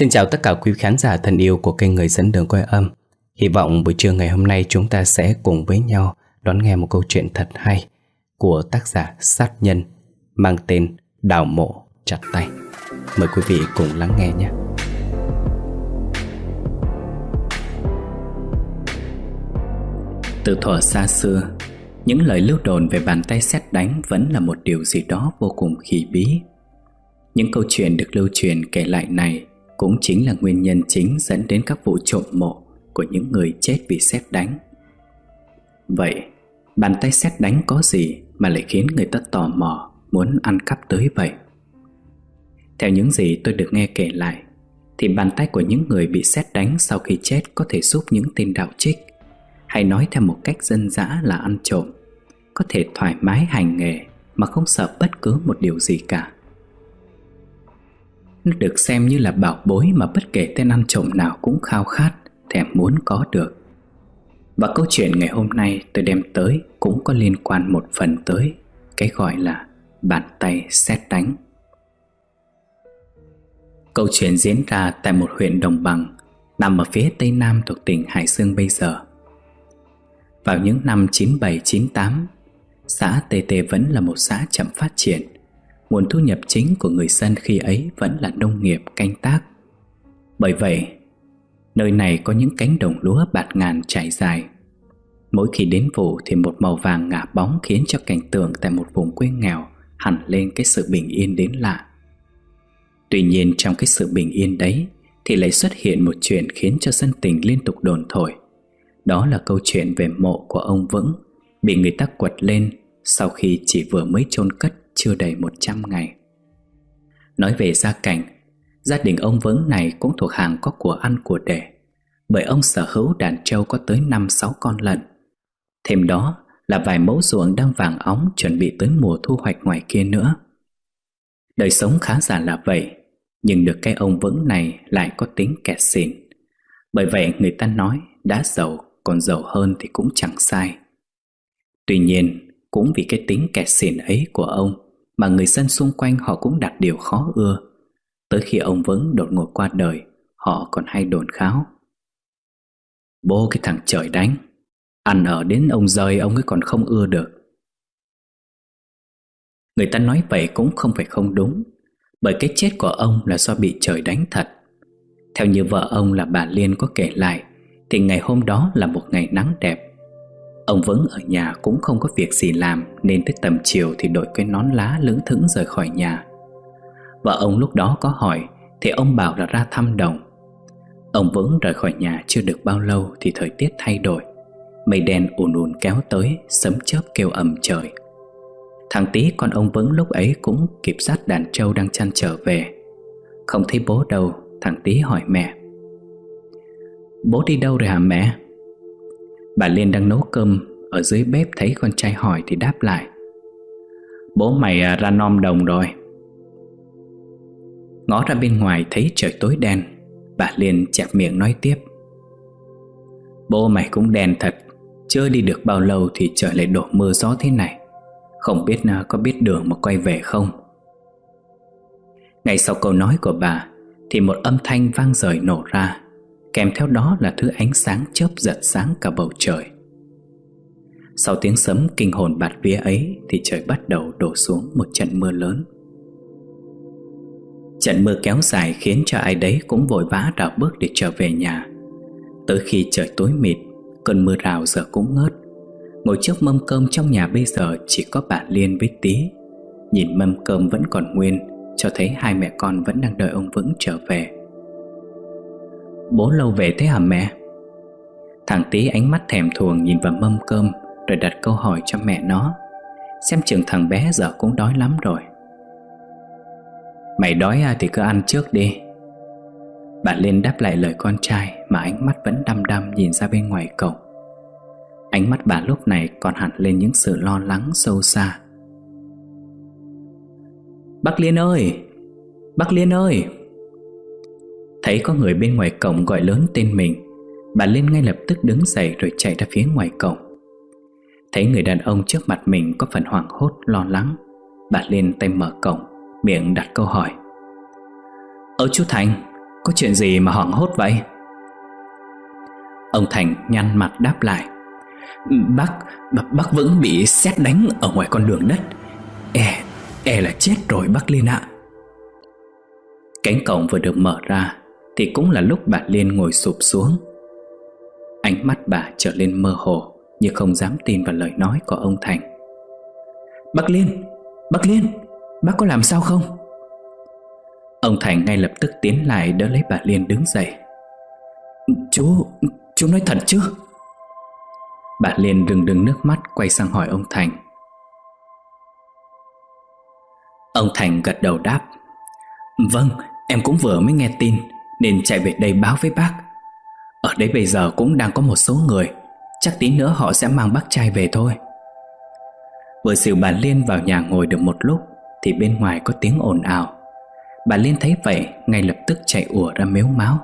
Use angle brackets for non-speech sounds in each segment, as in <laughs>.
Xin chào tất cả quý khán giả thân yêu của kênh Người dẫn đường quay âm. Hy vọng buổi trưa ngày hôm nay chúng ta sẽ cùng với nhau đón nghe một câu chuyện thật hay của tác giả sát nhân mang tên Đào Mộ Chặt Tay. Mời quý vị cùng lắng nghe nhé. Từ thuở xa xưa, Những lời lưu đồn về bàn tay xét đánh Vẫn là một điều gì đó vô cùng kỳ bí. Những câu chuyện được lưu truyền kể lại này cũng chính là nguyên nhân chính dẫn đến các vụ trộm mộ Của những người chết vì xét đánh. Vậy, Bàn tay xét đánh có gì Mà lại khiến người ta tò mò Muốn ăn cắp tới vậy? Theo những gì tôi được nghe kể lại, Thì bàn tay của những người bị xét đánh Sau khi chết có thể giúp những tên đạo trích, hay nói theo một cách dân dã là ăn trộm, có thể thoải mái hành nghề mà không sợ bất cứ một điều gì cả nó được xem như là bảo bối mà bất kể tên ăn trộm nào cũng khao khát, thèm muốn có được và câu chuyện ngày hôm nay tôi đem tới cũng có liên quan một phần tới, cái gọi là bàn tay xét đánh Câu chuyện diễn ra tại một huyện đồng bằng, nằm ở phía tây nam thuộc tỉnh Hải Dương bây giờ. Vào những năm 97-98 Xã Tê Tê vẫn là một xã chậm phát triển Nguồn thu nhập chính của người dân khi ấy vẫn là nông nghiệp canh tác. Bởi vậy, Nơi này có những cánh đồng lúa bạt ngàn trải dài. Mỗi khi đến vụ thì một màu vàng ngả bóng Khiến cho cảnh tượng tại một vùng quê nghèo Hẳn lên cái sự bình yên đến lạ. Tuy nhiên trong cái sự bình yên đấy Thì lại xuất hiện một chuyện khiến cho dân tình liên tục đồn thổi. Đó là câu chuyện về mộ của ông Vững Bị người ta quật lên Sau khi chỉ vừa mới chôn cất chưa đầy 100 ngày. Nói về gia cảnh Gia đình ông Vấn này cũng thuộc hàng có của ăn của đẻ Bởi ông sở hữu đàn trâu có tới 5-6 con lợn Thêm đó là vài mẫu ruộng đang vàng óng Chuẩn bị tới mùa thu hoạch ngoài kia nữa. Đời sống khá giả là vậy Nhưng được cái ông Vấn này lại có tính kẹt xỉn. Bởi vậy người ta nói đã giàu còn giàu hơn thì cũng chẳng sai. Tuy nhiên, cũng vì cái tính kẹt xỉn ấy của ông mà người dân xung quanh họ cũng đặt điều khó ưa. Tới khi ông vẫn đột ngột qua đời, họ còn hay đồn kháo. Bố cái thằng trời đánh, ăn ở đến ông rơi ông ấy còn không ưa được. Người ta nói vậy cũng không phải không đúng, bởi cái chết của ông là do bị trời đánh thật. Theo như vợ ông là bà Liên có kể lại, thì ngày hôm đó là một ngày nắng đẹp Ông vẫn ở nhà cũng không có việc gì làm, Nên tới tầm chiều thì đội cái nón lá lững thững rời khỏi nhà. Vợ ông lúc đó có hỏi, Thì ông bảo là ra thăm đồng. Ông vẫn rời khỏi nhà chưa được bao lâu Thì thời tiết thay đổi. Mây đen ùn ùn kéo tới, Sấm chớp kêu ầm trời. Thằng tí con ông vẫn lúc ấy cũng kịp sát đàn trâu đang chăn trở về. Không thấy bố đâu, Thằng tí hỏi mẹ. Bố đi đâu rồi hả mẹ? Bà Liên đang nấu cơm. Ở dưới bếp thấy con trai hỏi thì đáp lại. Bố mày à, ra nom đồng rồi. Ngó ra bên ngoài thấy trời tối đen. Bà Liên chẹp miệng nói tiếp. Bố mày cũng đen thật. Chưa đi được bao lâu thì trời lại đổ mưa gió thế này. Không biết à, có biết đường mà quay về không? Ngay sau câu nói của bà Thì một âm thanh vang rời nổ ra. Kèm theo đó là thứ ánh sáng chớp giật sáng cả bầu trời. Sau tiếng sấm kinh hồn bạt vía ấy Thì trời bắt đầu đổ xuống một trận mưa lớn. Trận mưa kéo dài khiến cho ai đấy cũng vội vã đào bước để trở về nhà. Tới khi trời tối mịt, Cơn mưa rào giờ cũng ngớt. Ngồi trước mâm cơm trong nhà bây giờ chỉ có bà Liên với Tí Nhìn mâm cơm vẫn còn nguyên, Cho thấy hai mẹ con vẫn đang đợi ông Vững trở về. Bố lâu về thế hả mẹ? Thằng tí ánh mắt thèm thuồng nhìn vào mâm cơm, Rồi đặt câu hỏi cho mẹ nó. Xem chừng thằng bé giờ cũng đói lắm rồi. Mày đói à thì cứ ăn trước đi. Bà Liên đáp lại lời con trai Mà ánh mắt vẫn đăm đăm nhìn ra bên ngoài cổng. Ánh mắt bà lúc này còn hẳn lên những sự lo lắng sâu xa. Bác Liên ơi! Bác Liên ơi! Thấy có người bên ngoài cổng gọi lớn tên mình Bà Liên ngay lập tức đứng dậy rồi chạy ra phía ngoài cổng. Thấy người đàn ông trước mặt mình có phần hoảng hốt lo lắng Bà Liên tay mở cổng Miệng đặt câu hỏi. Ơ chú Thành Có chuyện gì mà hoảng hốt vậy? Ông Thành nhăn mặt đáp lại. Bác, bác, vẫn bị xét đánh ở ngoài con đường đất E, e là chết rồi bác Liên ạ. Cánh cổng vừa được mở ra thì cũng là lúc bà Liên ngồi sụp xuống. Ánh mắt bà trở lên mơ hồ Như không dám tin vào lời nói của ông Thành. Bác Liên, bác Liên, bác có làm sao không? Ông Thành ngay lập tức tiến lại đỡ lấy bà Liên đứng dậy. Chú, chú nói thật chứ? Bà Liên rừng rừng nước mắt quay sang hỏi ông Thành. Ông Thành gật đầu đáp Vâng, em cũng vừa mới nghe tin. Nên chạy về đây báo với bác. Ở đây bây giờ cũng đang có một số người Chắc tí nữa họ sẽ mang bác trai về thôi. Vừa xỉu bà Liên vào nhà ngồi được một lúc Thì bên ngoài có tiếng ồn ào. Bà Liên thấy vậy Ngay lập tức chạy ùa ra mếu máu.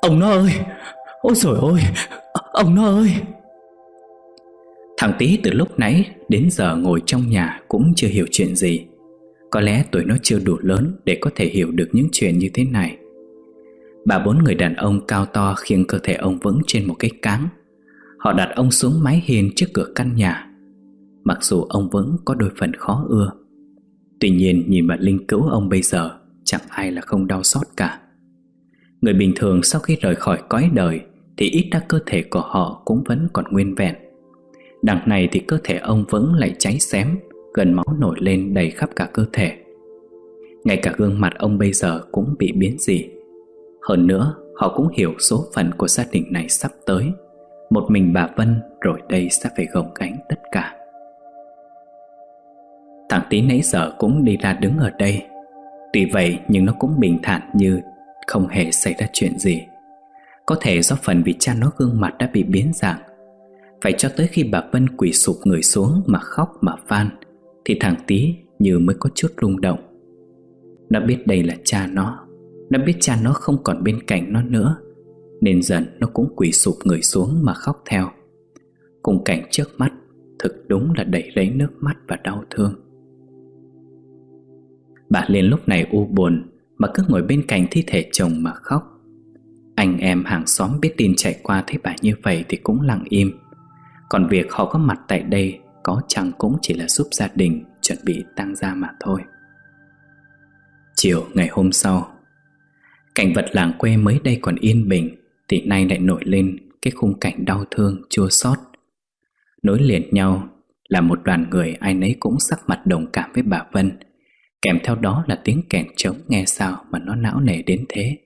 Ông nó ơi! Ôi trời ơi! Ông nó ơi! Thằng tí từ lúc nãy đến giờ ngồi trong nhà cũng chưa hiểu chuyện gì. Có lẽ tuổi nó chưa đủ lớn để có thể hiểu được những chuyện như thế này Bà bốn người đàn ông cao to khiến cơ thể ông vững trên một cái cáng. Họ đặt ông xuống mái hiên trước cửa căn nhà. Mặc dù ông vẫn có đôi phần khó ưa. Tuy nhiên, nhìn vào linh cứu ông bây giờ, Chẳng ai là không đau xót cả. Người bình thường sau khi rời khỏi cõi đời, Thì ít ra cơ thể của họ cũng vẫn còn nguyên vẹn. Đằng này thì cơ thể ông vẫn lại cháy xém, Gần máu nổi lên đầy khắp cả cơ thể. Ngay cả gương mặt ông bây giờ cũng bị biến dị. Hơn nữa, họ cũng hiểu số phận của gia đình này sắp tới. Một mình bà Vân rồi đây sẽ phải gồng gánh tất cả. Thằng tí nãy giờ cũng đi ra đứng ở đây. Tuy vậy, nhưng nó cũng bình thản như Không hề xảy ra chuyện gì. Có thể do phần vì cha nó gương mặt đã bị biến dạng. Phải cho tới khi bà Vân quỳ sụp người xuống Mà khóc mà van, Thì thằng tí như mới có chút rung động. Nó biết đây là cha nó. Nó biết cha nó không còn bên cạnh nó nữa, Nên dần nó cũng quỳ sụp người xuống mà khóc theo. Cùng cảnh trước mắt, Thực đúng là đầy lấy nước mắt và đau thương. Bà Liên lúc này u buồn Mà cứ ngồi bên cạnh thi thể chồng mà khóc. Anh em hàng xóm biết tin chạy qua thấy bà như vậy thì cũng lặng im. Còn việc họ có mặt tại đây Có chăng cũng chỉ là giúp gia đình chuẩn bị tăng gia mà thôi. Chiều ngày hôm sau Cảnh vật làng quê mới đây còn yên bình, Thì nay lại nổi lên cái khung cảnh đau thương, chua xót. Nối liền nhau là một đoàn người ai nấy cũng sắc mặt đồng cảm với bà Vân. Kèm theo đó là tiếng kèn trống nghe sao mà nó não nề đến thế.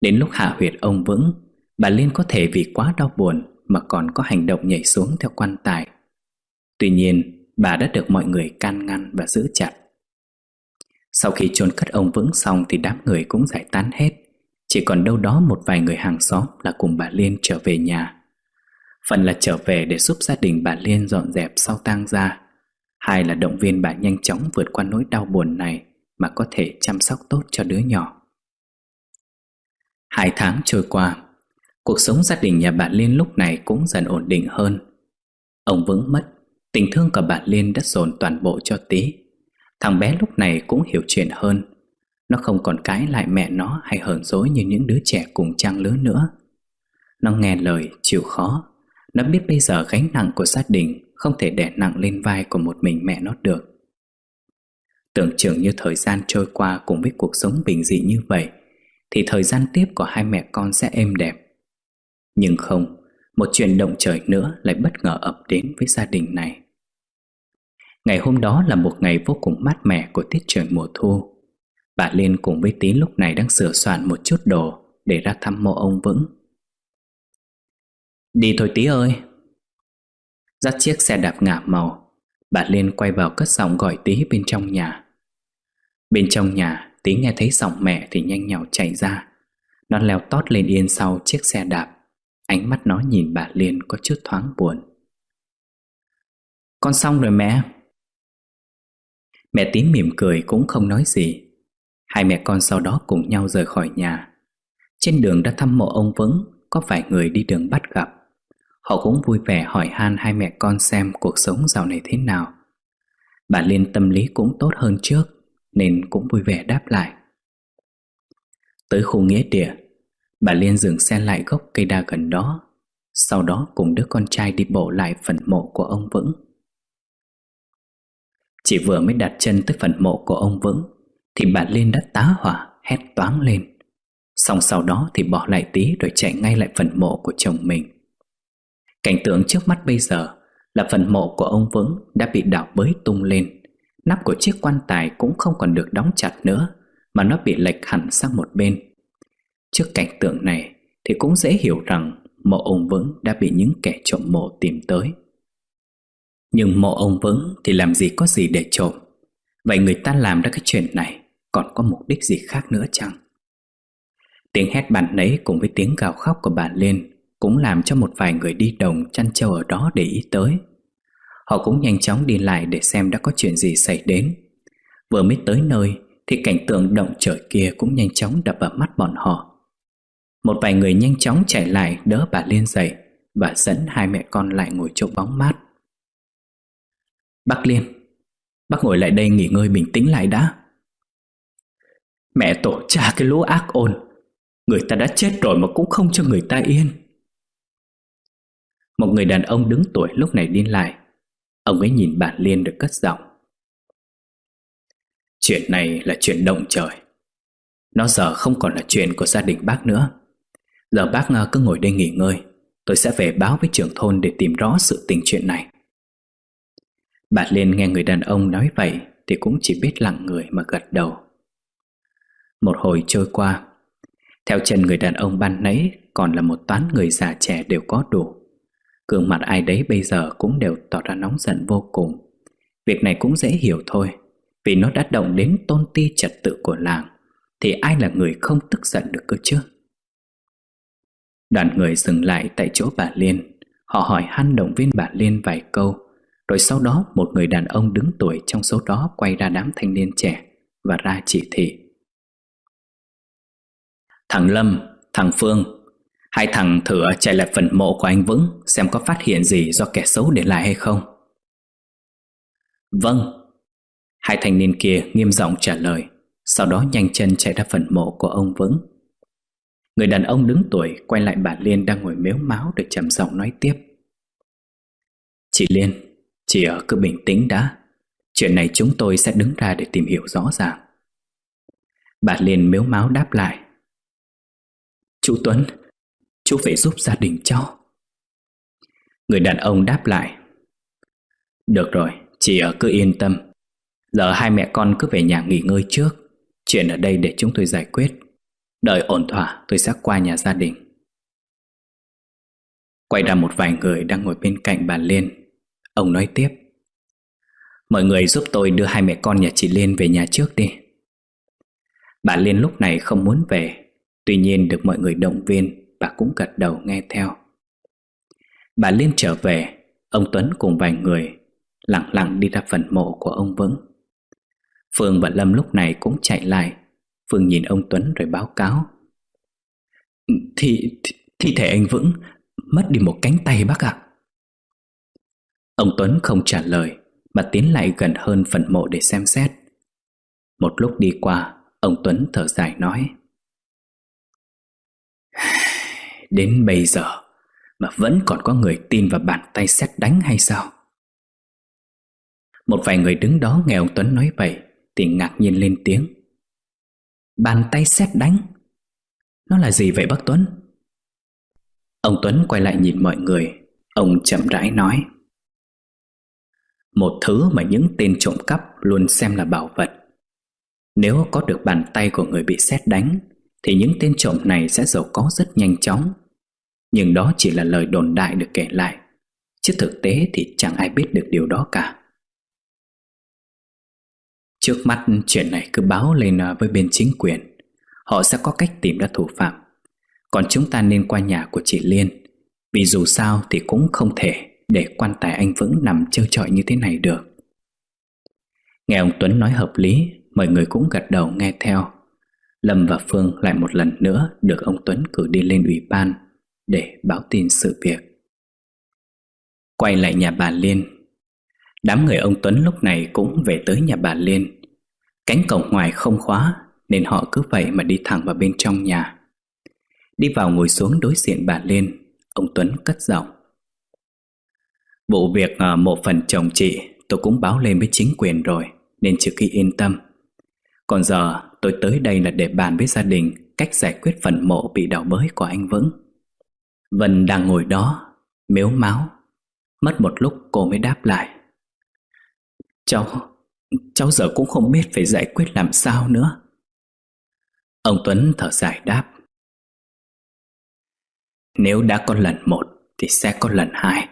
Đến lúc hạ huyệt ông vững, Bà Liên có thể vì quá đau buồn Mà còn có hành động nhảy xuống theo quan tài. Tuy nhiên, bà đã được mọi người can ngăn và giữ chặt. Sau khi chôn cất ông vững xong Thì đám người cũng giải tán hết Chỉ còn đâu đó một vài người hàng xóm Là cùng bà Liên trở về nhà Phần là trở về để giúp gia đình bà Liên dọn dẹp sau tang gia Hai là động viên bà nhanh chóng vượt qua nỗi đau buồn này mà có thể chăm sóc tốt cho đứa nhỏ. Hai tháng trôi qua, cuộc sống gia đình nhà bà Liên lúc này cũng dần ổn định hơn. Ông vững mất, tình thương của bà Liên đã dồn toàn bộ cho tí. Thằng bé lúc này cũng hiểu chuyện hơn. Nó không còn cãi lại mẹ nó hay hờn dỗi như những đứa trẻ cùng trang lứa nữa. Nó nghe lời, chịu khó. Nó biết bây giờ gánh nặng của gia đình không thể đè nặng lên vai của một mình mẹ nó được. Tưởng chừng như thời gian trôi qua cùng với cuộc sống bình dị như vậy, thì thời gian tiếp của hai mẹ con sẽ êm đẹp. Nhưng không, một chuyện động trời nữa lại bất ngờ ập đến với gia đình này. Ngày hôm đó là một ngày vô cùng mát mẻ của tiết trời mùa thu. Bà Liên cùng với Tín lúc này đang sửa soạn một chút đồ để ra thăm mộ ông Vững. Đi thôi Tí ơi, Dắt chiếc xe đạp ngả màu Bà Liên quay vào cất giọng gọi tí bên trong nhà. Bên trong nhà Tí nghe thấy giọng mẹ thì nhanh nhào chạy ra. Nó leo tót lên yên sau chiếc xe đạp. Ánh mắt nó nhìn bà Liên có chút thoáng buồn. Con xong rồi mẹ. Mẹ tím mỉm cười cũng không nói gì. Hai mẹ con sau đó cùng nhau rời khỏi nhà. Trên đường đã thăm mộ ông Vững, Có vài người đi đường bắt gặp. Họ cũng vui vẻ hỏi han hai mẹ con xem cuộc sống dạo này thế nào. Bà Liên tâm lý cũng tốt hơn trước, Nên cũng vui vẻ đáp lại. Tới khu nghĩa địa, Bà Liên dừng xe lại gốc cây đa gần đó. Sau đó cùng đứa con trai đi bộ lại phần mộ của ông Vững. Chỉ vừa mới đặt chân tới phần mộ của ông Vững, Thì bà Liên đã tá hỏa, hét toáng lên. Xong sau đó thì bỏ lại tí rồi chạy ngay lại phần mộ của chồng mình. Cảnh tượng trước mắt bây giờ là phần mộ của ông Vững đã bị đào bới tung lên. Nắp của chiếc quan tài cũng không còn được đóng chặt nữa, Mà nó bị lệch hẳn sang một bên. Trước cảnh tượng này thì cũng dễ hiểu rằng mộ ông Vững đã bị những kẻ trộm mộ tìm tới. Nhưng mộ ông Vững thì làm gì có gì để trộm Vậy người ta làm ra cái chuyện này, còn có mục đích gì khác nữa chăng? Tiếng hét bạn nấy cùng với tiếng gào khóc của bà Liên cũng làm cho một vài người đi đồng chăn trâu ở đó để ý tới. Họ cũng nhanh chóng đi lại để xem đã có chuyện gì xảy đến. Vừa mới tới nơi thì cảnh tượng động trời kia cũng nhanh chóng đập vào mắt bọn họ. Một vài người nhanh chóng chạy lại đỡ bà Liên dậy và dẫn hai mẹ con lại ngồi chỗ bóng mát. Bác Liên, bác ngồi lại đây nghỉ ngơi bình tĩnh lại đã. Mẹ tổ cha cái lũ ác ôn Người ta đã chết rồi mà cũng không cho người ta yên. Một người đàn ông đứng tuổi lúc này đi lại Ông ấy nhìn bạn Liên được cất giọng. Chuyện này là chuyện động trời. Nó giờ không còn là chuyện của gia đình bác nữa. Giờ bác à, cứ ngồi đây nghỉ ngơi Tôi sẽ về báo với trưởng thôn để tìm rõ sự tình chuyện này. Bà Liên nghe người đàn ông nói vậy Thì cũng chỉ biết lặng người mà gật đầu. Một hồi trôi qua, Theo chân người đàn ông ban nấy Còn là một toán người già trẻ đều có đủ. Gương mặt ai đấy bây giờ Cũng đều tỏ ra nóng giận vô cùng. Việc này cũng dễ hiểu thôi, Vì nó đã động đến tôn ti trật tự của làng, Thì ai là người không tức giận được cơ chứ? Đoàn người dừng lại tại chỗ bà Liên. Họ hỏi han động viên bà Liên vài câu. Rồi sau đó một người đàn ông đứng tuổi trong số đó quay ra đám thanh niên trẻ Và ra chỉ thị. Thằng Lâm, thằng Phương Hai thằng thử chạy lại phần mộ của anh Vững Xem có phát hiện gì do kẻ xấu để lại hay không. Vâng. Hai thanh niên kia nghiêm giọng trả lời Sau đó nhanh chân chạy ra phần mộ của ông Vững. Người đàn ông đứng tuổi Quay lại bà Liên đang ngồi mếu máu Để trầm giọng nói tiếp. Chị Liên Chị ở cứ bình tĩnh đã. Chuyện này chúng tôi sẽ đứng ra để tìm hiểu rõ ràng. Bà Liên miếu máu đáp lại. Chú Tuấn, Chú phải giúp gia đình cho. Người đàn ông đáp lại. Được rồi, Chị ở cứ yên tâm. Giờ hai mẹ con cứ về nhà nghỉ ngơi trước. Chuyện ở đây để chúng tôi giải quyết. Đợi ổn thỏa, tôi sẽ qua nhà gia đình. Quay ra một vài người đang ngồi bên cạnh bà Liên. Ông nói tiếp. Mọi người giúp tôi đưa hai mẹ con nhà chị Liên về nhà trước đi. Bà Liên lúc này không muốn về Tuy nhiên được mọi người động viên Bà cũng gật đầu nghe theo. Bà Liên trở về Ông Tuấn cùng vài người Lặng lặng đi ra phần mộ của ông Vững. Phương và Lâm lúc này cũng chạy lại Phương nhìn ông Tuấn rồi báo cáo. Thi, thi, thi thể anh Vững Mất đi một cánh tay bác ạ. Ông Tuấn không trả lời Mà tiến lại gần hơn phần mộ để xem xét Một lúc đi qua Ông Tuấn thở dài nói <sighs> Đến bây giờ mà vẫn còn có người tin vào bàn tay xét đánh hay sao? Một vài người đứng đó nghe ông Tuấn nói vậy thì ngạc nhiên lên tiếng. Bàn tay xét đánh? Nó là gì vậy bác Tuấn? Ông Tuấn quay lại nhìn mọi người, ông chậm rãi nói. Một thứ mà những tên trộm cắp luôn xem là bảo vật. Nếu có được bàn tay của người bị xét đánh thì những tên trộm này sẽ giàu có rất nhanh chóng. Nhưng đó chỉ là lời đồn đại được kể lại, chứ thực tế thì chẳng ai biết được điều đó cả. Trước mắt chuyện này cứ báo lên à, với bên chính quyền, họ sẽ có cách tìm ra thủ phạm. Còn chúng ta nên qua nhà của chị Liên, vì dù sao thì cũng không thể để quan tài anh Vững nằm trơ trọi như thế này được. Nghe ông Tuấn nói hợp lý, mọi người cũng gật đầu nghe theo. Lâm và Phương lại một lần nữa được ông Tuấn cử đi lên ủy ban để báo tin sự việc. Quay lại nhà bà Liên, đám người ông Tuấn lúc này cũng về tới nhà bà Liên. Cánh cổng ngoài không khóa, Nên họ cứ vậy mà đi thẳng vào bên trong nhà Đi vào ngồi xuống đối diện bà Liên Ông Tuấn cất giọng Vụ việc à, một phần chồng chị, tôi cũng báo lên với chính quyền rồi, Nên chưa khi yên tâm. Còn giờ, tôi tới đây là để bàn với gia đình Cách giải quyết phần mộ bị đào bới của anh Vững. Vân đang ngồi đó, Mếu máu, Mất một lúc cô mới đáp lại. Cháu Cháu giờ cũng không biết phải giải quyết làm sao nữa. Ông Tuấn thở dài đáp. Nếu đã có lần một Thì sẽ có lần hai.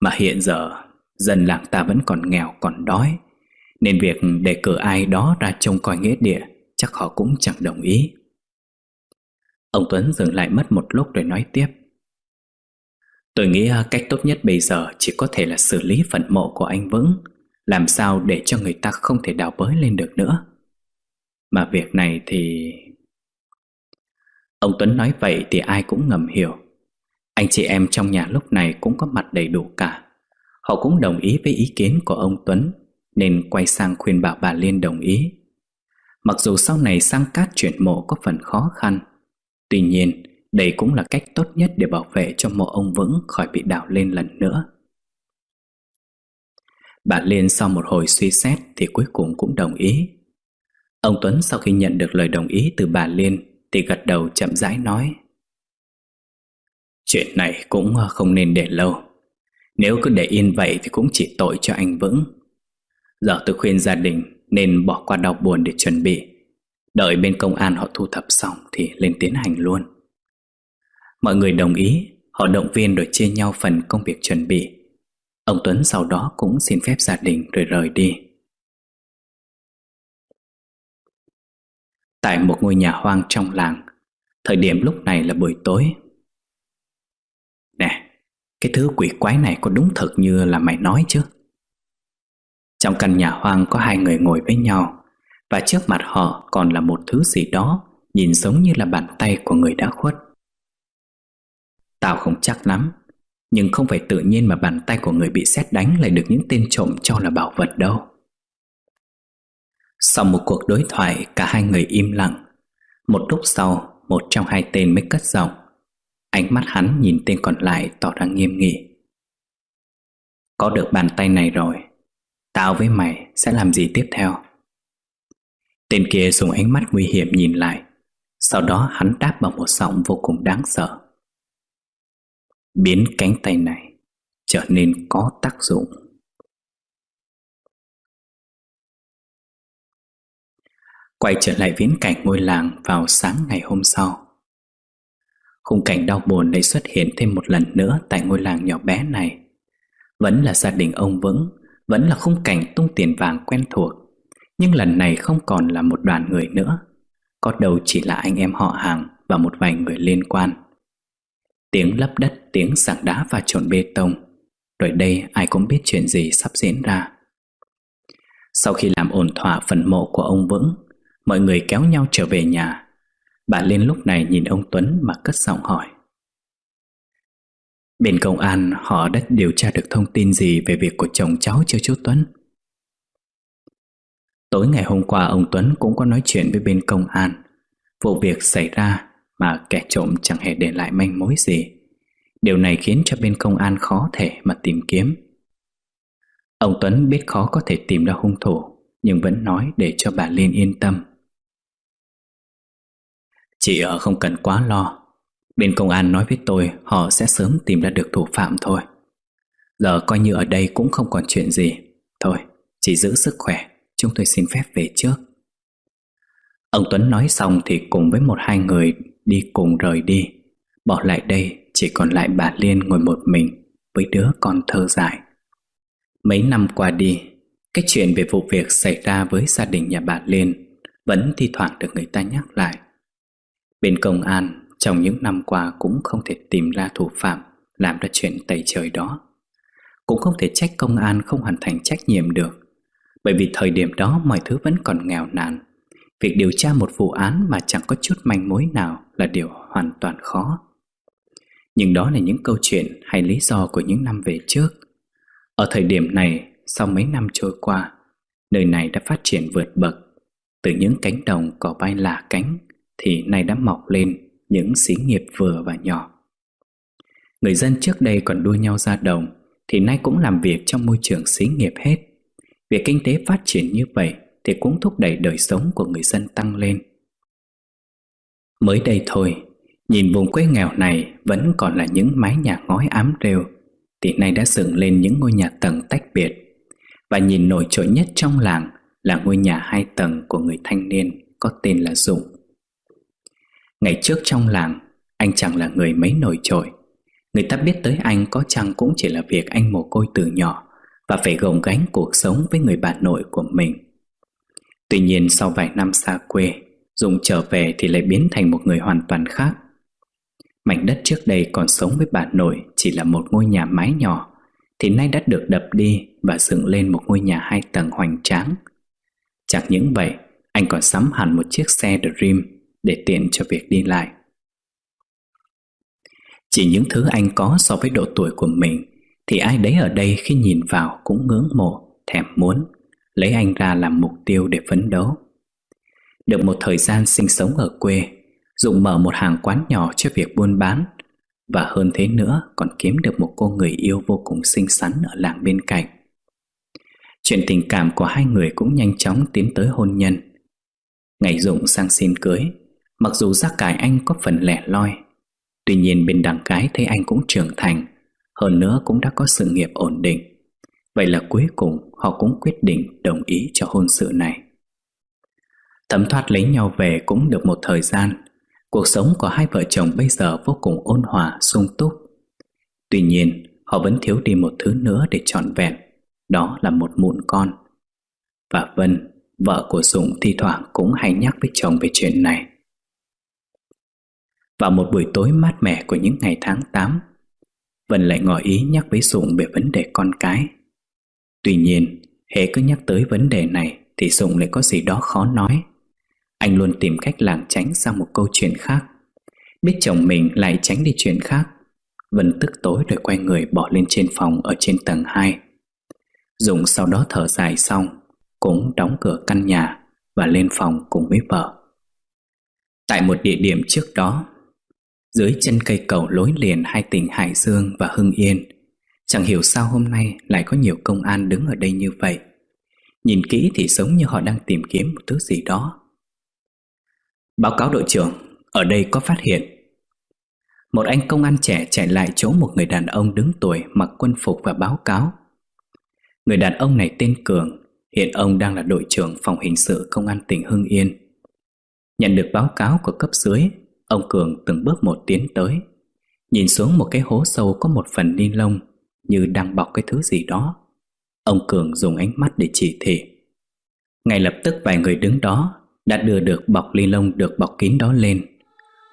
Mà hiện giờ, Dân làng ta vẫn còn nghèo, còn đói. Nên việc để cử ai đó ra trông coi nghĩa địa, Chắc họ cũng chẳng đồng ý. Ông Tuấn dừng lại mất một lúc rồi nói tiếp. Tôi nghĩ à, cách tốt nhất bây giờ chỉ có thể là xử lý phần mộ của anh Vững, Làm sao để cho người ta không thể đào bới lên được nữa. Mà việc này thì... Ông Tuấn nói vậy thì ai cũng ngầm hiểu. Anh chị em trong nhà lúc này cũng có mặt đầy đủ cả. Họ cũng đồng ý với ý kiến của ông Tuấn, Nên quay sang khuyên bảo bà Liên đồng ý. Mặc dù sau này sang cát chuyển mộ có phần khó khăn, Tuy nhiên, đây cũng là cách tốt nhất để bảo vệ cho mộ ông Vững khỏi bị đảo lên lần nữa. Bà Liên sau một hồi suy xét thì cuối cùng cũng đồng ý. Ông Tuấn sau khi nhận được lời đồng ý từ bà Liên thì gật đầu chậm rãi nói Chuyện này cũng ờ, không nên để lâu. Nếu cứ để yên vậy thì cũng chỉ tội cho anh Vững. Giờ tôi khuyên gia đình nên bỏ qua đau buồn để chuẩn bị. Đợi bên công an họ thu thập xong thì lên tiến hành luôn. Mọi người đồng ý, Họ động viên rồi chia nhau phần công việc chuẩn bị. Ông Tuấn sau đó cũng xin phép gia đình rồi rời đi. Tại một ngôi nhà hoang trong làng, Thời điểm lúc này là buổi tối. Cái thứ quỷ quái này có đúng thật như là mày nói chứ? Trong căn nhà hoang có hai người ngồi với nhau, Và trước mặt họ còn là một thứ gì đó Nhìn giống như là bàn tay của người đã khuất. Tao không chắc lắm, Nhưng không phải tự nhiên mà bàn tay của người bị xét đánh Lại được những tên trộm cho là bảo vật đâu. Sau một cuộc đối thoại, Cả hai người im lặng. Một lúc sau, Một trong hai tên mới cất giọng. Ánh mắt hắn nhìn tên còn lại tỏ ra nghiêm nghị Có được bàn tay này rồi, Tao với mày sẽ làm gì tiếp theo Tên kia dùng ánh mắt nguy hiểm nhìn lại, Sau đó hắn đáp bằng một giọng vô cùng đáng sợ biến cánh tay này trở nên có tác dụng. Quay trở lại viễn cảnh ngôi làng vào sáng ngày hôm sau. Khung cảnh đau buồn lại xuất hiện thêm một lần nữa tại ngôi làng nhỏ bé này. Vẫn là gia đình ông Vững, vẫn là khung cảnh tung tiền vàng quen thuộc. Nhưng lần này không còn là một đoàn người nữa. Có đầu chỉ là anh em họ hàng và một vài người liên quan. Tiếng lấp đất, tiếng sảng đá và trộn bê tông Rồi đây ai cũng biết chuyện gì sắp diễn ra Sau khi làm ổn thỏa phần mộ của ông Vững Mọi người kéo nhau trở về nhà Bà Liên lúc này nhìn ông Tuấn mà cất giọng hỏi Bên công an họ đã điều tra được thông tin gì về việc của chồng cháu chưa chú Tuấn? Tối ngày hôm qua ông Tuấn cũng có nói chuyện với bên công an Vụ việc xảy ra mà kẻ trộm chẳng hề để lại manh mối gì. Điều này khiến cho bên công an khó thể mà tìm kiếm. Ông Tuấn biết khó có thể tìm ra hung thủ, nhưng vẫn nói để cho bà Liên yên tâm. Chị ờ, không cần quá lo. Bên công an nói với tôi họ sẽ sớm tìm ra được thủ phạm thôi. Giờ coi như ở đây cũng không còn chuyện gì. Thôi, chỉ giữ sức khỏe, chúng tôi xin phép về trước. Ông Tuấn nói xong thì cùng với một hai người đi cùng rời đi Bỏ lại đây chỉ còn lại bà Liên ngồi một mình Với đứa con thơ dại Mấy năm qua đi Cái chuyện về vụ việc xảy ra với gia đình nhà bà Liên Vẫn thi thoảng được người ta nhắc lại Bên công an trong những năm qua cũng không thể tìm ra thủ phạm Làm ra chuyện tẩy trời đó Cũng không thể trách công an không hoàn thành trách nhiệm được Bởi vì thời điểm đó mọi thứ vẫn còn nghèo nàn Việc điều tra một vụ án mà chẳng có chút manh mối nào là điều hoàn toàn khó. Nhưng đó là những câu chuyện hay lý do của những năm về trước. Ở thời điểm này, sau mấy năm trôi qua, nơi này đã phát triển vượt bậc. Từ những cánh đồng cỏ bay lả cánh thì nay đã mọc lên những xí nghiệp vừa và nhỏ. Người dân trước đây còn đua nhau ra đồng, Thì nay cũng làm việc trong môi trường xí nghiệp hết. Việc kinh tế phát triển như vậy Thì cũng thúc đẩy đời sống của người dân tăng lên. Mới đây thôi, Nhìn vùng quê nghèo này Vẫn còn là những mái nhà ngói ám rêu, Thì nay đã dựng lên những ngôi nhà tầng tách biệt. Và nhìn nổi trội nhất trong làng Là ngôi nhà hai tầng của người thanh niên Có tên là Dụng Ngày trước trong làng, Anh chẳng là người mấy nổi trội. Người ta biết tới anh có chăng cũng chỉ là việc anh mồ côi từ nhỏ Và phải gồng gánh cuộc sống với người bạn nội của mình. Tuy nhiên sau vài năm xa quê, Dùng trở về thì lại biến thành một người hoàn toàn khác. Mảnh đất trước đây còn sống với bà nội Chỉ là một ngôi nhà mái nhỏ, Thì nay đã được đập đi Và dựng lên một ngôi nhà hai tầng hoành tráng. Chẳng những vậy, Anh còn sắm hẳn một chiếc xe Dream để tiện cho việc đi lại. Chỉ những thứ anh có so với độ tuổi của mình Thì ai đấy ở đây khi nhìn vào cũng ngưỡng mộ, thèm muốn Lấy anh ra làm mục tiêu để phấn đấu. Được một thời gian sinh sống ở quê Dụng mở một hàng quán nhỏ cho việc buôn bán Và hơn thế nữa còn kiếm được một cô người yêu vô cùng xinh xắn ở làng bên cạnh. Chuyện tình cảm của hai người cũng nhanh chóng tiến tới hôn nhân. Ngày Dụng sang xin cưới Mặc dù giác cải anh có phần lẻ loi Tuy nhiên bên đằng cái thấy anh cũng trưởng thành Hơn nữa cũng đã có sự nghiệp ổn định. Vậy là cuối cùng họ cũng quyết định đồng ý cho hôn sự này. Thấm thoát lấy nhau về cũng được một thời gian. Cuộc sống của hai vợ chồng bây giờ vô cùng ôn hòa, sung túc. Tuy nhiên họ vẫn thiếu đi một thứ nữa để trọn vẹn Đó là một mụn con. Và Vân, vợ của Dũng thi thoảng cũng hay nhắc với chồng về chuyện này vào một buổi tối mát mẻ của những ngày tháng 8 Vân lại ngỏ ý nhắc với Dũng về vấn đề con cái. Tuy nhiên, hễ cứ nhắc tới vấn đề này Thì Dũng lại có gì đó khó nói. Anh luôn tìm cách lảng tránh sang một câu chuyện khác. Biết chồng mình lại tránh đi chuyện khác Vân tức tối rồi quay người bỏ lên trên phòng ở trên tầng 2 Dũng sau đó thở dài xong Cũng đóng cửa căn nhà Và lên phòng cùng với vợ. Tại một địa điểm trước đó dưới chân cây cầu lối liền hai tỉnh Hải Dương và Hưng Yên. Chẳng hiểu sao hôm nay lại có nhiều công an đứng ở đây như vậy. Nhìn kỹ thì giống như họ đang tìm kiếm một thứ gì đó. Báo cáo đội trưởng, ở đây có phát hiện. Một anh công an trẻ chạy lại chỗ một người đàn ông đứng tuổi mặc quân phục và báo cáo. Người đàn ông này tên Cường Hiện ông đang là đội trưởng phòng hình sự công an tỉnh Hưng Yên. Nhận được báo cáo của cấp dưới Ông Cường từng bước một tiến tới. Nhìn xuống một cái hố sâu có một phần ni lông Như đang bọc cái thứ gì đó. Ông Cường dùng ánh mắt để chỉ thị. Ngay lập tức vài người đứng đó Đã đưa được bọc ni lông, được bọc kín đó lên.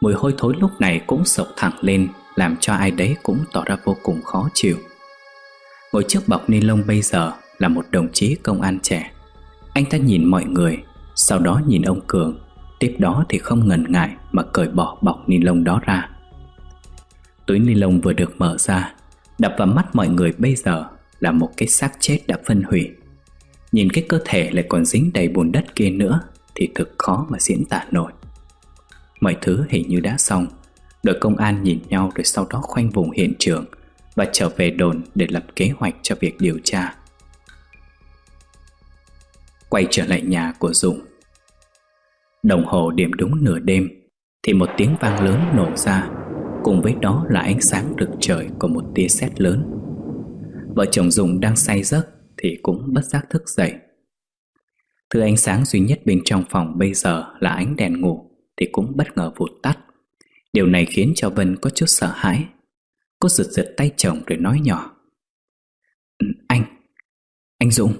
Mùi hôi thối lúc này cũng sộc thẳng lên, Làm cho ai đấy cũng tỏ ra vô cùng khó chịu. Ngồi trước bọc ni lông bây giờ Là một đồng chí công an trẻ. Anh ta nhìn mọi người, Sau đó nhìn ông Cường. Tiếp đó thì không ngần ngại mà cởi bỏ bọc ni lông đó ra. Túi ni lông vừa được mở ra, Đập vào mắt mọi người bây giờ là một cái xác chết đã phân hủy. Nhìn cái cơ thể lại còn dính đầy bùn đất kia nữa Thì thực khó mà diễn tả nổi. Mọi thứ hình như đã xong. Đội công an nhìn nhau rồi sau đó khoanh vùng hiện trường Và trở về đồn để lập kế hoạch cho việc điều tra. Quay trở lại nhà của Dũng Đồng hồ điểm đúng nửa đêm Thì một tiếng vang lớn nổ ra. Cùng với đó là ánh sáng rực trời của một tia sét lớn. Vợ chồng Dùng đang say giấc Thì cũng bất giác thức dậy. Thứ ánh sáng duy nhất bên trong phòng bây giờ là ánh đèn ngủ Thì cũng bất ngờ vụt tắt. Điều này khiến cho Vân có chút sợ hãi. Cô giật giật tay chồng rồi nói nhỏ. Ừ, anh, anh Dũng.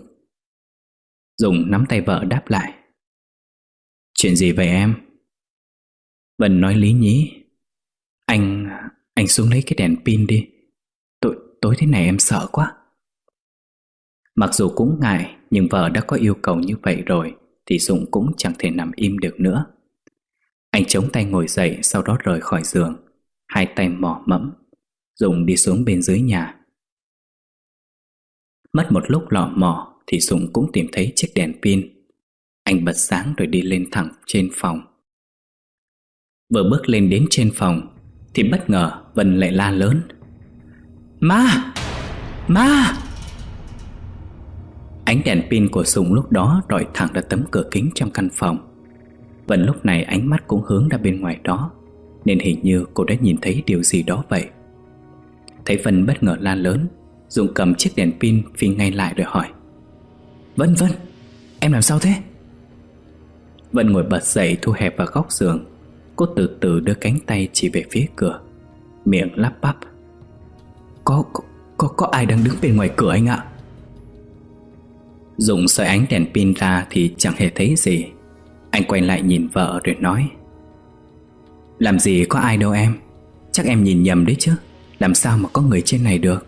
Dũng nắm tay vợ đáp lại. Chuyện gì vậy em? Vân nói lý nhí. Anh... anh xuống lấy cái đèn pin đi. Tối, tối thế này em sợ quá. Mặc dù cũng ngại Nhưng vợ đã có yêu cầu như vậy rồi Thì Dũng cũng chẳng thể nằm im được nữa. Anh chống tay ngồi dậy Sau đó rời khỏi giường. Hai tay mỏ mẫm. Dũng đi xuống bên dưới nhà. Mất một lúc lọ mò Thì Dũng cũng tìm thấy chiếc đèn pin. Anh bật sáng rồi đi lên thẳng trên phòng. Vừa bước lên đến trên phòng, Thì bất ngờ Vân lại la lớn. Ma! Ma! Ánh đèn pin của súng lúc đó rọi thẳng ra tấm cửa kính trong căn phòng. Vân lúc này ánh mắt cũng hướng ra bên ngoài đó, Nên hình như cô đã nhìn thấy điều gì đó vậy. Thấy Vân bất ngờ la lớn, Dùng cầm chiếc đèn pin phi ngay lại rồi hỏi. Vân Vân, Em làm sao thế? Vân ngồi bật dậy thu hẹp vào góc giường. Cô từ từ đưa cánh tay chỉ về phía cửa. Miệng lắp bắp. Có, có, có, có ai đang đứng bên ngoài cửa anh ạ? Dùng sợi ánh đèn pin ra thì chẳng hề thấy gì. Anh quay lại nhìn vợ rồi nói. Làm gì có ai đâu em. Chắc em nhìn nhầm đấy chứ. Làm sao mà có người trên này được?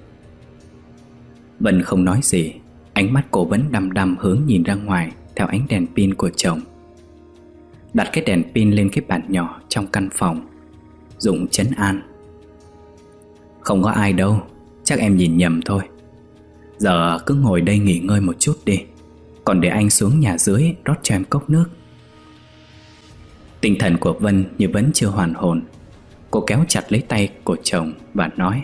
Vân không nói gì. Ánh mắt cô vẫn đăm đăm hướng nhìn ra ngoài Theo ánh đèn pin của chồng. Đặt cái đèn pin lên cái bàn nhỏ trong căn phòng Dũng chấn an. Không có ai đâu, Chắc em nhìn nhầm thôi. Giờ cứ ngồi đây nghỉ ngơi một chút đi, Còn để anh xuống nhà dưới rót cho em cốc nước. Tinh thần của Vân như vẫn chưa hoàn hồn, Cô kéo chặt lấy tay của chồng và nói,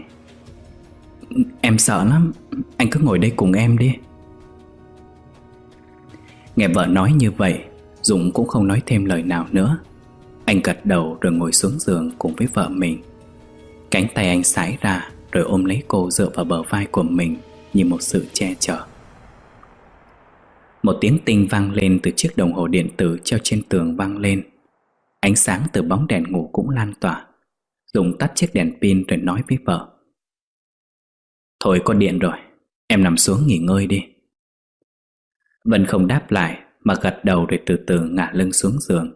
Em sợ lắm, Anh cứ ngồi đây cùng em đi. Nghe vợ nói như vậy Dũng cũng không nói thêm lời nào nữa. Anh gật đầu rồi ngồi xuống giường cùng với vợ mình. Cánh tay anh sải ra Rồi ôm lấy cô dựa vào bờ vai của mình Như một sự che chở. Một tiếng tinh vang lên từ chiếc đồng hồ điện tử treo trên tường vang lên. Ánh sáng từ bóng đèn ngủ cũng lan tỏa. Dũng tắt chiếc đèn pin rồi nói với vợ. Thôi có điện rồi, Em nằm xuống nghỉ ngơi đi. Vân không đáp lại mà gật đầu rồi từ từ ngả lưng xuống giường.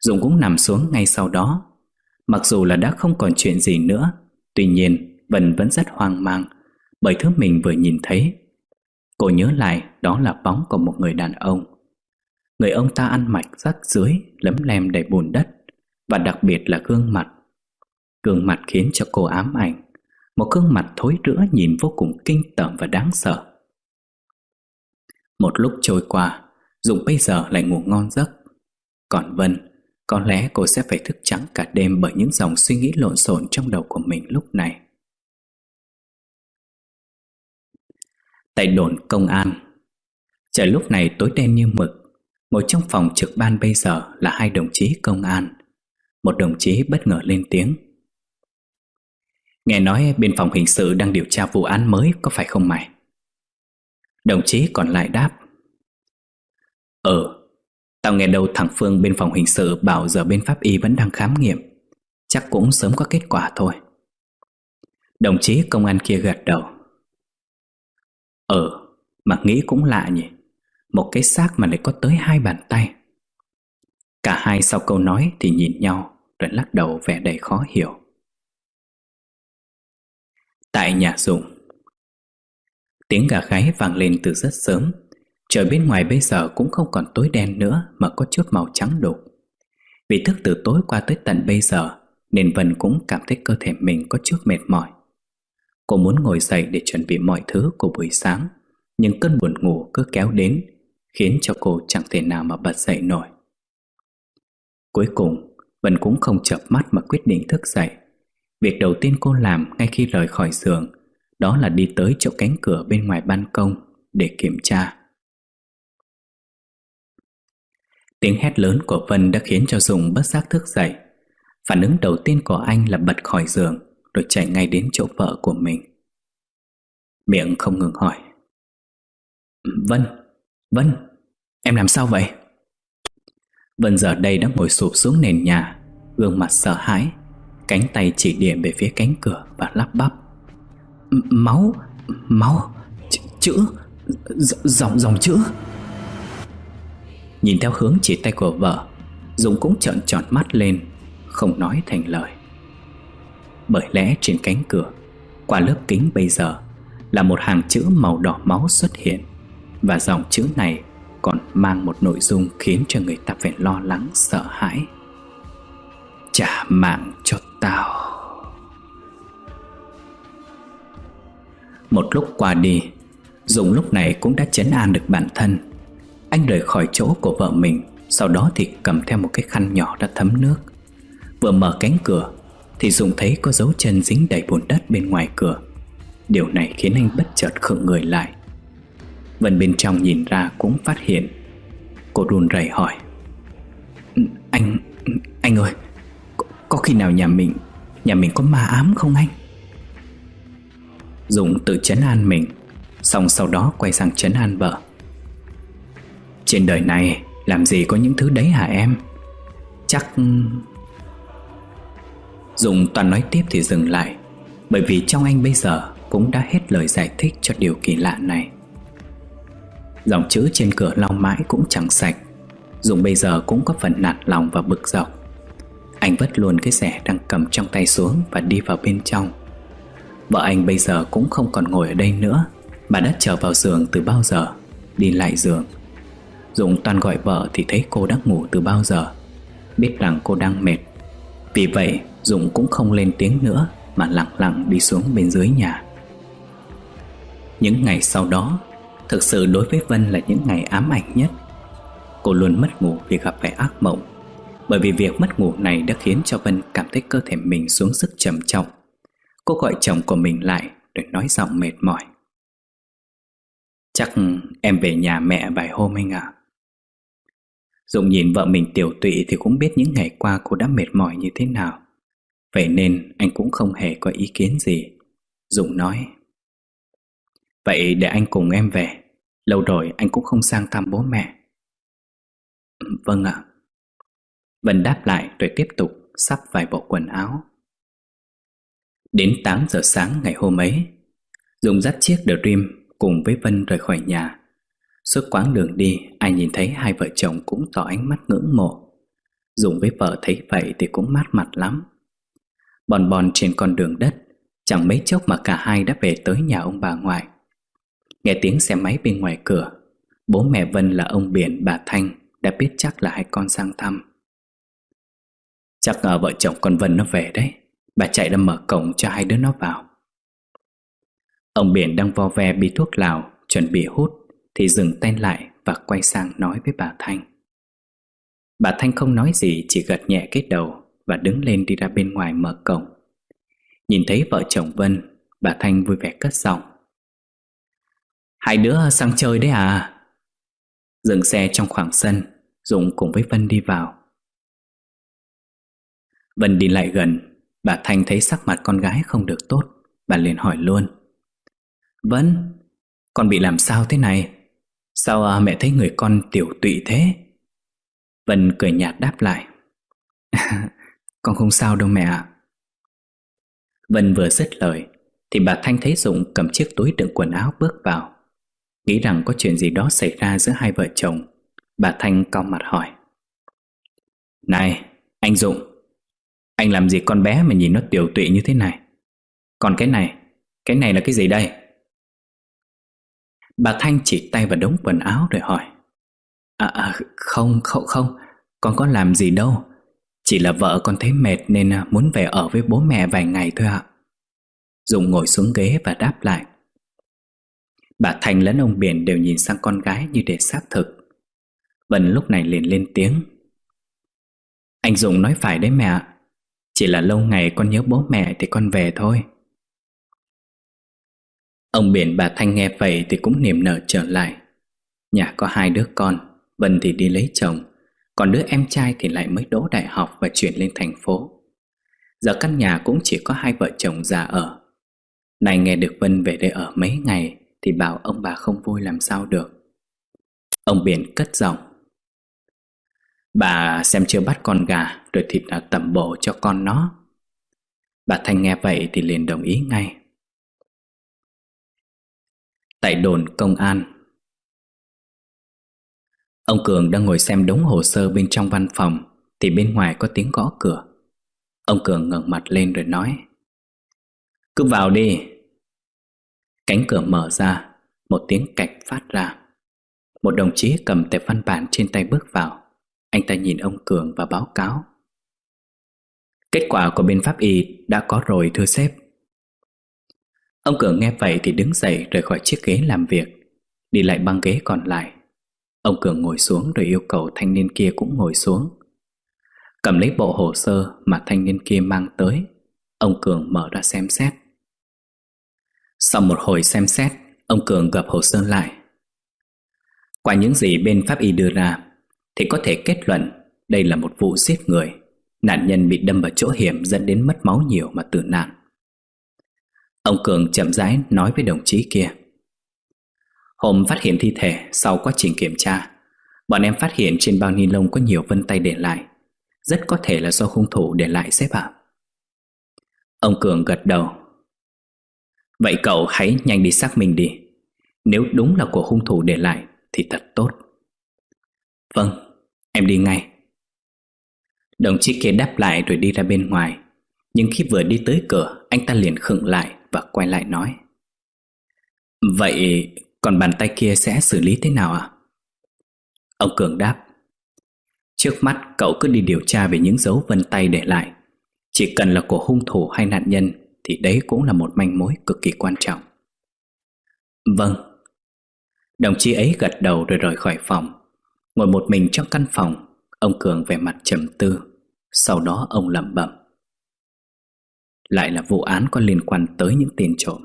Dũng cũng nằm xuống ngay sau đó. Mặc dù là đã không còn chuyện gì nữa, Tuy nhiên Vân vẫn rất hoang mang, Bởi thứ mình vừa nhìn thấy. Cô nhớ lại đó là bóng của một người đàn ông. Người ông ta ăn mạch rắc dưới Lấm lem đầy bùn đất, Và đặc biệt là gương mặt. Gương mặt khiến cho cô ám ảnh, một gương mặt thối rữa nhìn vô cùng kinh tởm và đáng sợ. Một lúc trôi qua Dũng bây giờ lại ngủ ngon giấc. Còn Vân, Có lẽ cô sẽ phải thức trắng cả đêm Bởi những dòng suy nghĩ lộn xộn trong đầu của mình lúc này. Tại đồn công an. Trời lúc này tối đen như mực. Ngồi trong phòng trực ban bây giờ là hai đồng chí công an. Một đồng chí bất ngờ lên tiếng. Nghe nói bên phòng hình sự đang điều tra vụ án mới có phải không mày? Đồng chí còn lại đáp ờ tao nghe đâu thằng Phương bên phòng hình sự bảo giờ bên pháp y vẫn đang khám nghiệm. Chắc cũng sớm có kết quả thôi. Đồng chí công an kia gật đầu. Ờ mà nghĩ cũng lạ nhỉ. Một cái xác mà lại có tới hai bàn tay. Cả hai sau câu nói thì nhìn nhau, Rồi lắc đầu vẻ đầy khó hiểu. Tại nhà Dũng, Tiếng gà gáy vang lên từ rất sớm. Trời bên ngoài bây giờ cũng không còn tối đen nữa Mà có chút màu trắng đục. Vì thức từ tối qua tới tận bây giờ, Nên Vân cũng cảm thấy cơ thể mình có chút mệt mỏi. Cô muốn ngồi dậy để chuẩn bị mọi thứ của buổi sáng, Nhưng cơn buồn ngủ cứ kéo đến, Khiến cho cô chẳng thể nào mà bật dậy nổi. Cuối cùng, Vân cũng không chợp mắt mà quyết định thức dậy. Việc đầu tiên cô làm ngay khi rời khỏi giường, Đó là đi tới chỗ cánh cửa bên ngoài ban công Để kiểm tra. Tiếng hét lớn của Vân đã khiến cho Dùng bất giác thức dậy. Phản ứng đầu tiên của anh là bật khỏi giường Rồi chạy ngay đến chỗ vợ của mình. Miệng không ngừng hỏi. Vân, Vân, em làm sao vậy? Vân giờ đây đã ngồi sụp xuống nền nhà Gương mặt sợ hãi Cánh tay chỉ điểm về phía cánh cửa và lắp bắp. Máu Máu Ch Chữ Dòng dòng chữ. Nhìn theo hướng chỉ tay của vợ, Dũng cũng trợn tròn mắt lên, Không nói thành lời. Bởi lẽ trên cánh cửa, Qua lớp kính bây giờ, Là một hàng chữ màu đỏ máu xuất hiện, Và dòng chữ này Còn mang một nội dung Khiến cho người ta phải lo lắng, sợ hãi. Trả mạng cho tao. Một lúc qua đi, Dũng lúc này cũng đã chấn an được bản thân. Anh rời khỏi chỗ của vợ mình Sau đó thì cầm theo một cái khăn nhỏ đã thấm nước. Vừa mở cánh cửa Thì Dũng thấy có dấu chân dính đầy bùn đất bên ngoài cửa. Điều này khiến anh bất chợt khựng người lại. Vân bên trong nhìn ra cũng phát hiện. Cô run rẩy hỏi Anh, anh ơi có, có khi nào nhà mình Nhà mình có ma ám không anh? Dũng tự chấn an mình Xong sau đó quay sang chấn an vợ. Trên đời này, Làm gì có những thứ đấy hả em? Chắc dùng toàn nói tiếp thì dừng lại, Bởi vì trong anh bây giờ Cũng đã hết lời giải thích cho điều kỳ lạ này. Dòng chữ trên cửa lau mãi cũng chẳng sạch, dùng bây giờ cũng có phần nạt lòng và bực dọc. Anh vứt luôn cái rẻ đang cầm trong tay xuống Và đi vào bên trong. Vợ anh bây giờ cũng không còn ngồi ở đây nữa, Bà đã trở vào giường từ bao giờ, Đi lại giường. Dũng toàn gọi vợ thì thấy cô đã ngủ từ bao giờ, Biết rằng cô đang mệt. Vì vậy, Dũng cũng không lên tiếng nữa, Mà lặng lặng đi xuống bên dưới nhà. Những ngày sau đó, Thực sự đối với Vân là những ngày ám ảnh nhất. Cô luôn mất ngủ vì gặp phải ác mộng, Bởi vì việc mất ngủ này đã khiến cho Vân cảm thấy cơ thể mình xuống sức trầm trọng. Cô gọi chồng của mình lại để nói giọng mệt mỏi. Chắc em về nhà mẹ vài hôm anh ạ. à. Dũng nhìn vợ mình tiểu tụy thì cũng biết những ngày qua cô đã mệt mỏi như thế nào. Vậy nên anh cũng không hề có ý kiến gì. Dũng nói, Vậy để anh cùng em về. Lâu rồi anh cũng không sang thăm bố mẹ. Vâng ạ. Vân đáp lại rồi tiếp tục sắp vài bộ quần áo. Đến 8 giờ sáng ngày hôm ấy Dũng dắt chiếc Dream cùng với Vân rời khỏi nhà. Suốt quãng đường đi, Ai nhìn thấy hai vợ chồng cũng tỏ ánh mắt ngưỡng mộ. Dùng với vợ thấy vậy thì cũng mát mặt lắm. Bòn bòn trên con đường đất, Chẳng mấy chốc mà cả hai đã về tới nhà ông bà ngoại. Nghe tiếng xe máy bên ngoài cửa, Bố mẹ Vân là ông Biển, bà Thanh Đã biết chắc là hai con sang thăm. Chắc ngờ vợ chồng con Vân nó về đấy, Bà chạy ra mở cổng cho hai đứa nó vào. Ông Biển đang vo ve bi thuốc lào, Chuẩn bị hút. Thì dừng tay lại và quay sang nói với bà Thanh. Bà Thanh không nói gì, Chỉ gật nhẹ cái đầu Và đứng lên đi ra bên ngoài mở cổng. Nhìn thấy vợ chồng Vân, Bà Thanh vui vẻ cất giọng. Hai đứa sang chơi đấy à? Dừng xe trong khoảng sân, Dũng cùng với Vân đi vào. Vân đi lại gần, Bà Thanh thấy sắc mặt con gái không được tốt, Bà liền hỏi luôn. Vân, Con bị làm sao thế này? Sao à, mẹ thấy người con tiểu tụy thế? Vân cười nhạt đáp lại. <laughs> Con không sao đâu mẹ ạ. Vân vừa dứt lời Thì bà Thanh thấy Dũng cầm chiếc túi đựng quần áo bước vào. Nghĩ rằng có chuyện gì đó xảy ra giữa hai vợ chồng Bà Thanh cau mặt hỏi. Này, anh Dũng Anh làm gì con bé mà nhìn nó tiểu tụy như thế này? Còn cái này Cái này là cái gì đây? Bà Thanh chỉ tay vào đống quần áo rồi hỏi. À, à không, không, không Con có làm gì đâu. Chỉ là vợ con thấy mệt nên à, muốn về ở với bố mẹ vài ngày thôi ạ. Dũng ngồi xuống ghế và đáp lại. Bà Thành lẫn ông Biển đều nhìn sang con gái như để xác thực. Vân lúc này liền lên tiếng. Anh Dũng nói phải đấy mẹ Chỉ là lâu ngày con nhớ bố mẹ thì con về thôi. Ông Biển bà Thanh nghe vậy thì cũng niềm nở trở lại. Nhà có hai đứa con, Vân thì đi lấy chồng, Còn đứa em trai thì lại mới đỗ đại học và chuyển lên thành phố. Giờ căn nhà cũng chỉ có hai vợ chồng già ở. Này nghe được Vân về đây ở mấy ngày thì bảo ông bà không vui làm sao được. Ông Biển cất giọng. Bà xem chưa bắt con gà, Rồi thịt nào tẩm bổ cho con nó. Bà Thanh nghe vậy thì liền đồng ý ngay. Tại đồn công an. Ông Cường đang ngồi xem đống hồ sơ bên trong văn phòng, Thì bên ngoài có tiếng gõ cửa. Ông Cường ngẩng mặt lên rồi nói, Cứ vào đi. Cánh cửa mở ra, Một tiếng cạch phát ra. Một đồng chí cầm tệp văn bản trên tay bước vào. Anh ta nhìn ông Cường và báo cáo, Kết quả của bên pháp y đã có rồi, thưa sếp. Ông Cường nghe vậy thì đứng dậy rời khỏi chiếc ghế làm việc, Đi lại băng ghế còn lại. Ông Cường ngồi xuống rồi yêu cầu thanh niên kia cũng ngồi xuống. Cầm lấy bộ hồ sơ mà thanh niên kia mang tới, Ông Cường mở ra xem xét. Sau một hồi xem xét, Ông Cường gập hồ sơ lại. Qua những gì bên pháp y đưa ra, Thì có thể kết luận Đây là một vụ giết người, Nạn nhân bị đâm vào chỗ hiểm dẫn đến mất máu nhiều mà tử nạn. Ông Cường chậm rãi nói với đồng chí kia. Hôm phát hiện thi thể sau quá trình kiểm tra Bọn em phát hiện trên bao ni lông có nhiều vân tay để lại. Rất có thể là do hung thủ để lại xếp ạ. Ông Cường gật đầu. Vậy cậu hãy nhanh đi xác minh đi. Nếu đúng là của hung thủ để lại Thì thật tốt. Vâng, em đi ngay. Đồng chí kia đáp lại rồi đi ra bên ngoài. Nhưng khi vừa đi tới cửa Anh ta liền khựng lại và quay lại nói. Vậy còn bàn tay kia sẽ xử lý thế nào ạ? Ông Cường đáp. Trước mắt cậu cứ đi điều tra về những dấu vân tay để lại. Chỉ cần là của hung thủ hay nạn nhân Thì đấy cũng là một manh mối cực kỳ quan trọng. Vâng. Đồng chí ấy gật đầu rồi rời khỏi phòng. Ngồi một mình trong căn phòng, Ông Cường vẻ mặt trầm tư. Sau đó ông lẩm bẩm. Lại là vụ án có liên quan tới những tiền trộm.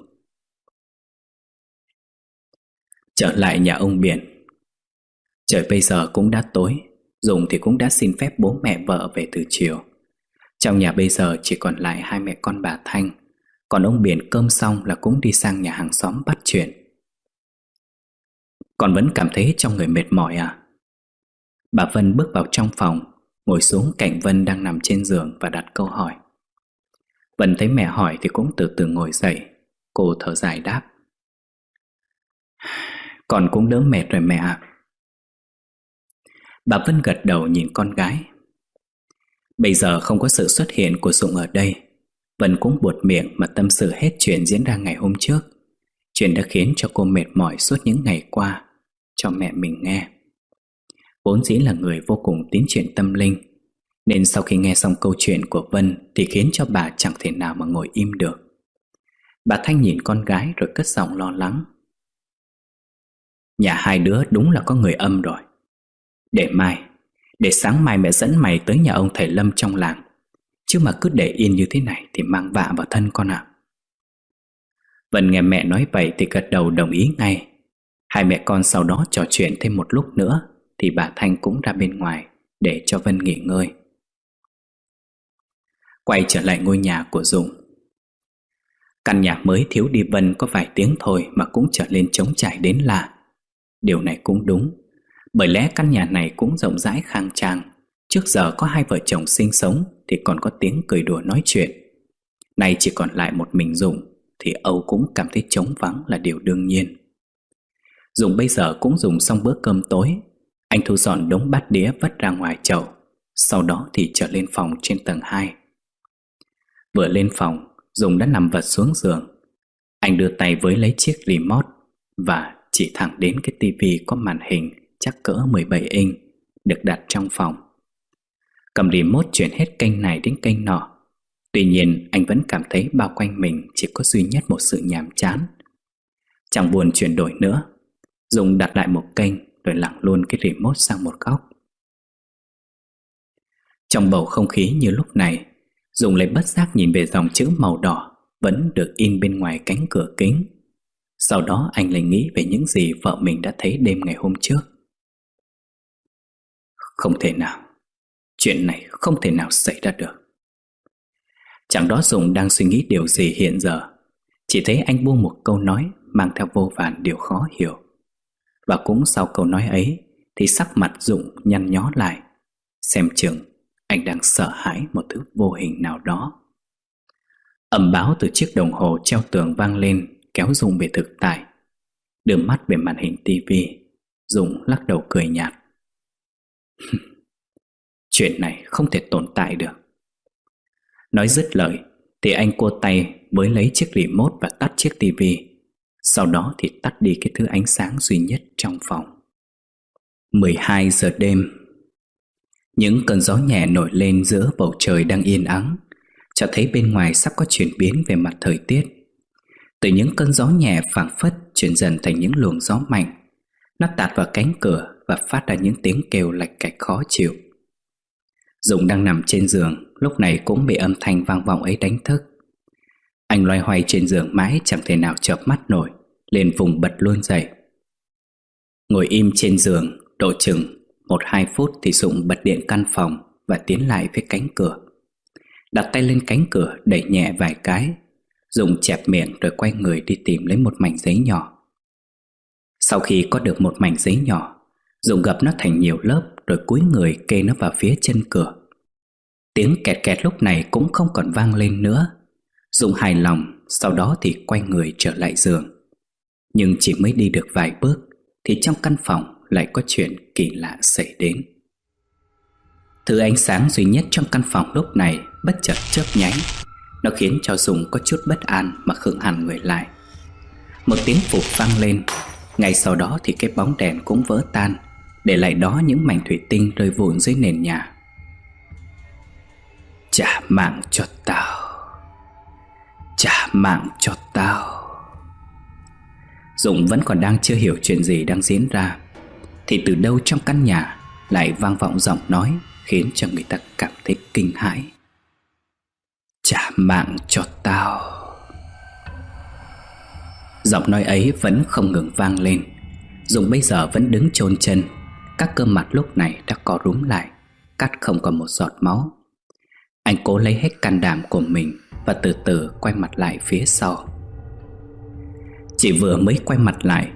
Trở lại nhà ông Biển. Trời bây giờ cũng đã tối, Dùng thì cũng đã xin phép bố mẹ vợ về từ chiều Trong nhà bây giờ chỉ còn lại hai mẹ con bà Thanh, Còn ông Biển cơm xong là cũng đi sang nhà hàng xóm bắt chuyện. Còn vẫn cảm thấy trong người mệt mỏi à? Bà Vân bước vào trong phòng, Ngồi xuống cạnh Vân đang nằm trên giường và đặt câu hỏi. Vân thấy mẹ hỏi thì cũng từ từ ngồi dậy. Cô thở dài đáp. Còn cũng đỡ mệt rồi mẹ ạ. Bà Vân gật đầu nhìn con gái. Bây giờ không có sự xuất hiện của Dũng ở đây. Vân cũng buột miệng mà tâm sự hết chuyện diễn ra ngày hôm trước. Chuyện đã khiến cho cô mệt mỏi suốt những ngày qua. Cho mẹ mình nghe. Vốn dĩ là người vô cùng tín chuyện tâm linh. Nên sau khi nghe xong câu chuyện của Vân Thì khiến cho bà chẳng thể nào mà ngồi im được. Bà Thanh nhìn con gái rồi cất giọng lo lắng. Nhà hai đứa đúng là có người âm rồi. Để mai, Để sáng mai mẹ dẫn mày tới nhà ông thầy Lâm trong làng. Chứ mà cứ để yên như thế này Thì mang vạ vào thân con ạ. Vân nghe mẹ nói vậy Thì gật đầu đồng ý ngay. Hai mẹ con sau đó trò chuyện thêm một lúc nữa Thì bà Thanh cũng ra bên ngoài Để cho Vân nghỉ ngơi. Quay trở lại ngôi nhà của Dũng. Căn nhà mới thiếu đi Vân có vài tiếng thôi Mà cũng trở lên trống trải đến lạ. Điều này cũng đúng, Bởi lẽ căn nhà này cũng rộng rãi khang trang. Trước giờ có hai vợ chồng sinh sống Thì còn có tiếng cười đùa nói chuyện. Nay chỉ còn lại một mình Dùng Thì Âu cũng cảm thấy trống vắng là điều đương nhiên. Dùng bây giờ cũng dùng xong bữa cơm tối. Anh thu dọn đống bát đĩa vất ra ngoài chậu, Sau đó thì trở lên phòng trên tầng 2 Vừa lên phòng Dùng đã nằm vật xuống giường Anh đưa tay với lấy chiếc remote Và chỉ thẳng đến cái tivi có màn hình chắc cỡ 17 inch được đặt trong phòng. Cầm remote chuyển hết kênh này đến kênh nọ. Tuy nhiên anh vẫn cảm thấy bao quanh mình chỉ có duy nhất một sự nhàm chán. Chẳng buồn chuyển đổi nữa. Dùng đặt lại một kênh rồi lặng luôn cái remote sang một góc. Trong bầu không khí như lúc này, Dùng lấy bất giác nhìn về dòng chữ màu đỏ, vẫn được in bên ngoài cánh cửa kính. Sau đó anh lại nghĩ về những gì vợ mình đã thấy đêm ngày hôm trước. Không thể nào, Chuyện này không thể nào xảy ra được. Chẳng đó Dùng đang suy nghĩ điều gì hiện giờ? Chỉ thấy anh buông một câu nói Mang theo vô vàn điều khó hiểu. Và cũng sau câu nói ấy, Thì sắc mặt Dụng nhăn nhó lại. Xem chừng anh đang sợ hãi một thứ vô hình nào đó. Ẩm báo từ chiếc đồng hồ treo tường vang lên, kéo Dung về thực tại. Đưa mắt về màn hình tivi Dung lắc đầu cười nhạt. <laughs> Chuyện này không thể tồn tại được. Nói dứt lời, Thì anh cua tay mới lấy chiếc remote và tắt chiếc tivi Sau đó thì tắt đi cái thứ ánh sáng duy nhất trong phòng. 12 giờ đêm những cơn gió nhẹ nổi lên giữa bầu trời đang yên ắng Cho thấy bên ngoài sắp có chuyển biến về mặt thời tiết từ những cơn gió nhẹ phảng phất chuyển dần thành những luồng gió mạnh Nó tạt vào cánh cửa và phát ra những tiếng kêu lạch cạch khó chịu. Dũng đang nằm trên giường, lúc này cũng bị âm thanh vang vọng ấy đánh thức. Anh loay hoay trên giường mãi chẳng thể nào chợp mắt nổi, liền vùng bật luôn dậy. Ngồi im trên giường, độ chừng một hai phút thì Dũng bật điện căn phòng và tiến lại với cánh cửa. Đặt tay lên cánh cửa đẩy nhẹ vài cái, Dũng chẹp miệng rồi quay người đi tìm lấy một mảnh giấy nhỏ. Sau khi có được một mảnh giấy nhỏ, Dũng gập nó thành nhiều lớp rồi cúi người kê nó vào phía chân cửa. Tiếng kẹt kẹt lúc này cũng không còn vang lên nữa. Dũng hài lòng, sau đó thì quay người trở lại giường. Nhưng chỉ mới đi được vài bước thì trong căn phòng lại có chuyện kỳ lạ xảy đến. Thứ ánh sáng duy nhất trong căn phòng lúc này bất chợt chớp nháy. Nó khiến cho Dung có chút bất an mà khựng hẳn người lại. Một tiếng phục vang lên, ngay sau đó thì cái bóng đèn cũng vỡ tan, để lại đó những mảnh thủy tinh rơi vụn dưới nền nhà. Trả mạng cho tao Trả mạng cho tao Dũng vẫn còn đang chưa hiểu chuyện gì đang diễn ra thì từ đâu trong căn nhà Lại vang vọng giọng nói Khiến cho người ta cảm thấy kinh hãi? Trả mạng cho tao. Giọng nói ấy vẫn không ngừng vang lên. Dùng bây giờ vẫn đứng chôn chân. Các cơ mặt lúc này đã co rúm lại, Cắt không còn một giọt máu. Anh cố lấy hết can đảm của mình Và từ từ quay mặt lại phía sau. Chỉ vừa mới quay mặt lại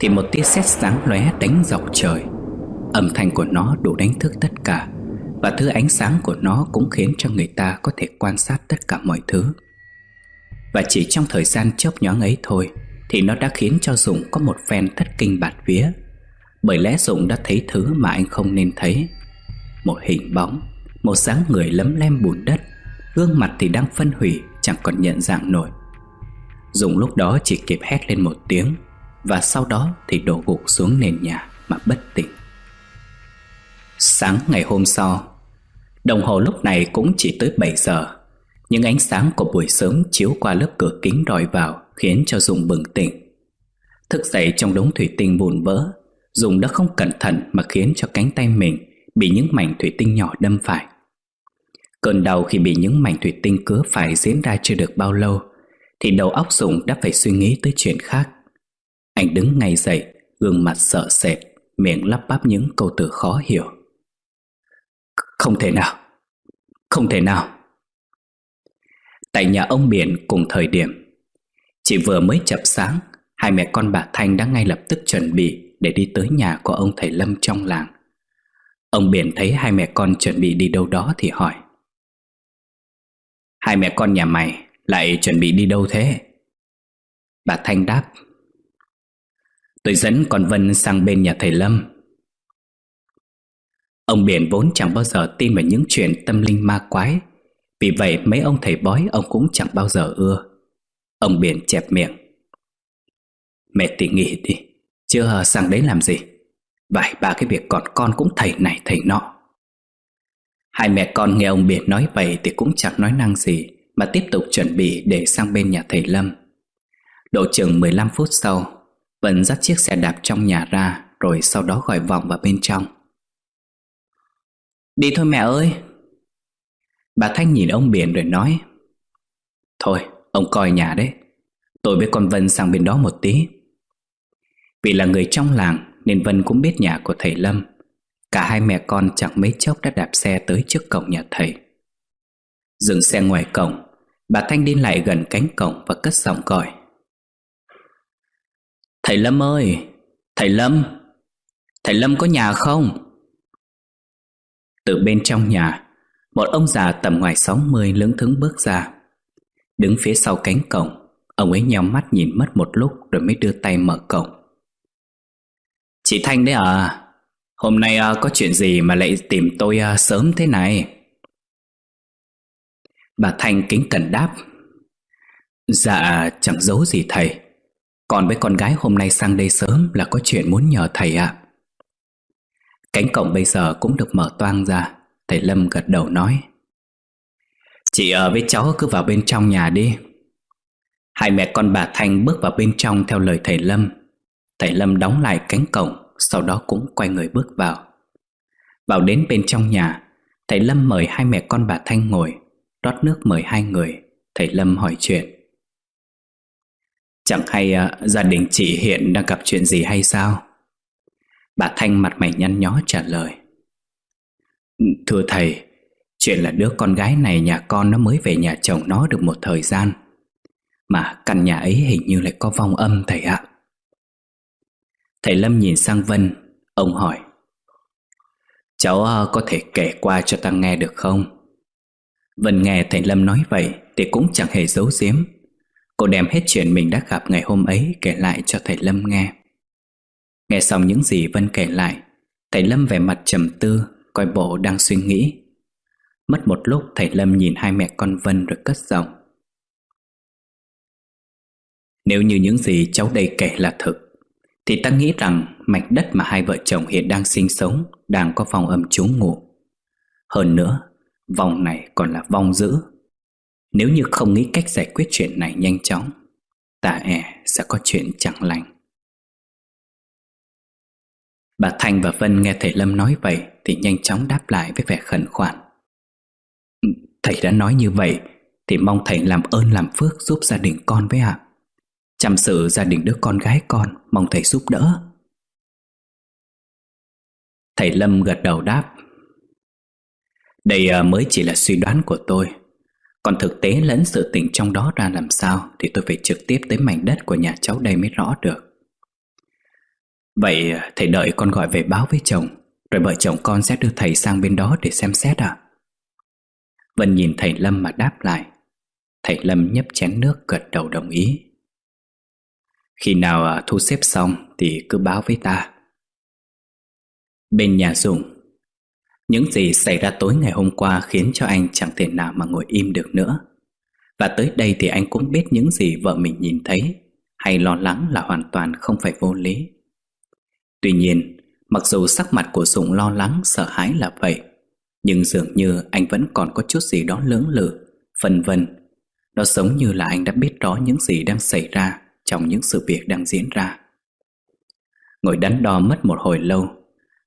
thì một tia sét sáng lóe đánh dọc trời. Âm thanh của nó đủ đánh thức tất cả, Và thứ ánh sáng của nó cũng khiến cho người ta có thể quan sát tất cả mọi thứ. Và chỉ trong thời gian chớp nhoáng ấy thôi, Thì nó đã khiến cho Dũng có một phen thất kinh bạt vía. Bởi lẽ Dũng đã thấy thứ mà anh không nên thấy. Một hình bóng, Một dáng người lấm lem bùn đất, Gương mặt thì đang phân hủy, Chẳng còn nhận dạng nổi. Dũng lúc đó chỉ kịp hét lên một tiếng. Và sau đó thì đổ gục xuống nền nhà Mà bất tỉnh. Sáng ngày hôm sau, Đồng hồ lúc này cũng chỉ tới 7 giờ, Nhưng ánh sáng của buổi sớm chiếu qua lớp cửa kính rọi vào Khiến cho Dũng bừng tỉnh. Thức dậy trong đống thủy tinh bùn vỡ Dũng đã không cẩn thận mà khiến cho cánh tay mình Bị những mảnh thủy tinh nhỏ đâm phải. Cơn đau khi bị những mảnh thủy tinh cứa phải diễn ra chưa được bao lâu, Thì đầu óc Dũng đã phải suy nghĩ tới chuyện khác. Anh đứng ngay dậy, Gương mặt sợ sệt, Miệng lắp bắp những câu từ khó hiểu. Không thể nào, Không thể nào. Tại nhà ông Biển cùng thời điểm Chỉ vừa mới chập sáng, Hai mẹ con bà Thanh đã ngay lập tức chuẩn bị Để đi tới nhà của ông thầy Lâm trong làng. Ông Biển thấy hai mẹ con chuẩn bị đi đâu đó thì hỏi. Hai mẹ con nhà mày lại chuẩn bị đi đâu thế? Bà Thanh đáp. Tôi dẫn con Vân sang bên nhà thầy Lâm. Ông Biển vốn chẳng bao giờ tin vào những chuyện tâm linh ma quái. Vì vậy mấy ông thầy bói ông cũng chẳng bao giờ ưa. Ông Biển chẹp miệng. Mẹ thì nghỉ đi, Chưa sang đấy làm gì? Vài ba cái việc còn con cũng thầy này thầy nọ. Hai mẹ con nghe ông Biển nói vậy Thì cũng chẳng nói năng gì, Mà tiếp tục chuẩn bị để sang bên nhà thầy Lâm. Độ chừng 15 phút sau Vân dắt chiếc xe đạp trong nhà ra, Rồi sau đó gọi vòng vào bên trong. Đi thôi mẹ ơi. Bà Thanh nhìn ông Biển rồi nói, Thôi, ông coi nhà đấy. Tôi với con Vân sang bên đó một tí. Vì là người trong làng, Nên Vân cũng biết nhà của thầy Lâm. Cả hai mẹ con chẳng mấy chốc đã đạp xe tới trước cổng nhà thầy. Dừng xe ngoài cổng, Bà Thanh đi lại gần cánh cổng và cất giọng gọi Thầy Lâm ơi! Thầy Lâm! Thầy Lâm có nhà không? Từ bên trong nhà Một ông già tầm ngoài 60 lững thững bước ra. Đứng phía sau cánh cổng Ông ấy nhắm mắt nhìn mất một lúc Rồi mới đưa tay mở cổng. Chị Thanh đấy à Hôm nay à, có chuyện gì mà lại tìm tôi à, sớm thế này? Bà Thanh kính cẩn đáp. Dạ chẳng giấu gì thầy. Còn với con gái hôm nay sang đây sớm Là có chuyện muốn nhờ thầy ạ. Cánh cổng bây giờ cũng được mở toang ra, Thầy Lâm gật đầu nói. Chị ở với cháu cứ vào bên trong nhà đi. Hai mẹ con bà Thanh bước vào bên trong theo lời thầy Lâm. Thầy Lâm đóng lại cánh cổng, Sau đó cũng quay người bước vào. Vào đến bên trong nhà, Thầy Lâm mời hai mẹ con bà Thanh ngồi, Rót nước mời hai người. Thầy Lâm hỏi chuyện. Chẳng hay uh, gia đình chị hiện đang gặp chuyện gì hay sao? Bà Thanh mặt mày nhăn nhó trả lời. Thưa thầy Chuyện là đứa con gái này nhà con nó mới về nhà chồng nó được một thời gian. Mà căn nhà ấy hình như lại có vong âm thầy ạ. Thầy Lâm nhìn sang Vân Ông hỏi. Cháu à, có thể kể qua cho ta nghe được không? Vân nghe thầy Lâm nói vậy Thì cũng chẳng hề giấu giếm. Cô đem hết chuyện mình đã gặp ngày hôm ấy Kể lại cho thầy Lâm nghe. Nghe xong những gì Vân kể lại Thầy Lâm vẻ mặt trầm tư Coi bộ đang suy nghĩ. Mất một lúc thầy Lâm nhìn hai mẹ con Vân rồi cất giọng. Nếu như những gì cháu đây kể là thực Thì ta nghĩ rằng mảnh đất mà hai vợ chồng hiện đang sinh sống Đang có phòng âm trú ngủ. Hơn nữa, vòng này còn là vong dữ nếu như không nghĩ cách giải quyết chuyện này nhanh chóng, Ta e sẽ có chuyện chẳng lành. Bà Thanh và Vân nghe thầy Lâm nói vậy Thì nhanh chóng đáp lại với vẻ khẩn khoản. Thầy đã nói như vậy Thì mong thầy làm ơn làm phước giúp gia đình con với ạ. Chăm sự gia đình đứa con gái con, Mong thầy giúp đỡ. Thầy Lâm gật đầu đáp, Đây à, mới chỉ là suy đoán của tôi. Còn thực tế lẫn sự tình trong đó ra làm sao Thì tôi phải trực tiếp tới mảnh đất của nhà cháu đây mới rõ được. Vậy, thầy đợi con gọi về báo với chồng, Rồi vợ chồng con sẽ đưa thầy sang bên đó để xem xét à Vân nhìn thầy Lâm mà đáp lại. Thầy Lâm nhấp chén nước, gật đầu đồng ý. Khi nào à, thu xếp xong thì cứ báo với ta. Bên nhà Dũng những gì xảy ra tối ngày hôm qua khiến cho anh chẳng thể nào mà ngồi im được nữa. Và tới đây thì anh cũng biết những gì vợ mình nhìn thấy Hay lo lắng là hoàn toàn không phải vô lý. Tuy nhiên, mặc dù sắc mặt của Dũng lo lắng, sợ hãi là vậy nhưng dường như anh vẫn còn có chút gì đó lưỡng lự Phân vân. Nó giống như là anh đã biết rõ những gì đang xảy ra Trong những sự việc đang diễn ra. Ngồi đắn đo mất một hồi lâu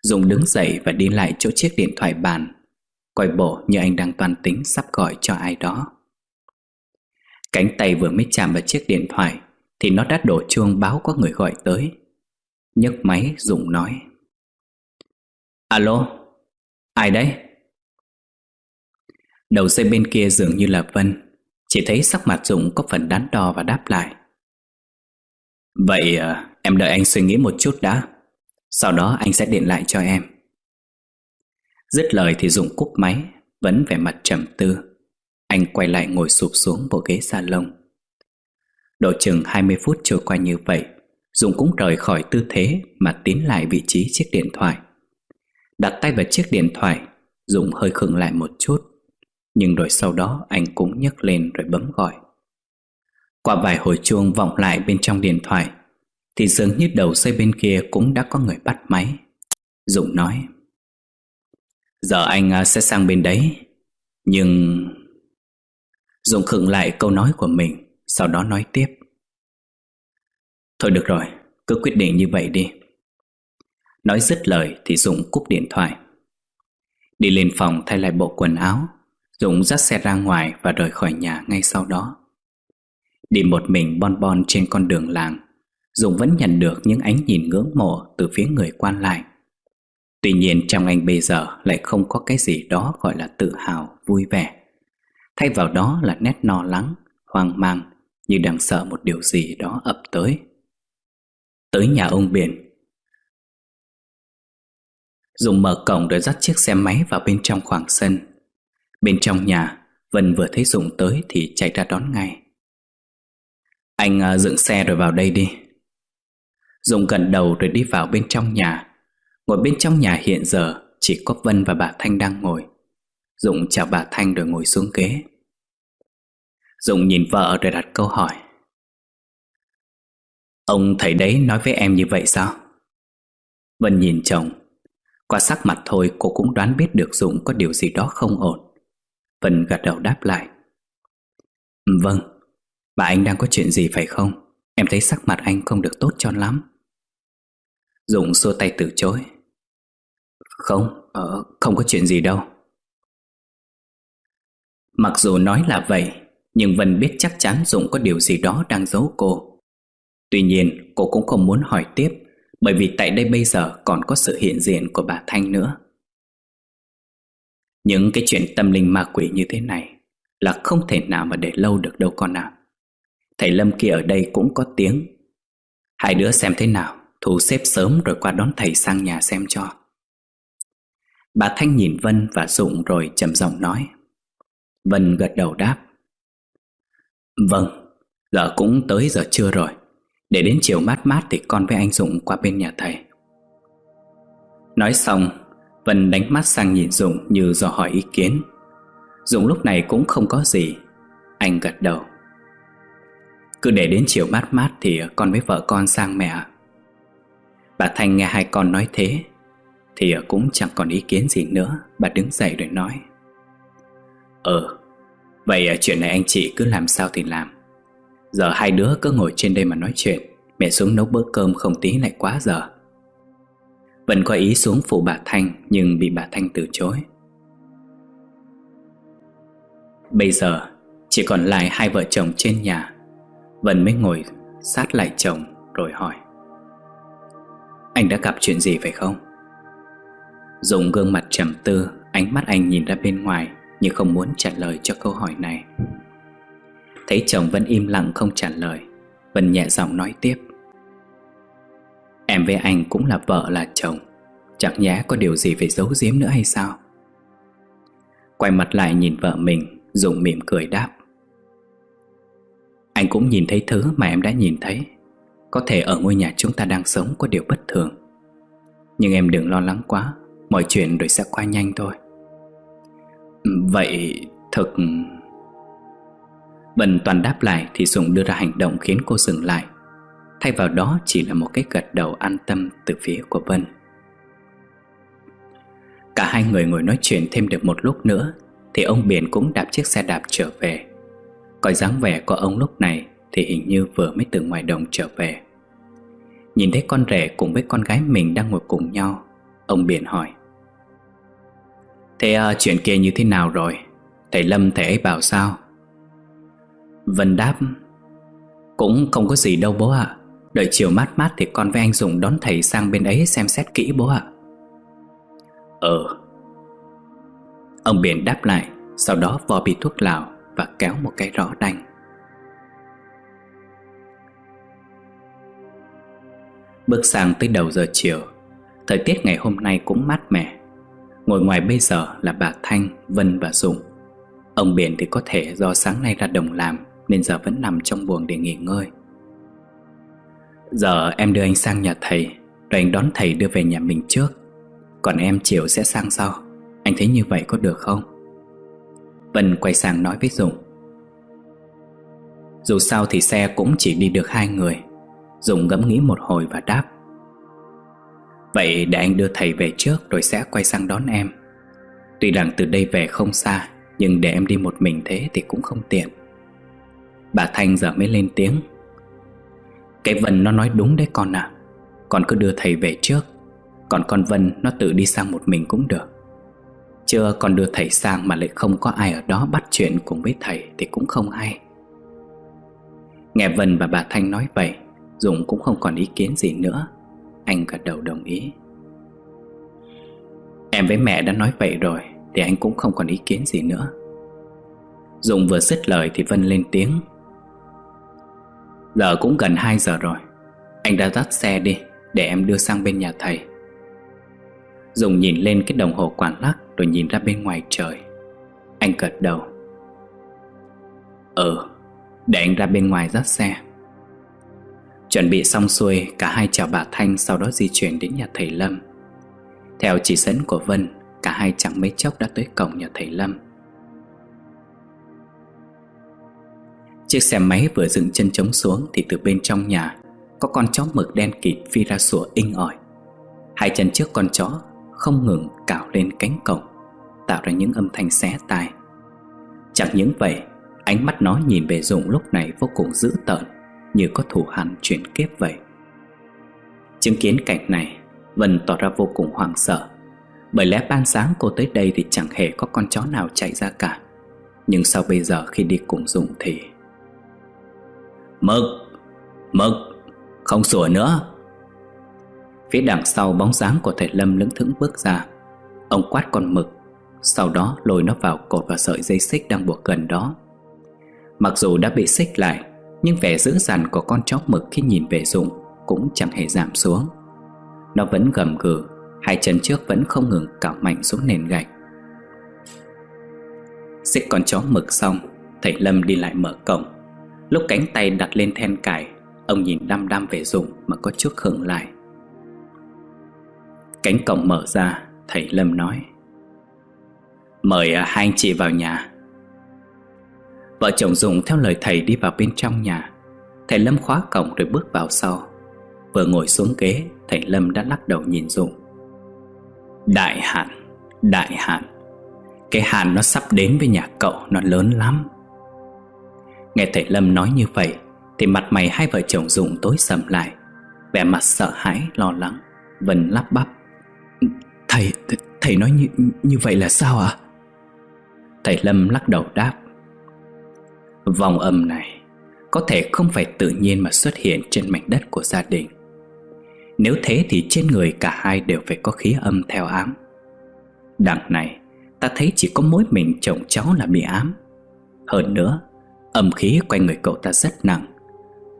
Dùng đứng dậy và đi lại chỗ chiếc điện thoại bàn. Coi bộ như anh đang toàn tính sắp gọi cho ai đó. Cánh tay vừa mới chạm vào chiếc điện thoại Thì nó đã đổ chuông báo có người gọi tới. Nhấc máy Dũng nói. Alo, ai đấy? Đầu dây bên kia dường như là Vân. Chỉ thấy sắc mặt Dũng có phần đắn đo và đáp lại. Vậy à, em đợi anh suy nghĩ một chút đã. Sau đó anh sẽ điện lại cho em. Dứt lời thì Dũng cúp máy Vẫn vẻ mặt trầm tư. Anh quay lại ngồi sụp xuống bộ ghế salon. Độ chừng 20 phút trôi qua như vậy, Dũng cũng rời khỏi tư thế Mà tiến lại vị trí chiếc điện thoại. Đặt tay vào chiếc điện thoại, Dũng hơi khựng lại một chút. Nhưng rồi sau đó anh cũng nhấc lên rồi bấm gọi. Qua vài hồi chuông vọng lại bên trong điện thoại thì dường như đầu dây bên kia cũng đã có người bắt máy. Dũng nói Giờ anh à, sẽ sang bên đấy Nhưng... Dũng khựng lại câu nói của mình Sau đó nói tiếp Thôi được rồi, cứ quyết định như vậy đi. Nói dứt lời thì Dũng cúp điện thoại. Đi lên phòng thay lại bộ quần áo Dũng dắt xe ra ngoài và rời khỏi nhà ngay sau đó. Đi một mình bon bon trên con đường làng. Dũng vẫn nhận được những ánh nhìn ngưỡng mộ từ phía người quan lại. Tuy nhiên trong anh bây giờ lại không có cái gì đó gọi là tự hào, vui vẻ. Thay vào đó là nét no lắng, hoang mang Như đang sợ một điều gì đó ập tới. Tới nhà ông Biển. Dùng mở cổng rồi dắt chiếc xe máy vào bên trong khoảng sân. Bên trong nhà Vân vừa thấy Dũng tới thì chạy ra đón ngay. Anh à, dựng xe rồi vào đây đi dùng gần đầu rồi đi vào bên trong nhà. Ngồi bên trong nhà hiện giờ, Chỉ có Vân và bà Thanh đang ngồi. Dũng chào bà Thanh rồi ngồi xuống ghế. Dũng nhìn vợ rồi đặt câu hỏi. Ông thầy đấy nói với em như vậy sao? Vân nhìn chồng. Qua sắc mặt thôi, cô cũng đoán biết được Dũng có điều gì đó không ổn. Vân gật đầu đáp lại. Ừ, vâng. Bà anh đang có chuyện gì phải không? Em thấy sắc mặt anh không được tốt cho lắm. Dũng xua tay từ chối. Không, ờ, không có chuyện gì đâu. Mặc dù nói là vậy Nhưng Vân biết chắc chắn Dũng có điều gì đó đang giấu cô. Tuy nhiên cô cũng không muốn hỏi tiếp Bởi vì tại đây bây giờ còn có sự hiện diện của bà Thanh nữa. Những cái chuyện tâm linh ma quỷ như thế này Là không thể nào mà để lâu được đâu con ạ. Thầy Lâm kia ở đây cũng có tiếng. Hai đứa xem thế nào? Thu xếp sớm rồi qua đón thầy sang nhà xem cho. Bà Thanh nhìn Vân và Dũng rồi trầm giọng nói. Vân gật đầu đáp. Vâng, giờ cũng tới giờ trưa rồi. Để đến chiều mát mát thì con với anh Dũng qua bên nhà thầy. Nói xong Vân đánh mắt sang nhìn Dũng như dò hỏi ý kiến. Dũng lúc này cũng không có gì. Anh gật đầu. Cứ để đến chiều mát mát thì con với vợ con sang mẹ Bà Thanh nghe hai con nói thế, Thì cũng chẳng còn ý kiến gì nữa. Bà đứng dậy rồi nói Ờ Vậy à, chuyện này anh chị cứ làm sao thì làm. Giờ hai đứa cứ ngồi trên đây mà nói chuyện, Mẹ xuống nấu bữa cơm không tí lại quá giờ. Vân có ý xuống phụ bà Thanh, Nhưng bị bà Thanh từ chối. Bây giờ, Chỉ còn lại hai vợ chồng trên nhà. Vân mới ngồi sát lại chồng, Rồi hỏi anh đã gặp chuyện gì phải không? Dùng gương mặt trầm tư, Ánh mắt anh nhìn ra bên ngoài, Nhưng không muốn trả lời cho câu hỏi này. Thấy chồng vẫn im lặng không trả lời, Vân nhẹ giọng nói tiếp. Em với anh cũng là vợ là chồng, Chẳng nhẽ có điều gì phải giấu giếm nữa hay sao? Quay mặt lại nhìn vợ mình, Dùng mỉm cười đáp. Anh cũng nhìn thấy thứ mà em đã nhìn thấy. Có thể ở ngôi nhà chúng ta đang sống có điều bất thường. Nhưng em đừng lo lắng quá, Mọi chuyện rồi sẽ qua nhanh thôi. Ừ, vậy thực Vân toàn đáp lại thì Sùng đưa ra hành động khiến cô dừng lại. Thay vào đó chỉ là một cái gật đầu an tâm từ phía của Vân. Cả hai người ngồi nói chuyện thêm được một lúc nữa, Thì ông Biển cũng đạp chiếc xe đạp trở về. Coi dáng vẻ của ông lúc này thì hình như vừa mới từ ngoài đồng trở về. Nhìn thấy con rể cùng với con gái mình đang ngồi cùng nhau Ông Biển hỏi. Thế à, chuyện kia như thế nào rồi? Thầy Lâm thầy ấy bảo sao? Vân đáp Cũng không có gì đâu bố ạ. Đợi chiều mát mát thì con với anh Dũng đón thầy sang bên ấy xem xét kỹ bố ạ. Ờ. Ông Biển đáp lại Sau đó vò bị thuốc lào Và kéo một cái rõ đanh Bước sang tới đầu giờ chiều. Thời tiết ngày hôm nay cũng mát mẻ. Ngồi ngoài bây giờ là bà Thanh, Vân và Dùng Ông Biển thì có thể do sáng nay ra đồng làm Nên giờ vẫn nằm trong buồng để nghỉ ngơi. Giờ em đưa anh sang nhà thầy Rồi anh đón thầy đưa về nhà mình trước. Còn em chiều sẽ sang sau. Anh thấy như vậy có được không? Vân quay sang nói với Dùng Dù sao thì xe cũng chỉ đi được hai người. Dũng ngẫm nghĩ một hồi và đáp. Vậy để anh đưa thầy về trước Rồi sẽ quay sang đón em. Tuy rằng từ đây về không xa, Nhưng để em đi một mình thế thì cũng không tiện. Bà Thanh giờ mới lên tiếng. Cái Vân nó nói đúng đấy con à Con cứ đưa thầy về trước, Còn con Vân nó tự đi sang một mình cũng được. Chưa còn đưa thầy sang mà lại không có ai ở đó bắt chuyện cùng với thầy thì cũng không hay. Nghe Vân và bà Thanh nói vậy Dũng cũng không còn ý kiến gì nữa. Anh gật đầu đồng ý. Em với mẹ đã nói vậy rồi, Thì anh cũng không còn ý kiến gì nữa. Dũng vừa dứt lời thì Vân lên tiếng. Giờ cũng gần 2 giờ rồi, Anh đã dắt xe đi Để em đưa sang bên nhà thầy. Dũng nhìn lên cái đồng hồ quảng lắc Rồi nhìn ra bên ngoài trời. Anh gật đầu. Ừ Để anh ra bên ngoài dắt xe. Chuẩn bị xong xuôi, Cả hai chào bà Thanh Sau đó di chuyển đến nhà thầy Lâm. Theo chỉ dẫn của Vân, Cả hai chẳng mấy chốc đã tới cổng nhà thầy Lâm. Chiếc xe máy vừa dựng chân trống xuống Thì từ bên trong nhà, Có con chó mực đen kịt phi ra sủa inh ỏi. Hai chân trước con chó Không ngừng cào lên cánh cổng, Tạo ra những âm thanh xé tai. Chẳng những vậy, Ánh mắt nó nhìn về Dũng lúc này vô cùng dữ tợn. Như có thủ hẳn chuyển kiếp vậy. Chứng kiến cảnh này, Vân tỏ ra vô cùng hoảng sợ. Bởi lẽ ban sáng cô tới đây thì chẳng hề có con chó nào chạy ra cả. Nhưng sau bây giờ khi đi cùng Dũng thì? Mực! Mực! Không sủa nữa! Phía đằng sau bóng dáng của thầy Lâm lững thững bước ra. Ông quát con mực. Sau đó lôi nó vào cột và sợi dây xích đang buộc gần đó. Mặc dù đã bị xích lại nhưng vẻ dữ dằn của con chó mực khi nhìn về Dũng Cũng chẳng hề giảm xuống. Nó vẫn gầm gừ, Hai chân trước vẫn không ngừng cào mạnh xuống nền gạch. Xích con chó mực xong, Thầy Lâm đi lại mở cổng. Lúc cánh tay đặt lên then cài, Ông nhìn đăm đăm về Dũng mà có chút khựng lại. Cánh cổng mở ra, Thầy Lâm nói, Mời à, hai anh chị vào nhà. Vợ chồng Dùng theo lời thầy đi vào bên trong nhà. Thầy Lâm khóa cổng rồi bước vào sau. Vừa ngồi xuống ghế Thầy Lâm đã lắc đầu nhìn Dụng Đại hạn Đại hạn Cái hạn nó sắp đến với nhà cậu Nó lớn lắm. Nghe thầy Lâm nói như vậy Thì mặt mày hai vợ chồng Dụng tối sầm lại. Vẻ mặt sợ hãi lo lắng Vân lắp bắp. Thầy, thầy nói như, như vậy là sao ạ? À? Thầy Lâm lắc đầu đáp. Vòng âm này Có thể không phải tự nhiên mà xuất hiện trên mảnh đất của gia đình. Nếu thế thì trên người cả hai đều phải có khí âm theo ám. Đằng này, Ta thấy chỉ có mỗi mình chồng cháu là bị ám. Hơn nữa, Âm khí quanh người cậu ta rất nặng.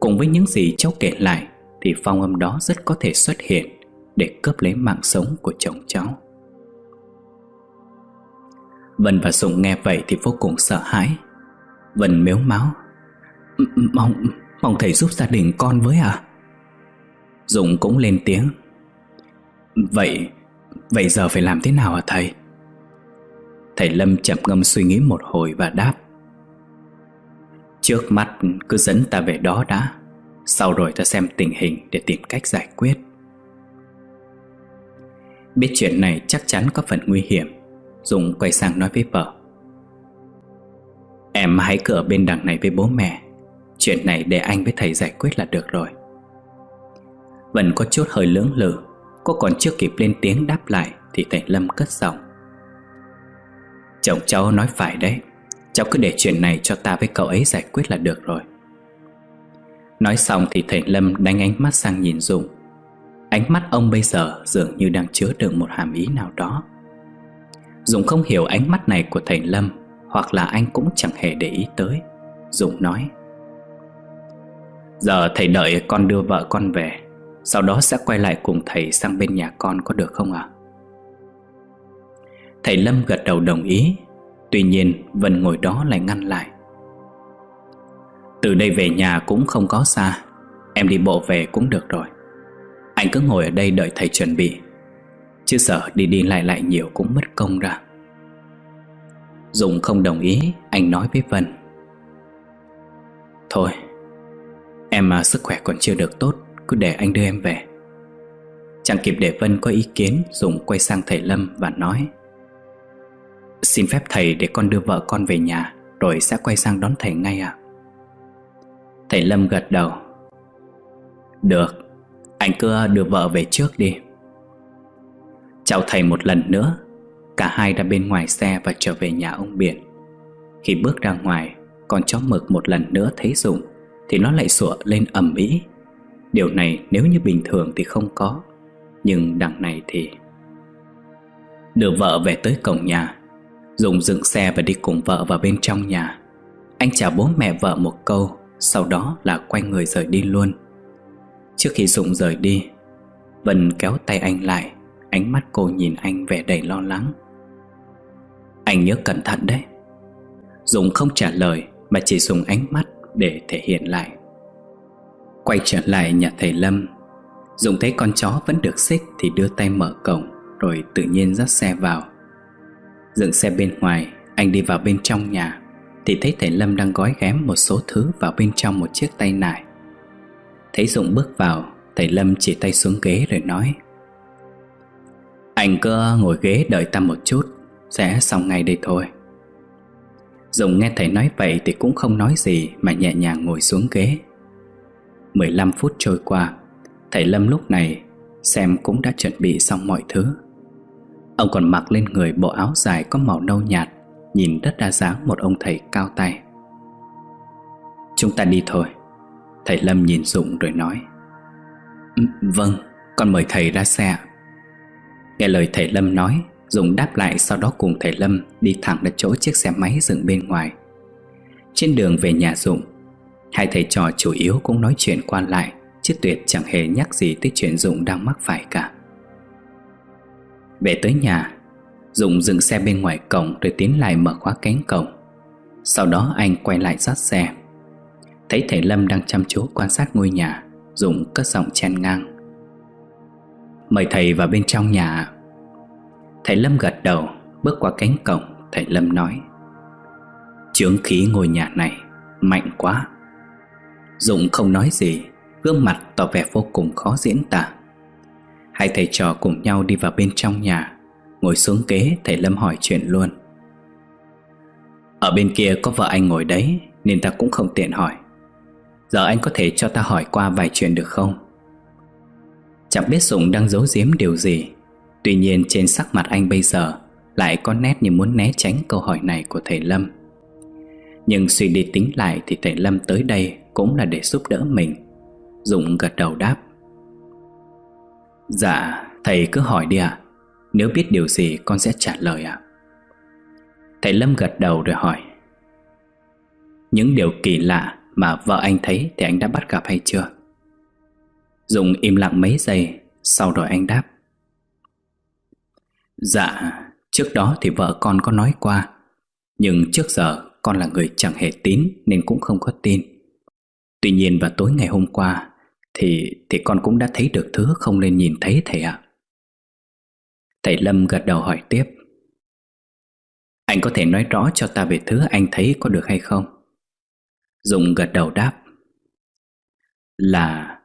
Cùng với những gì cháu kể lại, Thì phong âm đó rất có thể xuất hiện để cướp lấy mạng sống của chồng cháu. Vân và Sùng nghe vậy thì vô cùng sợ hãi. Vân mếu máu. Mong, mong thầy giúp gia đình con với à Dũng cũng lên tiếng. Vậy, vậy giờ phải làm thế nào hả thầy? Thầy Lâm chậm ngâm suy nghĩ một hồi và đáp. Trước mắt cứ dẫn ta về đó đã. Sau rồi ta xem tình hình để tìm cách giải quyết. Biết chuyện này chắc chắn có phần nguy hiểm. Dũng quay sang nói với vợ. Em hãy cứ ở bên đằng này với bố mẹ. Chuyện này để anh với thầy giải quyết là được rồi. Vẫn có chút hơi lưỡng lự. Cô còn chưa kịp lên tiếng đáp lại Thì thầy Lâm cất giọng. Chồng cháu nói phải đấy. Cháu cứ để chuyện này cho ta với cậu ấy giải quyết là được rồi. Nói xong thì thầy Lâm đánh ánh mắt sang nhìn Dũng. Ánh mắt ông bây giờ dường như đang chứa đựng một hàm ý nào đó. Dũng không hiểu ánh mắt này của thầy Lâm hoặc là anh cũng chẳng hề để ý tới Dũng nói, Giờ thầy đợi con đưa vợ con về, Sau đó sẽ quay lại cùng thầy sang bên nhà con có được không ạ? À? Thầy Lâm gật đầu đồng ý, Tuy nhiên Vân ngồi đó lại ngăn lại Từ đây về nhà cũng không có xa, Em đi bộ về cũng được rồi anh cứ ngồi ở đây đợi thầy chuẩn bị Chứ sợ đi đi lại lại nhiều cũng mất công ra Dũng không đồng ý, Anh nói với Vân. Thôi, Em mà sức khỏe còn chưa được tốt, Cứ để anh đưa em về. Chẳng kịp để Vân có ý kiến Dũng quay sang thầy Lâm và nói, Xin phép thầy để con đưa vợ con về nhà, Rồi sẽ quay sang đón thầy ngay ạ. Thầy Lâm gật đầu, Được, anh cứ đưa vợ về trước đi. Chào thầy một lần nữa. Cả hai ra bên ngoài xe và trở về nhà ông Biển. Khi bước ra ngoài, Con chó mực một lần nữa thấy Dũng Thì nó lại sủa lên ầm ĩ. Điều này nếu như bình thường thì không có, Nhưng đằng này thì. Đưa vợ về tới cổng nhà, Dùng dựng xe và đi cùng vợ vào bên trong nhà. Anh chào bố mẹ vợ một câu, Sau đó là quay người rời đi luôn. Trước khi Dũng rời đi, Vân kéo tay anh lại, Ánh mắt cô nhìn anh vẻ đầy lo lắng. Anh nhớ cẩn thận đấy. Dũng không trả lời Mà chỉ dùng ánh mắt để thể hiện lại. Quay trở lại nhà thầy Lâm, Dũng thấy con chó vẫn được xích Thì đưa tay mở cổng Rồi tự nhiên dắt xe vào. Dựng xe bên ngoài, Anh đi vào bên trong nhà Thì thấy thầy Lâm đang gói ghém một số thứ Vào bên trong một chiếc tay nải. Thấy Dũng bước vào, Thầy Lâm chỉ tay xuống ghế rồi nói, Anh cứ ngồi ghế đợi ta một chút. Sẽ xong ngay đây thôi. Dũng nghe thầy nói vậy thì cũng không nói gì Mà nhẹ nhàng ngồi xuống ghế. 15 phút trôi qua Thầy Lâm lúc này Xem cũng đã chuẩn bị xong mọi thứ. Ông còn mặc lên người bộ áo dài có màu nâu nhạt Nhìn rất đa dáng một ông thầy cao tay. Chúng ta đi thôi Thầy Lâm nhìn Dũng rồi nói. Ừ, vâng, con mời thầy ra xe Nghe lời thầy Lâm nói Dũng đáp lại sau đó cùng thầy Lâm Đi thẳng đến chỗ chiếc xe máy dựng bên ngoài. Trên đường về nhà Dũng, Hai thầy trò chủ yếu cũng nói chuyện qua lại, Chứ Tuyệt chẳng hề nhắc gì tới chuyện Dũng đang mắc phải cả. Về tới nhà, Dũng dừng xe bên ngoài cổng Rồi tiến lại mở khóa cánh cổng. Sau đó anh quay lại dắt xe. Thấy thầy Lâm đang chăm chú quan sát ngôi nhà, Dũng cất giọng chen ngang. Mời thầy vào bên trong nhà Thầy Lâm gật đầu, Bước qua cánh cổng, Thầy Lâm nói, Chướng khí ngôi nhà này Mạnh quá. Dũng không nói gì, Gương mặt tỏ vẻ vô cùng khó diễn tả. Hai thầy trò cùng nhau đi vào bên trong nhà, Ngồi xuống kế thầy Lâm hỏi chuyện luôn. Ở bên kia có vợ anh ngồi đấy, Nên ta cũng không tiện hỏi. Giờ anh có thể cho ta hỏi qua vài chuyện được không? Chẳng biết Dũng đang giấu giếm điều gì Tuy nhiên trên sắc mặt anh bây giờ Lại có nét như muốn né tránh câu hỏi này của thầy Lâm. Nhưng suy đi tính lại Thì thầy Lâm tới đây Cũng là để giúp đỡ mình. Dũng gật đầu đáp. Dạ thầy cứ hỏi đi ạ. Nếu biết điều gì, con sẽ trả lời ạ. Thầy Lâm gật đầu rồi hỏi. Những điều kỳ lạ mà vợ anh thấy thì anh đã bắt gặp hay chưa? Dũng im lặng mấy giây, Sau rồi anh đáp. Dạ Trước đó thì vợ con có nói qua. Nhưng trước giờ con là người chẳng hề tín Nên cũng không có tin. Tuy nhiên vào tối ngày hôm qua Thì thì con cũng đã thấy được thứ không nên nhìn thấy thầy ạ. Thầy Lâm gật đầu hỏi tiếp. Anh có thể nói rõ cho ta về thứ anh thấy có được hay không? Dùng gật đầu đáp. Là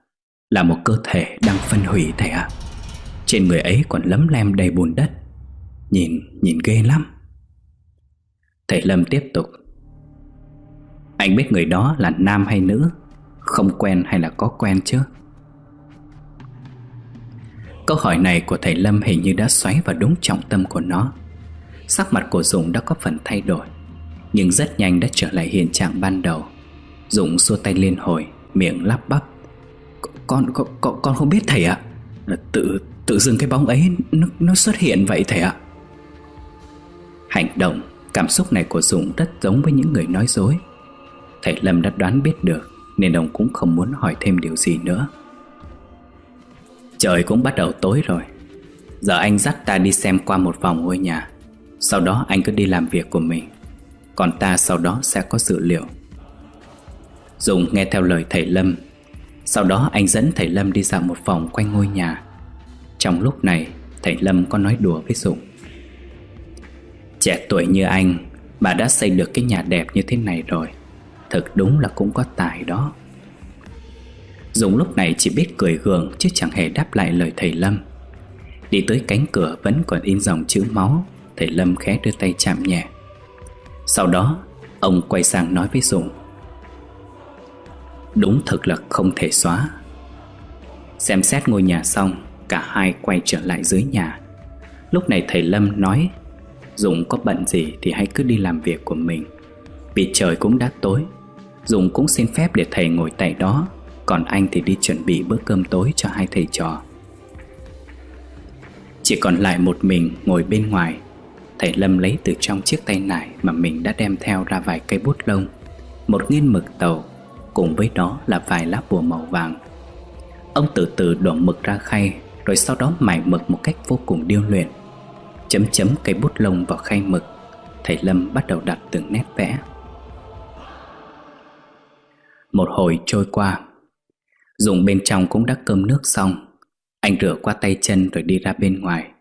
Là một cơ thể đang phân hủy thầy ạ. Trên người ấy còn lấm lem đầy bùn đất. Nhìn, nhìn ghê lắm. Thầy Lâm tiếp tục. Anh biết người đó là nam hay nữ? Không quen hay là có quen chứ? Câu hỏi này của thầy Lâm hình như đã xoáy vào đúng trọng tâm của nó. Sắc mặt của Dũng đã có phần thay đổi Nhưng rất nhanh đã trở lại hiện trạng ban đầu. Dũng xua tay liên hồi Miệng lắp bắp. Con, con, con, con không biết thầy ạ. Tự tự dưng cái bóng ấy nó, nó xuất hiện vậy thầy ạ. Hành động, cảm xúc này của Dũng rất giống với những người nói dối. Thầy Lâm đã đoán biết được Nên ông cũng không muốn hỏi thêm điều gì nữa. Trời cũng bắt đầu tối rồi. Giờ anh dắt ta đi xem qua một vòng ngôi nhà. Sau đó anh cứ đi làm việc của mình. Còn ta sau đó sẽ có dữ liệu. Dùng nghe theo lời thầy Lâm. Sau đó anh dẫn thầy Lâm đi dạo một vòng quanh ngôi nhà. Trong lúc này Thầy Lâm có nói đùa với Dũng. Trẻ tuổi như anh, bà đã xây được cái nhà đẹp như thế này rồi. Thực đúng là cũng có tài đó. Dũng lúc này chỉ biết cười gượng, Chứ chẳng hề đáp lại lời thầy Lâm. Đi tới cánh cửa vẫn còn in dòng chữ máu, Thầy Lâm khẽ đưa tay chạm nhẹ. Sau đó, Ông quay sang nói với Dũng. Đúng thực là không thể xóa. Xem xét ngôi nhà xong, Cả hai quay trở lại dưới nhà. Lúc này thầy Lâm nói Dũng có bận gì thì hãy cứ đi làm việc của mình. Vì trời cũng đã tối Dũng cũng xin phép để thầy ngồi tại đó, Còn anh thì đi chuẩn bị bữa cơm tối cho hai thầy trò. Chỉ còn lại một mình ngồi bên ngoài, Thầy Lâm lấy từ trong chiếc tay nải Mà mình đã đem theo ra vài cây bút lông, Một nghiên mực tàu, Cùng với đó là vài lá bùa màu vàng. Ông từ từ đổ mực ra khay, Rồi sau đó mài mực một cách vô cùng điêu luyện. Chấm chấm cây bút lông vào khay mực Thầy Lâm bắt đầu đặt từng nét vẽ. Một hồi trôi qua Dùng bên trong cũng đã cơm nước xong Anh rửa qua tay chân rồi đi ra bên ngoài.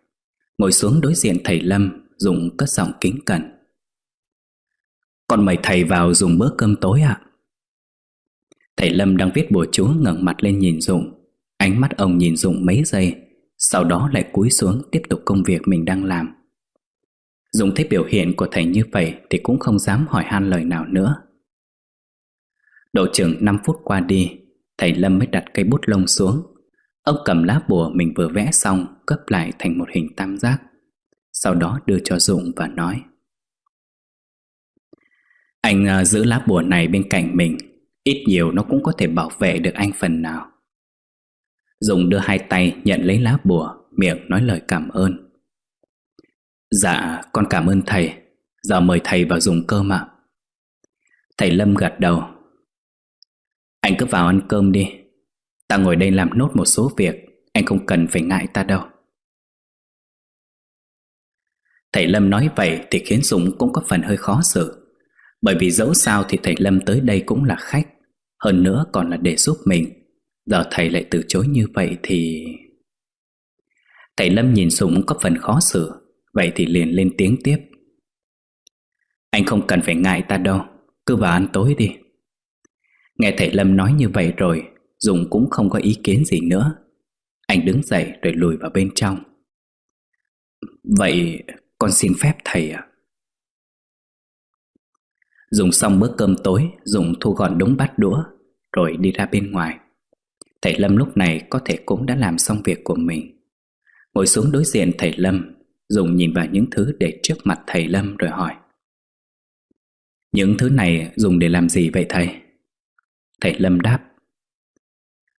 Ngồi xuống đối diện thầy Lâm Dùng cất giọng kính cẩn. Con mời thầy vào dùng bữa cơm tối ạ. Thầy Lâm đang viết bùa chú ngẩng mặt lên nhìn Dụng, Ánh mắt ông nhìn Dụng mấy giây sau đó lại cúi xuống tiếp tục công việc mình đang làm. Dũng thấy biểu hiện của thầy như vậy Thì cũng không dám hỏi han lời nào nữa. Độ chừng 5 phút qua đi, Thầy Lâm mới đặt cây bút lông xuống. Ông cầm lá bùa mình vừa vẽ xong Cấp lại thành một hình tam giác. Sau đó đưa cho Dụng và nói, Anh à, giữ lá bùa này bên cạnh mình, Ít nhiều nó cũng có thể bảo vệ được anh phần nào. Dùng đưa hai tay nhận lấy lá bùa, Miệng nói lời cảm ơn. Dạ con cảm ơn thầy. Giờ mời thầy vào dùng cơm ạ. Thầy Lâm gật đầu. Anh cứ vào ăn cơm đi. Ta ngồi đây làm nốt một số việc. Anh không cần phải ngại ta đâu. Thầy Lâm nói vậy thì khiến Dũng cũng có phần hơi khó xử. Bởi vì dẫu sao thì thầy Lâm tới đây cũng là khách. Hơn nữa còn là để giúp mình. Giờ thầy lại từ chối như vậy thì... Thầy Lâm nhìn Dũng có phần khó xử, Vậy thì liền lên tiếng tiếp. Anh không cần phải ngại ta đâu, Cứ vào ăn tối đi. Nghe thầy Lâm nói như vậy rồi, Dùng cũng không có ý kiến gì nữa. Anh đứng dậy rồi lùi vào bên trong. Vậy con xin phép thầy ạ. Dùng xong bữa cơm tối, Dùng thu gọn đống bát đũa, Rồi đi ra bên ngoài. Thầy Lâm lúc này có thể cũng đã làm xong việc của mình. Ngồi xuống đối diện thầy Lâm, Dùng nhìn vào những thứ để trước mặt thầy Lâm rồi hỏi. Những thứ này dùng để làm gì vậy thầy? Thầy Lâm đáp.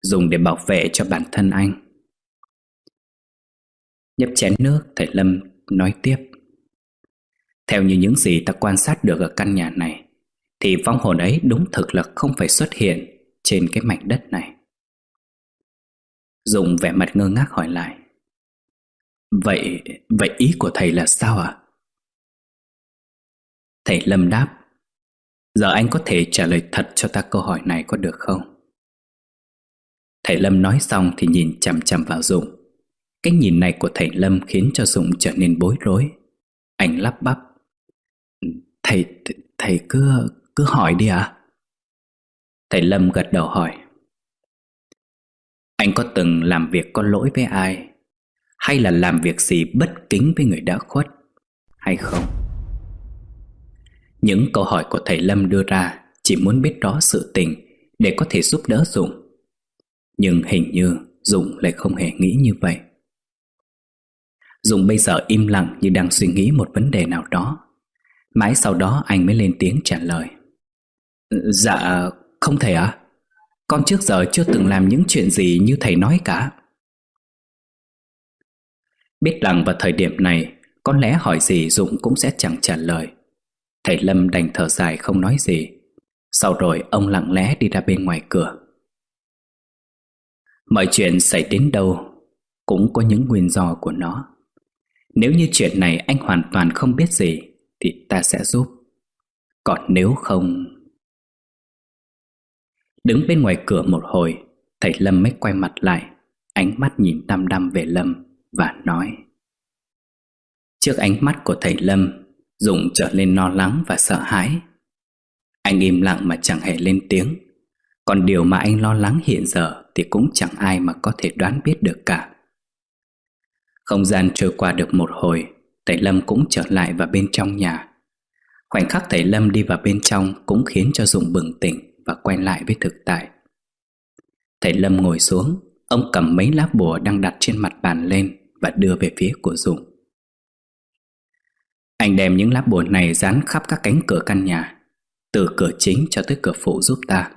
Dùng để bảo vệ cho bản thân anh. Nhấp chén nước, thầy Lâm nói tiếp. Theo như những gì ta quan sát được ở căn nhà này, Thì vong hồn ấy đúng thực là không phải xuất hiện trên cái mảnh đất này. Dùng vẻ mặt ngơ ngác hỏi lại Vậy, vậy ý của thầy là sao ạ? À? Thầy Lâm đáp Giờ anh có thể trả lời thật cho ta câu hỏi này có được không? Thầy Lâm nói xong thì nhìn chằm chằm vào Dũng Cái nhìn này của thầy Lâm khiến cho Dũng trở nên bối rối Anh lắp bắp Thầy, thầy cứ, cứ hỏi đi ạ à? Thầy Lâm gật đầu hỏi anh có từng làm việc có lỗi với ai? Hay là làm việc gì bất kính với người đã khuất? Hay không? Những câu hỏi của thầy Lâm đưa ra Chỉ muốn biết rõ sự tình Để có thể giúp đỡ Dũng. Nhưng hình như Dũng lại không hề nghĩ như vậy. Dũng bây giờ im lặng như đang suy nghĩ một vấn đề nào đó. Mãi sau đó anh mới lên tiếng trả lời. Dạ không thể ạ. à? Con trước giờ chưa từng làm những chuyện gì như thầy nói cả Biết rằng vào thời điểm này, Có lẽ hỏi gì Dũng cũng sẽ chẳng trả lời Thầy Lâm đành thở dài không nói gì Sau rồi, ông lặng lẽ đi ra bên ngoài cửa Mọi chuyện xảy đến đâu cũng có những nguyên do của nó. Nếu như chuyện này anh hoàn toàn không biết gì, thì ta sẽ giúp. Còn nếu không... Đứng bên ngoài cửa một hồi, thầy Lâm mới quay mặt lại, ánh mắt nhìn đăm đăm về Lâm và nói. Trước ánh mắt của thầy Lâm, Dũng trở lên lo lắng và sợ hãi. Anh im lặng mà chẳng hề lên tiếng còn điều mà anh lo lắng hiện giờ Thì cũng chẳng ai mà có thể đoán biết được cả Không gian trôi qua được một hồi Thầy Lâm cũng trở lại vào bên trong nhà Khoảnh khắc thầy Lâm đi vào bên trong Cũng khiến cho Dũng bừng tỉnh và quay lại với thực tại. Thầy Lâm ngồi xuống Ông cầm mấy lá bùa đang đặt trên mặt bàn lên Và đưa về phía của Dũng. Anh đem những lá bùa này dán khắp các cánh cửa căn nhà Từ cửa chính cho tới cửa phụ giúp ta.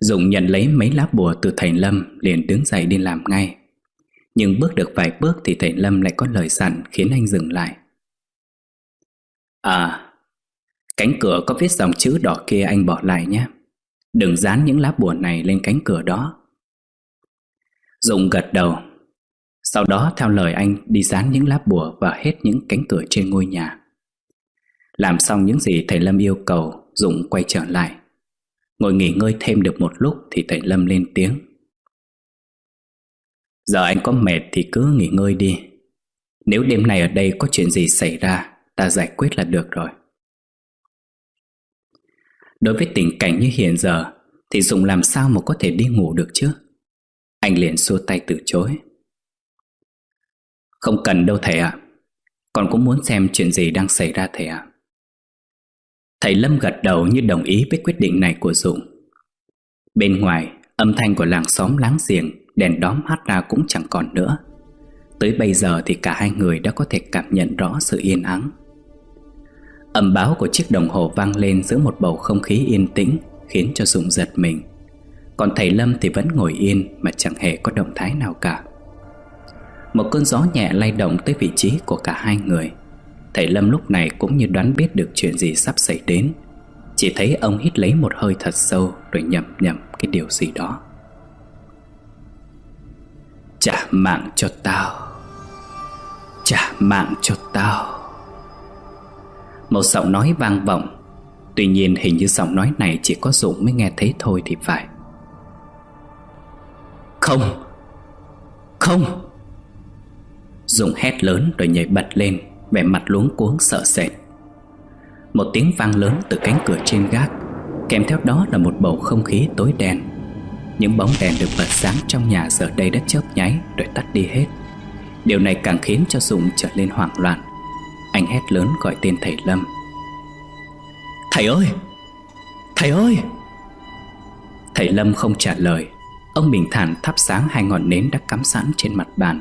Dụng nhận lấy mấy lá bùa từ thầy Lâm liền đứng dậy đi làm ngay. Nhưng bước được vài bước thì thầy Lâm lại có lời dặn khiến anh dừng lại. À, cánh cửa có viết dòng chữ đỏ kia anh bỏ lại nhé. Đừng dán những lá bùa này lên cánh cửa đó. Dũng gật đầu. Sau đó, theo lời anh, đi dán những lá bùa và hết những cánh cửa trên ngôi nhà. Làm xong những gì thầy Lâm yêu cầu, dũng quay trở lại. Ngồi nghỉ ngơi thêm được một lúc thì thầy Lâm lên tiếng. Giờ anh có mệt thì cứ nghỉ ngơi đi. Nếu đêm nay ở đây có chuyện gì xảy ra, Ta giải quyết là được rồi. Đối với tình cảnh như hiện giờ Thì Dũng làm sao mà có thể đi ngủ được chứ? Anh liền xua tay từ chối. Không cần đâu thầy ạ. Còn cũng muốn xem chuyện gì đang xảy ra thầy ạ. Thầy Lâm gật đầu như đồng ý với quyết định này của Dũng. Bên ngoài, Âm thanh của làng xóm láng giềng Đèn đóm hát ra cũng chẳng còn nữa. Tới bây giờ thì cả hai người đã có thể cảm nhận rõ sự yên ắng. Âm báo của chiếc đồng hồ vang lên giữa một bầu không khí yên tĩnh, Khiến cho Dũng giật mình. Còn thầy Lâm thì vẫn ngồi yên mà chẳng hề có động thái nào cả. Một cơn gió nhẹ lay động tới vị trí của cả hai người. Thầy Lâm lúc này cũng như đoán biết được chuyện gì sắp xảy đến. Chỉ thấy ông hít lấy một hơi thật sâu Rồi nhầm nhầm cái điều gì đó. Trả mạng cho tao. Trả mạng cho tao. Một giọng nói vang vọng. Tuy nhiên hình như giọng nói này chỉ có Dũng mới nghe thấy thôi thì phải. Không! Không! Dũng hét lớn rồi nhảy bật lên, Vẻ mặt luống cuống sợ sệt. Một tiếng vang lớn từ cánh cửa trên gác, Kèm theo đó là một bầu không khí tối đen. Những bóng đèn được bật sáng trong nhà giờ đây đã chớp nháy rồi tắt đi hết. Điều này càng khiến cho Dũng trở lên hoảng loạn. Anh hét lớn gọi tên thầy Lâm. Thầy ơi! Thầy ơi! Thầy Lâm không trả lời. Ông bình thản thắp sáng hai ngọn nến đã cắm sẵn trên mặt bàn.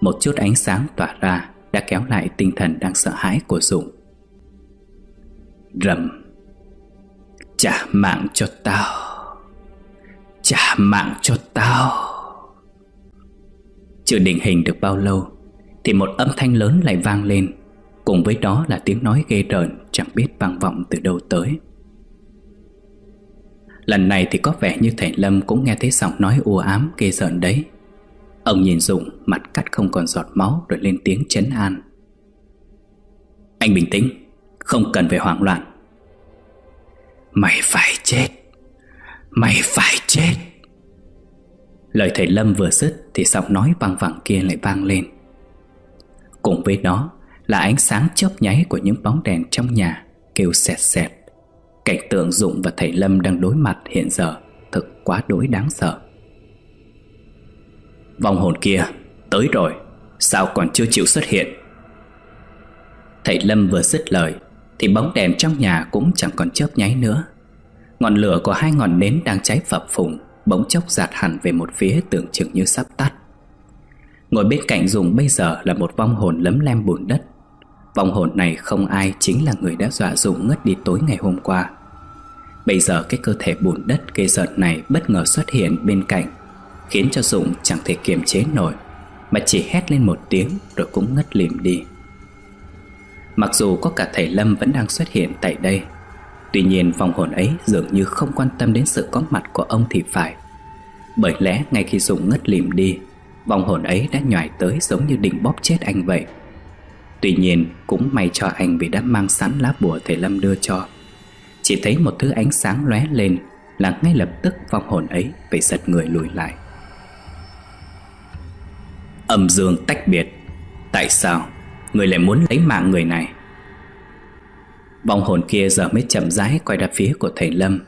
Một chút ánh sáng tỏa ra Đã kéo lại tinh thần đang sợ hãi của Dũng. Rầm! Trả mạng cho tao! Trả mạng cho tao! Chưa định hình được bao lâu Thì một âm thanh lớn lại vang lên. Cùng với đó là tiếng nói ghê rợn, Chẳng biết vang vọng từ đâu tới. Lần này thì có vẻ như thầy Lâm cũng nghe thấy giọng nói u ám ghê rợn đấy. Ông nhìn Dũng, mặt cắt không còn giọt máu rồi lên tiếng chấn an. Anh bình tĩnh, Không cần phải hoảng loạn. Mày phải chết, Mày phải chết. Lời thầy Lâm vừa dứt Thì giọng nói vang vẳng kia lại vang lên. Cùng với đó là ánh sáng chớp nháy của những bóng đèn trong nhà, Kêu xẹt xẹt. Cảnh tượng Dụng và thầy Lâm đang đối mặt hiện giờ Thực quá đối đáng sợ. Vong hồn kia, Tới rồi, Sao còn chưa chịu xuất hiện? Thầy Lâm vừa dứt lời, thì bóng đèn trong nhà cũng chẳng còn chớp nháy nữa. Ngọn lửa của hai ngọn nến đang cháy phập phùng, Bỗng chốc giạt hẳn về một phía tưởng chừng như sắp tắt. Ngồi bên cạnh dùng bây giờ là một vong hồn lấm lem bùn đất. Vong hồn này không ai chính là người đã dọa Dũng ngất đi tối ngày hôm qua. Bây giờ cái cơ thể bùn đất ghê giận này bất ngờ xuất hiện bên cạnh, Khiến cho Dũng chẳng thể kiềm chế nổi, Mà chỉ hét lên một tiếng rồi cũng ngất lìm đi. Mặc dù có cả thầy Lâm vẫn đang xuất hiện tại đây, Tuy nhiên vong hồn ấy dường như không quan tâm đến sự có mặt của ông thì phải. Bởi lẽ ngay khi Dũng ngất lìm đi, Vong hồn ấy đã nhòi tới giống như định bóp chết anh vậy. Tuy nhiên, cũng may cho anh vì đã mang sẵn lá bùa thầy Lâm đưa cho. Chỉ thấy một thứ ánh sáng lóe lên Là ngay lập tức vong hồn ấy phải giật người lùi lại. Âm dương tách biệt, Tại sao Người lại muốn lấy mạng người này? Vong hồn kia giờ mới chậm rãi quay ra phía của thầy Lâm.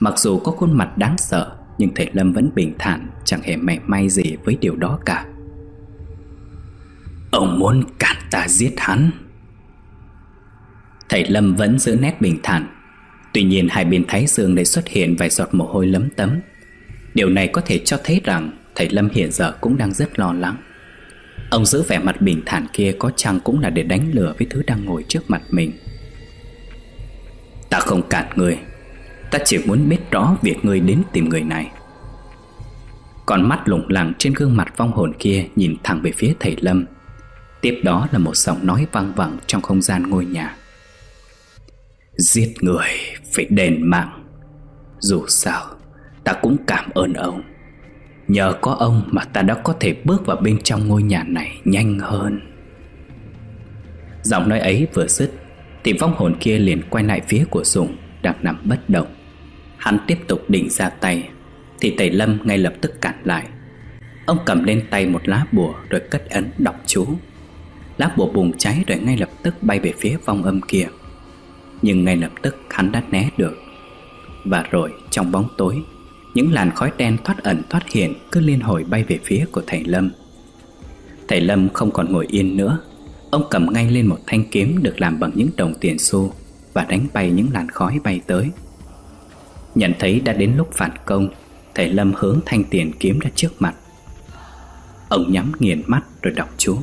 Mặc dù có khuôn mặt đáng sợ, Nhưng thầy Lâm vẫn bình thản, Chẳng hề mảy may gì với điều đó cả. Ông muốn cản ta giết hắn. Thầy Lâm vẫn giữ nét bình thản. Tuy nhiên hai bên thái dương lại xuất hiện vài giọt mồ hôi lấm tấm. Điều này có thể cho thấy rằng Thầy Lâm hiện giờ cũng đang rất lo lắng. Ông giữ vẻ mặt bình thản kia có chăng cũng là để đánh lừa với thứ đang ngồi trước mặt mình. Ta không cản người. Ta chỉ muốn biết rõ việc ngươi đến tìm người này. Còn mắt lủng lẳng trên gương mặt vong hồn kia Nhìn thẳng về phía thầy Lâm. Tiếp đó là một giọng nói vang vẳng trong không gian ngôi nhà. Giết người phải đền mạng. Dù sao, Ta cũng cảm ơn ông. Nhờ có ông mà ta đã có thể bước vào bên trong ngôi nhà này nhanh hơn. Giọng nói ấy vừa dứt, Thì vong hồn kia liền quay lại phía của Dũng Đang nằm bất động. Hắn tiếp tục định ra tay, Thì Tẩy Lâm ngay lập tức cản lại. Ông cầm lên tay một lá bùa Rồi cất ấn đọc chú. Lá bùa bùng cháy rồi ngay lập tức bay về phía vong âm kia. Nhưng ngay lập tức hắn đã né được. Và rồi, trong bóng tối, những làn khói đen thoát ẩn thoát hiện Cứ liên hồi bay về phía của thầy Lâm. Thầy Lâm không còn ngồi yên nữa. Ông cầm ngay lên một thanh kiếm Được làm bằng những đồng tiền xu Và đánh bay những làn khói bay tới. Nhận thấy đã đến lúc phản công, Thầy Lâm hướng thanh tiền kiếm ra trước mặt. Ông nhắm nghiền mắt rồi đọc chú.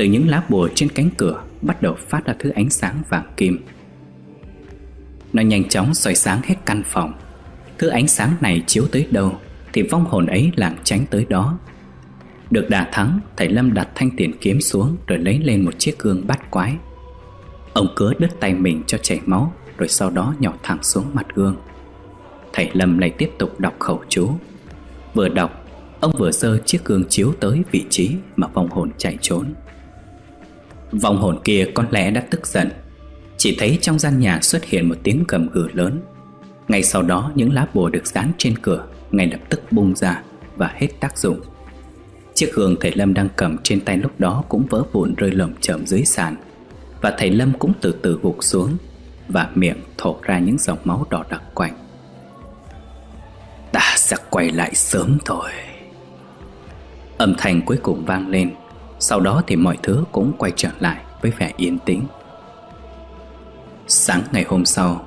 Từ những lá bùa trên cánh cửa Bắt đầu phát ra thứ ánh sáng vàng kim. Nó nhanh chóng soi sáng hết căn phòng. Thứ ánh sáng này chiếu tới đâu Thì vong hồn ấy lảng tránh tới đó. Được đà thắng, Thầy Lâm đặt thanh tiền kiếm xuống Rồi lấy lên một chiếc gương bát quái. Ông cứa đứt tay mình cho chảy máu, Rồi sau đó nhỏ thẳng xuống mặt gương. Thầy Lâm lại tiếp tục đọc khẩu chú. Vừa đọc, Ông vừa sơ chiếc gương chiếu tới vị trí Mà vong hồn chạy trốn. Vong hồn kia có lẽ đã tức giận. Chỉ thấy trong gian nhà xuất hiện một tiếng cầm gừ lớn. Ngay sau đó, những lá bùa được dán trên cửa Ngay lập tức bung ra Và hết tác dụng. Chiếc gương thầy Lâm đang cầm trên tay lúc đó Cũng vỡ vụn rơi lởm chởm dưới sàn. Và thầy Lâm cũng từ từ gục xuống Và miệng thổ ra những dòng máu đỏ đặc quạnh. Ta sẽ quay lại sớm thôi. Âm thanh cuối cùng vang lên. Sau đó thì mọi thứ cũng quay trở lại Với vẻ yên tĩnh. Sáng ngày hôm sau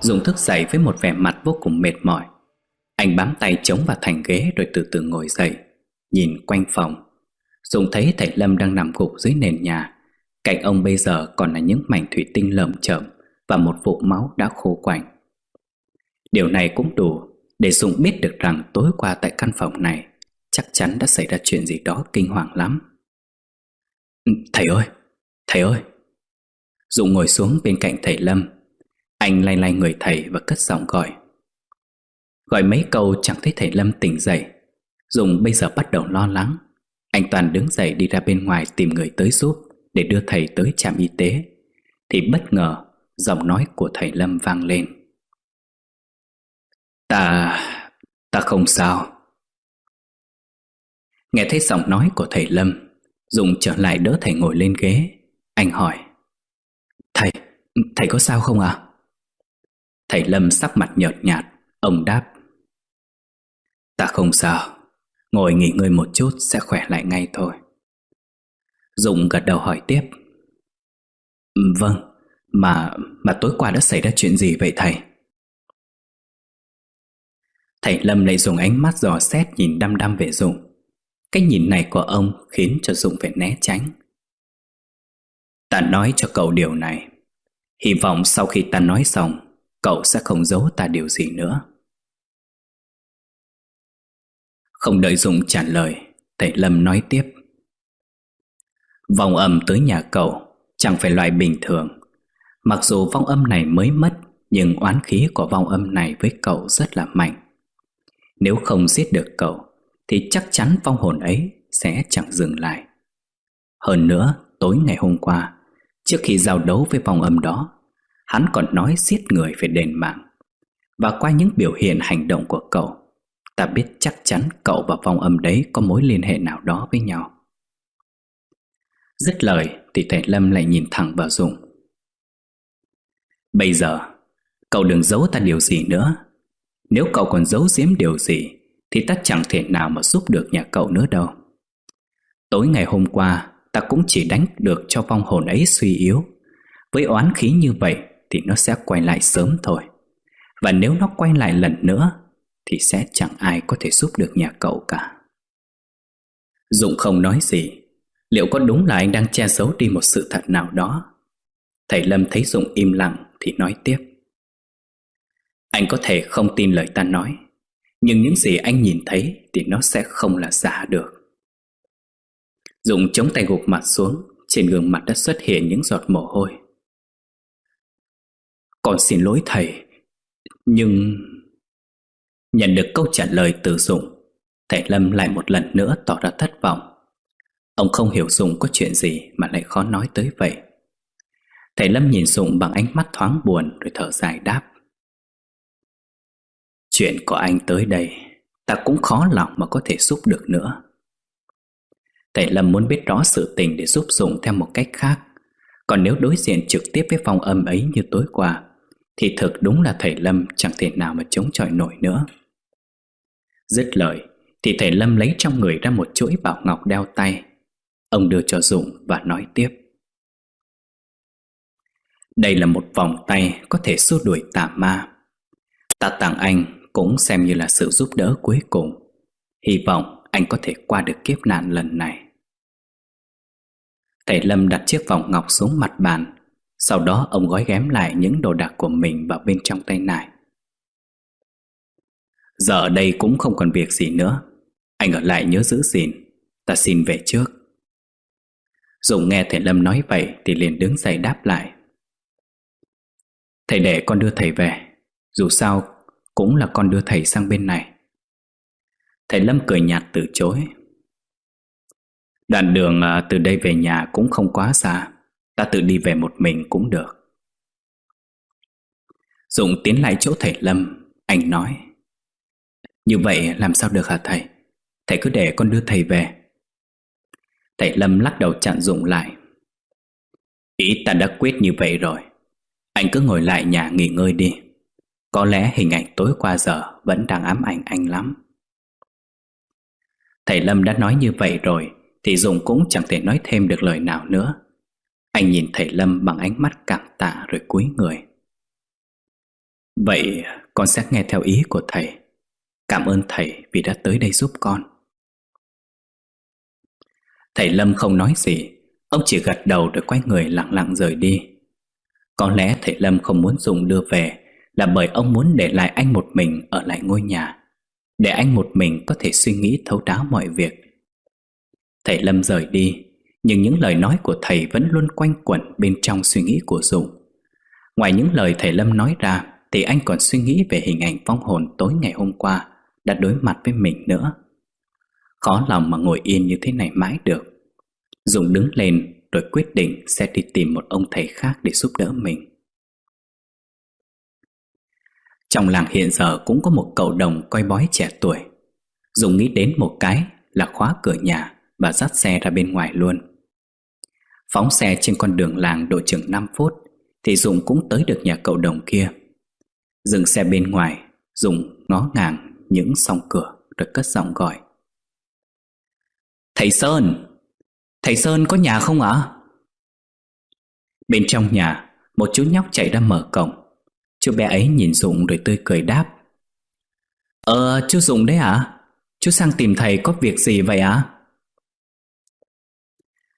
Dùng thức dậy với một vẻ mặt vô cùng mệt mỏi. Anh bám tay chống vào thành ghế Rồi từ từ ngồi dậy, Nhìn quanh phòng. Dùng thấy thầy Lâm đang nằm gục dưới nền nhà. Cạnh ông bây giờ còn là những mảnh thủy tinh lởm chởm Và một vụ máu đã khô quạnh. Điều này cũng đủ để Dũng biết được rằng tối qua tại căn phòng này chắc chắn đã xảy ra chuyện gì đó kinh hoàng lắm. Ừ, thầy ơi, thầy ơi. Dũng ngồi xuống bên cạnh thầy Lâm. Anh lay lay người thầy và cất giọng gọi. Gọi mấy câu chẳng thấy thầy Lâm tỉnh dậy. Dũng bây giờ bắt đầu lo lắng. Anh Toàn đứng dậy đi ra bên ngoài tìm người tới giúp để đưa thầy tới trạm y tế. Thì bất ngờ giọng nói của thầy Lâm vang lên. Ta... ta không sao Nghe thấy giọng nói của thầy Lâm Dùng trở lại đỡ thầy ngồi lên ghế. Anh hỏi. Thầy, thầy có sao không à? Thầy Lâm sắc mặt nhợt nhạt Ông đáp. Ta không sao. Ngồi nghỉ ngơi một chút sẽ khỏe lại ngay thôi. Dụng gật đầu hỏi tiếp. Vâng Mà mà tối qua đã xảy ra chuyện gì vậy thầy? Thầy Lâm lại dùng ánh mắt dò xét nhìn đăm đăm về Dũng. Cái nhìn này của ông khiến cho Dũng phải né tránh. Ta nói cho cậu điều này. Hy vọng sau khi ta nói xong, Cậu sẽ không giấu ta điều gì nữa. Không đợi Dũng trả lời Thầy Lâm nói tiếp. Vòng âm tới nhà cậu Chẳng phải loại bình thường. Mặc dù vong âm này mới mất, Nhưng oán khí của vong âm này với cậu rất là mạnh. Nếu không giết được cậu thì chắc chắn vong hồn ấy sẽ chẳng dừng lại. Hơn nữa, tối ngày hôm qua, Trước khi giao đấu với vong âm đó, Hắn còn nói giết người phải đền mạng. Và qua những biểu hiện hành động của cậu, Ta biết chắc chắn cậu và vong âm đấy có mối liên hệ nào đó với nhau. Dứt lời, thì thầy Lâm lại nhìn thẳng vào Dung Bây giờ, Cậu đừng giấu ta điều gì nữa. Nếu cậu còn giấu giếm điều gì thì ta chẳng thể nào mà giúp được nhà cậu nữa đâu. Tối ngày hôm qua, Ta cũng chỉ đánh được cho vong hồn ấy suy yếu. Với oán khí như vậy Thì nó sẽ quay lại sớm thôi. Và nếu nó quay lại lần nữa Thì sẽ chẳng ai có thể giúp được nhà cậu cả. Dụng không nói gì. Liệu có đúng là anh đang che giấu đi một sự thật nào đó? Thầy Lâm thấy Dụng im lặng Thì nói tiếp. Anh có thể không tin lời ta nói. Nhưng những gì anh nhìn thấy Thì nó sẽ không là giả được. Dùng chống tay gục mặt xuống, Trên gương mặt đã xuất hiện những giọt mồ hôi. Con xin lỗi thầy, Nhưng Nhận được câu trả lời từ Dũng, Thầy Lâm lại một lần nữa tỏ ra thất vọng. Ông không hiểu Dũng có chuyện gì Mà lại khó nói tới vậy. Thầy Lâm nhìn Dũng bằng ánh mắt thoáng buồn Rồi thở dài đáp. Chuyện của anh tới đây, Ta cũng khó lòng mà có thể giúp được nữa. Thầy Lâm muốn biết rõ sự tình để giúp Dũng theo một cách khác. Còn nếu đối diện trực tiếp với phong âm ấy như tối qua, Thì thực đúng là thầy Lâm chẳng thể nào mà chống chọi nổi nữa. Dứt lời, Thì thầy Lâm lấy trong người ra một chuỗi bảo ngọc đeo tay. Ông đưa cho Dũng và nói tiếp. Đây là một vòng tay có thể xua đuổi tà ma. Ta tặng anh cũng xem như là sự giúp đỡ cuối cùng. Hy vọng anh có thể qua được kiếp nạn lần này. Thầy Lâm đặt chiếc vòng ngọc xuống mặt bàn, sau đó ông gói ghém lại những đồ đạc của mình vào bên trong tay nải. Giờ ở đây cũng không còn việc gì nữa, anh ở lại nhớ giữ gìn, ta xin về trước. Dùng nghe thầy Lâm nói vậy thì liền đứng dậy đáp lại. Thầy để con đưa thầy về, dù sao cũng là con đưa thầy sang bên này. Thầy Lâm cười nhạt từ chối. Đoạn đường à, từ đây về nhà cũng không quá xa, ta tự đi về một mình cũng được. dũng tiến lại chỗ thầy Lâm, anh nói. Như vậy làm sao được hả thầy? Thầy cứ để con đưa thầy về. Thầy Lâm lắc đầu chặn dũng lại. Ý ta đã quyết như vậy rồi. Anh cứ ngồi lại nhà nghỉ ngơi đi. Có lẽ hình ảnh tối qua giờ vẫn đang ám ảnh anh lắm. Thầy Lâm đã nói như vậy rồi thì Dùng cũng chẳng thể nói thêm được lời nào nữa. Anh nhìn thầy Lâm bằng ánh mắt cảm tạ rồi cúi người. Vậy con sẽ nghe theo ý của thầy. Cảm ơn thầy vì đã tới đây giúp con. Thầy Lâm không nói gì, ông chỉ gật đầu rồi quay người lặng lặng rời đi. Có lẽ thầy Lâm không muốn Dùng đưa về là bởi ông muốn để lại anh một mình ở lại ngôi nhà, để anh một mình có thể suy nghĩ thấu đáo mọi việc. Thầy Lâm rời đi, nhưng những lời nói của thầy vẫn luôn quanh quẩn bên trong suy nghĩ của Dũng. Ngoài những lời thầy Lâm nói ra, thì anh còn suy nghĩ về hình ảnh vong hồn tối ngày hôm qua đã đối mặt với mình nữa. Khó lòng mà ngồi yên như thế này mãi được. Dũng đứng lên rồi quyết định sẽ đi tìm một ông thầy khác để giúp đỡ mình. Trong làng hiện giờ cũng có một cậu đồng coi bói trẻ tuổi. Dùng nghĩ đến một cái là khóa cửa nhà Và dắt xe ra bên ngoài luôn. Phóng xe trên con đường làng độ chừng 5 phút Thì Dùng cũng tới được nhà cậu đồng kia. Dừng xe bên ngoài Dùng ngó ngàng những song cửa Rồi cất giọng gọi. Thầy Sơn Thầy Sơn có nhà không ạ? Bên trong nhà, Một chú nhóc chạy ra mở cổng. Chú bé ấy nhìn Dũng rồi tươi cười đáp. Ờ chú Dũng đấy à Chú sang tìm thầy có việc gì vậy ạ? À?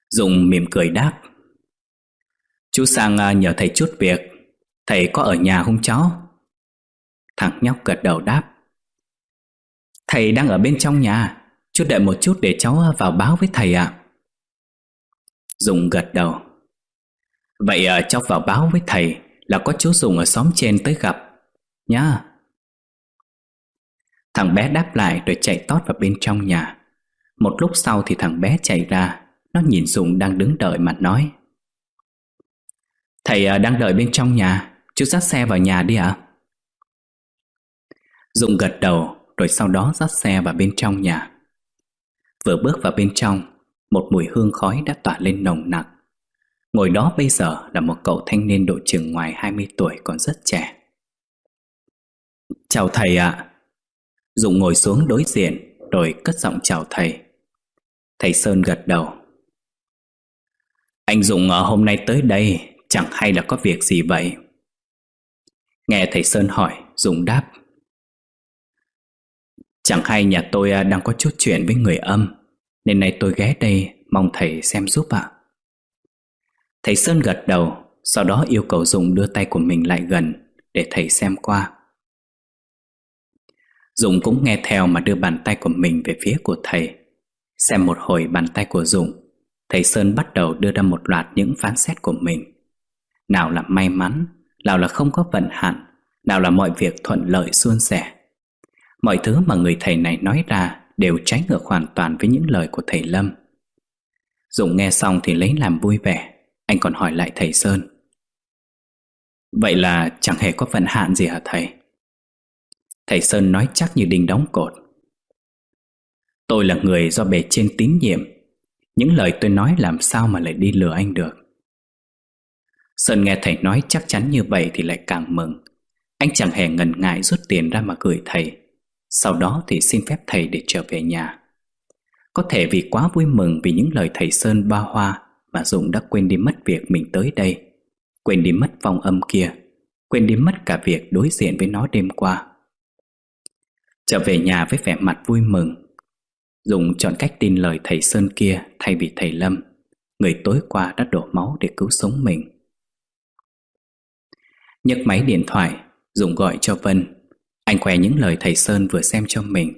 Dũng mỉm cười đáp. Chú sang à, nhờ thầy chút việc. Thầy có ở nhà không cháu Thằng nhóc gật đầu đáp. Thầy đang ở bên trong nhà. Chú đợi một chút để cháu à, vào báo với thầy ạ. À. Dũng gật đầu. Vậy à, cháu vào báo với thầy là có chú Dùng ở xóm trên tới gặp. Nhá. Thằng bé đáp lại rồi chạy tót vào bên trong nhà. Một lúc sau thì thằng bé chạy ra, Nó nhìn Dùng đang đứng đợi mà nói. Thầy à, đang đợi bên trong nhà, Chú dắt xe vào nhà đi ạ. À? Gật đầu, Rồi sau đó dắt xe vào bên trong nhà. Vừa bước vào bên trong, Một mùi hương khói đã tỏa lên nồng nặc. Ngồi đó bây giờ là một cậu thanh niên độ trường ngoài 20 tuổi còn rất trẻ. Chào thầy ạ. À. Dũng ngồi xuống đối diện rồi cất giọng chào thầy. Thầy Sơn gật đầu. Anh Dũng ở hôm nay tới đây chẳng hay là có việc gì vậy? Nghe thầy Sơn hỏi, Dũng đáp. Chẳng hay nhà tôi à, đang có chút chuyện với người âm Nên nay tôi ghé đây mong thầy xem giúp ạ Thầy Sơn gật đầu, Sau đó yêu cầu Dùng đưa tay của mình lại gần Để thầy xem qua. Dũng cũng nghe theo mà đưa bàn tay của mình về phía của thầy. Xem một hồi bàn tay của dũng Thầy Sơn bắt đầu đưa ra một loạt những phán xét của mình. Nào là may mắn, Nào là không có vận hạn, Nào là mọi việc thuận lợi suôn sẻ. Mọi thứ mà người thầy này nói ra Đều trái ngược hoàn toàn với những lời của thầy Lâm. Dũng nghe xong thì lấy làm vui vẻ anh còn hỏi lại thầy Sơn. Vậy là chẳng hề có phần hạn gì hả thầy? Thầy Sơn nói chắc như đinh đóng cột. Tôi là người do bề trên tín nhiệm. Những lời tôi nói làm sao mà lại đi lừa anh được? Sơn nghe thầy nói chắc chắn như vậy thì lại càng mừng. Anh chẳng hề ngần ngại rút tiền ra mà gửi thầy. Sau đó thì xin phép thầy để trở về nhà. Có thể vì quá vui mừng vì những lời thầy Sơn ba hoa bà Dũng đã quên đi mất việc mình tới đây, Quên đi mất phòng âm kia, Quên đi mất cả việc đối diện với nó đêm qua. Trở về nhà với vẻ mặt vui mừng. Dùng chọn cách tin lời thầy Sơn kia thay vì thầy Lâm. Người tối qua đã đổ máu để cứu sống mình. Nhấc máy điện thoại Dùng gọi cho Vân. Anh khoe những lời thầy Sơn vừa xem cho mình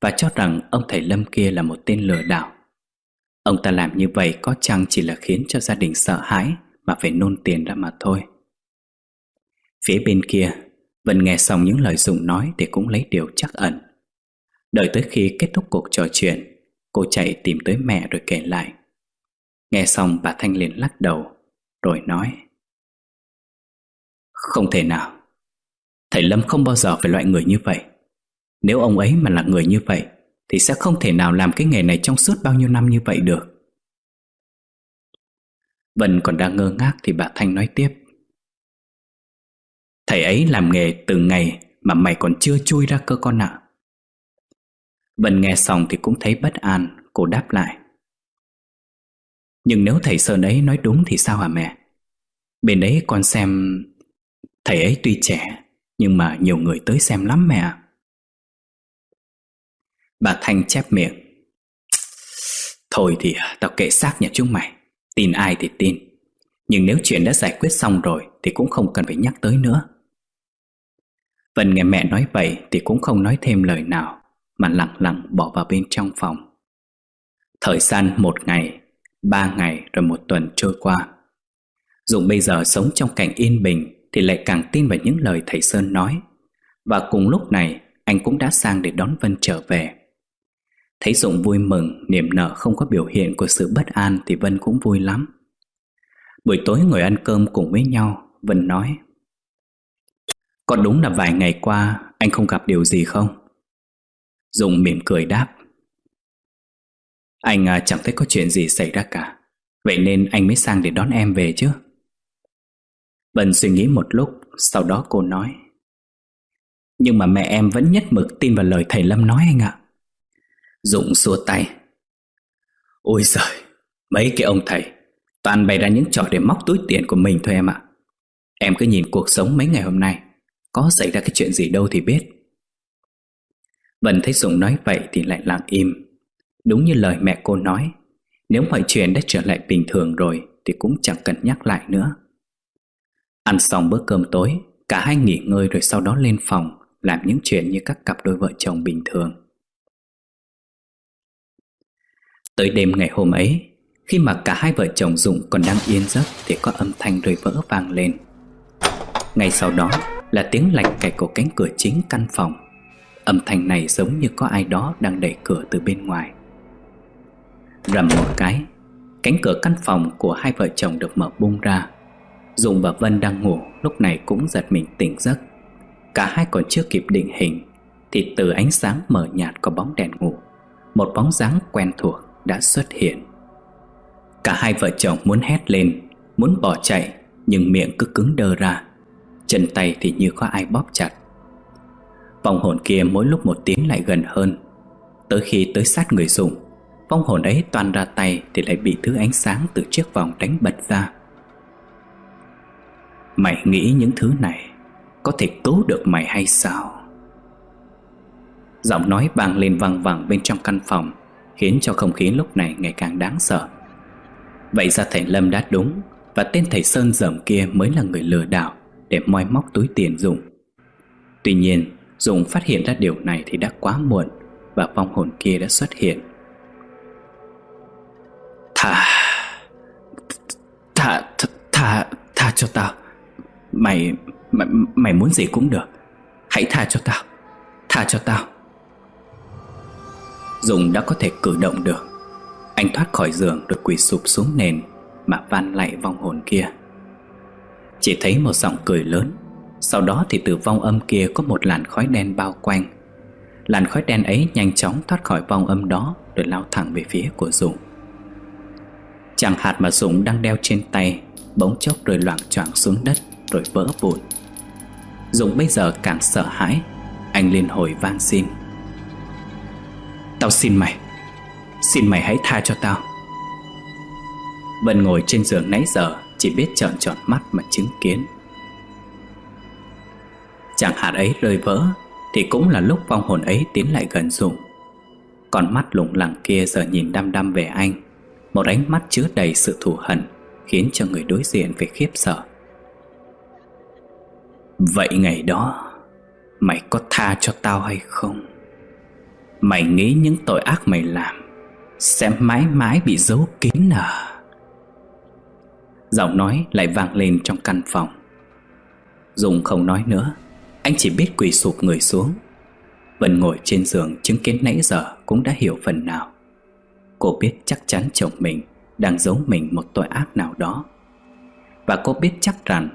Và cho rằng ông thầy Lâm kia là một tên lừa đảo. Ông ta làm như vậy có chăng chỉ là khiến cho gia đình sợ hãi, Mà phải nôn tiền ra mà thôi. Phía bên kia, Vân nghe xong những lời Dùng nói thì cũng lấy điều chắc ẩn. Đợi tới khi kết thúc cuộc trò chuyện, Cô chạy tìm tới mẹ rồi kể lại. Nghe xong bà Thanh liền lắc đầu, Rồi nói, Không thể nào. Thầy Lâm không bao giờ phải loại người như vậy. Nếu ông ấy mà là người như vậy thì sẽ không thể nào làm cái nghề này trong suốt bao nhiêu năm như vậy được. Vân còn đang ngơ ngác thì bà Thanh nói tiếp. Thầy ấy làm nghề từ ngày mà mày còn chưa chui ra cơ con ạ. Vân nghe xong thì cũng thấy bất an, Cô đáp lại. Nhưng nếu thầy Sơn ấy nói đúng thì sao hả mẹ? Bên đấy con xem, Thầy ấy tuy trẻ Nhưng mà nhiều người tới xem lắm mẹ Bà Thanh chép miệng Thôi thì tao kệ xác nhà chúng mày Tin ai thì tin Nhưng nếu chuyện đã giải quyết xong rồi Thì cũng không cần phải nhắc tới nữa Vân nghe mẹ nói vậy Thì cũng không nói thêm lời nào mà lặng lặng bỏ vào bên trong phòng. Thời gian một ngày, ba ngày rồi một tuần trôi qua. Dũng bây giờ sống trong cảnh yên bình thì lại càng tin vào những lời thầy Sơn nói. Và cùng lúc này anh cũng đã sang để đón Vân trở về. Thấy Dũng vui mừng, niềm nở không có biểu hiện của sự bất an thì Vân cũng vui lắm. Buổi tối ngồi ăn cơm cùng với nhau, Vân nói Có đúng là vài ngày qua anh không gặp điều gì không? Dung mỉm cười đáp Anh à, chẳng thấy có chuyện gì xảy ra cả Vậy nên anh mới sang để đón em về chứ Vân suy nghĩ một lúc Sau đó cô nói Nhưng mà mẹ em vẫn nhất mực tin vào lời thầy Lâm nói anh ạ Dũng xua tay. Ôi giời, Mấy cái ông thầy, Toàn bày ra những trò để móc túi tiền của mình thôi em ạ. Em cứ nhìn cuộc sống mấy ngày hôm nay, Có xảy ra cái chuyện gì đâu thì biết. Vân thấy Dũng nói vậy thì lại lặng im. Đúng như lời mẹ cô nói, Nếu mọi chuyện đã trở lại bình thường rồi Thì cũng chẳng cần nhắc lại nữa. Ăn xong bữa cơm tối, Cả hai nghỉ ngơi rồi sau đó lên phòng, Làm những chuyện như các cặp đôi vợ chồng bình thường. Tới đêm ngày hôm ấy, Khi mà cả hai vợ chồng Dũng còn đang yên giấc Thì có âm thanh rơi vỡ vang lên. Ngay sau đó là tiếng lạch cạch của cánh cửa chính căn phòng. Âm thanh này giống như có ai đó đang đẩy cửa từ bên ngoài. Rầm một cái, Cánh cửa căn phòng của hai vợ chồng được mở bung ra. Dùng và Vân đang ngủ, Lúc này cũng giật mình tỉnh giấc. Cả hai còn chưa kịp định hình, Thì từ ánh sáng mờ nhạt của bóng đèn ngủ. Một bóng dáng quen thuộc đã xuất hiện. Cả hai vợ chồng muốn hét lên, Muốn bỏ chạy, Nhưng miệng cứ cứng đơ ra. Chân tay thì như có ai bóp chặt. Vòng hồn kia mỗi lúc một tiến lại gần hơn. Tới khi tới sát người dùng Vong hồn ấy toàn ra tay Thì lại bị thứ ánh sáng từ chiếc vòng đánh bật ra. Mày nghĩ những thứ này Có thể cứu được mày hay sao? Giọng nói vang lên vang vẳng bên trong căn phòng. Khiến cho không khí lúc này ngày càng đáng sợ. Vậy ra thầy Lâm đã đúng Và tên thầy Sơn dởm kia mới là người lừa đảo Để moi móc túi tiền Dũng. Tuy nhiên Dũng phát hiện ra điều này thì đã quá muộn Và vong hồn kia đã xuất hiện. Thả Thả Thả Thả, thả cho tao. Mày, mày Mày muốn gì cũng được. Hãy tha cho tao Tha cho tao. Dùng đã có thể cử động được. Anh thoát khỏi giường rồi quỳ sụp xuống nền, Mà van lại vong hồn kia. Chỉ thấy một giọng cười lớn. Sau đó thì từ vong âm kia có một làn khói đen bao quanh. Làn khói đen ấy nhanh chóng thoát khỏi vong âm đó Rồi lao thẳng về phía của Dũng. Chẳng hạt mà Dũng đang đeo trên tay Bỗng chốc rơi loạn choạng xuống đất Rồi vỡ vụn. Dũng bây giờ càng sợ hãi. Anh liên hồi van xin. Tao xin mày. Xin mày hãy tha cho tao. Vân ngồi trên giường nãy giờ, Chỉ biết trợn tròn mắt mà chứng kiến. Chàng hạt ấy rơi vỡ, Thì cũng là lúc vong hồn ấy tiến lại gần dùng. còn mắt lủng lẳng kia giờ nhìn đăm đăm về anh. Một ánh mắt chứa đầy sự thù hận, Khiến cho người đối diện phải khiếp sợ. Vậy ngày đó, Mày có tha cho tao hay không? Mày nghĩ những tội ác mày làm Sẽ mãi mãi bị giấu kín à? Giọng nói lại vang lên trong căn phòng. Dùng không nói nữa, Anh chỉ biết quỳ sụp người xuống. Vân ngồi trên giường chứng kiến nãy giờ Cũng đã hiểu phần nào. Cô biết chắc chắn chồng mình Đang giấu mình một tội ác nào đó. Và cô biết chắc rằng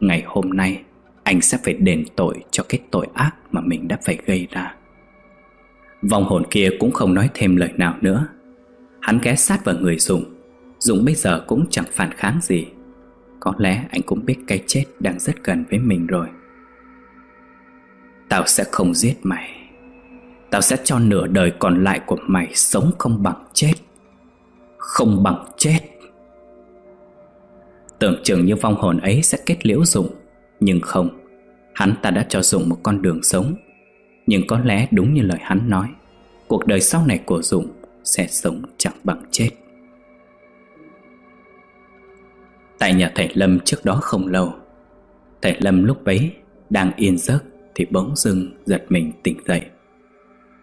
Ngày hôm nay Anh sẽ phải đền tội cho cái tội ác Mà mình đã phải gây ra. Vòng hồn kia cũng không nói thêm lời nào nữa. Hắn ghé sát vào người Dũng. Dũng bây giờ cũng chẳng phản kháng gì. Có lẽ anh cũng biết cái chết đang rất gần với mình rồi. Tao sẽ không giết mày. Tao sẽ cho nửa đời còn lại của mày sống không bằng chết. Không bằng chết. Tưởng chừng như vong hồn ấy sẽ kết liễu Dũng. Nhưng không, Hắn ta đã cho Dũng một con đường sống. Nhưng có lẽ đúng như lời hắn nói, Cuộc đời sau này của Dũng Sẽ sống chẳng bằng chết. Tại nhà thầy Lâm trước đó không lâu, Thầy Lâm lúc ấy Đang yên giấc Thì bỗng dưng giật mình tỉnh dậy.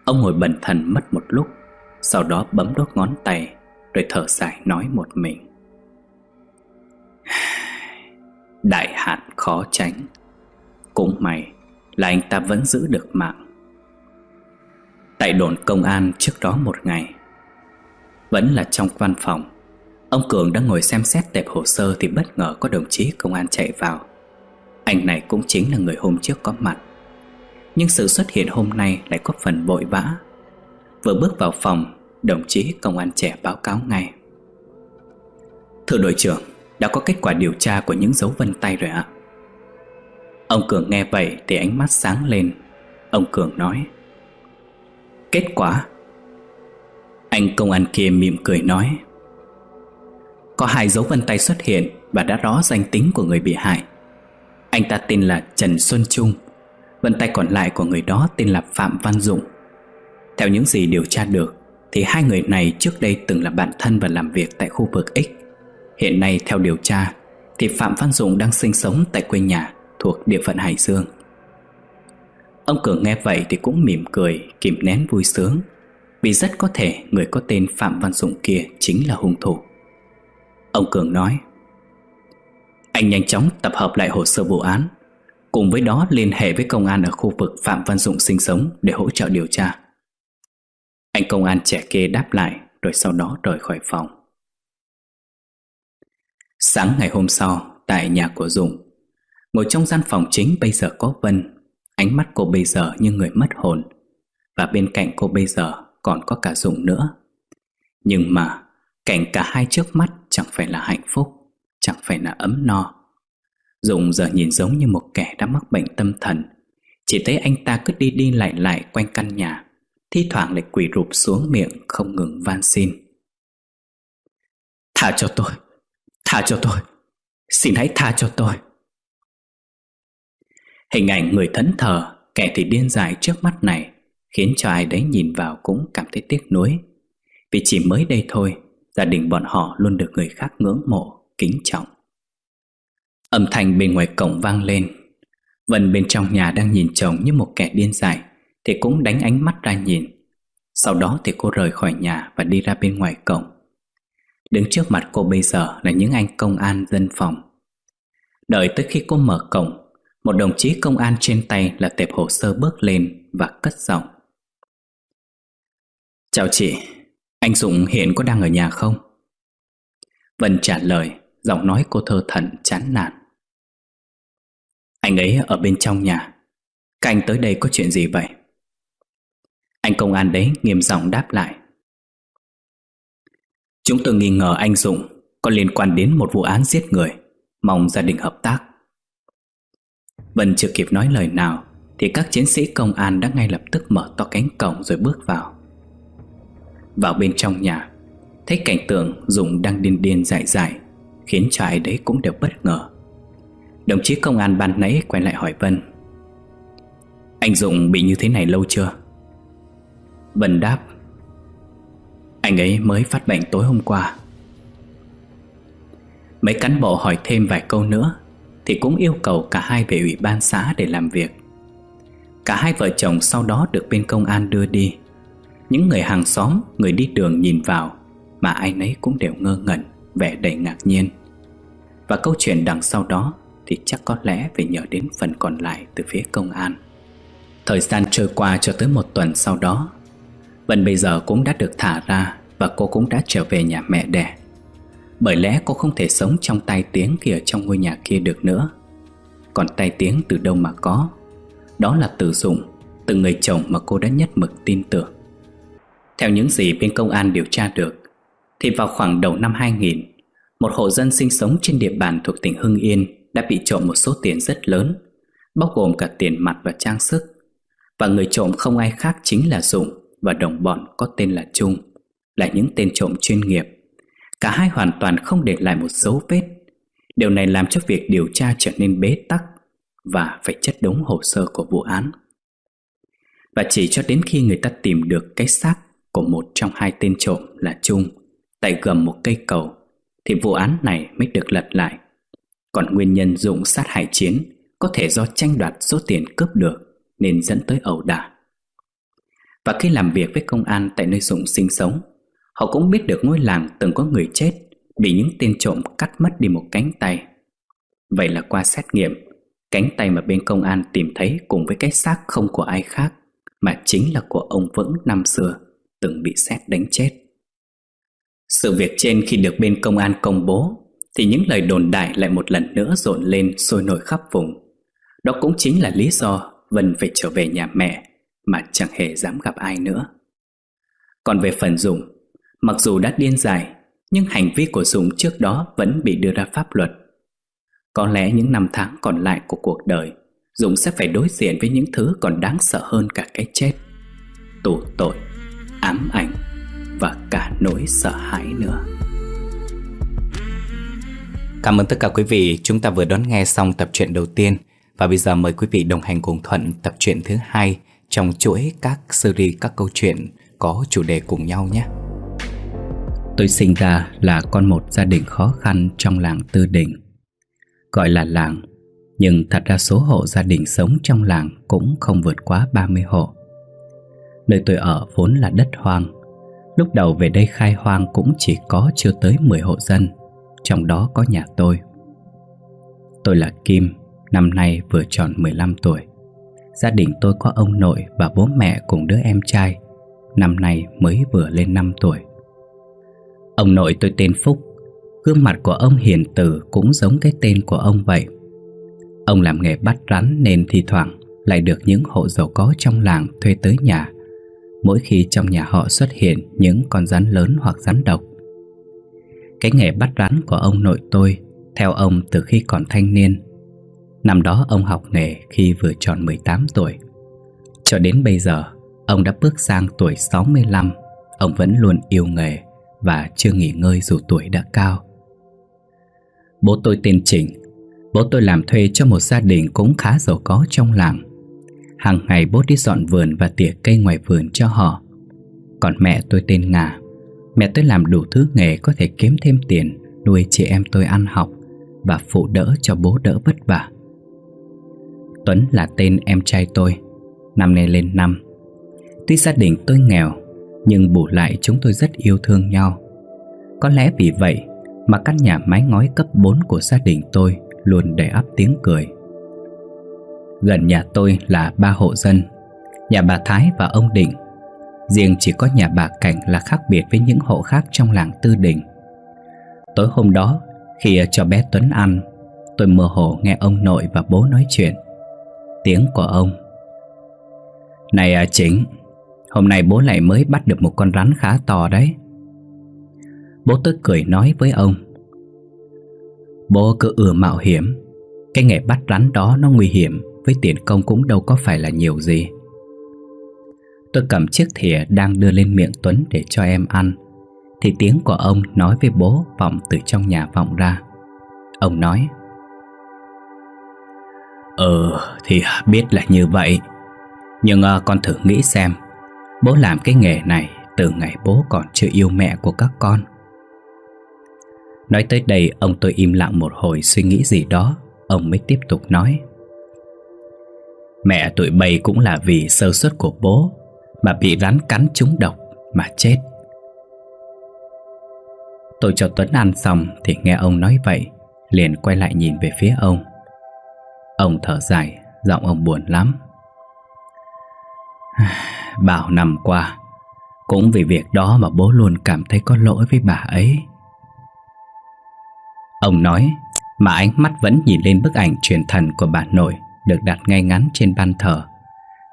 Ông ngồi bần thần mất một lúc, Sau đó bấm đốt ngón tay Rồi thở dài nói một mình. <sighs> Đại hạn khó tránh, Cũng may là anh ta vẫn giữ được mạng. Tại đồn công an trước đó một ngày. Vẫn là trong văn phòng, Ông Cường đang ngồi xem xét tệp hồ sơ Thì bất ngờ có đồng chí công an chạy vào. Anh này cũng chính là người hôm trước có mặt. Nhưng sự xuất hiện hôm nay lại có phần vội vã. Vừa bước vào phòng, Đồng chí công an trẻ báo cáo ngay. Thưa đội trưởng, Đã có kết quả điều tra của những dấu vân tay rồi ạ. Ông Cường nghe vậy thì ánh mắt sáng lên. Ông Cường nói Kết quả. Anh công an kia mỉm cười nói, Có hai dấu vân tay xuất hiện Và đã rõ danh tính của người bị hại. Anh ta tên là Trần Xuân Trung, Vân tay còn lại của người đó tên là Phạm Văn Dũng Theo những gì điều tra được, Thì hai người này trước đây từng là bạn thân và làm việc tại khu vực X. Hiện nay theo điều tra, Thì Phạm Văn Dũng đang sinh sống tại quê nhà Thuộc địa phận Hải Dương. Ông Cường nghe vậy thì cũng mỉm cười, Kìm nén vui sướng. Vì rất có thể người có tên Phạm Văn Dụng kia Chính là hung thủ. Ông Cường nói, Anh nhanh chóng tập hợp lại hồ sơ vụ án, Cùng với đó liên hệ với công an Ở khu vực Phạm Văn Dụng sinh sống Để hỗ trợ điều tra. Anh công an trẻ kia đáp lại, Rồi sau đó rời khỏi phòng. Sáng ngày hôm sau, Tại nhà của Dụng Ngồi trong gian phòng chính bây giờ có Vân Ánh mắt cô bây giờ như người mất hồn. Và bên cạnh cô bây giờ còn có cả Dũng nữa. Nhưng mà, cảnh cả hai trước mắt chẳng phải là hạnh phúc, Chẳng phải là ấm no. Dũng giờ nhìn giống như một kẻ đã mắc bệnh tâm thần. Chỉ thấy anh ta cứ đi đi lại lại quanh căn nhà, Thi thoảng lại quỳ rụp xuống miệng không ngừng van xin. Tha cho tôi, Tha cho tôi, Xin hãy tha cho tôi. Hình ảnh người thẫn thờ, Kẻ thì điên dại trước mắt này, Khiến cho ai đấy nhìn vào cũng cảm thấy tiếc nuối. Vì chỉ mới đây thôi, Gia đình bọn họ luôn được người khác ngưỡng mộ, Kính trọng. Âm thanh bên ngoài cổng vang lên. Vân bên trong nhà đang nhìn chồng như một kẻ điên dại, Thì cũng đánh ánh mắt ra nhìn. Sau đó thì cô rời khỏi nhà Và đi ra bên ngoài cổng. Đứng trước mặt cô bây giờ là những anh công an dân phòng. Đợi tới khi cô mở cổng một đồng chí công an trên tay là tệp hồ sơ bước lên và cất giọng. Chào chị, anh Dũng hiện có đang ở nhà không? Vân trả lời, giọng nói cô thơ thẩn chán nản. Anh ấy ở bên trong nhà. Các anh tới đây có chuyện gì vậy? Anh công an đấy nghiêm giọng đáp lại. Chúng tôi nghi ngờ anh Dũng có liên quan đến một vụ án giết người. Mong gia đình hợp tác. Vân chưa kịp nói lời nào, Thì các chiến sĩ công an đã ngay lập tức mở to cánh cổng rồi bước vào. Vào bên trong nhà, Thấy cảnh tượng Dũng đang điên điên dại dại, Khiến cho ai đấy cũng đều bất ngờ. Đồng chí công an ban nãy quay lại hỏi Vân. Anh dũng bị như thế này lâu chưa? Vân đáp. Anh ấy mới phát bệnh tối hôm qua. Mấy cán bộ hỏi thêm vài câu nữa thì cũng yêu cầu cả hai về ủy ban xã để làm việc. Cả hai vợ chồng sau đó được bên công an đưa đi. Những người hàng xóm, người đi đường nhìn vào Mà ai nấy cũng đều ngơ ngẩn, vẻ đầy ngạc nhiên. Và câu chuyện đằng sau đó Thì chắc có lẽ phải nhờ đến phần còn lại từ phía công an. Thời gian trôi qua cho tới một tuần sau đó Vân bây giờ cũng đã được thả ra Và cô cũng đã trở về nhà mẹ đẻ. Bởi lẽ cô không thể sống trong tay tiếng kia trong ngôi nhà kia được nữa. Còn tay tiếng từ đâu mà có? Đó là từ Dụng Từ người chồng mà cô đã nhất mực tin tưởng. Theo những gì bên công an điều tra được, Thì vào khoảng đầu năm 2000 Một hộ dân sinh sống trên địa bàn thuộc tỉnh Hưng Yên Đã bị trộm một số tiền rất lớn, Bao gồm cả tiền mặt và trang sức. Và người trộm không ai khác chính là Dụng và đồng bọn có tên là Trung, Là những tên trộm chuyên nghiệp. Cả hai hoàn toàn không để lại một dấu vết. Điều này làm cho việc điều tra trở nên bế tắc Và phải chất đống hồ sơ của vụ án. Và chỉ cho đến khi người ta tìm được cái xác của một trong hai tên trộm là Trung Tại gầm một cây cầu, Thì vụ án này mới được lật lại. Còn nguyên nhân dụng sát hại chiến Có thể do tranh đoạt số tiền cướp được Nên dẫn tới ẩu đả. Và khi làm việc với công an tại nơi Dũng sinh sống Họ cũng biết được ngôi làng từng có người chết Bị những tên trộm cắt mất đi một cánh tay. Vậy là qua xét nghiệm, Cánh tay mà bên công an tìm thấy cùng với cái xác không của ai khác Mà chính là của ông Vững năm xưa, Từng bị xét đánh chết. Sự việc trên khi được bên công an công bố Thì những lời đồn đại lại một lần nữa rộn lên sôi nổi khắp vùng. Đó cũng chính là lý do Vân phải trở về nhà mẹ mà chẳng hề dám gặp ai nữa. Còn về phần dùng mặc dù đã điên dài, nhưng hành vi của Dũng trước đó vẫn bị đưa ra pháp luật. Có lẽ những năm tháng còn lại của cuộc đời, Dũng sẽ phải đối diện với những thứ còn đáng sợ hơn cả cái chết. Tù tội, ám ảnh và cả nỗi sợ hãi nữa. Cảm ơn tất cả quý vị, chúng ta vừa đón nghe xong tập truyện đầu tiên và bây giờ mời quý vị đồng hành cùng Thuận tập truyện thứ hai trong chuỗi các series các câu chuyện có chủ đề cùng nhau nhé. Tôi sinh ra là con một gia đình khó khăn trong làng Tư Đình. Gọi là làng, nhưng thật ra số hộ gia đình sống trong làng cũng không vượt quá 30 hộ. Nơi tôi ở vốn là đất hoang. Lúc đầu về đây khai hoang cũng chỉ có chưa tới 10 hộ dân, trong đó có nhà tôi. Tôi là Kim, năm nay vừa tròn 15 tuổi. Gia đình tôi có ông nội và bố mẹ cùng đứa em trai Năm nay mới vừa lên 5 tuổi Ông nội tôi tên Phúc. Gương mặt của ông hiền từ cũng giống cái tên của ông vậy. Ông làm nghề bắt rắn nên thi thoảng lại được những hộ giàu có trong làng thuê tới nhà. Mỗi khi trong nhà họ xuất hiện những con rắn lớn hoặc rắn độc. Cái nghề bắt rắn của ông nội tôi Theo ông từ khi còn thanh niên. Năm đó ông học nghề khi vừa tròn 18 tuổi. Cho đến bây giờ, Ông đã bước sang tuổi 65 Ông vẫn luôn yêu nghề. Và chưa nghỉ ngơi dù tuổi đã cao. Bố tôi tên Trịnh. Bố tôi làm thuê cho một gia đình cũng khá giàu có trong làng. Hàng ngày bố đi dọn vườn và tỉa cây ngoài vườn cho họ. Còn mẹ tôi tên Ngà. Mẹ tôi làm đủ thứ nghề có thể kiếm thêm tiền, Nuôi chị em tôi ăn học Và phụ đỡ cho bố đỡ vất vả. Tuấn là tên em trai tôi, Năm nay lên năm. Tuy gia đình tôi nghèo nhưng bù lại chúng tôi rất yêu thương nhau. Có lẽ vì vậy Mà căn nhà mái ngói cấp 4 của gia đình tôi Luôn đầy ắp tiếng cười. Gần nhà tôi là ba hộ dân, Nhà bà Thái và ông Định. Riêng chỉ có nhà bà Cảnh là khác biệt với những hộ khác trong làng Tư Đình. Tối hôm đó, Khi cho bé Tuấn ăn, Tôi mơ hồ nghe ông nội và bố nói chuyện. Tiếng của ông, Này à Chính Hôm nay bố lại mới bắt được một con rắn khá to đấy. Bố tức cười nói với ông. Bố cứ ưa mạo hiểm. Cái nghề bắt rắn đó nó nguy hiểm Với tiền công cũng đâu có phải là nhiều gì. Tôi cầm chiếc thìa đang đưa lên miệng Tuấn để cho em ăn. Thì tiếng của ông nói với bố vọng từ trong nhà vọng ra. Ông nói Ờ thì biết là như vậy. Nhưng uh, con thử nghĩ xem. Bố làm cái nghề này từ ngày bố còn chưa yêu mẹ của các con. Nói tới đây, ông tôi im lặng một hồi suy nghĩ gì đó. Ông mới tiếp tục nói. Mẹ tụi bay cũng là vì sơ suất của bố Mà bị rắn cắn trúng độc mà chết. Tôi cho Tuấn ăn xong thì nghe ông nói vậy, Liền quay lại nhìn về phía ông. Ông thở dài, Giọng ông buồn lắm. <sighs> Bao năm qua, Cũng vì việc đó mà bố luôn cảm thấy có lỗi với bà ấy. Ông nói, Mà ánh mắt vẫn nhìn lên bức ảnh truyền thần của bà nội Được đặt ngay ngắn trên ban thờ,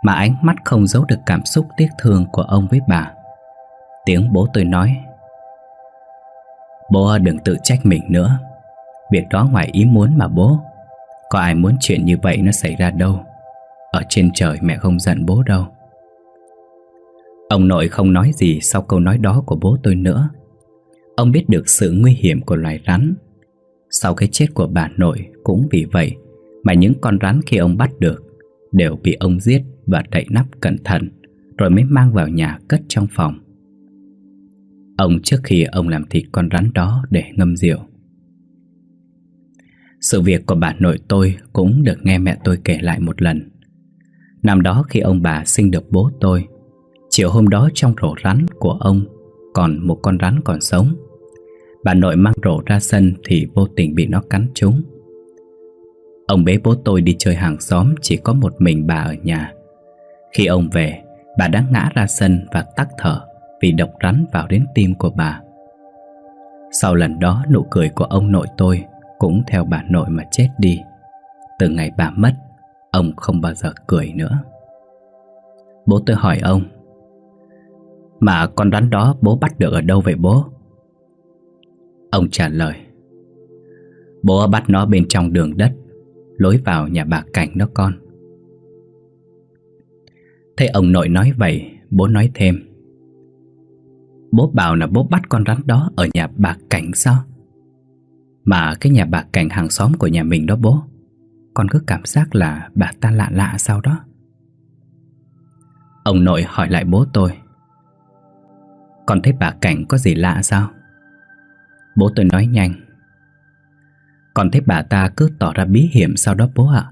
Mà ánh mắt không giấu được cảm xúc tiếc thương của ông với bà. Tiếng bố tôi nói, Bố đừng tự trách mình nữa. Việc đó ngoài ý muốn mà bố. Có ai muốn chuyện như vậy nó xảy ra đâu. Ở trên trời mẹ không giận bố đâu. Ông nội không nói gì sau câu nói đó của bố tôi nữa. Ông biết được sự nguy hiểm của loài rắn. Sau cái chết của bà nội, cũng vì vậy Mà những con rắn khi ông bắt được Đều bị ông giết và đậy nắp cẩn thận, Rồi mới mang vào nhà cất trong phòng. Ông trước khi ông làm thịt con rắn đó để ngâm rượu. Sự việc của bà nội tôi cũng được nghe mẹ tôi kể lại một lần. Năm đó khi ông bà sinh được bố tôi Chiều hôm đó trong rổ rắn của ông Còn một con rắn còn sống. Bà nội mang rổ ra sân Thì vô tình bị nó cắn trúng. Ông bế bố tôi đi chơi hàng xóm, Chỉ có một mình bà ở nhà. Khi ông về, Bà đã ngã ra sân và tắc thở Vì độc rắn vào đến tim của bà. Sau lần đó, nụ cười của ông nội tôi Cũng theo bà nội mà chết đi. Từ ngày bà mất, Ông không bao giờ cười nữa. Bố tôi hỏi ông mà con rắn đó bố bắt được ở đâu vậy bố? Ông trả lời, Bố bắt nó bên trong đường đất, Lối vào nhà bà Cảnh đó con. Thế ông nội nói vậy, Bố nói thêm, Bố bảo là bố bắt con rắn đó Ở nhà bà Cảnh sao? Mà cái nhà bà Cảnh hàng xóm của nhà mình đó bố, Con cứ cảm giác là bà ta lạ lạ sao đó. Ông nội hỏi lại bố tôi con thấy bà Cảnh có gì lạ sao? Bố tôi nói nhanh. Con thấy bà ta cứ tỏ ra bí hiểm sau đó bố ạ.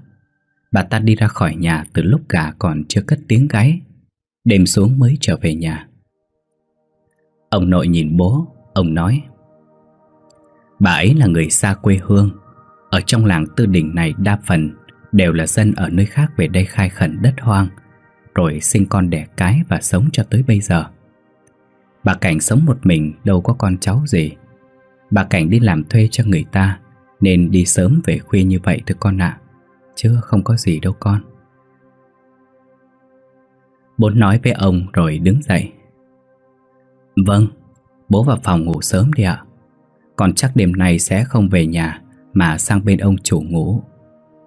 Bà ta đi ra khỏi nhà từ lúc gà còn chưa cất tiếng gáy Đêm xuống mới trở về nhà. Ông nội nhìn bố, Ông nói, Bà ấy là người xa quê hương. Ở trong làng tư đỉnh này đa phần Đều là dân ở nơi khác về đây khai khẩn đất hoang, Rồi sinh con đẻ cái và sống cho tới bây giờ. Bà Cảnh sống một mình đâu có con cháu gì. Bà Cảnh đi làm thuê cho người ta Nên đi sớm về khuya như vậy thôi con ạ. Chứ không có gì đâu con. Bố nói với ông rồi đứng dậy. Vâng, bố vào phòng ngủ sớm đi ạ. Còn chắc đêm nay sẽ không về nhà Mà sang bên ông chủ ngủ.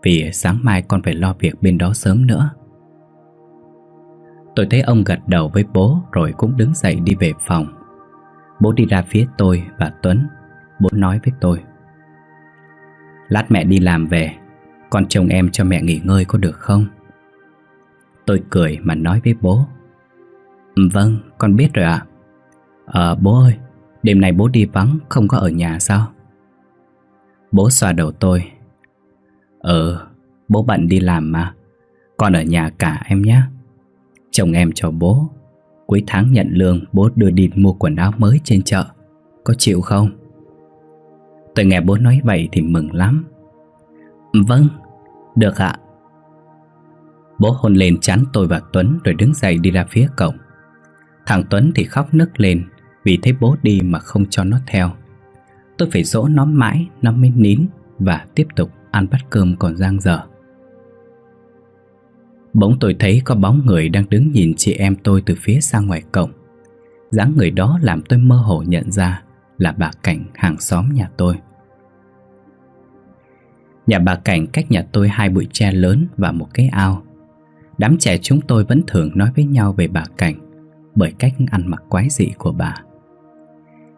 Vì sáng mai con phải lo việc bên đó sớm nữa. Tôi thấy ông gật đầu với bố Rồi cũng đứng dậy đi về phòng Bố đi ra phía tôi và Tuấn Bố nói với tôi Lát mẹ đi làm về Con chồng em cho mẹ nghỉ ngơi có được không? Tôi cười mà nói với bố Vâng, con biết rồi ạ Ờ bố ơi Đêm nay bố đi vắng không có ở nhà sao? Bố xoa đầu tôi Ờ, bố bận đi làm mà Con ở nhà cả em nhé Chồng em cho bố. Cuối tháng nhận lương bố đưa đi mua quần áo mới trên chợ. Có chịu không? Tôi nghe bố nói vậy thì mừng lắm. Vâng, được ạ. Bố hôn lên chán tôi và Tuấn rồi đứng dậy đi ra phía cổng. Thằng Tuấn thì khóc nức lên Vì thấy bố đi mà không cho nó theo. Tôi phải dỗ nó mãi Nó mới nín Và tiếp tục ăn bát cơm còn giang dở. Bỗng tôi thấy có bóng người đang đứng nhìn chị em tôi từ phía xa ngoài cổng. Dáng người đó làm tôi mơ hồ nhận ra là bà Cảnh hàng xóm nhà tôi. Nhà bà Cảnh cách nhà tôi hai bụi tre lớn và một cái ao. Đám trẻ chúng tôi vẫn thường nói với nhau về bà Cảnh Bởi cách ăn mặc quái dị của bà.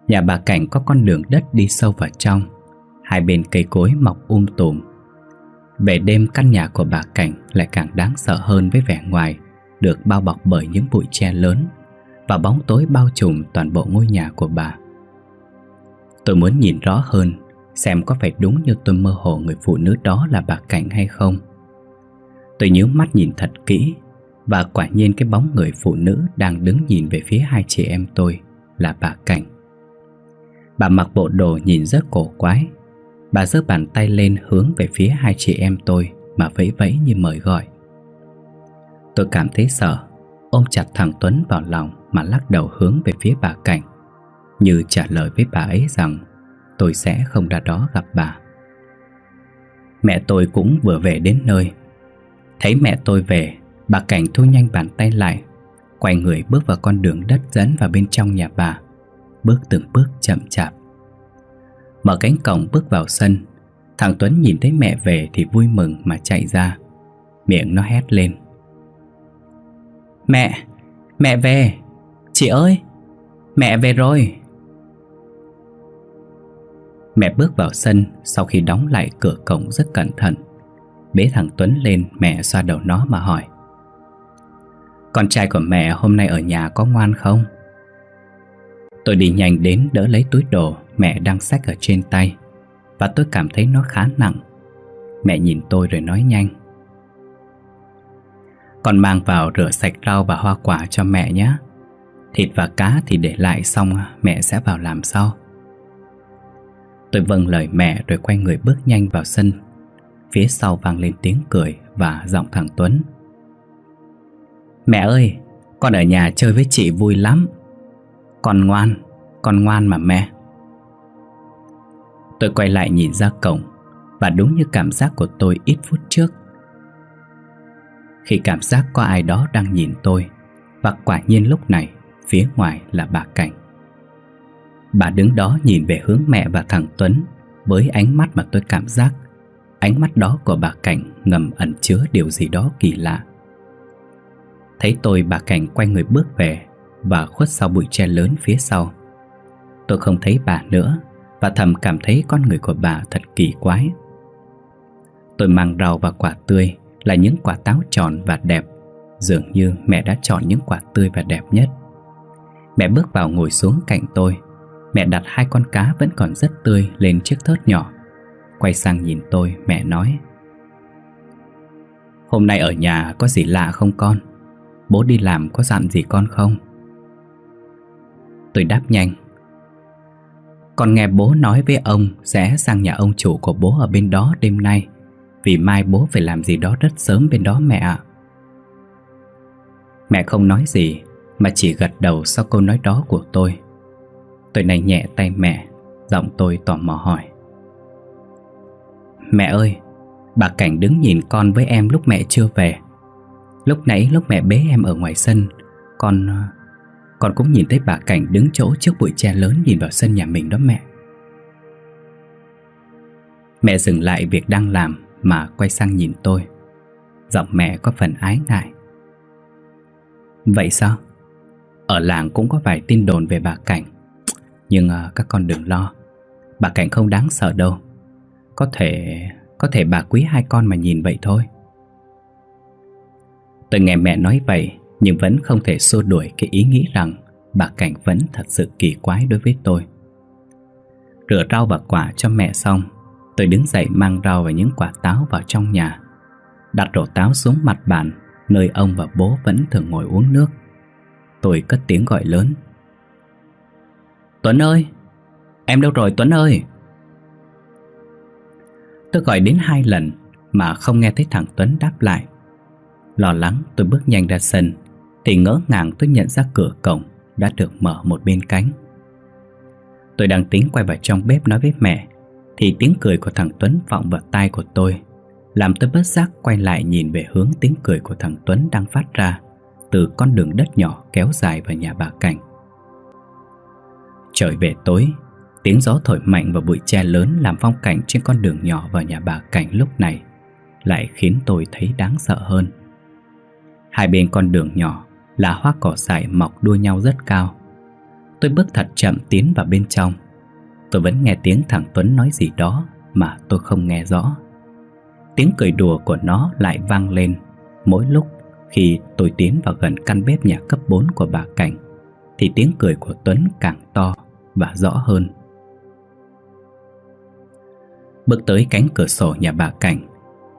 Nhà bà Cảnh có con đường đất đi sâu vào trong. Hai bên cây cối mọc um tùm về đêm căn nhà của bà Cảnh lại càng đáng sợ hơn với vẻ ngoài, được bao bọc bởi những bụi tre lớn, và bóng tối bao trùm toàn bộ ngôi nhà của bà. Tôi muốn nhìn rõ hơn, xem có phải đúng như tôi mơ hồ người phụ nữ đó là bà Cảnh hay không. Tôi nhíu mắt nhìn thật kỹ, và quả nhiên cái bóng người phụ nữ đang đứng nhìn về phía hai chị em tôi là bà Cảnh. Bà mặc bộ đồ nhìn rất cổ quái. Bà giơ bàn tay lên hướng về phía hai chị em tôi mà vẫy vẫy như mời gọi. Tôi cảm thấy sợ, ôm chặt thằng Tuấn vào lòng mà lắc đầu hướng về phía bà Cảnh, như trả lời với bà ấy rằng tôi sẽ không ra đó gặp bà. Mẹ tôi cũng vừa về đến nơi. Thấy mẹ tôi về, bà Cảnh thu nhanh bàn tay lại, quay người bước vào con đường đất dẫn vào bên trong nhà bà, bước từng bước chậm chạp. Mở cánh cổng bước vào sân, thằng Tuấn nhìn thấy mẹ về thì vui mừng mà chạy ra. Miệng nó hét lên. Mẹ, mẹ về, chị ơi, mẹ về rồi. Mẹ bước vào sân sau khi đóng lại cửa cổng rất cẩn thận Bế thằng Tuấn lên mẹ xoa đầu nó mà hỏi Con trai của mẹ hôm nay ở nhà có ngoan không? Tôi đi nhanh đến đỡ lấy túi đồ mẹ đang xách ở trên tay Và tôi cảm thấy nó khá nặng. Mẹ nhìn tôi rồi nói nhanh. Con mang vào rửa sạch rau và hoa quả cho mẹ nhé. Thịt và cá thì để lại xong mẹ sẽ vào làm sau. Tôi vâng lời mẹ rồi quay người bước nhanh vào sân. Phía sau vang lên tiếng cười và giọng thằng Tuấn. Mẹ ơi, con ở nhà chơi với chị vui lắm. Con ngoan, con ngoan mà mẹ. Tôi quay lại nhìn ra cổng, Và đúng như cảm giác của tôi ít phút trước. Khi cảm giác có ai đó đang nhìn tôi, Và quả nhiên lúc này, Phía ngoài là bà Cảnh. Bà đứng đó nhìn về hướng mẹ và thằng Tuấn, Với ánh mắt mà tôi cảm giác. Ánh mắt đó của bà Cảnh ngầm ẩn chứa điều gì đó kỳ lạ. Thấy tôi, bà Cảnh quay người bước về Và khuất sau bụi tre lớn phía sau. Tôi không thấy bà nữa. Và thầm cảm thấy con người của bà thật kỳ quái Tôi mang rau và quả tươi Là những quả táo tròn và đẹp, Dường như mẹ đã chọn những quả tươi và đẹp nhất Mẹ bước vào ngồi xuống cạnh tôi, Mẹ đặt hai con cá vẫn còn rất tươi lên chiếc thớt nhỏ, Quay sang nhìn tôi, mẹ nói, Hôm nay ở nhà có gì lạ không con? Bố đi làm có dặn gì con không? Tôi đáp nhanh còn nghe bố nói với ông Sẽ sang nhà ông chủ của bố ở bên đó đêm nay. Vì mai bố phải làm gì đó rất sớm bên đó mẹ ạ. Mẹ không nói gì, Mà chỉ gật đầu sau câu nói đó của tôi. Tôi này nhẹ tay mẹ, Giọng tôi tò mò hỏi. Mẹ ơi, Bà Cảnh đứng nhìn con với em lúc mẹ chưa về. Lúc nãy lúc mẹ bế em ở ngoài sân, Con con cũng nhìn thấy bà Cảnh đứng chỗ trước bụi tre lớn nhìn vào sân nhà mình đó mẹ. Mẹ dừng lại việc đang làm Mà quay sang nhìn tôi. Giọng mẹ có phần ái ngại. Vậy sao? Ở làng cũng có vài tin đồn về bà Cảnh. Nhưng uh, các con đừng lo. Bà Cảnh không đáng sợ đâu. Có thể Có thể bà quý hai con mà nhìn vậy thôi. Tôi nghe mẹ nói vậy nhưng vẫn không thể xua đuổi cái ý nghĩ rằng Bà Cảnh vẫn thật sự kỳ quái đối với tôi. Rửa rau và quả cho mẹ xong, Tôi đứng dậy mang rau và những quả táo vào trong nhà, Đặt rổ táo xuống mặt bàn, Nơi ông và bố vẫn thường ngồi uống nước. Tôi cất tiếng gọi lớn. Tuấn ơi, Em đâu rồi Tuấn ơi? Tôi gọi đến hai lần Mà không nghe thấy thằng Tuấn đáp lại. Lo lắng, tôi bước nhanh ra sân thì ngỡ ngàng tôi nhận ra cửa cổng Đã được mở một bên cánh. Tôi đang tính quay vào trong bếp nói với mẹ, Thì tiếng cười của thằng Tuấn vọng vào tai của tôi, Làm tôi bất giác quay lại nhìn về hướng tiếng cười của thằng Tuấn đang phát ra Từ con đường đất nhỏ kéo dài vào nhà bà Cảnh. Trời về tối, Tiếng gió thổi mạnh vào bụi tre lớn Làm phong cảnh trên con đường nhỏ vào nhà bà Cảnh lúc này Lại khiến tôi thấy đáng sợ hơn. Hai bên con đường nhỏ là hoa cỏ dại mọc đua nhau rất cao. Tôi bước thật chậm tiến vào bên trong. Tôi vẫn nghe tiếng thằng Tuấn nói gì đó Mà tôi không nghe rõ. Tiếng cười đùa của nó lại vang lên Mỗi lúc Khi tôi tiến vào gần căn bếp nhà cấp 4 của bà Cảnh, Thì tiếng cười của Tuấn càng to và rõ hơn. Bước tới cánh cửa sổ nhà bà Cảnh,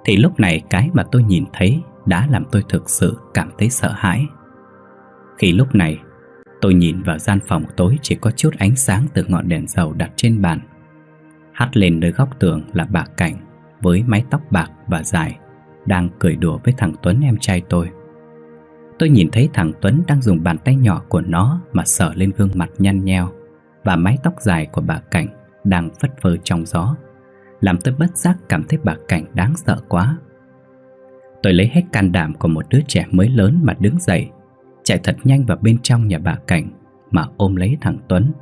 Thì lúc này cái mà tôi nhìn thấy Đã làm tôi thực sự cảm thấy sợ hãi. Khi lúc này, Tôi nhìn vào gian phòng tối Chỉ có chút ánh sáng từ ngọn đèn dầu đặt trên bàn. Hắt lên nơi góc tường là bà Cảnh Với mái tóc bạc và dài, Đang cười đùa với thằng Tuấn em trai tôi. Tôi nhìn thấy thằng Tuấn đang dùng bàn tay nhỏ của nó Mà sờ lên gương mặt nhăn nheo Và mái tóc dài của bà Cảnh Đang phất phơ trong gió, Làm tôi bất giác cảm thấy bà Cảnh đáng sợ quá. Tôi lấy hết can đảm của một đứa trẻ mới lớn mà đứng dậy Chạy thật nhanh vào bên trong nhà bà Cảnh Mà ôm lấy thằng Tuấn.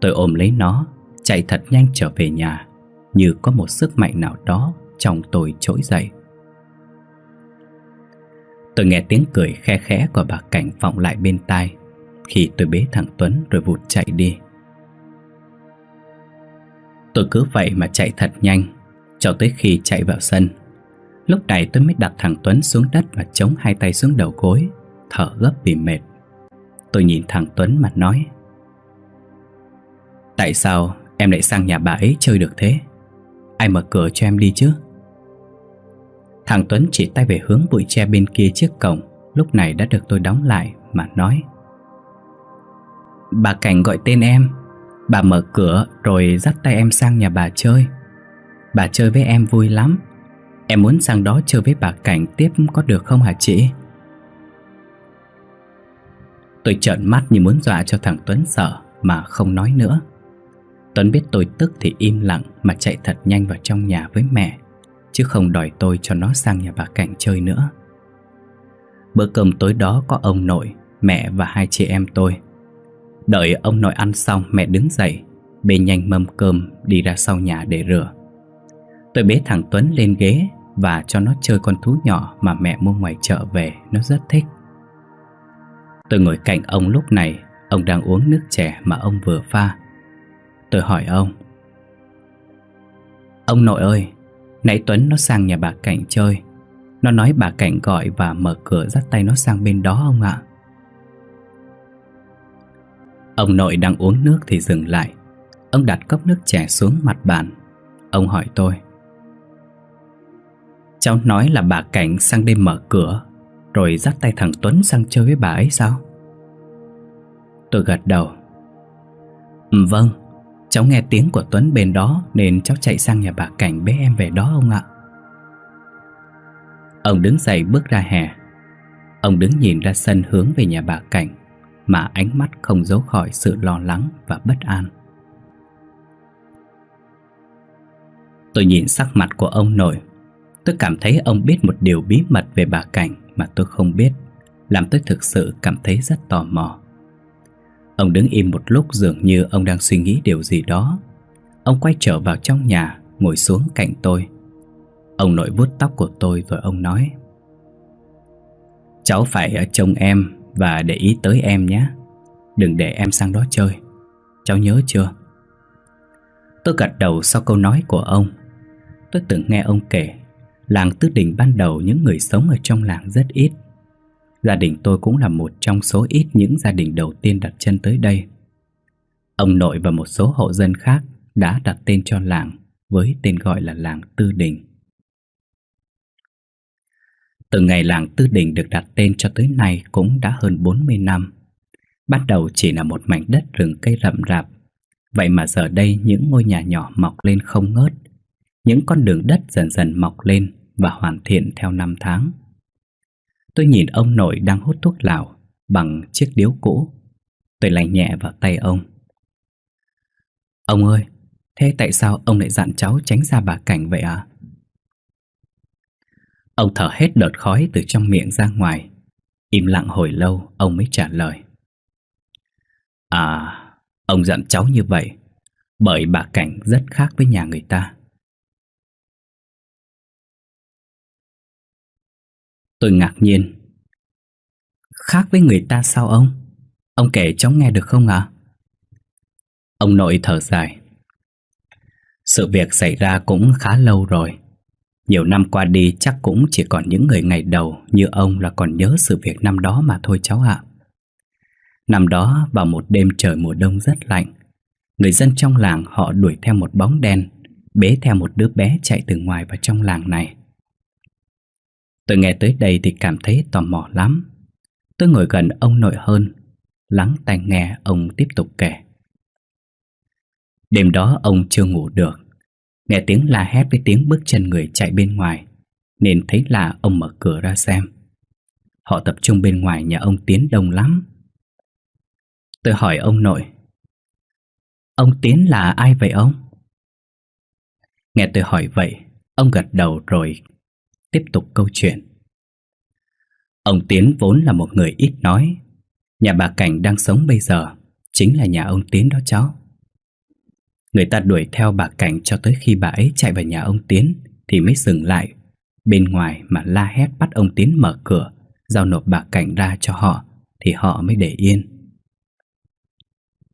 Tôi ôm lấy nó, Chạy thật nhanh trở về nhà, Như có một sức mạnh nào đó Trong tôi trỗi dậy. Tôi nghe tiếng cười khe khẽ của bà Cảnh vọng lại bên tai Khi tôi bế thằng Tuấn rồi vụt chạy đi. Tôi cứ vậy mà chạy thật nhanh Cho tới khi chạy vào sân. Lúc này tôi mới đặt thằng Tuấn xuống đất Và chống hai tay xuống đầu gối. Thở gấp vì mệt. Tôi nhìn thằng Tuấn mà nói, Tại sao em lại sang nhà bà ấy chơi được thế? Ai mở cửa cho em đi chứ? Thằng Tuấn chỉ tay về hướng bụi tre bên kia chiếc cổng, Lúc này đã được tôi đóng lại mà nói, Bà Cảnh gọi tên em. Bà mở cửa rồi dắt tay em sang nhà bà chơi. Bà chơi với em vui lắm. Em muốn sang đó chơi với bà Cảnh tiếp có được không hả chị? Tôi trợn mắt như muốn dọa cho thằng Tuấn sợ Mà không nói nữa. Tuấn biết tôi tức thì im lặng Mà chạy thật nhanh vào trong nhà với mẹ Chứ không đòi tôi cho nó sang nhà bà Cảnh chơi nữa. Bữa cơm tối đó có ông nội, mẹ và hai chị em tôi. Đợi ông nội ăn xong mẹ đứng dậy Bê nhanh mâm cơm đi ra sau nhà để rửa. Tôi bế thằng Tuấn lên ghế Và cho nó chơi con thú nhỏ mà mẹ mua ngoài chợ về Nó rất thích. Tôi ngồi cạnh ông lúc này, Ông đang uống nước chè mà ông vừa pha. Tôi hỏi ông Ông nội ơi, Nãy Tuấn nó sang nhà bà Cảnh chơi. Nó nói bà Cảnh gọi và mở cửa dắt tay nó sang bên đó ông ạ. Ông nội đang uống nước thì dừng lại. Ông đặt cốc nước chè xuống mặt bàn. Ông hỏi tôi, Cháu nói là bà Cảnh sang đêm mở cửa. Rồi dắt tay thằng Tuấn sang chơi với bà ấy sao? Tôi gật đầu. Vâng Cháu nghe tiếng của Tuấn bên đó Nên cháu chạy sang nhà bà Cảnh bế em về đó ông ạ. Ông đứng dậy bước ra hè. Ông đứng nhìn ra sân hướng về nhà bà Cảnh Mà ánh mắt không giấu khỏi sự lo lắng và bất an. Tôi nhìn sắc mặt của ông nội. Tôi cảm thấy ông biết một điều bí mật về bà Cảnh mà tôi không biết, Làm tôi thực sự cảm thấy rất tò mò. Ông đứng im một lúc dường như ông đang suy nghĩ điều gì đó. Ông quay trở vào trong nhà, Ngồi xuống cạnh tôi. Ông nội vuốt tóc của tôi rồi ông nói, Cháu phải ở trông em Và để ý tới em nhé. Đừng để em sang đó chơi. Cháu nhớ chưa? Tôi gật đầu sau câu nói của ông. Tôi từng nghe ông kể Làng Tư Đình ban đầu những người sống ở trong làng rất ít Gia đình tôi cũng là một trong số ít những gia đình đầu tiên đặt chân tới đây. Ông nội và một số hộ dân khác đã đặt tên cho làng với tên gọi là làng Tư Đình. Từ ngày làng Tư Đình được đặt tên cho tới nay cũng đã hơn 40 năm. Bắt đầu chỉ là một mảnh đất rừng cây rậm rạp. Vậy mà giờ đây những ngôi nhà nhỏ mọc lên không ngớt. Những con đường đất dần dần mọc lên và hoàn thiện theo năm tháng. Tôi nhìn ông nội đang hút thuốc lào Bằng chiếc điếu cũ. Tôi lành nhẹ vào tay ông. Ông ơi, Thế tại sao ông lại dặn cháu tránh ra bà cảnh vậy à? Ông thở hết đợt khói từ trong miệng ra ngoài. Im lặng hồi lâu, Ông mới trả lời. À Ông dặn cháu như vậy Bởi bà cảnh rất khác với nhà người ta. Tôi ngạc nhiên Khác với người ta sao ông? Ông kể cháu nghe được không ạ? Ông nội thở dài Sự việc xảy ra cũng khá lâu rồi Nhiều năm qua đi chắc cũng chỉ còn những người ngày đầu như ông là còn nhớ sự việc năm đó mà thôi cháu ạ. Năm đó vào một đêm trời mùa đông rất lạnh, người dân trong làng họ đuổi theo một bóng đen, bế theo một đứa bé chạy từ ngoài vào trong làng này. Tôi nghe tới đây thì cảm thấy tò mò lắm. Tôi ngồi gần ông nội hơn, lắng tai nghe ông tiếp tục kể. Đêm đó ông chưa ngủ được, nghe tiếng la hét với tiếng bước chân người chạy bên ngoài, nên thấy là ông mở cửa ra xem. Họ tập trung bên ngoài nhà ông Tiến đông lắm. Tôi hỏi ông nội, Ông Tiến là ai vậy ông? Nghe tôi hỏi vậy, ông gật đầu rồi tiếp tục câu chuyện. Ông Tiến vốn là một người ít nói. Nhà bà Cảnh đang sống bây giờ chính là nhà ông Tiến đó cháu. Người ta đuổi theo bà Cảnh cho tới khi bà ấy chạy vào nhà ông Tiến thì mới dừng lại. Bên ngoài mà la hét bắt ông Tiến mở cửa, giao nộp bà Cảnh ra cho họ thì họ mới để yên.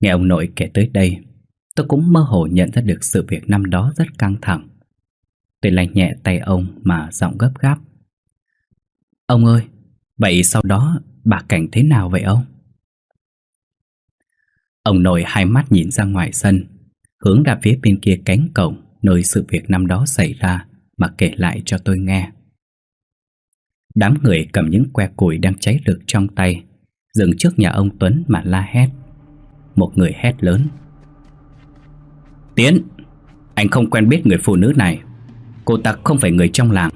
Nghe ông nội kể tới đây, tôi cũng mơ hồ nhận ra được sự việc năm đó rất căng thẳng. Tôi lạnh nhẹ tay ông mà giọng gấp gáp. Ông ơi, vậy sau đó bà Cảnh thế nào vậy ông? Ông nội hai mắt nhìn ra ngoài sân, hướng ra phía bên kia cánh cổng nơi sự việc năm đó xảy ra mà kể lại cho tôi nghe. Đám người cầm những que củi đang cháy rực trong tay, dừng trước nhà ông Tuấn mà la hét. Một người hét lớn. Tiến, anh không quen biết người phụ nữ này. Cô ta không phải người trong làng.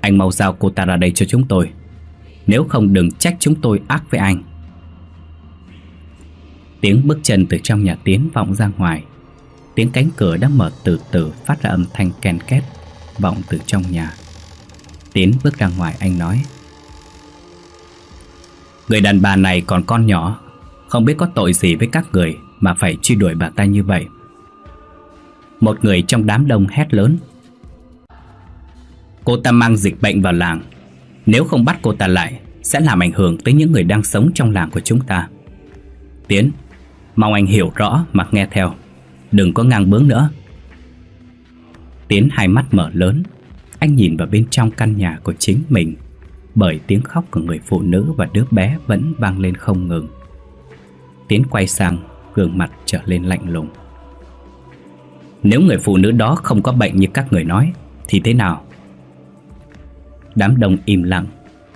Anh mau giao cô ta ra đây cho chúng tôi. Nếu không đừng trách chúng tôi ác với anh. Tiếng bước chân từ trong nhà Tiến vọng ra ngoài Tiếng cánh cửa đã mở từ từ phát ra âm thanh ken két Vọng từ trong nhà Tiến bước ra ngoài, anh nói, Người đàn bà này còn con nhỏ Không biết có tội gì với các người Mà phải truy đuổi bà ta như vậy Một người trong đám đông hét lớn Cô ta mang dịch bệnh vào làng. Nếu không bắt cô ta lại, Sẽ làm ảnh hưởng tới những người đang sống trong làng của chúng ta. Tiến, Mong anh hiểu rõ mà nghe theo. Đừng có ngang bướng nữa. Tiến hai mắt mở lớn. Anh nhìn vào bên trong căn nhà của chính mình, Bởi tiếng khóc của người phụ nữ và đứa bé vẫn vang lên không ngừng. Tiến quay sang, Gương mặt trở lên lạnh lùng. Nếu người phụ nữ đó không có bệnh như các người nói, Thì thế nào? Đám đông im lặng.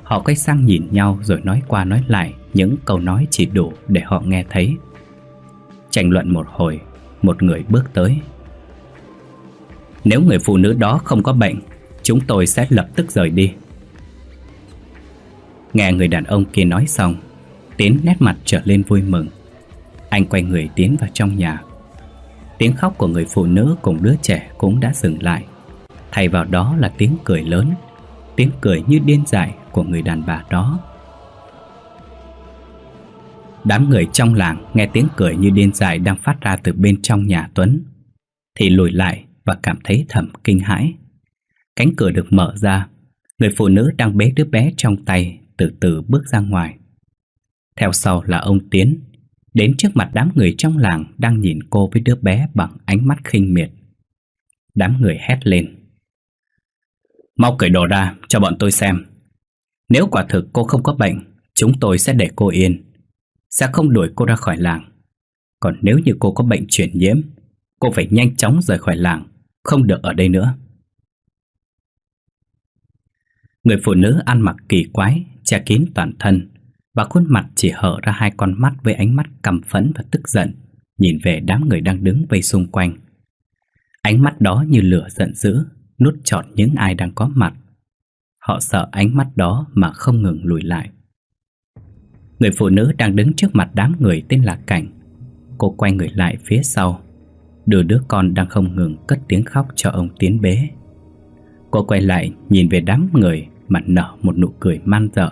Họ quay sang nhìn nhau rồi nói qua nói lại Những câu nói chỉ đủ để họ nghe thấy. Tranh luận một hồi, Một người bước tới. Nếu người phụ nữ đó không có bệnh, Chúng tôi sẽ lập tức rời đi. Nghe người đàn ông kia nói xong, Tiến nét mặt trở lên vui mừng. Anh quay người tiến vào trong nhà. Tiếng khóc của người phụ nữ cùng đứa trẻ cũng đã dừng lại. Thay vào đó là tiếng cười lớn. Tiếng cười như điên dại của người đàn bà đó. Đám người trong làng nghe tiếng cười như điên dại đang phát ra từ bên trong nhà Tuấn, Thì lùi lại và cảm thấy thầm kinh hãi. Cánh cửa được mở ra, Người phụ nữ đang bế đứa bé trong tay từ từ bước ra ngoài. Theo sau là ông Tiến, Đến trước mặt đám người trong làng đang nhìn cô với đứa bé bằng ánh mắt khinh miệt. Đám người hét lên. Mau cởi đồ ra cho bọn tôi xem Nếu quả thực cô không có bệnh Chúng tôi sẽ để cô yên sẽ không đuổi cô ra khỏi làng. Còn nếu như cô có bệnh truyền nhiễm, cô phải nhanh chóng rời khỏi làng, không được ở đây nữa. Người phụ nữ ăn mặc kỳ quái, che kín toàn thân và khuôn mặt chỉ hở ra hai con mắt với ánh mắt căm phẫn và tức giận, nhìn về đám người đang đứng vây xung quanh. Ánh mắt đó như lửa giận dữ, nút chọn những ai đang có mặt. Họ sợ ánh mắt đó mà không ngừng lùi lại. Người phụ nữ đang đứng trước mặt đám người tên là Cảnh. Cô quay người lại phía sau. Đưa đứa con đang không ngừng cất tiếng khóc cho ông tiến bế. Cô quay lại nhìn về đám người Mà nở một nụ cười man dở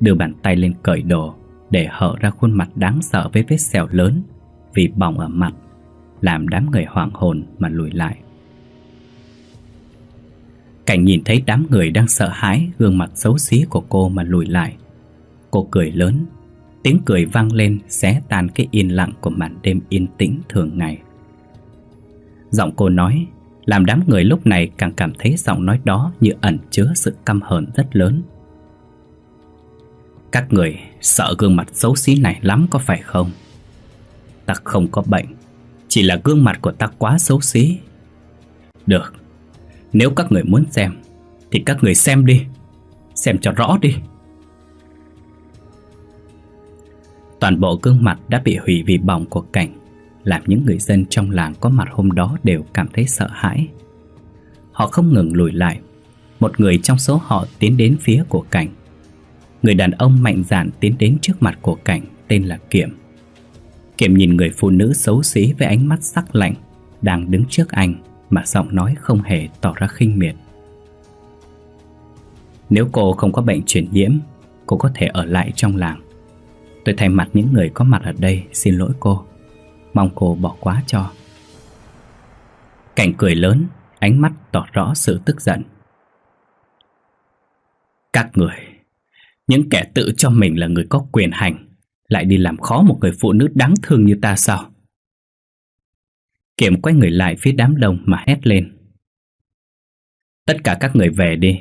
Đưa bàn tay lên cởi đồ Để hở ra khuôn mặt đáng sợ với vết sẹo lớn Vì bỏng ở mặt, Làm đám người hoảng hồn mà lùi lại. Cảnh nhìn thấy đám người đang sợ hãi, Gương mặt xấu xí của cô mà lùi lại. Cô cười lớn, Tiếng cười vang lên, xé tan cái yên lặng của màn đêm yên tĩnh thường ngày. Giọng cô nói, Làm đám người lúc này càng cảm thấy giọng nói đó như ẩn chứa sự căm hờn rất lớn. Các người sợ gương mặt xấu xí này lắm có phải không? Ta không có bệnh, Chỉ là gương mặt của ta quá xấu xí. Được nếu các người muốn xem, Thì các người xem đi. Xem cho rõ đi. Toàn bộ gương mặt đã bị hủy vì bỏng của cảnh. Làm những người dân trong làng có mặt hôm đó đều cảm thấy sợ hãi. Họ không ngừng lùi lại. Một người trong số họ tiến đến phía của cảnh. Người đàn ông mạnh dạn tiến đến trước mặt của cảnh, Tên là Kiểm Kiểm nhìn người phụ nữ xấu xí với ánh mắt sắc lạnh, Đang đứng trước anh. Mà giọng nói không hề tỏ ra khinh miệt. Nếu cô không có bệnh truyền nhiễm, Cô có thể ở lại trong làng. Tôi thay mặt những người có mặt ở đây xin lỗi cô. Mong cô bỏ quá cho. Cảnh cười lớn, Ánh mắt tỏ rõ sự tức giận. Các người, Những kẻ tự cho mình là người có quyền hành, Lại đi làm khó một người phụ nữ đáng thương như ta sao? Kiểm quay người lại phía đám đông mà hét lên. Tất cả các người về đi.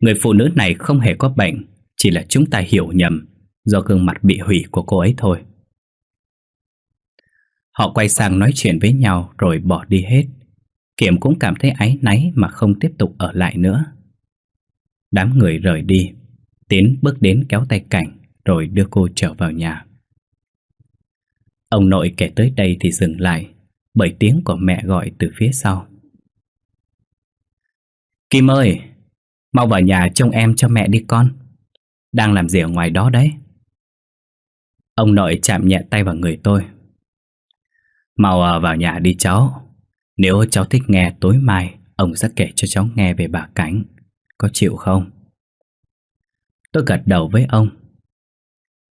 Người phụ nữ này không hề có bệnh, Chỉ là chúng ta hiểu nhầm Do gương mặt bị hủy của cô ấy thôi. Họ quay sang nói chuyện với nhau Rồi bỏ đi hết. Kiểm cũng cảm thấy áy náy Mà không tiếp tục ở lại nữa. Đám người rời đi. Tiến bước đến kéo tay cảnh Rồi đưa cô trở vào nhà. Ông nội kể tới đây thì dừng lại. Bởi tiếng của mẹ gọi từ phía sau. Kim ơi, Mau vào nhà trông em cho mẹ đi con. Đang làm gì ở ngoài đó đấy. Ông nội chạm nhẹ tay vào người tôi. Mau à, vào nhà đi cháu. Nếu cháu thích nghe tối mai, Ông sẽ kể cho cháu nghe về bà Cánh Có chịu không? Tôi gật đầu với ông.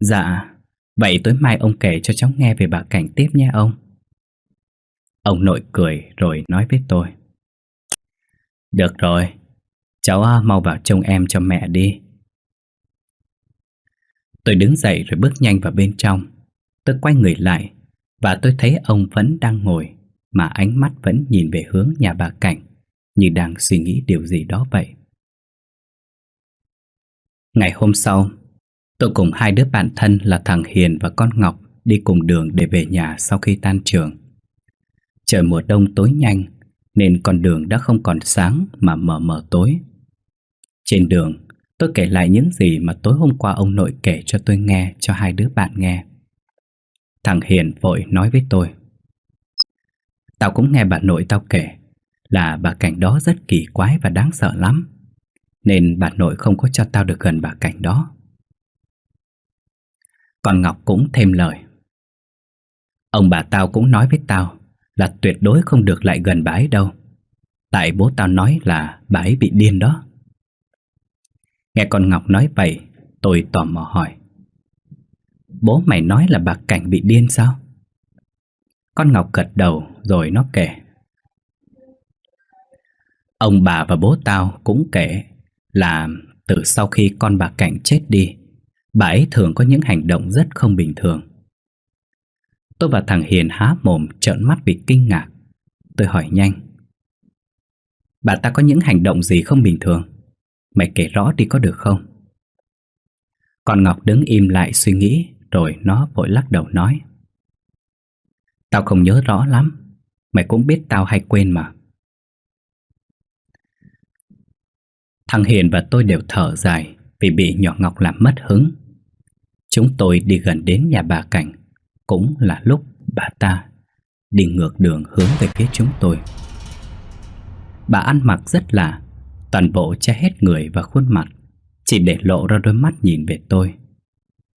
Dạ Vậy tối mai ông kể cho cháu nghe về bà Cảnh tiếp nhé ông. Ông nội cười rồi nói với tôi. Được rồi, Cháu à, mau vào trông em cho mẹ đi. Tôi đứng dậy rồi bước nhanh vào bên trong. Tôi quay người lại Và tôi thấy ông vẫn đang ngồi Mà ánh mắt vẫn nhìn về hướng nhà bà Cảnh Như đang suy nghĩ điều gì đó vậy. Ngày hôm sau, Tôi cùng hai đứa bạn thân là thằng Hiền và con Ngọc Đi cùng đường để về nhà sau khi tan trường. Trời mùa đông tối nhanh, Nên con đường đã không còn sáng mà mờ mờ tối Trên đường, Tôi kể lại những gì mà tối hôm qua ông nội kể cho tôi nghe, cho hai đứa bạn nghe. Thằng Hiền vội nói với tôi. Tao cũng nghe bà nội tao kể là bà Cảnh đó rất kỳ quái và đáng sợ lắm. Nên bà nội không có cho tao được gần bà Cảnh đó. Còn Ngọc cũng thêm lời. Ông bà tao cũng nói với tao là tuyệt đối không được lại gần bà ấy đâu. Tại bố tao nói là bà ấy bị điên đó. Nghe con Ngọc nói vậy, Tôi tò mò hỏi, Bố mày nói là bà Cảnh bị điên sao? Con Ngọc gật đầu rồi nó kể, Ông bà và bố tao cũng kể là từ sau khi con bà Cảnh chết đi, Bà ấy thường có những hành động rất không bình thường Tôi và thằng Hiền há mồm trợn mắt vì kinh ngạc. Tôi hỏi nhanh. Bà ta có những hành động gì không bình thường? Mày kể rõ đi có được không? Còn Ngọc đứng im lại suy nghĩ, Rồi nó vội lắc đầu nói. Tao không nhớ rõ lắm. Mày cũng biết tao hay quên mà. Thằng Hiền và tôi đều thở dài Vì bị nhỏ Ngọc làm mất hứng. Chúng tôi đi gần đến nhà bà Cảnh. Cũng là lúc bà ta Đi ngược đường hướng về phía chúng tôi. Bà ăn mặc rất là, Toàn bộ che hết người và khuôn mặt, Chỉ để lộ ra đôi mắt nhìn về tôi.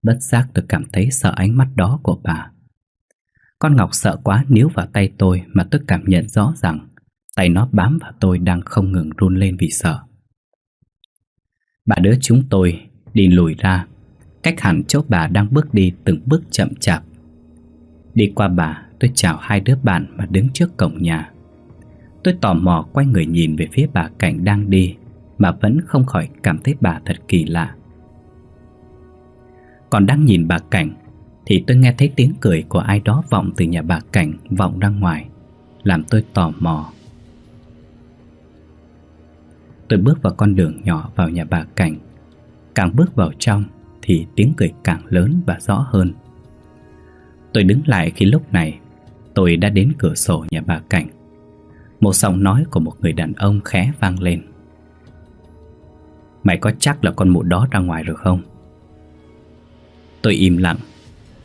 Bất giác tôi cảm thấy sợ ánh mắt đó của bà. Con Ngọc sợ quá níu vào tay tôi Mà tôi cảm nhận rõ rằng Tay nó bám vào tôi đang không ngừng run lên vì sợ. Bà đứa chúng tôi đi lùi ra, Cách hẳn chỗ bà đang bước đi từng bước chậm chạp. Đi qua bà, tôi chào hai đứa bạn mà đứng trước cổng nhà. Tôi tò mò quay người nhìn về phía bà Cảnh đang đi, Mà vẫn không khỏi cảm thấy bà thật kỳ lạ. Còn đang nhìn bà Cảnh, Thì tôi nghe thấy tiếng cười của ai đó vọng từ nhà bà Cảnh vọng ra ngoài, Làm tôi tò mò. Tôi bước vào con đường nhỏ vào nhà bà Cảnh. Càng bước vào trong, Thì tiếng cười càng lớn và rõ hơn. Tôi đứng lại khi lúc này. Tôi đã đến cửa sổ nhà bà Cảnh. Một giọng nói của một người đàn ông khẽ vang lên. Mày có chắc là con mụ đó ra ngoài rồi không? Tôi im lặng.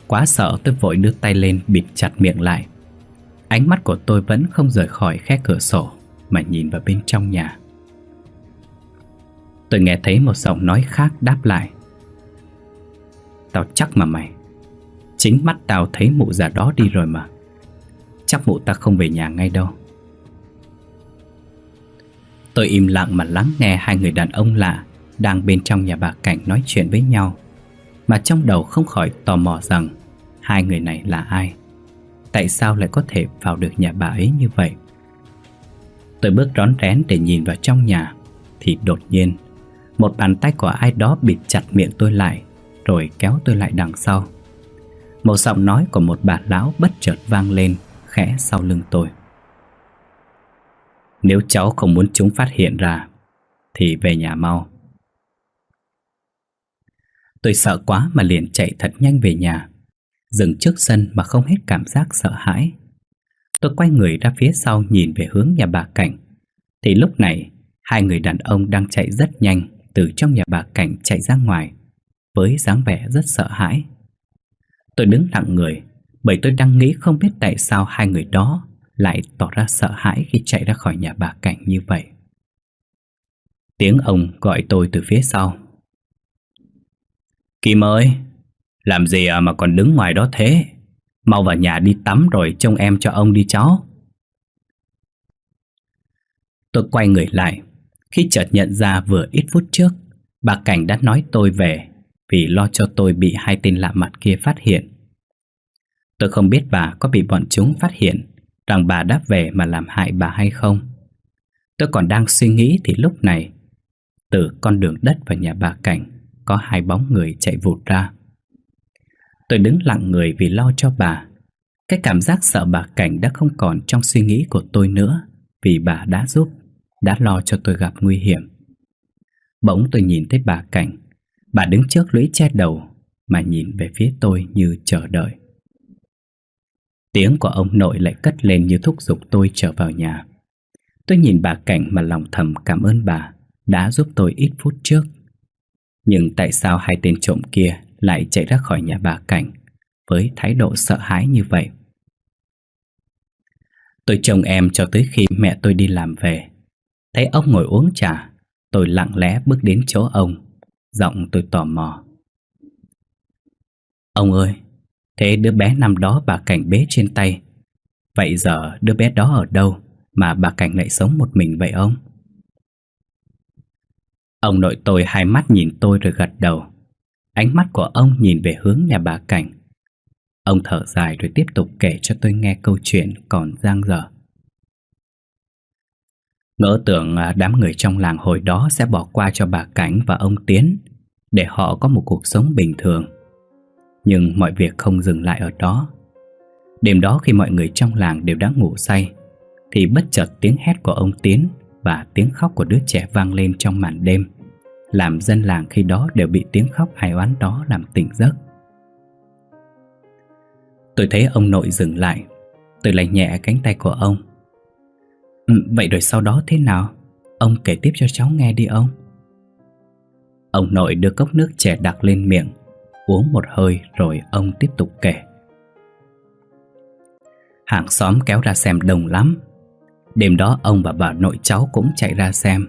Quá sợ tôi vội đưa tay lên bịt chặt miệng lại. Ánh mắt của tôi vẫn không rời khỏi khe cửa sổ, Mà nhìn vào bên trong nhà. Tôi nghe thấy một giọng nói khác đáp lại. Tao chắc mà mày. Chính mắt tao thấy mụ già đó đi rồi mà. Chắc mụ ta không về nhà ngay đâu. Tôi im lặng mà lắng nghe hai người đàn ông lạ Đang bên trong nhà bà Cảnh nói chuyện với nhau. Mà trong đầu không khỏi tò mò rằng Hai người này là ai? Tại sao lại có thể vào được nhà bà ấy như vậy? Tôi bước rón rén để nhìn vào trong nhà Thì đột nhiên Một bàn tay của ai đó bịt chặt miệng tôi lại, Rồi kéo tôi lại đằng sau. Một giọng nói của một bà lão bất chợt vang lên, Khẽ sau lưng tôi. Nếu cháu không muốn chúng phát hiện ra, Thì về nhà mau. Tôi sợ quá mà liền chạy thật nhanh về nhà, Dừng trước sân mà không hết cảm giác sợ hãi. Tôi quay người ra phía sau nhìn về hướng nhà bà Cảnh. Thì lúc này, Hai người đàn ông đang chạy rất nhanh Từ trong nhà bà Cảnh chạy ra ngoài, Với dáng vẻ rất sợ hãi. Tôi đứng lặng người, Bởi tôi đang nghĩ không biết tại sao hai người đó Lại tỏ ra sợ hãi khi chạy ra khỏi nhà bà Cảnh như vậy. Tiếng ông gọi tôi từ phía sau. Kim ơi, làm gì à mà còn đứng ngoài đó thế? Mau vào nhà đi tắm rồi trông em cho ông đi cháu Tôi quay người lại. Khi chợt nhận ra vừa ít phút trước, Bà Cảnh đã nói tôi về. Vì lo cho tôi bị hai tên lạ mặt kia phát hiện. Tôi không biết bà có bị bọn chúng phát hiện, Rằng bà đã về mà làm hại bà hay không. Tôi còn đang suy nghĩ thì lúc này, Từ con đường đất và nhà bà Cảnh, Có hai bóng người chạy vụt ra. Tôi đứng lặng người vì lo cho bà. Cái cảm giác sợ bà Cảnh đã không còn trong suy nghĩ của tôi nữa, Vì bà đã giúp, Đã lo cho tôi gặp nguy hiểm. Bỗng tôi nhìn thấy bà Cảnh Bà đứng trước lưỡi che đầu Mà nhìn về phía tôi như chờ đợi Tiếng của ông nội lại cất lên như thúc giục tôi trở vào nhà Tôi nhìn bà Cảnh mà lòng thầm cảm ơn bà Đã giúp tôi ít phút trước Nhưng tại sao hai tên trộm kia lại chạy ra khỏi nhà bà Cảnh với thái độ sợ hãi như vậy. Tôi trông em cho tới khi mẹ tôi đi làm về. Thấy ông ngồi uống trà, tôi lặng lẽ bước đến chỗ ông, giọng tôi tò mò. Ông ơi, thế đứa bé năm đó bà Cảnh bế trên tay, vậy giờ đứa bé đó ở đâu mà bà Cảnh lại sống một mình vậy ông? Ông nội tôi hai mắt nhìn tôi rồi gật đầu. Ánh mắt của ông nhìn về hướng nhà bà Cảnh Ông thở dài rồi tiếp tục kể cho tôi nghe câu chuyện còn giang dở Ngỡ tưởng à, đám người trong làng hồi đó sẽ bỏ qua cho bà Cảnh và ông Tiến Để họ có một cuộc sống bình thường Nhưng mọi việc không dừng lại ở đó Đêm đó khi mọi người trong làng đều đã ngủ say Thì bất chợt tiếng hét của ông Tiến Và tiếng khóc của đứa trẻ vang lên trong màn đêm làm dân làng khi đó đều bị tiếng khóc ai oán đó làm tỉnh giấc. Tôi thấy ông nội dừng lại, tôi lay nhẹ cánh tay của ông. Ừ, vậy rồi sau đó thế nào? Ông kể tiếp cho cháu nghe đi ông. Ông nội đưa cốc nước trẻ đặc lên miệng, uống một hơi rồi ông tiếp tục kể. Hàng xóm kéo ra xem đông lắm. Đêm đó ông và bà nội cháu cũng chạy ra xem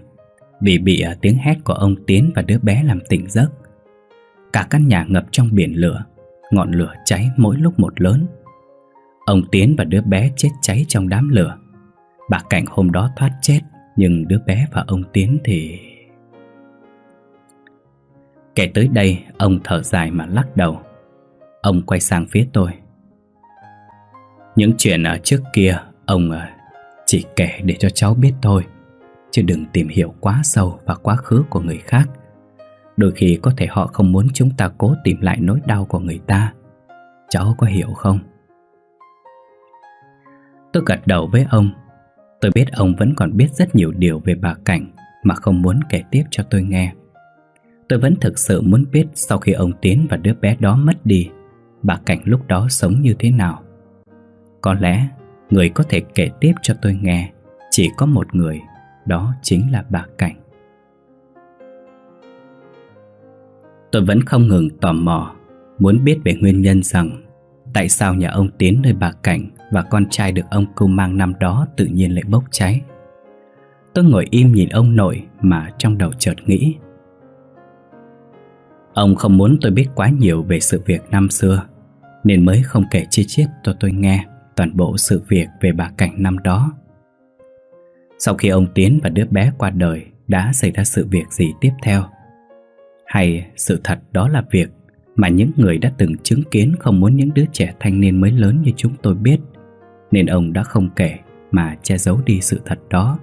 vì bị à, tiếng hét của ông Tiến và đứa bé làm tỉnh giấc. Cả căn nhà ngập trong biển lửa, ngọn lửa cháy mỗi lúc một lớn. Ông Tiến và đứa bé chết cháy trong đám lửa. Bà Cảnh hôm đó thoát chết, nhưng đứa bé và ông Tiến thì... Kể tới đây, ông thở dài mà lắc đầu. Ông quay sang phía tôi. Những chuyện ở trước kia, ông chỉ kể để cho cháu biết thôi chứ đừng tìm hiểu quá sâu vào quá khứ của người khác. Đôi khi có thể họ không muốn chúng ta cố tìm lại nỗi đau của người ta. Cháu có hiểu không? Tôi gật đầu với ông. Tôi biết ông vẫn còn biết rất nhiều điều về bà Cảnh mà không muốn kể tiếp cho tôi nghe. Tôi vẫn thực sự muốn biết sau khi ông Tiến và đứa bé đó mất đi, bà Cảnh lúc đó sống như thế nào. Có lẽ người có thể kể tiếp cho tôi nghe chỉ có một người, đó chính là bà Cảnh. Tôi vẫn không ngừng tò mò, muốn biết về nguyên nhân rằng tại sao nhà ông Tiến nơi bà Cảnh và con trai được ông cưu mang năm đó tự nhiên lại bốc cháy. Tôi ngồi im nhìn ông nội mà trong đầu chợt nghĩ. Ông không muốn tôi biết quá nhiều về sự việc năm xưa, nên mới không kể chi tiết cho tôi nghe toàn bộ sự việc về bà Cảnh năm đó. Sau khi ông Tiến và đứa bé qua đời, đã xảy ra sự việc gì tiếp theo? Hay sự thật đó là việc mà những người đã từng chứng kiến không muốn những đứa trẻ thanh niên mới lớn như chúng tôi biết, nên ông đã không kể mà che giấu đi sự thật đó.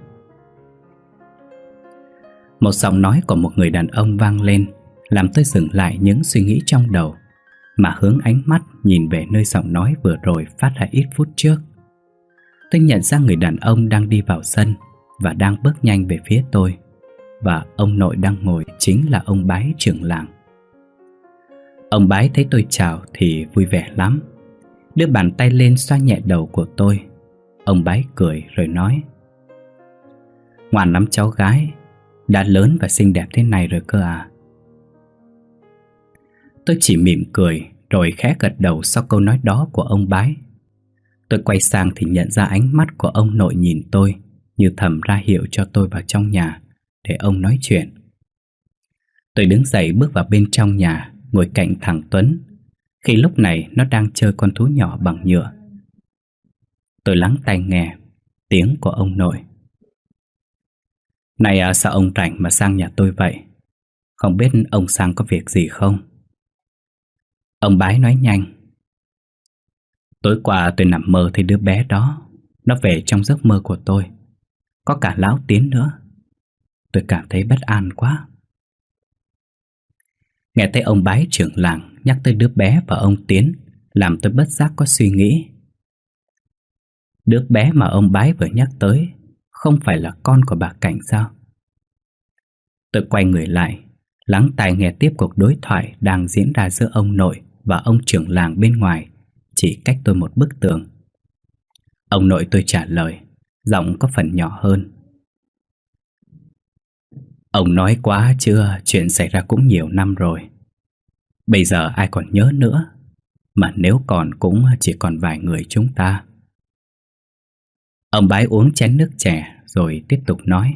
Một giọng nói của một người đàn ông vang lên, làm tôi dừng lại những suy nghĩ trong đầu, mà hướng ánh mắt nhìn về nơi giọng nói vừa rồi phát ra ít phút trước. Tôi nhận ra người đàn ông đang đi vào sân và đang bước nhanh về phía tôi, và ông nội đang ngồi chính là ông bái trưởng làng. Ông bái thấy tôi chào thì vui vẻ lắm Đưa bàn tay lên xoa nhẹ đầu của tôi. Ông bái cười rồi nói, Ngoan lắm cháu gái, Đã lớn và xinh đẹp thế này rồi cơ à? Tôi chỉ mỉm cười Rồi khẽ gật đầu sau câu nói đó của ông bái. Tôi quay sang thì nhận ra ánh mắt của ông nội nhìn tôi Như thầm ra hiệu cho tôi vào trong nhà Để ông nói chuyện. Tôi đứng dậy bước vào bên trong nhà, ngồi cạnh thằng Tuấn khi lúc này nó đang chơi con thú nhỏ bằng nhựa. Tôi lắng tai nghe tiếng của ông nội. Này à, sao ông rảnh mà sang nhà tôi vậy? Không biết ông sang có việc gì không? Ông bái nói nhanh. Tối qua tôi nằm mơ thấy đứa bé đó. Nó về trong giấc mơ của tôi. Có cả lão tiến nữa. Tôi cảm thấy bất an quá. Nghe thấy ông bái trưởng làng, nhắc tới đứa bé và ông Tiến, Làm tôi bất giác có suy nghĩ. Đứa bé mà ông bái vừa nhắc tới, Không phải là con của bà Cảnh sao? Tôi quay người lại, Lắng tai nghe tiếp cuộc đối thoại Đang diễn ra giữa ông nội Và ông trưởng làng bên ngoài, Chỉ cách tôi một bức tường. Ông nội tôi trả lời, Giọng có phần nhỏ hơn. Ông nói quá chưa, chuyện xảy ra cũng nhiều năm rồi. Bây giờ ai còn nhớ nữa, mà nếu còn cũng chỉ còn vài người chúng ta. Ông bái uống chén nước chè rồi tiếp tục nói.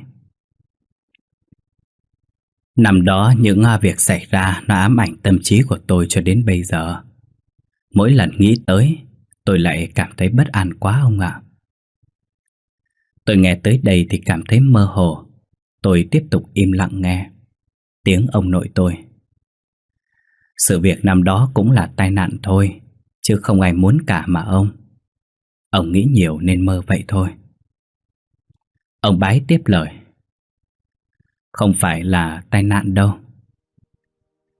Năm đó những à, việc xảy ra nó ám ảnh tâm trí của tôi cho đến bây giờ. Mỗi lần nghĩ tới, tôi lại cảm thấy bất an quá ông ạ. Tôi nghe tới đây thì cảm thấy mơ hồ Tôi tiếp tục im lặng nghe Tiếng ông nội tôi. Sự việc năm đó cũng là tai nạn thôi, Chứ không ai muốn cả mà ông. Ông nghĩ nhiều nên mơ vậy thôi. Ông bái tiếp lời. Không phải là tai nạn đâu.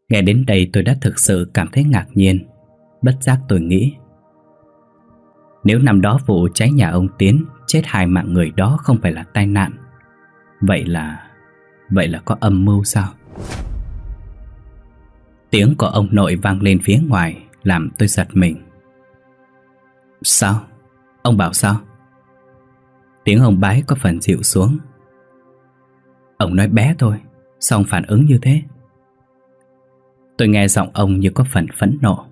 Nghe đến đây tôi đã thực sự cảm thấy ngạc nhiên, Bất giác tôi nghĩ. Nếu năm đó vụ cháy nhà ông Tiến Chết hai mạng người đó không phải là tai nạn Vậy là... Vậy là có âm mưu sao? Tiếng của ông nội vang lên phía ngoài, Làm tôi giật mình Sao? Ông bảo sao? Tiếng ông bái có phần dịu xuống Ông nói bé thôi Sao ông phản ứng như thế? Tôi nghe giọng ông như có phần phẫn nộ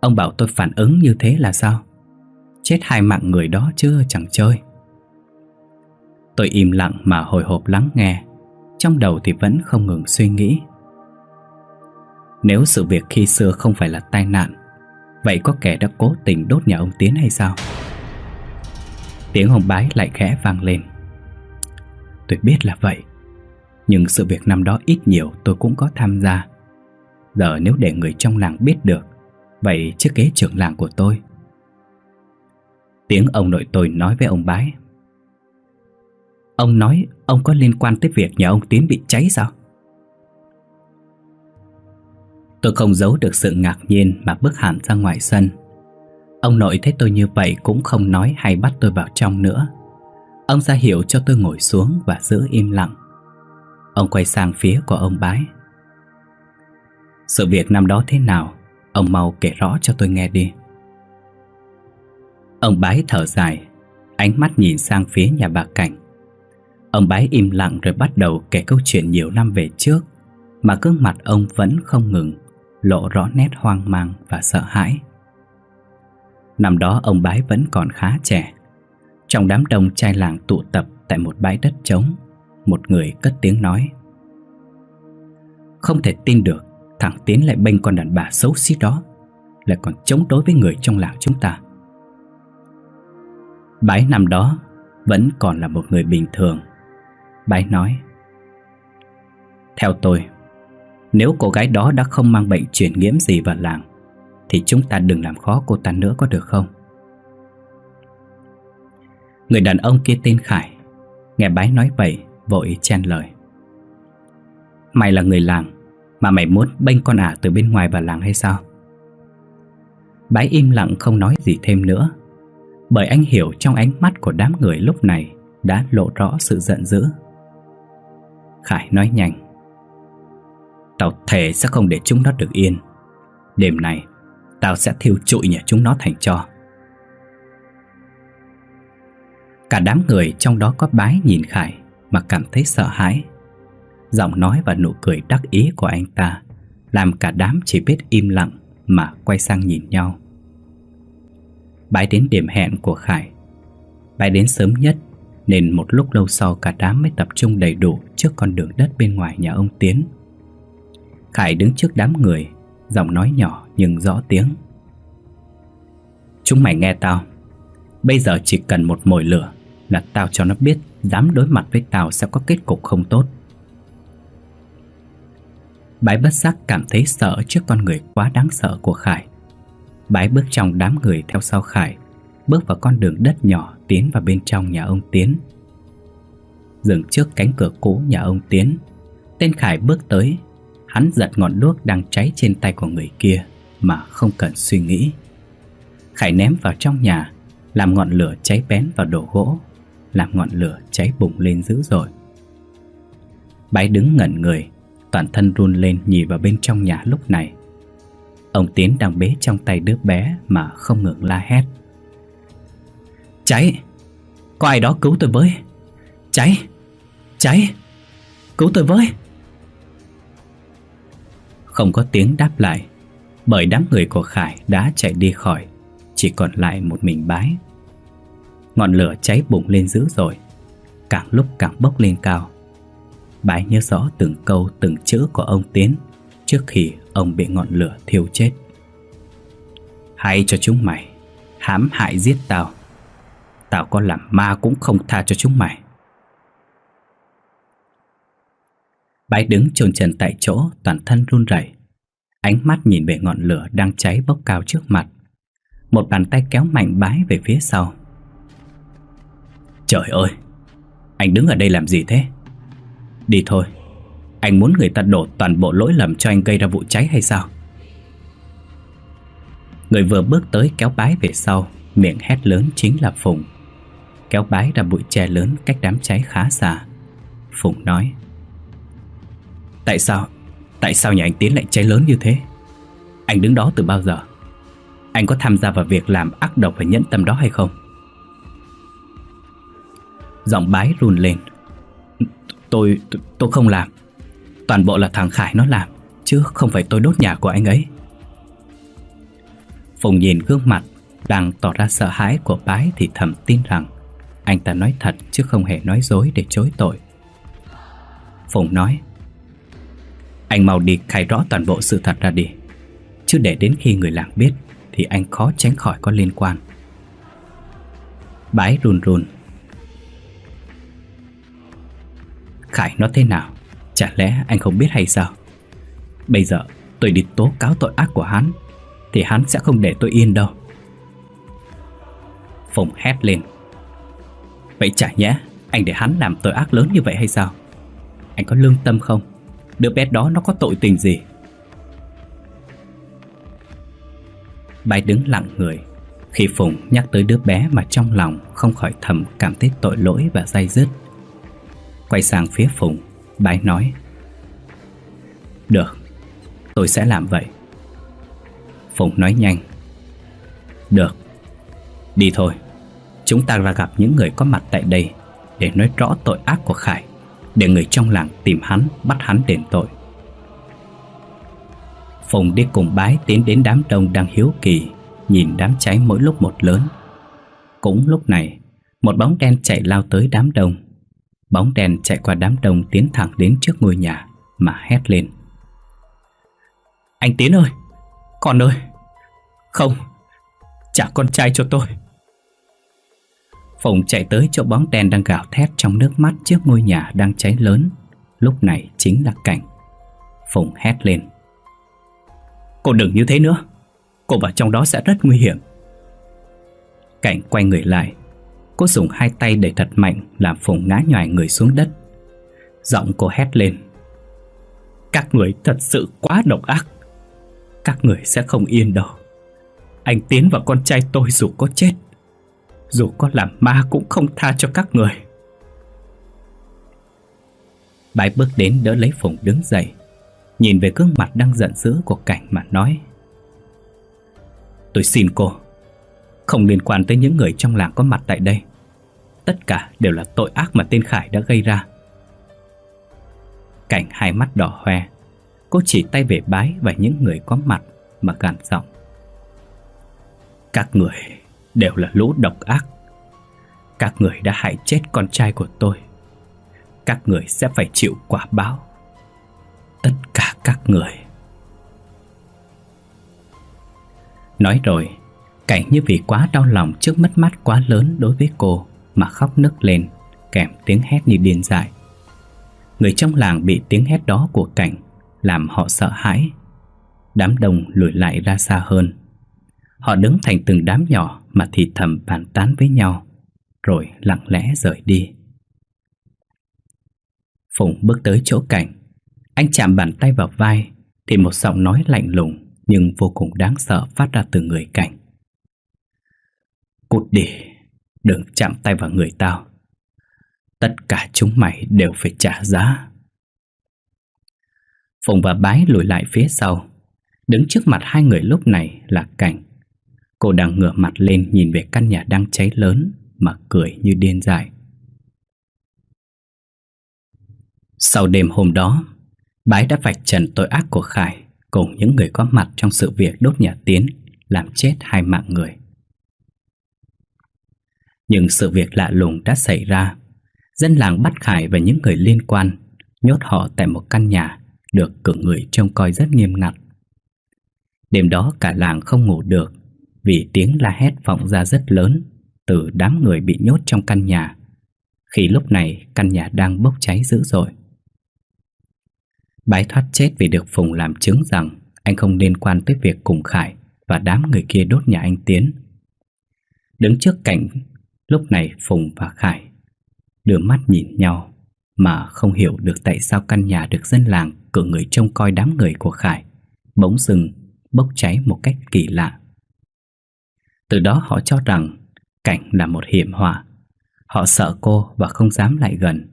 Ông bảo tôi phản ứng như thế là sao? Chết hai mạng người đó chưa chẳng chơi Tôi im lặng mà hồi hộp lắng nghe. Trong đầu thì vẫn không ngừng suy nghĩ. Nếu sự việc khi xưa không phải là tai nạn, Vậy có kẻ đã cố tình đốt nhà ông Tiến hay sao? Tiếng ông bái lại khẽ vang lên. Tôi biết là vậy, Nhưng sự việc năm đó ít nhiều tôi cũng có tham gia. Giờ nếu để người trong làng biết được, Vậy chiếc ghế trưởng làng của tôi. Tiếng ông nội tôi nói với ông bái. Ông nói ông có liên quan tới việc nhà ông Tiến bị cháy sao? Tôi không giấu được sự ngạc nhiên mà bước hẳn ra ngoài sân. Ông nội thấy tôi như vậy cũng không nói hay bắt tôi vào trong nữa. Ông ra hiệu cho tôi ngồi xuống và giữ im lặng Ông quay sang phía của ông bái Sự việc năm đó thế nào Ông mau kể rõ cho tôi nghe đi Ông bái thở dài, Ánh mắt nhìn sang phía nhà bà Cảnh Ông bái im lặng rồi bắt đầu kể câu chuyện nhiều năm về trước, Mà gương mặt ông vẫn không ngừng, Lộ rõ nét hoang mang và sợ hãi. Năm đó ông bái vẫn còn khá trẻ. Trong đám đông trai làng tụ tập tại một bãi đất trống, Một người cất tiếng nói, Không thể tin được, Thằng Tiến lại bênh con đàn bà xấu xí đó, Lại còn chống đối với người trong làng chúng ta. Bái năm đó Vẫn còn là một người bình thường Bái nói, Theo tôi, Nếu cô gái đó đã không mang bệnh truyền nhiễm gì vào làng, Thì chúng ta đừng làm khó cô ta nữa có được không? Người đàn ông kia tên Khải, Nghe bái nói vậy, Vội chen lời, Mày là người làng, Mà mày muốn bênh con ả từ bên ngoài vào làng hay sao? Bái im lặng không nói gì thêm nữa, Bởi anh hiểu trong ánh mắt của đám người lúc này Đã lộ rõ sự giận dữ. Khải nói nhanh. Tao thề sẽ không để chúng nó được yên. Đêm này Tao sẽ thiêu trụi nhà chúng nó thành cho. Cả đám người trong đó có bái nhìn Khải Mà cảm thấy sợ hãi. Giọng nói và nụ cười đắc ý của anh ta Làm cả đám chỉ biết im lặng Mà quay sang nhìn nhau. Bái đến điểm hẹn của Khải. Bái đến sớm nhất nên một lúc lâu sau cả đám mới tập trung đầy đủ Trước con đường đất bên ngoài nhà ông Tiến. Khải đứng trước đám người, Giọng nói nhỏ nhưng rõ tiếng. Chúng mày nghe tao. Bây giờ chỉ cần một mồi lửa Là tao cho nó biết Dám đối mặt với tao sẽ có kết cục không tốt. Bái bất giác cảm thấy sợ trước con người quá đáng sợ của Khải. Bái bước trong đám người theo sau Khải. Bước vào con đường đất nhỏ tiến vào bên trong nhà ông Tiến. Dừng trước cánh cửa cũ nhà ông Tiến, Tên Khải bước tới. Hắn giật ngọn đuốc đang cháy trên tay của người kia Mà không cần suy nghĩ. Khải ném vào trong nhà, Làm ngọn lửa cháy bén vào đồ gỗ, Làm ngọn lửa cháy bùng lên dữ dội. Bái đứng ngẩn người, Toàn thân run lên nhìn vào bên trong nhà lúc này. Ông Tiến đang bế trong tay đứa bé Mà không ngừng la hét. Cháy. Có ai đó cứu tôi với. Cháy. Cháy. Cứu tôi với. Không có tiếng đáp lại, Bởi đám người của Khải đã chạy đi khỏi, Chỉ còn lại một mình bái. Ngọn lửa cháy bùng lên dữ rồi Càng lúc càng bốc lên cao. Bái nhớ rõ từng câu, từng chữ của ông Tiến Trước khi ông bị ngọn lửa thiêu chết. Hãy cho chúng mày Hãm hại giết tao. Tao có làm ma cũng không tha cho chúng mày. Bái đứng trồn trần tại chỗ, Toàn thân run rẩy. Ánh mắt nhìn về ngọn lửa đang cháy bốc cao trước mặt. Một bàn tay kéo mạnh bái về phía sau. Trời ơi! Anh đứng ở đây làm gì thế? Đi thôi. Anh muốn người ta đổ toàn bộ lỗi lầm cho anh gây ra vụ cháy hay sao? Người vừa bước tới kéo bái về sau, Miệng hét lớn chính là Phùng. Kéo bái ra bụi tre lớn cách đám cháy khá xa. Phùng nói, Tại sao Tại sao nhà anh Tiến lại cháy lớn như thế? Anh đứng đó từ bao giờ? Anh có tham gia vào việc làm ác độc và nhẫn tâm đó hay không? Giọng bái run lên, tôi tôi không làm. Toàn bộ là thằng Khải nó làm, Chứ không phải tôi đốt nhà của anh ấy. Phùng nhìn gương mặt Đang tỏ ra sợ hãi của bái Thì thầm tin rằng anh ta nói thật chứ không hề nói dối để chối tội. Phùng nói, Anh mau đi khai rõ toàn bộ sự thật ra đi. Chứ để đến khi người làng biết Thì anh khó tránh khỏi có liên quan. Bái run run. Khải, nó thế nào? Chả lẽ anh không biết hay sao? Bây giờ tôi đi tố cáo tội ác của hắn Thì hắn sẽ không để tôi yên đâu. Phùng hét lên. Vậy chả nhé Anh để hắn làm tội ác lớn như vậy hay sao? Anh có lương tâm không? Đứa bé đó nó có tội tình gì? Bài đứng lặng người Khi Phùng nhắc tới đứa bé mà trong lòng không khỏi thầm cảm thấy tội lỗi và day dứt. Quay sang phía Phùng, bái nói Được, tôi sẽ làm vậy. Phùng nói nhanh Được, đi thôi. Chúng ta ra gặp những người có mặt tại đây Để nói rõ tội ác của Khải Để người trong làng tìm hắn, bắt hắn đền tội. Phùng đi cùng bái tiến đến đám đông đang hiếu kỳ Nhìn đám cháy mỗi lúc một lớn. Cũng lúc này Một bóng đen chạy lao tới đám đông. Bóng đen chạy qua đám đông tiến thẳng đến trước ngôi nhà Mà hét lên. Anh Tiến ơi! Con ơi! Không! Trả con trai cho tôi! Phùng chạy tới chỗ bóng đen đang gào thét trong nước mắt trước ngôi nhà đang cháy lớn. Lúc này chính là cảnh. Phùng hét lên. Cô đừng như thế nữa. Cô vào trong đó sẽ rất nguy hiểm. Cảnh quay người lại. Cô dùng hai tay đẩy thật mạnh, Làm Phùng ngã nhòi người xuống đất. Giọng cô hét lên. Các người thật sự quá độc ác. Các người sẽ không yên đâu. Anh Tiến và con trai tôi dù có chết dù có làm ma cũng không tha cho các người. Bái bước đến đỡ lấy Phùng đứng dậy, Nhìn về gương mặt đang giận dữ của cảnh mà nói, Tôi xin cô, Không liên quan tới những người trong làng có mặt tại đây. Tất cả đều là tội ác mà tên Khải đã gây ra. Cảnh hai mắt đỏ hoe, Cô chỉ tay về bái và những người có mặt Mà gàn giọng, Các người đều là lũ độc ác. Các người đã hại chết con trai của tôi. Các người sẽ phải chịu quả báo. Tất cả các người. Nói rồi Cảnh như vì quá đau lòng trước mất mát quá lớn đối với cô Mà khóc nức lên, Kèm tiếng hét như điên dại. Người trong làng bị tiếng hét đó của cảnh Làm họ sợ hãi. Đám đông lùi lại ra xa hơn. Họ đứng thành từng đám nhỏ mà thì thầm bàn tán với nhau Rồi lặng lẽ rời đi Phùng bước tới chỗ cảnh Anh chạm bàn tay vào vai Thì một giọng nói lạnh lùng nhưng vô cùng đáng sợ phát ra từ người cảnh. Cút đi, đừng chạm tay vào người tao. Tất cả chúng mày đều phải trả giá. Phùng và Bái lùi lại phía sau. Đứng trước mặt hai người lúc này là Cảnh. Cô đang ngửa mặt lên nhìn về căn nhà đang cháy lớn mà cười như điên dại. Sau đêm hôm đó, Bái đã vạch trần tội ác của Khải cùng những người có mặt trong sự việc đốt nhà Tiến làm chết hai mạng người. Nhưng sự việc lạ lùng đã xảy ra. Dân làng bắt Khải và những người liên quan nhốt họ tại một căn nhà được cử người trông coi rất nghiêm ngặt. Đêm đó cả làng không ngủ được vì tiếng la hét vọng ra rất lớn từ đám người bị nhốt trong căn nhà. Khi lúc này căn nhà đang bốc cháy dữ dội. Bái thoát chết vì được Phùng làm chứng rằng anh không liên quan tới việc cùng Khải và đám người kia đốt nhà anh Tiến. Đứng trước cảnh, lúc này Phùng và Khải đưa mắt nhìn nhau mà không hiểu được tại sao căn nhà được dân làng cử người trông coi đám người của Khải bỗng dừng bốc cháy một cách kỳ lạ. Từ đó họ cho rằng cảnh là một hiểm họa. Họ sợ cô và không dám lại gần.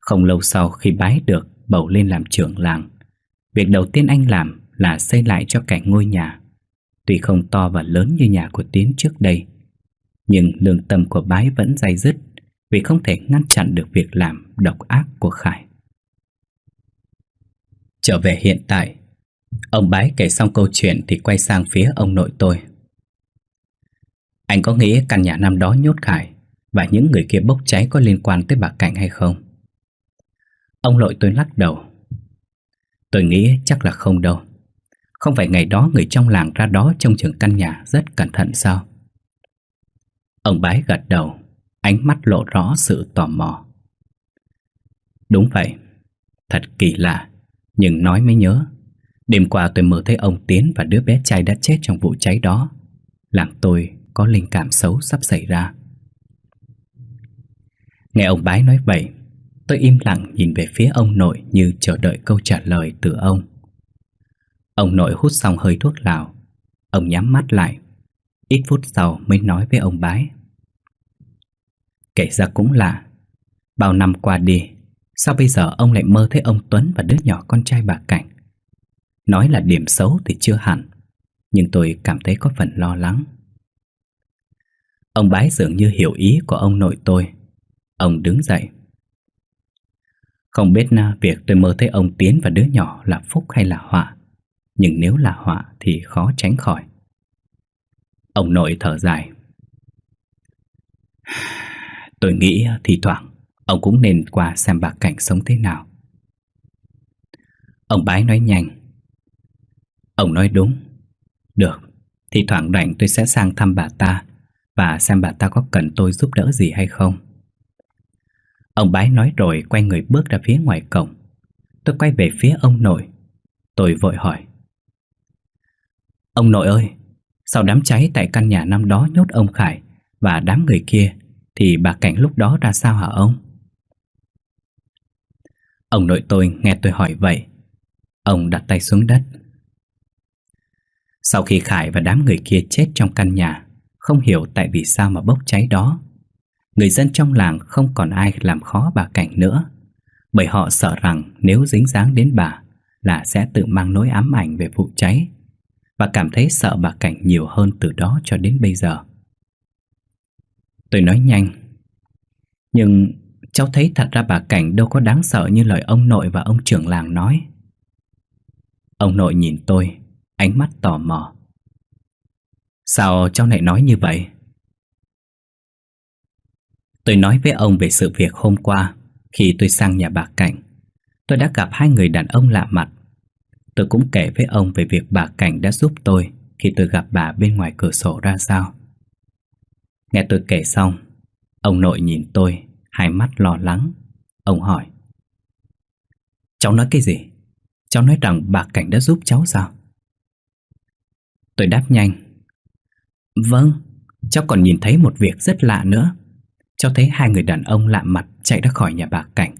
Không lâu sau khi bái được bầu lên làm trưởng làng. Việc đầu tiên anh làm là xây lại cho cảnh ngôi nhà. Tuy không to và lớn như nhà của Tiến trước đây, nhưng lương tâm của bái vẫn dai dứt vì không thể ngăn chặn được việc làm độc ác của Khải. Trở về hiện tại, ông bái kể xong câu chuyện thì quay sang phía ông nội tôi. Anh có nghĩ căn nhà năm đó nhốt Khải và những người kia bốc cháy có liên quan tới bà Cảnh hay không? Ông lội tôi lắc đầu. Tôi nghĩ chắc là không đâu. Không phải ngày đó người trong làng ra đó trong trường căn nhà rất cẩn thận sao? Ông bái gật đầu, Ánh mắt lộ rõ sự tò mò. Đúng vậy, Thật kỳ lạ, Nhưng nói mới nhớ, Đêm qua tôi mơ thấy ông Tiến và đứa bé trai đã chết trong vụ cháy đó. Làng tôi có linh cảm xấu sắp xảy ra Nghe ông bái nói vậy, Tôi im lặng nhìn về phía ông nội như chờ đợi câu trả lời từ ông. Ông nội hút xong hơi thuốc lào. Ông nhắm mắt lại. Ít phút sau mới nói với ông bái Kể ra cũng lạ Bao năm qua đi, Sao bây giờ ông lại mơ thấy ông Tuấn và đứa nhỏ con trai bà Cảnh Nói là điểm xấu thì chưa hẳn, Nhưng tôi cảm thấy có phần lo lắng Ông bái dường như hiểu ý của ông nội tôi. Ông đứng dậy. Không biết na việc tôi mơ thấy ông Tiến và đứa nhỏ là phúc hay là họa, Nhưng nếu là họa thì khó tránh khỏi. Ông nội thở dài. Tôi nghĩ thì thoảng, Ông cũng nên qua xem bà Cảnh sống thế nào. Ông bái nói nhanh. Ông nói đúng. Được Thì thoảng rảnh tôi sẽ sang thăm bà ta và xem bà ta có cần tôi giúp đỡ gì hay không. Ông bái nói rồi quay người bước ra phía ngoài cổng. Tôi quay về phía ông nội. Tôi vội hỏi. Ông nội ơi, Sau đám cháy tại căn nhà năm đó nhốt ông Khải Và đám người kia, Thì bà Cảnh lúc đó ra sao hả ông? Ông nội tôi nghe tôi hỏi vậy, Ông đặt tay xuống đất. Sau khi Khải và đám người kia chết trong căn nhà không hiểu tại vì sao mà bốc cháy đó. Người dân trong làng không còn ai làm khó bà Cảnh nữa, Bởi họ sợ rằng nếu dính dáng đến bà Là sẽ tự mang nỗi ám ảnh về vụ cháy Và cảm thấy sợ bà Cảnh nhiều hơn từ đó cho đến bây giờ. Tôi nói nhanh, Nhưng Cháu thấy thật ra bà Cảnh đâu có đáng sợ như lời ông nội và ông trưởng làng nói. Ông nội nhìn tôi, Ánh mắt tò mò. Sao cháu lại nói như vậy? Tôi nói với ông về sự việc hôm qua, Khi tôi sang nhà bà Cảnh Tôi đã gặp hai người đàn ông lạ mặt Tôi cũng kể với ông về việc bà Cảnh đã giúp tôi Khi tôi gặp bà bên ngoài cửa sổ ra sao Nghe tôi kể xong, Ông nội nhìn tôi, Hai mắt lo lắng Ông hỏi, Cháu nói cái gì? Cháu nói rằng bà Cảnh đã giúp cháu sao? Tôi đáp nhanh Vâng, cháu còn nhìn thấy một việc rất lạ nữa. Cháu thấy hai người đàn ông lạ mặt chạy ra khỏi nhà bà Cảnh.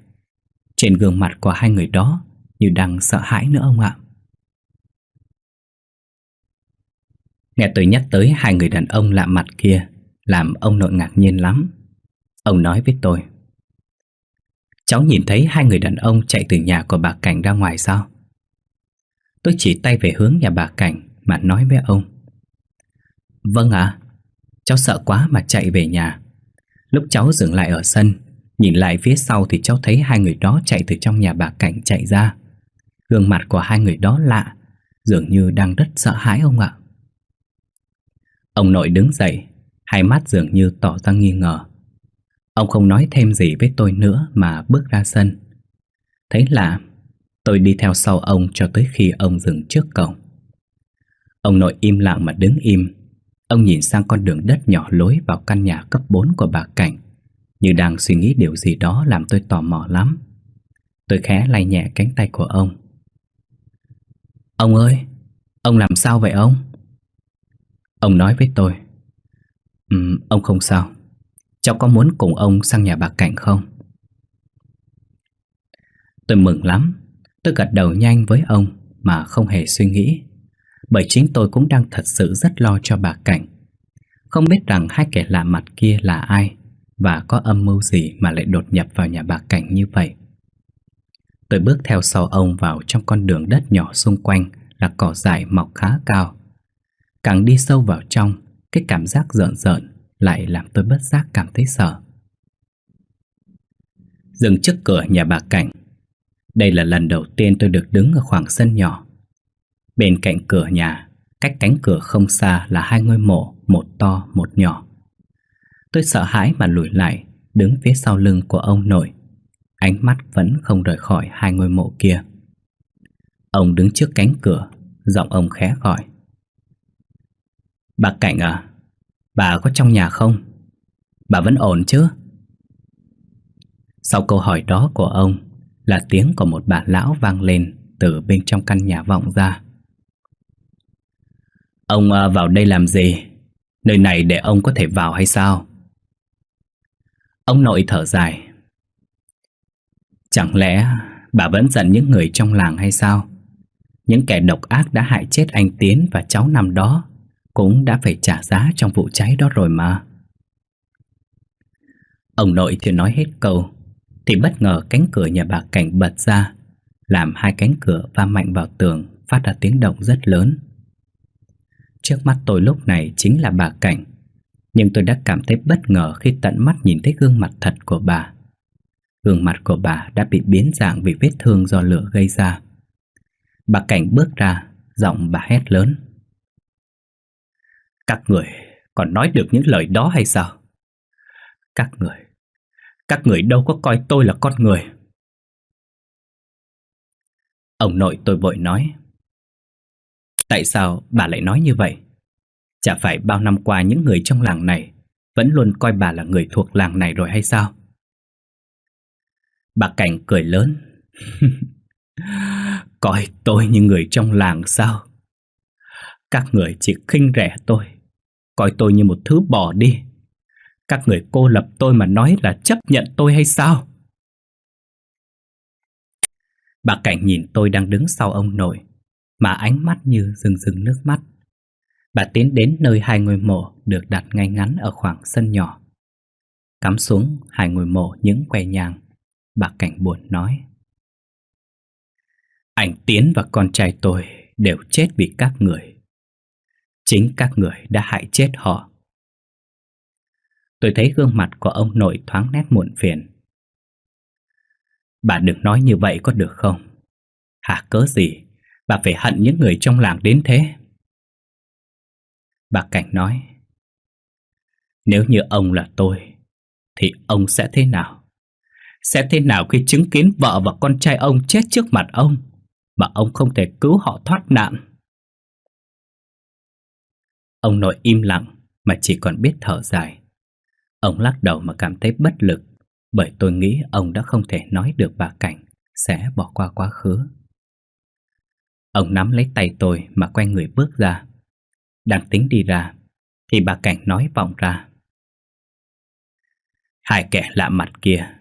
Trên gương mặt của hai người đó Như đang sợ hãi nữa ông ạ. Nghe tôi nhắc tới hai người đàn ông lạ mặt kia Làm ông nội ngạc nhiên lắm. Ông nói với tôi Cháu nhìn thấy hai người đàn ông chạy từ nhà của bà Cảnh ra ngoài sao? Tôi chỉ tay về hướng nhà bà Cảnh mà nói với ông Vâng ạ. Cháu sợ quá mà chạy về nhà. Lúc cháu dừng lại ở sân, Nhìn lại phía sau thì cháu thấy hai người đó chạy từ trong nhà bà Cảnh chạy ra. Gương mặt của hai người đó lạ, Dường như đang rất sợ hãi ông ạ. Ông nội đứng dậy, Hai mắt dường như tỏ ra nghi ngờ. Ông không nói thêm gì với tôi nữa mà bước ra sân. Thấy lạ Tôi đi theo sau ông cho tới khi ông dừng trước cổng. Ông nội im lặng mà đứng im Ông nhìn sang con đường đất nhỏ lối vào căn nhà cấp 4 của bà Cảnh Như đang suy nghĩ điều gì đó làm tôi tò mò lắm. Tôi khẽ lay nhẹ cánh tay của ông. Ông ơi, ông làm sao vậy ông? Ông nói với tôi. Um, Ông không sao. Cháu có muốn cùng ông sang nhà bà Cảnh không? Tôi mừng lắm. Tôi gật đầu nhanh với ông Mà không hề suy nghĩ. Bởi chính tôi cũng đang thật sự rất lo cho bà Cảnh Không biết rằng hai kẻ lạ mặt kia là ai Và có âm mưu gì mà lại đột nhập vào nhà bà Cảnh như vậy Tôi bước theo sau ông vào trong con đường đất nhỏ xung quanh Là cỏ dại mọc khá cao Càng đi sâu vào trong, Cái cảm giác rợn rợn lại làm tôi bất giác cảm thấy sợ. Dừng trước cửa nhà bà Cảnh. Đây là lần đầu tiên tôi được đứng ở khoảng sân nhỏ. Bên cạnh cửa nhà, cách cánh cửa không xa là hai ngôi mộ, một to, một nhỏ. Tôi sợ hãi mà lùi lại, đứng phía sau lưng của ông nội. Ánh mắt vẫn không rời khỏi hai ngôi mộ kia. Ông đứng trước cánh cửa, giọng ông khẽ gọi. Bà Cảnh à, Bà có trong nhà không? Bà vẫn ổn chứ? Sau câu hỏi đó của ông Là tiếng của một bà lão vang lên Từ bên trong căn nhà vọng ra Ông à, vào đây làm gì? Nơi này để ông có thể vào hay sao? Ông nội thở dài Chẳng lẽ bà vẫn giận những người trong làng hay sao? Những kẻ độc ác đã hại chết anh Tiến và cháu năm đó Cũng đã phải trả giá trong vụ cháy đó rồi mà Ông nội chưa nói hết câu, Thì bất ngờ cánh cửa nhà bà Cảnh bật ra, Làm hai cánh cửa va mạnh vào tường, Phát ra tiếng động rất lớn Trước mắt tôi lúc này chính là bà Cảnh. Nhưng tôi đã cảm thấy bất ngờ khi tận mắt nhìn thấy gương mặt thật của bà. Gương mặt của bà đã bị biến dạng vì vết thương do lửa gây ra. Bà Cảnh bước ra, giọng bà hét lớn. Các người còn nói được những lời đó hay sao? Các người, các người đâu có coi tôi là con người? Ông nội tôi vội nói. Tại sao bà lại nói như vậy? Chả phải bao năm qua những người trong làng này Vẫn luôn coi bà là người thuộc làng này rồi hay sao? Bà Cảnh cười lớn <laughs> Coi tôi như người trong làng sao? Các người chỉ khinh rẻ tôi Coi tôi như một thứ bỏ đi Các người cô lập tôi mà nói là chấp nhận tôi hay sao? Bà Cảnh nhìn tôi đang đứng sau ông nội mà ánh mắt như rừng rừng nước mắt. Bà tiến đến nơi hai ngôi mộ được đặt ngay ngắn ở khoảng sân nhỏ. Cắm xuống, hai ngôi mộ những que nhang. Bà Cảnh buồn nói, Anh Tiến và con trai tôi đều chết vì các người. Chính các người đã hại chết họ. Tôi thấy gương mặt của ông nội thoáng nét muộn phiền. Bà đừng nói như vậy có được không? Hả cớ gì? Bà phải hận những người trong làng đến thế. Bà Cảnh nói, Nếu như ông là tôi, Thì ông sẽ thế nào? Sẽ thế nào khi chứng kiến vợ và con trai ông chết trước mặt ông Mà ông không thể cứu họ thoát nạn? Ông nội im lặng mà chỉ còn biết thở dài. Ông lắc đầu mà cảm thấy bất lực Bởi tôi nghĩ ông đã không thể nói được bà Cảnh Sẽ bỏ qua quá khứ. Ông nắm lấy tay tôi mà quay người bước ra. Đang tính đi ra, Thì bà Cảnh nói vọng ra. Hai kẻ lạ mặt kia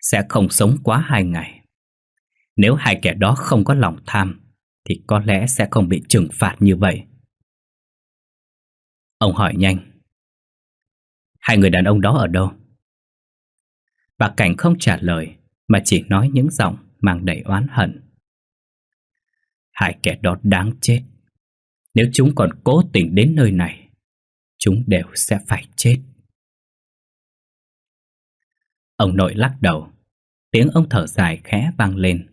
Sẽ không sống quá hai ngày. Nếu hai kẻ đó không có lòng tham, Thì có lẽ sẽ không bị trừng phạt như vậy. Ông hỏi nhanh. Hai người đàn ông đó ở đâu? Bà Cảnh không trả lời, Mà chỉ nói những giọng mang đầy oán hận. Hai kẻ đó đáng chết. Nếu chúng còn cố tình đến nơi này, Chúng đều sẽ phải chết. Ông nội lắc đầu. Tiếng ông thở dài khẽ vang lên.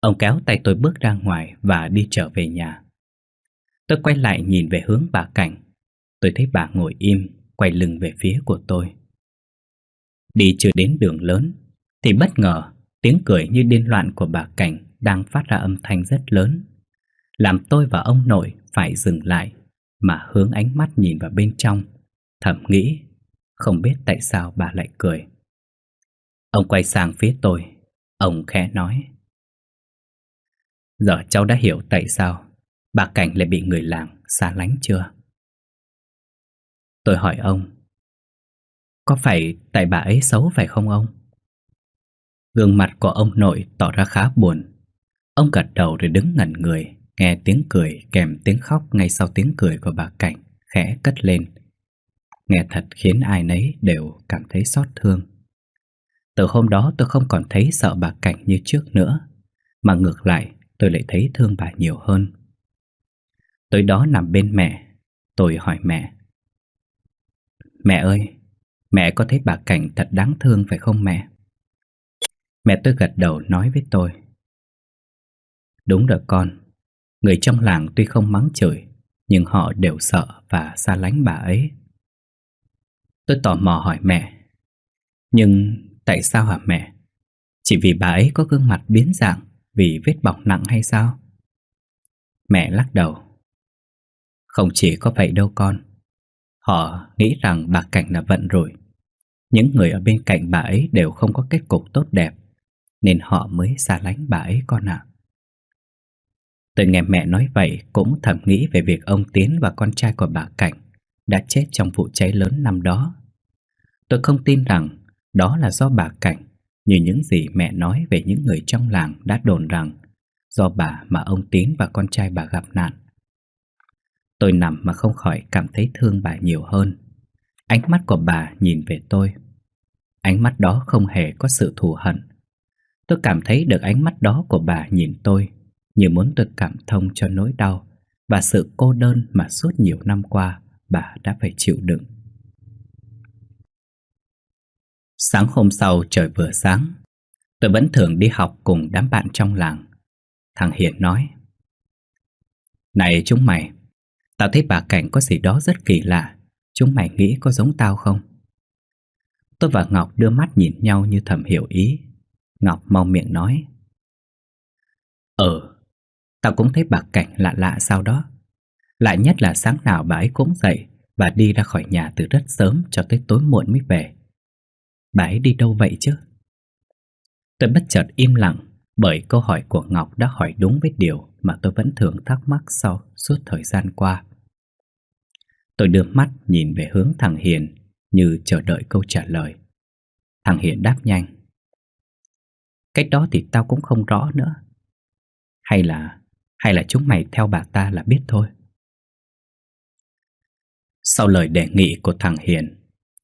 Ông kéo tay tôi bước ra ngoài Và đi trở về nhà. Tôi quay lại nhìn về hướng bà Cảnh. Tôi thấy bà ngồi im, Quay lưng về phía của tôi. Đi chưa đến đường lớn, Thì bất ngờ, Tiếng cười như điên loạn của bà Cảnh đang phát ra âm thanh rất lớn Làm tôi và ông nội phải dừng lại, Mà hướng ánh mắt nhìn vào bên trong, Thầm nghĩ, Không biết tại sao bà lại cười Ông quay sang phía tôi, Ông khẽ nói, Giờ cháu đã hiểu tại sao Bà Cảnh lại bị người làng xa lánh chưa? Tôi hỏi ông, Có phải tại bà ấy xấu phải không ông? Gương mặt của ông nội tỏ ra khá buồn Ông gật đầu rồi đứng ngẩn người Nghe tiếng cười kèm tiếng khóc ngay sau tiếng cười của bà Cảnh Khẽ cất lên. Nghe thật khiến ai nấy đều cảm thấy xót thương. Từ hôm đó tôi không còn thấy sợ bà Cảnh như trước nữa Mà ngược lại tôi lại thấy thương bà nhiều hơn. Tối đó nằm bên mẹ Tôi hỏi mẹ. Mẹ ơi, mẹ có thấy bà Cảnh thật đáng thương phải không mẹ? Mẹ tôi gật đầu nói với tôi. Đúng rồi con. Người trong làng tuy không mắng chửi, Nhưng họ đều sợ và xa lánh bà ấy. Tôi tò mò hỏi mẹ, Nhưng tại sao hả mẹ? Chỉ vì bà ấy có gương mặt biến dạng Vì vết bỏng nặng hay sao? Mẹ lắc đầu, Không chỉ có vậy đâu con. Họ nghĩ rằng bà Cảnh là vận rồi Những người ở bên cạnh bà ấy đều không có kết cục tốt đẹp, Nên họ mới xa lánh bà ấy con ạ. Tôi nghe mẹ nói vậy cũng thầm nghĩ về việc ông Tiến và con trai của bà Cảnh đã chết trong vụ cháy lớn năm đó. Tôi không tin rằng đó là do bà Cảnh, như những gì mẹ nói về những người trong làng đã đồn rằng, do bà mà ông Tiến và con trai bà gặp nạn. Tôi nằm mà không khỏi cảm thấy thương bà nhiều hơn Ánh mắt của bà nhìn về tôi Ánh mắt đó không hề có sự thù hận Tôi cảm thấy được ánh mắt đó của bà nhìn tôi như muốn được cảm thông cho nỗi đau Và sự cô đơn mà suốt nhiều năm qua Bà đã phải chịu đựng. Sáng hôm sau trời vừa sáng, Tôi vẫn thường đi học cùng đám bạn trong làng. Thằng Hiền nói, Này chúng mày, Tao thấy bà Cảnh có gì đó rất kỳ lạ, Chúng mày nghĩ có giống tao không? Tôi và Ngọc đưa mắt nhìn nhau như thầm hiểu ý. Ngọc mau miệng nói Ờ Tao cũng thấy bà Cảnh lạ lạ sao đó. Lại nhất là sáng nào bà ấy cũng dậy Và đi ra khỏi nhà từ rất sớm Cho tới tối muộn mới về. Bà ấy đi đâu vậy chứ? Tôi bất chợt im lặng Bởi câu hỏi của Ngọc đã hỏi đúng với điều Mà tôi vẫn thường thắc mắc sau suốt thời gian qua. Tôi đưa mắt nhìn về hướng thằng Hiền Như chờ đợi câu trả lời. Thằng Hiền đáp nhanh. Cách đó thì tao cũng không rõ nữa. Hay là hay là chúng mày theo bà ta là biết thôi. Sau lời đề nghị của thằng Hiền,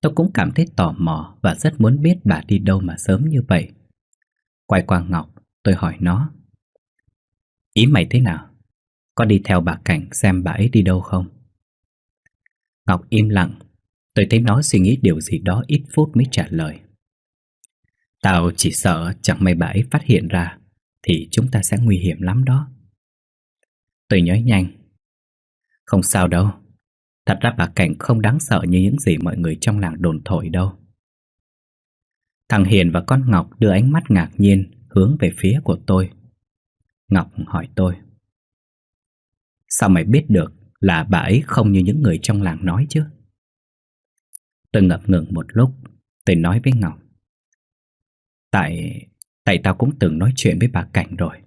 Tôi cũng cảm thấy tò mò Và rất muốn biết bà đi đâu mà sớm như vậy. Quay qua Ngọc, Tôi hỏi nó, Ý mày thế nào? Có đi theo bà Cảnh xem bà ấy đi đâu không? Ngọc im lặng, Tôi thấy nó suy nghĩ điều gì đó ít phút mới trả lời. Tao chỉ sợ chẳng may bà ấy phát hiện ra Thì chúng ta sẽ nguy hiểm lắm đó. Tôi nhớ nhanh. Không sao đâu. Thật ra bà Cảnh không đáng sợ như những gì mọi người trong làng đồn thổi đâu. Thằng Hiền và con Ngọc đưa ánh mắt ngạc nhiên hướng về phía của tôi. Ngọc hỏi tôi, Sao mày biết được là bà ấy không như những người trong làng nói chứ? Tôi ngập ngừng một lúc, Tôi nói với Ngọc, Tại... tại tao cũng từng nói chuyện với bà Cảnh rồi.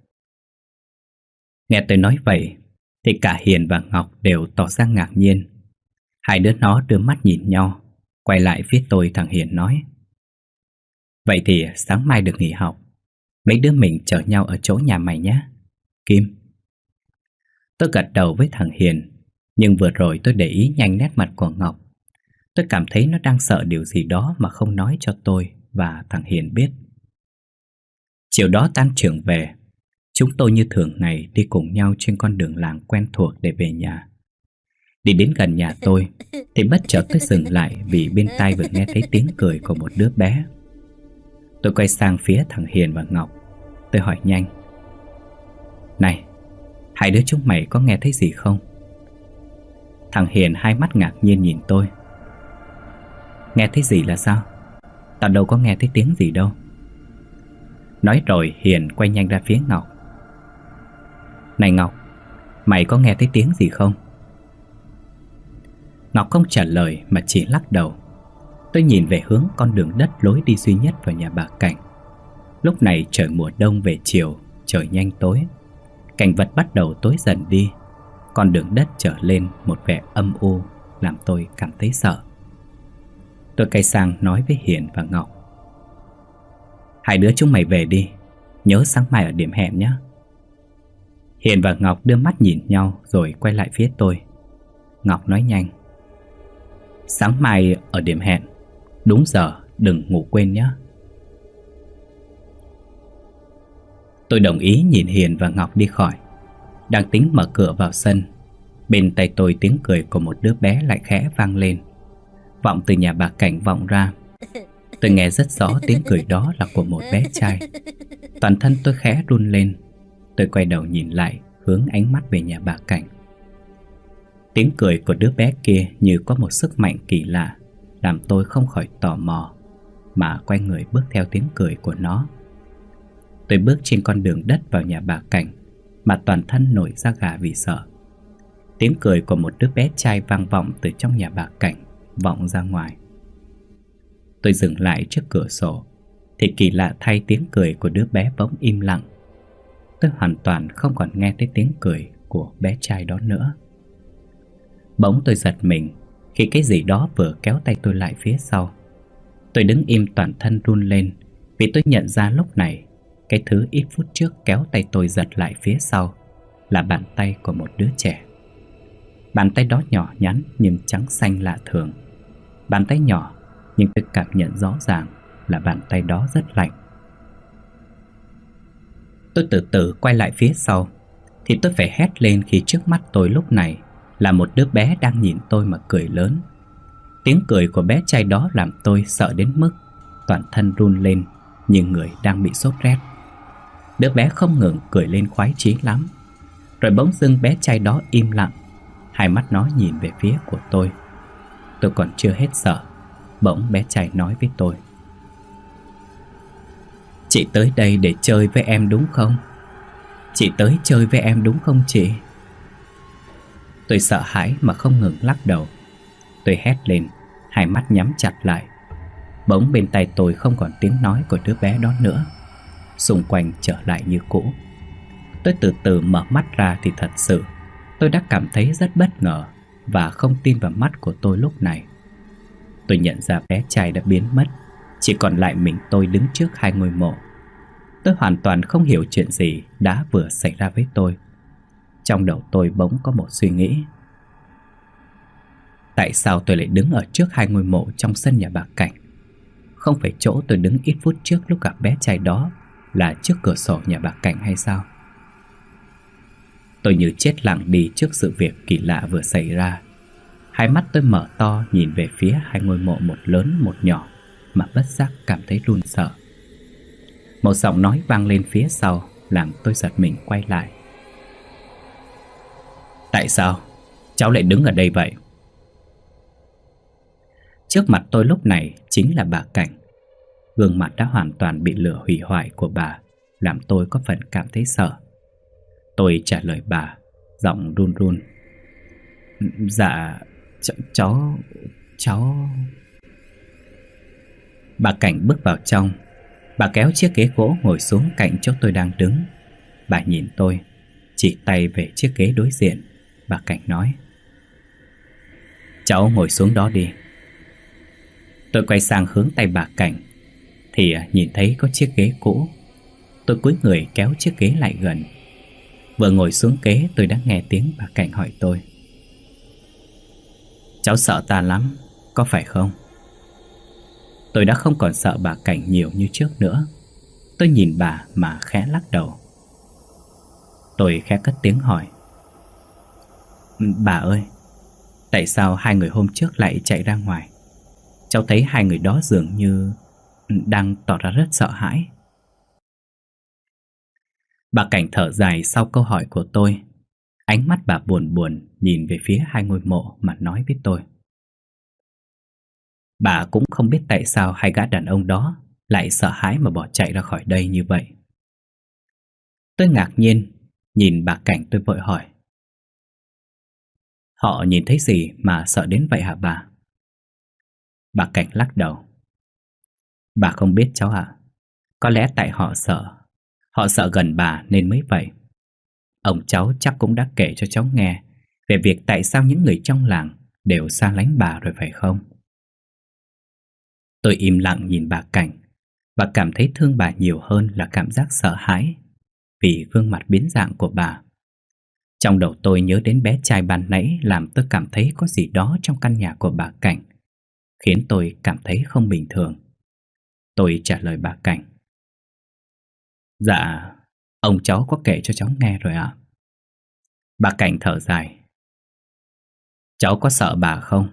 Nghe tôi nói vậy, Thì cả Hiền và Ngọc đều tỏ ra ngạc nhiên. Hai đứa nó đưa mắt nhìn nhau, Quay lại phía tôi thằng Hiền nói, Vậy thì sáng mai được nghỉ học, Mấy đứa mình chở nhau ở chỗ nhà mày nhé, Kim. Tôi gật đầu với thằng Hiền, Nhưng vừa rồi tôi để ý nhanh nét mặt của Ngọc. Tôi cảm thấy nó đang sợ điều gì đó mà không nói cho tôi và thằng Hiền biết. Chiều đó tan trường về Chúng tôi như thường ngày đi cùng nhau trên con đường làng quen thuộc để về nhà. Đi đến gần nhà tôi Thì bất chợt tôi dừng lại vì bên tai vừa nghe thấy tiếng cười của một đứa bé. Tôi quay sang phía thằng Hiền và Ngọc. Tôi hỏi nhanh. Này, Hai đứa chúng mày có nghe thấy gì không? Thằng Hiền hai mắt ngạc nhiên nhìn tôi. Nghe thấy gì là sao? Tao đâu có nghe thấy tiếng gì đâu. Nói rồi Hiền quay nhanh ra phía Ngọc. Này Ngọc, Mày có nghe thấy tiếng gì không? Ngọc không trả lời mà chỉ lắc đầu. Tôi nhìn về hướng con đường đất lối đi duy nhất vào nhà bà Cảnh. Lúc này trời mùa đông về chiều, Trời nhanh tối. Cảnh vật bắt đầu tối dần đi. Con đường đất trở lên một vẻ âm u, Làm tôi cảm thấy sợ. Tôi cay sang nói với Hiền và Ngọc. Hai đứa chúng mày về đi, Nhớ sáng mai ở điểm hẹn nhé Hiền và Ngọc đưa mắt nhìn nhau Rồi quay lại phía tôi. Ngọc nói nhanh. Sáng mai ở điểm hẹn. Đúng giờ, đừng ngủ quên nhé. Tôi đồng ý nhìn Hiền và Ngọc đi khỏi. Đang tính mở cửa vào sân, Bên tay tôi tiếng cười của một đứa bé lại khẽ vang lên. Vọng từ nhà bà Cảnh vọng ra. Tôi nghe rất rõ tiếng cười đó là của một bé trai. Toàn thân tôi khẽ run lên. Tôi quay đầu nhìn lại, Hướng ánh mắt về nhà bà Cảnh. Tiếng cười của đứa bé kia như có một sức mạnh kỳ lạ, Làm tôi không khỏi tò mò, Mà quay người bước theo tiếng cười của nó. Tôi bước trên con đường đất vào nhà bà Cảnh, Mà toàn thân nổi da gà vì sợ. Tiếng cười của một đứa bé trai vang vọng từ trong nhà bà Cảnh, Vọng ra ngoài. Tôi dừng lại trước cửa sổ, Thì kỳ lạ thay tiếng cười của đứa bé bỗng im lặng. Tôi hoàn toàn không còn nghe thấy tiếng cười của bé trai đó nữa. Bỗng tôi giật mình Khi cái gì đó vừa kéo tay tôi lại phía sau. Tôi đứng im toàn thân run lên Vì tôi nhận ra lúc này Cái thứ ít phút trước kéo tay tôi giật lại phía sau Là bàn tay của một đứa trẻ. Bàn tay đó nhỏ nhắn nhưng trắng xanh lạ thường. Bàn tay nhỏ nhưng tôi cảm nhận rõ ràng là bàn tay đó rất lạnh. Tôi từ từ quay lại phía sau, Thì tôi phải hét lên khi trước mắt tôi lúc này Là một đứa bé đang nhìn tôi mà cười lớn. Tiếng cười của bé trai đó làm tôi sợ đến mức Toàn thân run lên Như người đang bị sốt rét. Đứa bé không ngừng cười lên khoái chí lắm. Rồi bỗng dưng bé trai đó im lặng, Hai mắt nó nhìn về phía của tôi. Tôi còn chưa hết sợ, Bỗng bé trai nói với tôi. Chị tới đây để chơi với em đúng không? Chị tới chơi với em đúng không chị? Tôi sợ hãi mà không ngừng lắc đầu. Tôi hét lên, Hai mắt nhắm chặt lại. Bỗng bên tay tôi không còn tiếng nói của đứa bé đó nữa. Xung quanh trở lại như cũ. Tôi từ từ mở mắt ra thì thật sự, Tôi đã cảm thấy rất bất ngờ Và không tin vào mắt của tôi lúc này. Tôi nhận ra bé trai đã biến mất. Chỉ còn lại mình tôi đứng trước hai ngôi mộ. Tôi hoàn toàn không hiểu chuyện gì đã vừa xảy ra với tôi. Trong đầu tôi bỗng có một suy nghĩ. Tại sao tôi lại đứng ở trước hai ngôi mộ trong sân nhà bà Cảnh? Không phải chỗ tôi đứng ít phút trước lúc gặp bé trai đó Là trước cửa sổ nhà bà Cảnh hay sao? Tôi như chết lặng đi trước sự việc kỳ lạ vừa xảy ra. Hai mắt tôi mở to nhìn về phía hai ngôi mộ, một lớn, một nhỏ. Mà bất giác cảm thấy run sợ. Một giọng nói vang lên phía sau Làm tôi giật mình quay lại. Tại sao? Cháu lại đứng ở đây vậy? Trước mặt tôi lúc này chính là bà Cảnh. Gương mặt đã hoàn toàn bị lửa hủy hoại của bà, Làm tôi có phần cảm thấy sợ. Tôi trả lời bà, Giọng run run. Dạ ch, Cháu Cháu Bà Cảnh bước vào trong. Bà kéo chiếc ghế gỗ ngồi xuống cạnh chỗ tôi đang đứng. Bà nhìn tôi Chỉ tay về chiếc ghế đối diện. Bà Cảnh nói Cháu ngồi xuống đó đi. Tôi quay sang hướng tay bà Cảnh Thì à, nhìn thấy có chiếc ghế cũ. Tôi cúi người kéo chiếc ghế lại gần. Vừa ngồi xuống ghế tôi đã nghe tiếng bà Cảnh hỏi tôi Cháu sợ ta lắm, có phải không? Tôi đã không còn sợ bà Cảnh nhiều như trước nữa. Tôi nhìn bà mà khẽ lắc đầu. Tôi khẽ cất tiếng hỏi. Bà ơi, tại sao hai người hôm trước lại chạy ra ngoài? Cháu thấy hai người đó dường như đang tỏ ra rất sợ hãi. Bà Cảnh thở dài sau câu hỏi của tôi. Ánh mắt bà buồn buồn nhìn về phía hai ngôi mộ mà nói với tôi. Bà cũng không biết tại sao hai gã đàn ông đó lại sợ hãi mà bỏ chạy ra khỏi đây như vậy. Tôi ngạc nhiên, Nhìn bà Cảnh tôi vội hỏi. Họ nhìn thấy gì mà sợ đến vậy hả bà? Bà Cảnh lắc đầu. Bà không biết cháu ạ. Có lẽ tại họ sợ. Họ sợ gần bà nên mới vậy. Ông cháu chắc cũng đã kể cho cháu nghe Về việc tại sao những người trong làng Đều xa lánh bà rồi phải không? Tôi im lặng nhìn bà Cảnh Và cảm thấy thương bà nhiều hơn là cảm giác sợ hãi Vì gương mặt biến dạng của bà Trong đầu tôi nhớ đến bé trai ban nãy Làm tôi cảm thấy có gì đó trong căn nhà của bà Cảnh Khiến tôi cảm thấy không bình thường Tôi trả lời bà Cảnh Dạ, ông cháu có kể cho cháu nghe rồi ạ. Bà Cảnh thở dài. Cháu có sợ bà không?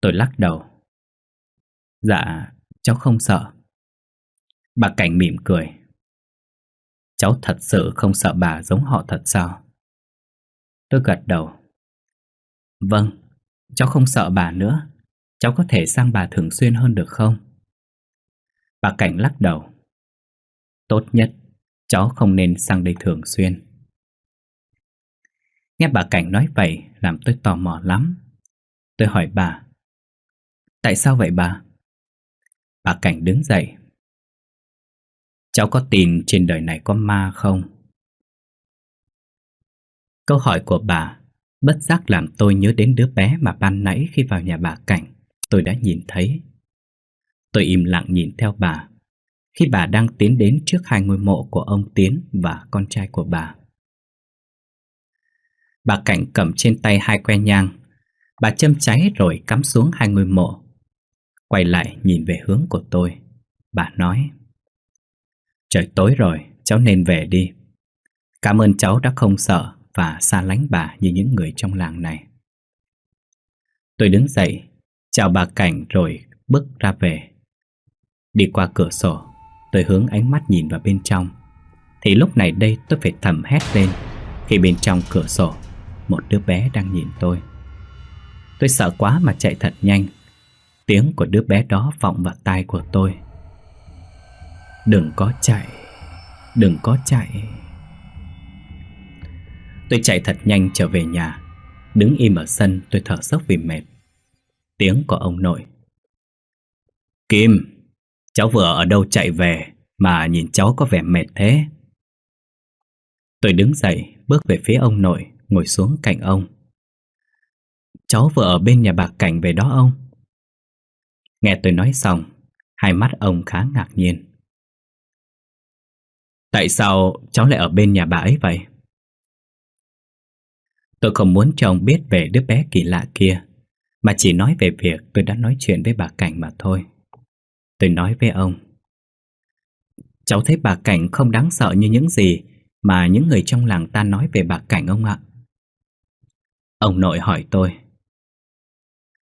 Tôi lắc đầu. Dạ, cháu không sợ. Bà Cảnh mỉm cười. Cháu thật sự không sợ bà giống họ thật sao? Tôi gật đầu. Vâng, cháu không sợ bà nữa. Cháu có thể sang bà thường xuyên hơn được không? Bà Cảnh lắc đầu. Tốt nhất, cháu không nên sang đây thường xuyên. Nghe bà Cảnh nói vậy làm tôi tò mò lắm. Tôi hỏi bà, tại sao vậy bà? Bà Cảnh đứng dậy. Cháu có tin trên đời này có ma không? Câu hỏi của bà bất giác làm tôi nhớ đến đứa bé mà ban nãy khi vào nhà bà Cảnh, tôi đã nhìn thấy. Tôi im lặng nhìn theo bà khi bà đang tiến đến trước hai ngôi mộ của ông Tiến và con trai của bà. Bà Cảnh cầm trên tay hai que nhang Bà châm cháy rồi cắm xuống hai ngôi mộ Quay lại nhìn về hướng của tôi. Bà nói Trời tối rồi, cháu nên về đi. Cảm ơn cháu đã không sợ Và xa lánh bà như những người trong làng này. Tôi đứng dậy Chào bà Cảnh rồi bước ra về. Đi qua cửa sổ Tôi hướng ánh mắt nhìn vào bên trong. Thì lúc này đây tôi phải thầm hét lên Khi bên trong cửa sổ Một đứa bé đang nhìn tôi. Tôi sợ quá mà chạy thật nhanh. Tiếng của đứa bé đó vọng vào tai của tôi. Đừng có chạy, Đừng có chạy. Tôi chạy thật nhanh trở về nhà, Đứng im ở sân, tôi thở dốc vì mệt. Tiếng của ông nội. Kim, Cháu vừa ở đâu chạy về Mà nhìn cháu có vẻ mệt thế? Tôi đứng dậy, Bước về phía ông nội, Ngồi xuống cạnh ông. Cháu vừa ở bên nhà bà Cảnh về đó ông? Nghe tôi nói xong, Hai mắt ông khá ngạc nhiên Tại sao cháu lại ở bên nhà bà ấy vậy? Tôi không muốn cho ông biết về đứa bé kỳ lạ kia, Mà chỉ nói về việc tôi đã nói chuyện với bà Cảnh mà thôi Tôi nói với ông, Cháu thấy bà Cảnh không đáng sợ như những gì Mà những người trong làng ta nói về bà Cảnh ông ạ Ông nội hỏi tôi,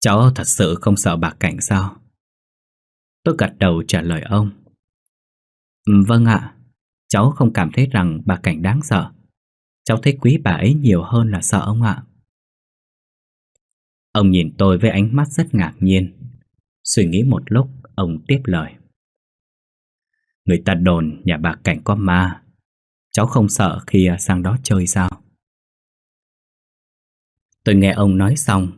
Cháu thật sự không sợ bà Cảnh sao? Tôi gật đầu trả lời ông. Vâng ạ, Cháu không cảm thấy rằng bà Cảnh đáng sợ. Cháu thấy quý bà ấy nhiều hơn là sợ ông ạ. Ông nhìn tôi với ánh mắt rất ngạc nhiên. Suy nghĩ một lúc, Ông tiếp lời. Người ta đồn nhà bà Cảnh có ma. Cháu không sợ khi à, sang đó chơi sao? Tôi nghe ông nói xong,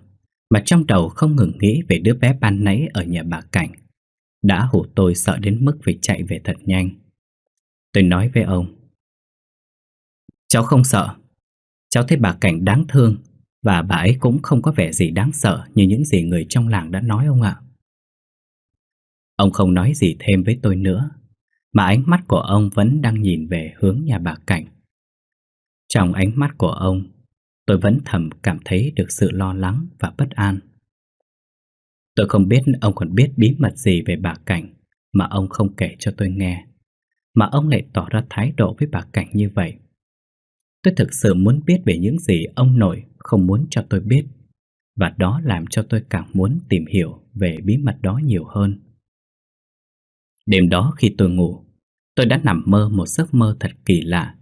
Mà trong đầu không ngừng nghĩ về đứa bé ban nãy ở nhà bà Cảnh. Đã hủ tôi sợ đến mức phải chạy về thật nhanh. Tôi nói với ông. Cháu không sợ. Cháu thấy bà Cảnh đáng thương Và bà ấy cũng không có vẻ gì đáng sợ Như những gì người trong làng đã nói ông ạ. Ông không nói gì thêm với tôi nữa, Mà ánh mắt của ông vẫn đang nhìn về hướng nhà bà Cảnh. Trong ánh mắt của ông, Tôi vẫn thầm cảm thấy được sự lo lắng và bất an. Tôi không biết ông còn biết bí mật gì về bà Cảnh Mà ông không kể cho tôi nghe Mà ông lại tỏ ra thái độ với bà Cảnh như vậy Tôi thực sự muốn biết về những gì ông nội không muốn cho tôi biết Và đó làm cho tôi càng muốn tìm hiểu về bí mật đó nhiều hơn Đêm đó khi tôi ngủ, tôi đã nằm mơ một giấc mơ thật kỳ lạ.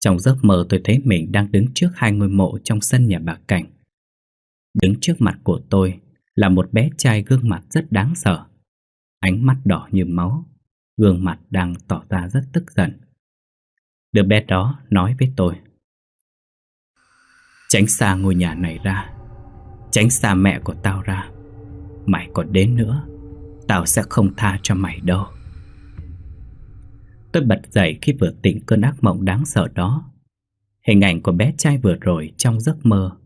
Trong giấc mơ tôi thấy mình đang đứng trước hai ngôi mộ trong sân nhà bà Cảnh. Đứng trước mặt của tôi là một bé trai gương mặt rất đáng sợ. Ánh mắt đỏ như máu, gương mặt đang tỏ ra rất tức giận. Đứa bé đó nói với tôi Tránh xa ngôi nhà này ra Tránh xa mẹ của tao ra Mày còn đến nữa Tao sẽ không tha cho mày đâu Tôi bật dậy khi vừa tỉnh cơn ác mộng đáng sợ đó Hình ảnh của bé trai vừa rồi trong giấc mơ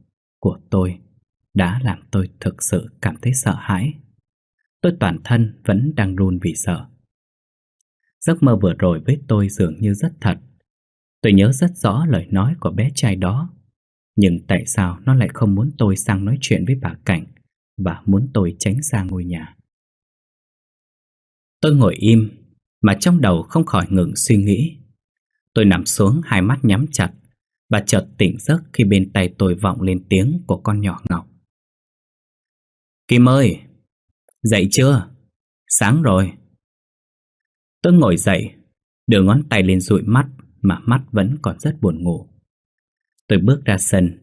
của tôi đã làm tôi thực sự cảm thấy sợ hãi. Tôi toàn thân vẫn đang run vì sợ. Giấc mơ vừa rồi với tôi dường như rất thật. Tôi nhớ rất rõ lời nói của bé trai đó. Nhưng tại sao nó lại không muốn tôi sang nói chuyện với bà Cảnh và muốn tôi tránh xa ngôi nhà? Tôi ngồi im, Mà trong đầu không khỏi ngừng suy nghĩ Tôi nằm xuống hai mắt nhắm chặt Và chợt tỉnh giấc khi bên tay tôi vọng lên tiếng của con nhỏ Ngọc Kim ơi, Dậy chưa? Sáng rồi. Tôi ngồi dậy, Đưa ngón tay lên dụi mắt Mà mắt vẫn còn rất buồn ngủ. Tôi bước ra sân,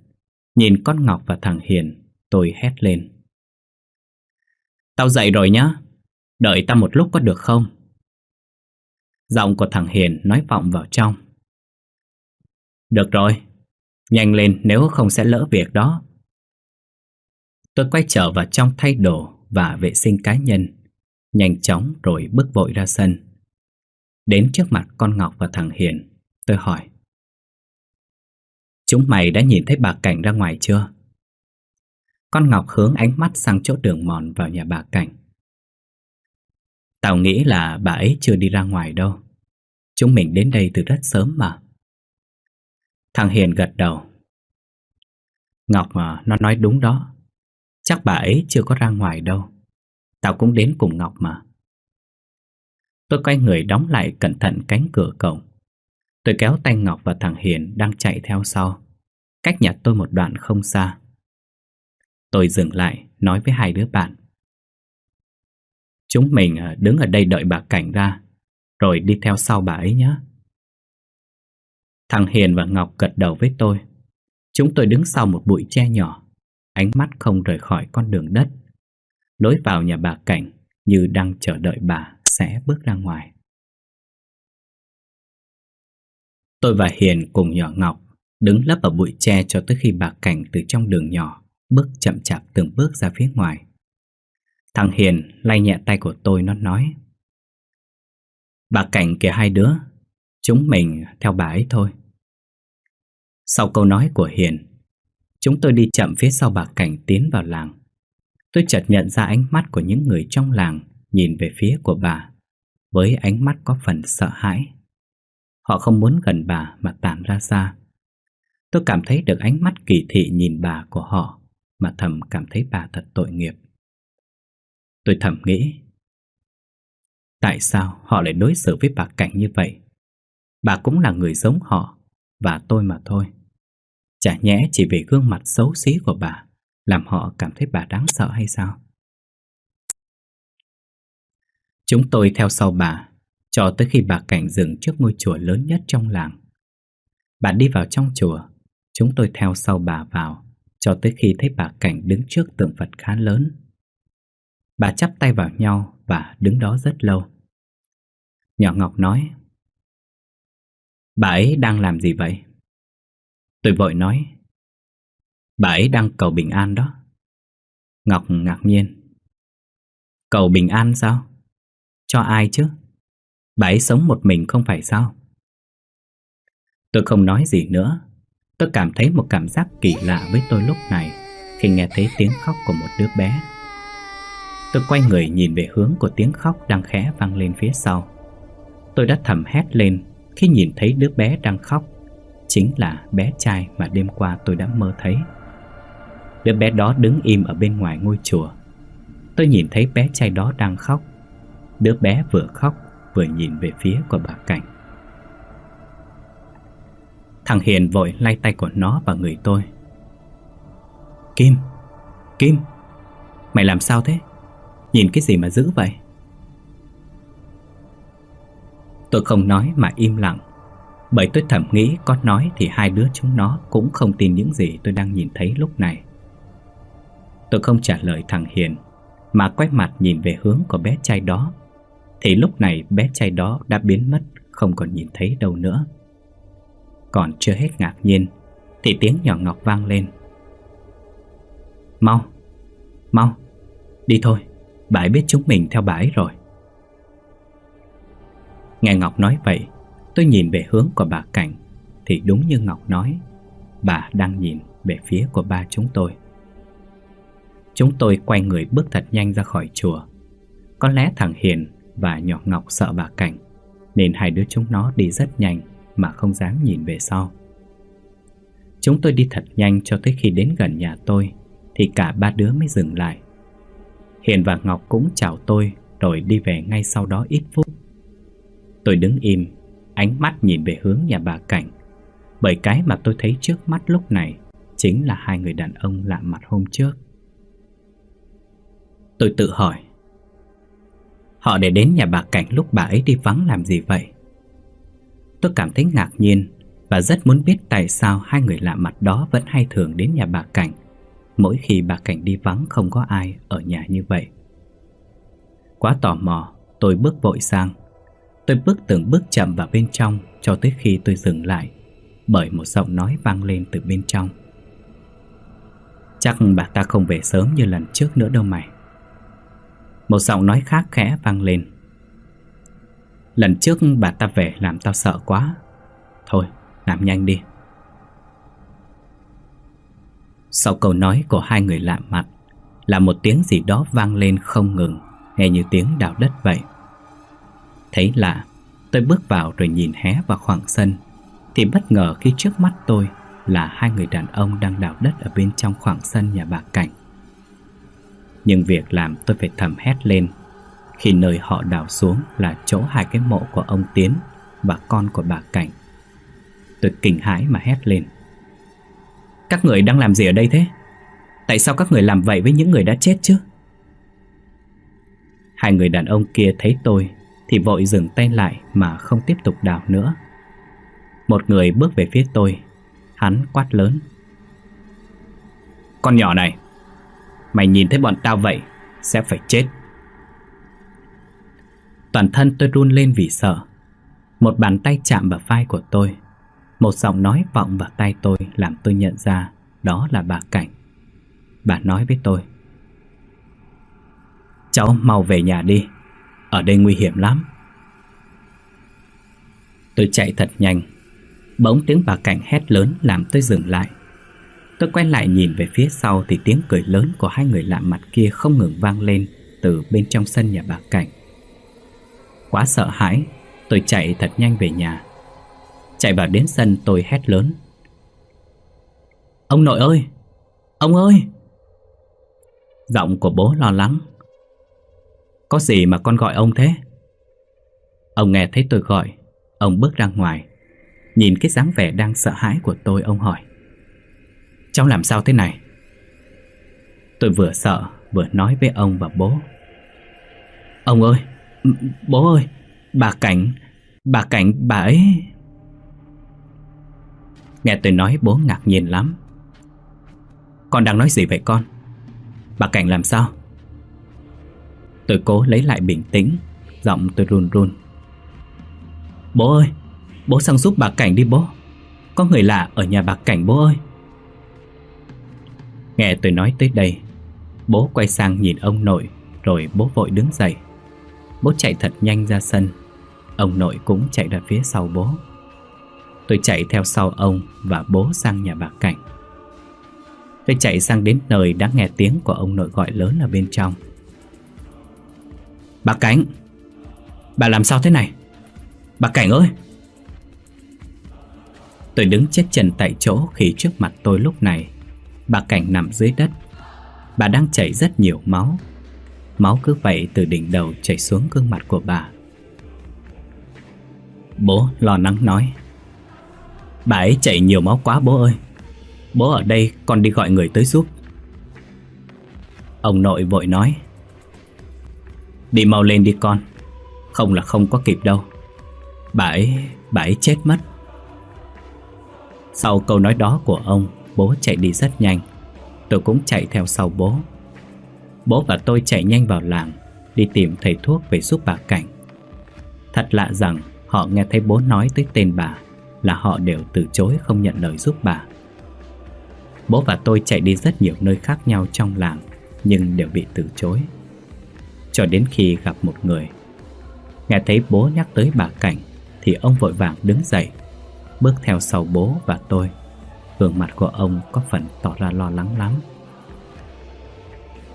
Nhìn con Ngọc và thằng Hiền, Tôi hét lên. Tao dậy rồi nhá, Đợi ta một lúc có được không? Giọng của thằng Hiền nói vọng vào trong. Được rồi, Nhanh lên, nếu không sẽ lỡ việc đó. Tôi quay trở vào trong thay đồ và vệ sinh cá nhân, Nhanh chóng rồi bước vội ra sân. Đến trước mặt con Ngọc và thằng Hiền, Tôi hỏi, Chúng mày đã nhìn thấy bà Cảnh ra ngoài chưa? Con Ngọc hướng ánh mắt sang chỗ đường mòn vào nhà bà Cảnh. Tao nghĩ là bà ấy chưa đi ra ngoài đâu. Chúng mình đến đây từ rất sớm mà. Thằng Hiền gật đầu. Ngọc mà nó nói đúng đó. Chắc bà ấy chưa có ra ngoài đâu. Tao cũng đến cùng Ngọc mà. Tôi quay người đóng lại cẩn thận cánh cửa cổng. Tôi kéo tay Ngọc và thằng Hiền đang chạy theo sau. Cách nhà tôi một đoạn không xa. Tôi dừng lại, nói với hai đứa bạn. Chúng mình à, đứng ở đây đợi bà Cảnh ra, Rồi đi theo sau bà ấy nhé. Thằng Hiền và Ngọc gật đầu với tôi. Chúng tôi đứng sau một bụi tre nhỏ. Ánh mắt không rời khỏi con đường đất. Lối vào nhà bà Cảnh Như đang chờ đợi bà sẽ bước ra ngoài. Tôi và Hiền cùng nhỏ Ngọc Đứng lấp ở bụi tre cho tới khi bà Cảnh từ trong đường nhỏ Bước chậm chạp từng bước ra phía ngoài. Thằng Hiền lay nhẹ tay của tôi, nó nói, Bà Cảnh kìa hai đứa, Chúng mình theo bà ấy thôi. Sau câu nói của Hiền Chúng tôi đi chậm phía sau bà Cảnh tiến vào làng. Tôi chợt nhận ra ánh mắt của những người trong làng Nhìn về phía của bà, Với ánh mắt có phần sợ hãi. Họ không muốn gần bà mà tản ra xa Tôi cảm thấy được ánh mắt kỳ thị nhìn bà của họ, Mà thầm cảm thấy bà thật tội nghiệp. Tôi thầm nghĩ, Tại sao họ lại đối xử với bà Cảnh như vậy? Bà cũng là người giống họ, Và tôi mà thôi. Chả nhẽ chỉ vì gương mặt xấu xí của bà Làm họ cảm thấy bà đáng sợ hay sao? Chúng tôi theo sau bà Cho tới khi bà Cảnh dừng trước ngôi chùa lớn nhất trong làng. Bà đi vào trong chùa, Chúng tôi theo sau bà vào Cho tới khi thấy bà Cảnh đứng trước tượng Phật khá lớn. Bà chắp tay vào nhau và đứng đó rất lâu. Nhỏ Ngọc nói, Bà ấy đang làm gì vậy? Tôi vội nói, Bà ấy đang cầu bình an đó Ngọc ngạc nhiên, Cầu bình an sao? Cho ai chứ? Bà ấy sống một mình không phải sao? Tôi không nói gì nữa Tôi cảm thấy một cảm giác kỳ lạ với tôi lúc này Khi nghe thấy tiếng khóc của một đứa bé Tôi quay người nhìn về hướng của tiếng khóc đang khẽ vang lên phía sau Tôi đã thầm hét lên khi nhìn thấy đứa bé đang khóc Chính là bé trai mà đêm qua tôi đã mơ thấy. Đứa bé đó đứng im ở bên ngoài ngôi chùa. Tôi nhìn thấy bé trai đó đang khóc. Đứa bé vừa khóc, vừa nhìn về phía của bà Cảnh. Thằng Hiền vội lay tay của nó vào người tôi. Kim Kim, Mày làm sao thế? Nhìn cái gì mà dữ vậy? Tôi không nói mà im lặng. Bởi tôi thầm nghĩ có nói thì hai đứa chúng nó cũng không tin những gì tôi đang nhìn thấy lúc này. Tôi không trả lời thằng Hiền, Mà quay mặt nhìn về hướng của bé trai đó. Thì lúc này bé trai đó đã biến mất, Không còn nhìn thấy đâu nữa. Còn chưa hết ngạc nhiên, Thì tiếng nhỏ ngọc vang lên. Mau Mau, Đi thôi, Bà ấy biết chúng mình theo bà ấy rồi. Nghe Ngọc nói vậy Tôi nhìn về hướng của bà Cảnh, Thì đúng như Ngọc nói, Bà đang nhìn về phía của ba chúng tôi. Chúng tôi quay người bước thật nhanh ra khỏi chùa. Có lẽ thằng Hiền và nhỏ Ngọc sợ bà Cảnh, Nên hai đứa chúng nó đi rất nhanh Mà không dám nhìn về sau. Chúng tôi đi thật nhanh cho tới khi đến gần nhà tôi, Thì cả ba đứa mới dừng lại. Hiền và Ngọc cũng chào tôi Rồi đi về ngay sau đó ít phút. Tôi đứng im Ánh mắt nhìn về hướng nhà bà Cảnh. Bởi cái mà tôi thấy trước mắt lúc này Chính là hai người đàn ông lạ mặt hôm trước. Tôi tự hỏi, Họ để đến nhà bà Cảnh lúc bà ấy đi vắng làm gì vậy? Tôi cảm thấy ngạc nhiên Và rất muốn biết tại sao hai người lạ mặt đó vẫn hay thường đến nhà bà Cảnh Mỗi khi bà Cảnh đi vắng không có ai ở nhà như vậy. Quá tò mò, Tôi bước vội sang. Tôi bước từng bước chậm vào bên trong Cho tới khi tôi dừng lại, Bởi một giọng nói vang lên từ bên trong. Chắc bà ta không về sớm như lần trước nữa đâu mày. Một giọng nói khác khẽ vang lên. Lần trước bà ta về làm tao sợ quá. Thôi, làm nhanh đi. Sau câu nói của hai người lạ mặt, Là một tiếng gì đó vang lên không ngừng, Nghe như tiếng đào đất vậy. Thấy lạ Tôi bước vào rồi nhìn hé vào khoảng sân Thì bất ngờ khi trước mắt tôi là hai người đàn ông đang đào đất ở bên trong khoảng sân nhà bà Cảnh. Nhưng việc làm tôi phải thầm hét lên khi nơi họ đào xuống là chỗ hai cái mộ của ông Tiến và con của bà Cảnh. Tôi kinh hãi mà hét lên. Các người đang làm gì ở đây thế? Tại sao các người làm vậy với những người đã chết chứ? Hai người đàn ông kia thấy tôi thì vội dừng tay lại mà không tiếp tục đào nữa. Một người bước về phía tôi, hắn quát lớn. Con nhỏ này, mày nhìn thấy bọn tao vậy, sẽ phải chết. Toàn thân tôi run lên vì sợ. Một bàn tay chạm vào vai của tôi. Một giọng nói vọng vào tay tôi làm tôi nhận ra đó là bà Cảnh. Bà nói với tôi. Cháu mau về nhà đi, ở đây nguy hiểm lắm. Tôi chạy thật nhanh. Bỗng tiếng bà Cảnh hét lớn làm tôi dừng lại. Tôi quay lại nhìn về phía sau thì tiếng cười lớn của hai người lạ mặt kia không ngừng vang lên từ bên trong sân nhà bà Cảnh. Quá sợ hãi, Tôi chạy thật nhanh về nhà Chạy vào đến sân tôi hét lớn Ông nội ơi Ông ơi Giọng của bố lo lắng có gì mà con gọi ông thế? Ông nghe thấy tôi gọi, Ông bước ra ngoài, Nhìn cái dáng vẻ đang sợ hãi của tôi, Ông hỏi. Cháu làm sao thế này? Tôi vừa sợ, vừa nói với ông và bố. Ông ơi Bố ơi, Bà Cảnh Bà Cảnh, bà ấy. Nghe tôi nói, bố ngạc nhiên lắm. Con đang nói gì vậy con? Bà Cảnh làm sao? Tôi cố lấy lại bình tĩnh, Giọng tôi run run. Bố ơi, Bố sang giúp bà Cảnh đi bố. Có người lạ ở nhà bà Cảnh bố ơi. Nghe tôi nói tới đây, Bố quay sang nhìn ông nội, Rồi bố vội đứng dậy. Bố chạy thật nhanh ra sân. Ông nội cũng chạy ra phía sau bố. Tôi chạy theo sau ông Và bố sang nhà bà Cảnh. Tôi chạy sang đến nơi Đã nghe tiếng của ông nội gọi lớn ở bên trong. Bà Cảnh, Bà làm sao thế này? Bà Cảnh ơi! Tôi đứng chết chân tại chỗ Khi trước mặt tôi lúc này. Bà Cảnh nằm dưới đất. Bà đang chảy rất nhiều máu. Máu cứ vậy từ đỉnh đầu chảy xuống gương mặt của bà. Bố, lo lắng nói. Bà ấy chảy nhiều máu quá, bố ơi. Bố ở đây, con đi gọi người tới giúp. Ông nội vội nói. Đi mau lên đi con. Không là không có kịp đâu. Bà ấy, bà ấy chết mất. Sau câu nói đó của ông Bố chạy đi rất nhanh. Tôi cũng chạy theo sau bố. Bố và tôi chạy nhanh vào làng Đi tìm thầy thuốc về giúp bà Cảnh. Thật lạ rằng họ nghe thấy bố nói tới tên bà Là họ đều từ chối không nhận lời giúp bà. Bố và tôi chạy đi rất nhiều nơi khác nhau trong làng Nhưng đều bị từ chối. Cho đến khi gặp một người. Nghe thấy bố nhắc tới bà Cảnh, Thì ông vội vàng đứng dậy, Bước theo sau bố và tôi. Gương mặt của ông có phần tỏ ra lo lắng lắm.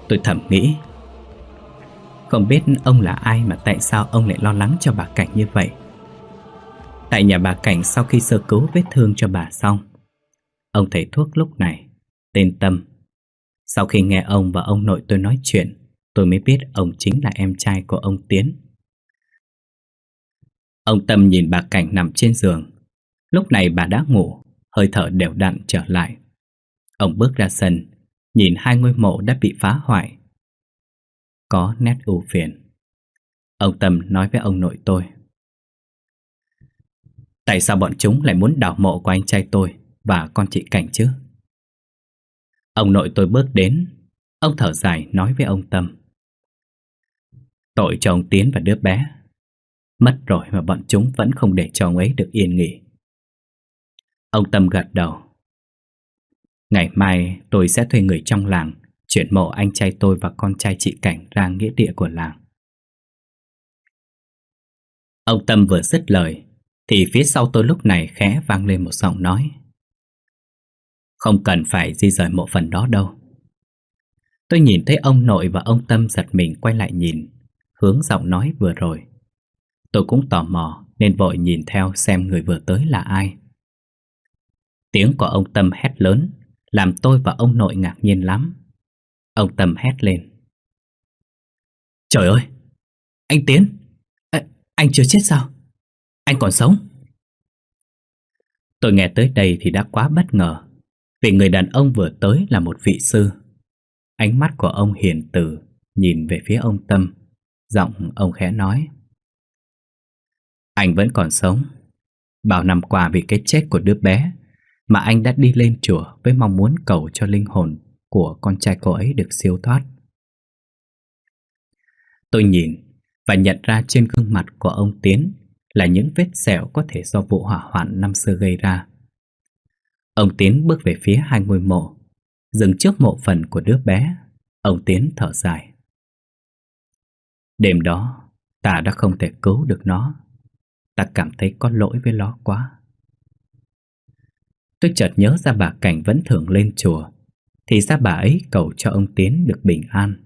Tôi thầm nghĩ, Không biết ông là ai mà tại sao ông lại lo lắng cho bà Cảnh như vậy? Tại nhà bà Cảnh sau khi sơ cứu vết thương cho bà xong, Ông thầy thuốc lúc này Tên Tâm. Sau khi nghe ông và ông nội tôi nói chuyện Tôi mới biết ông chính là em trai của ông Tiến. Ông Tâm nhìn bà Cảnh nằm trên giường. Lúc này bà đã ngủ, Hơi thở đều đặn trở lại. Ông bước ra sân, Nhìn hai ngôi mộ đã bị phá hoại. Có nét ưu phiền. Ông Tâm nói với ông nội tôi. Tại sao bọn chúng lại muốn đào mộ của anh trai tôi Và con chị Cảnh chứ? Ông nội tôi bước đến. Ông thở dài nói với ông Tâm. Tội cho ông Tiến và đứa bé. Mất rồi mà bọn chúng vẫn không để cho ông ấy được yên nghỉ. Ông Tâm gật đầu. Ngày mai tôi sẽ thuê người trong làng, Chuyển mộ anh trai tôi và con trai chị Cảnh ra nghĩa địa của làng. Ông Tâm vừa dứt lời, Thì phía sau tôi lúc này khẽ vang lên một giọng nói. Không cần phải di rời mộ phần đó đâu. Tôi nhìn thấy ông nội và ông Tâm giật mình quay lại nhìn. Hướng giọng nói vừa rồi. Tôi cũng tò mò nên vội nhìn theo xem người vừa tới là ai. Tiếng của ông Tâm hét lớn Làm tôi và ông nội ngạc nhiên lắm. Ông Tâm hét lên. Trời ơi! Anh Tiến! À, Anh chưa chết sao? Anh còn sống? Tôi nghe tới đây thì đã quá bất ngờ Vì người đàn ông vừa tới là một vị sư. Ánh mắt của ông hiền từ Nhìn về phía ông Tâm. Giọng ông khẽ nói. Anh vẫn còn sống. Bao năm qua vì cái chết của đứa bé Mà anh đã đi lên chùa Với mong muốn cầu cho linh hồn Của con trai cô ấy được siêu thoát. Tôi nhìn Và nhận ra trên gương mặt của ông Tiến Là những vết sẹo có thể do vụ hỏa hoạn năm xưa gây ra. Ông Tiến bước về phía hai ngôi mộ. Dừng trước mộ phần của đứa bé, Ông Tiến thở dài. Đêm đó, Ta đã không thể cứu được nó. Ta cảm thấy có lỗi với nó quá. Tôi chợt nhớ ra bà Cảnh vẫn thường lên chùa, Thì ra bà ấy cầu cho ông Tiến được bình an.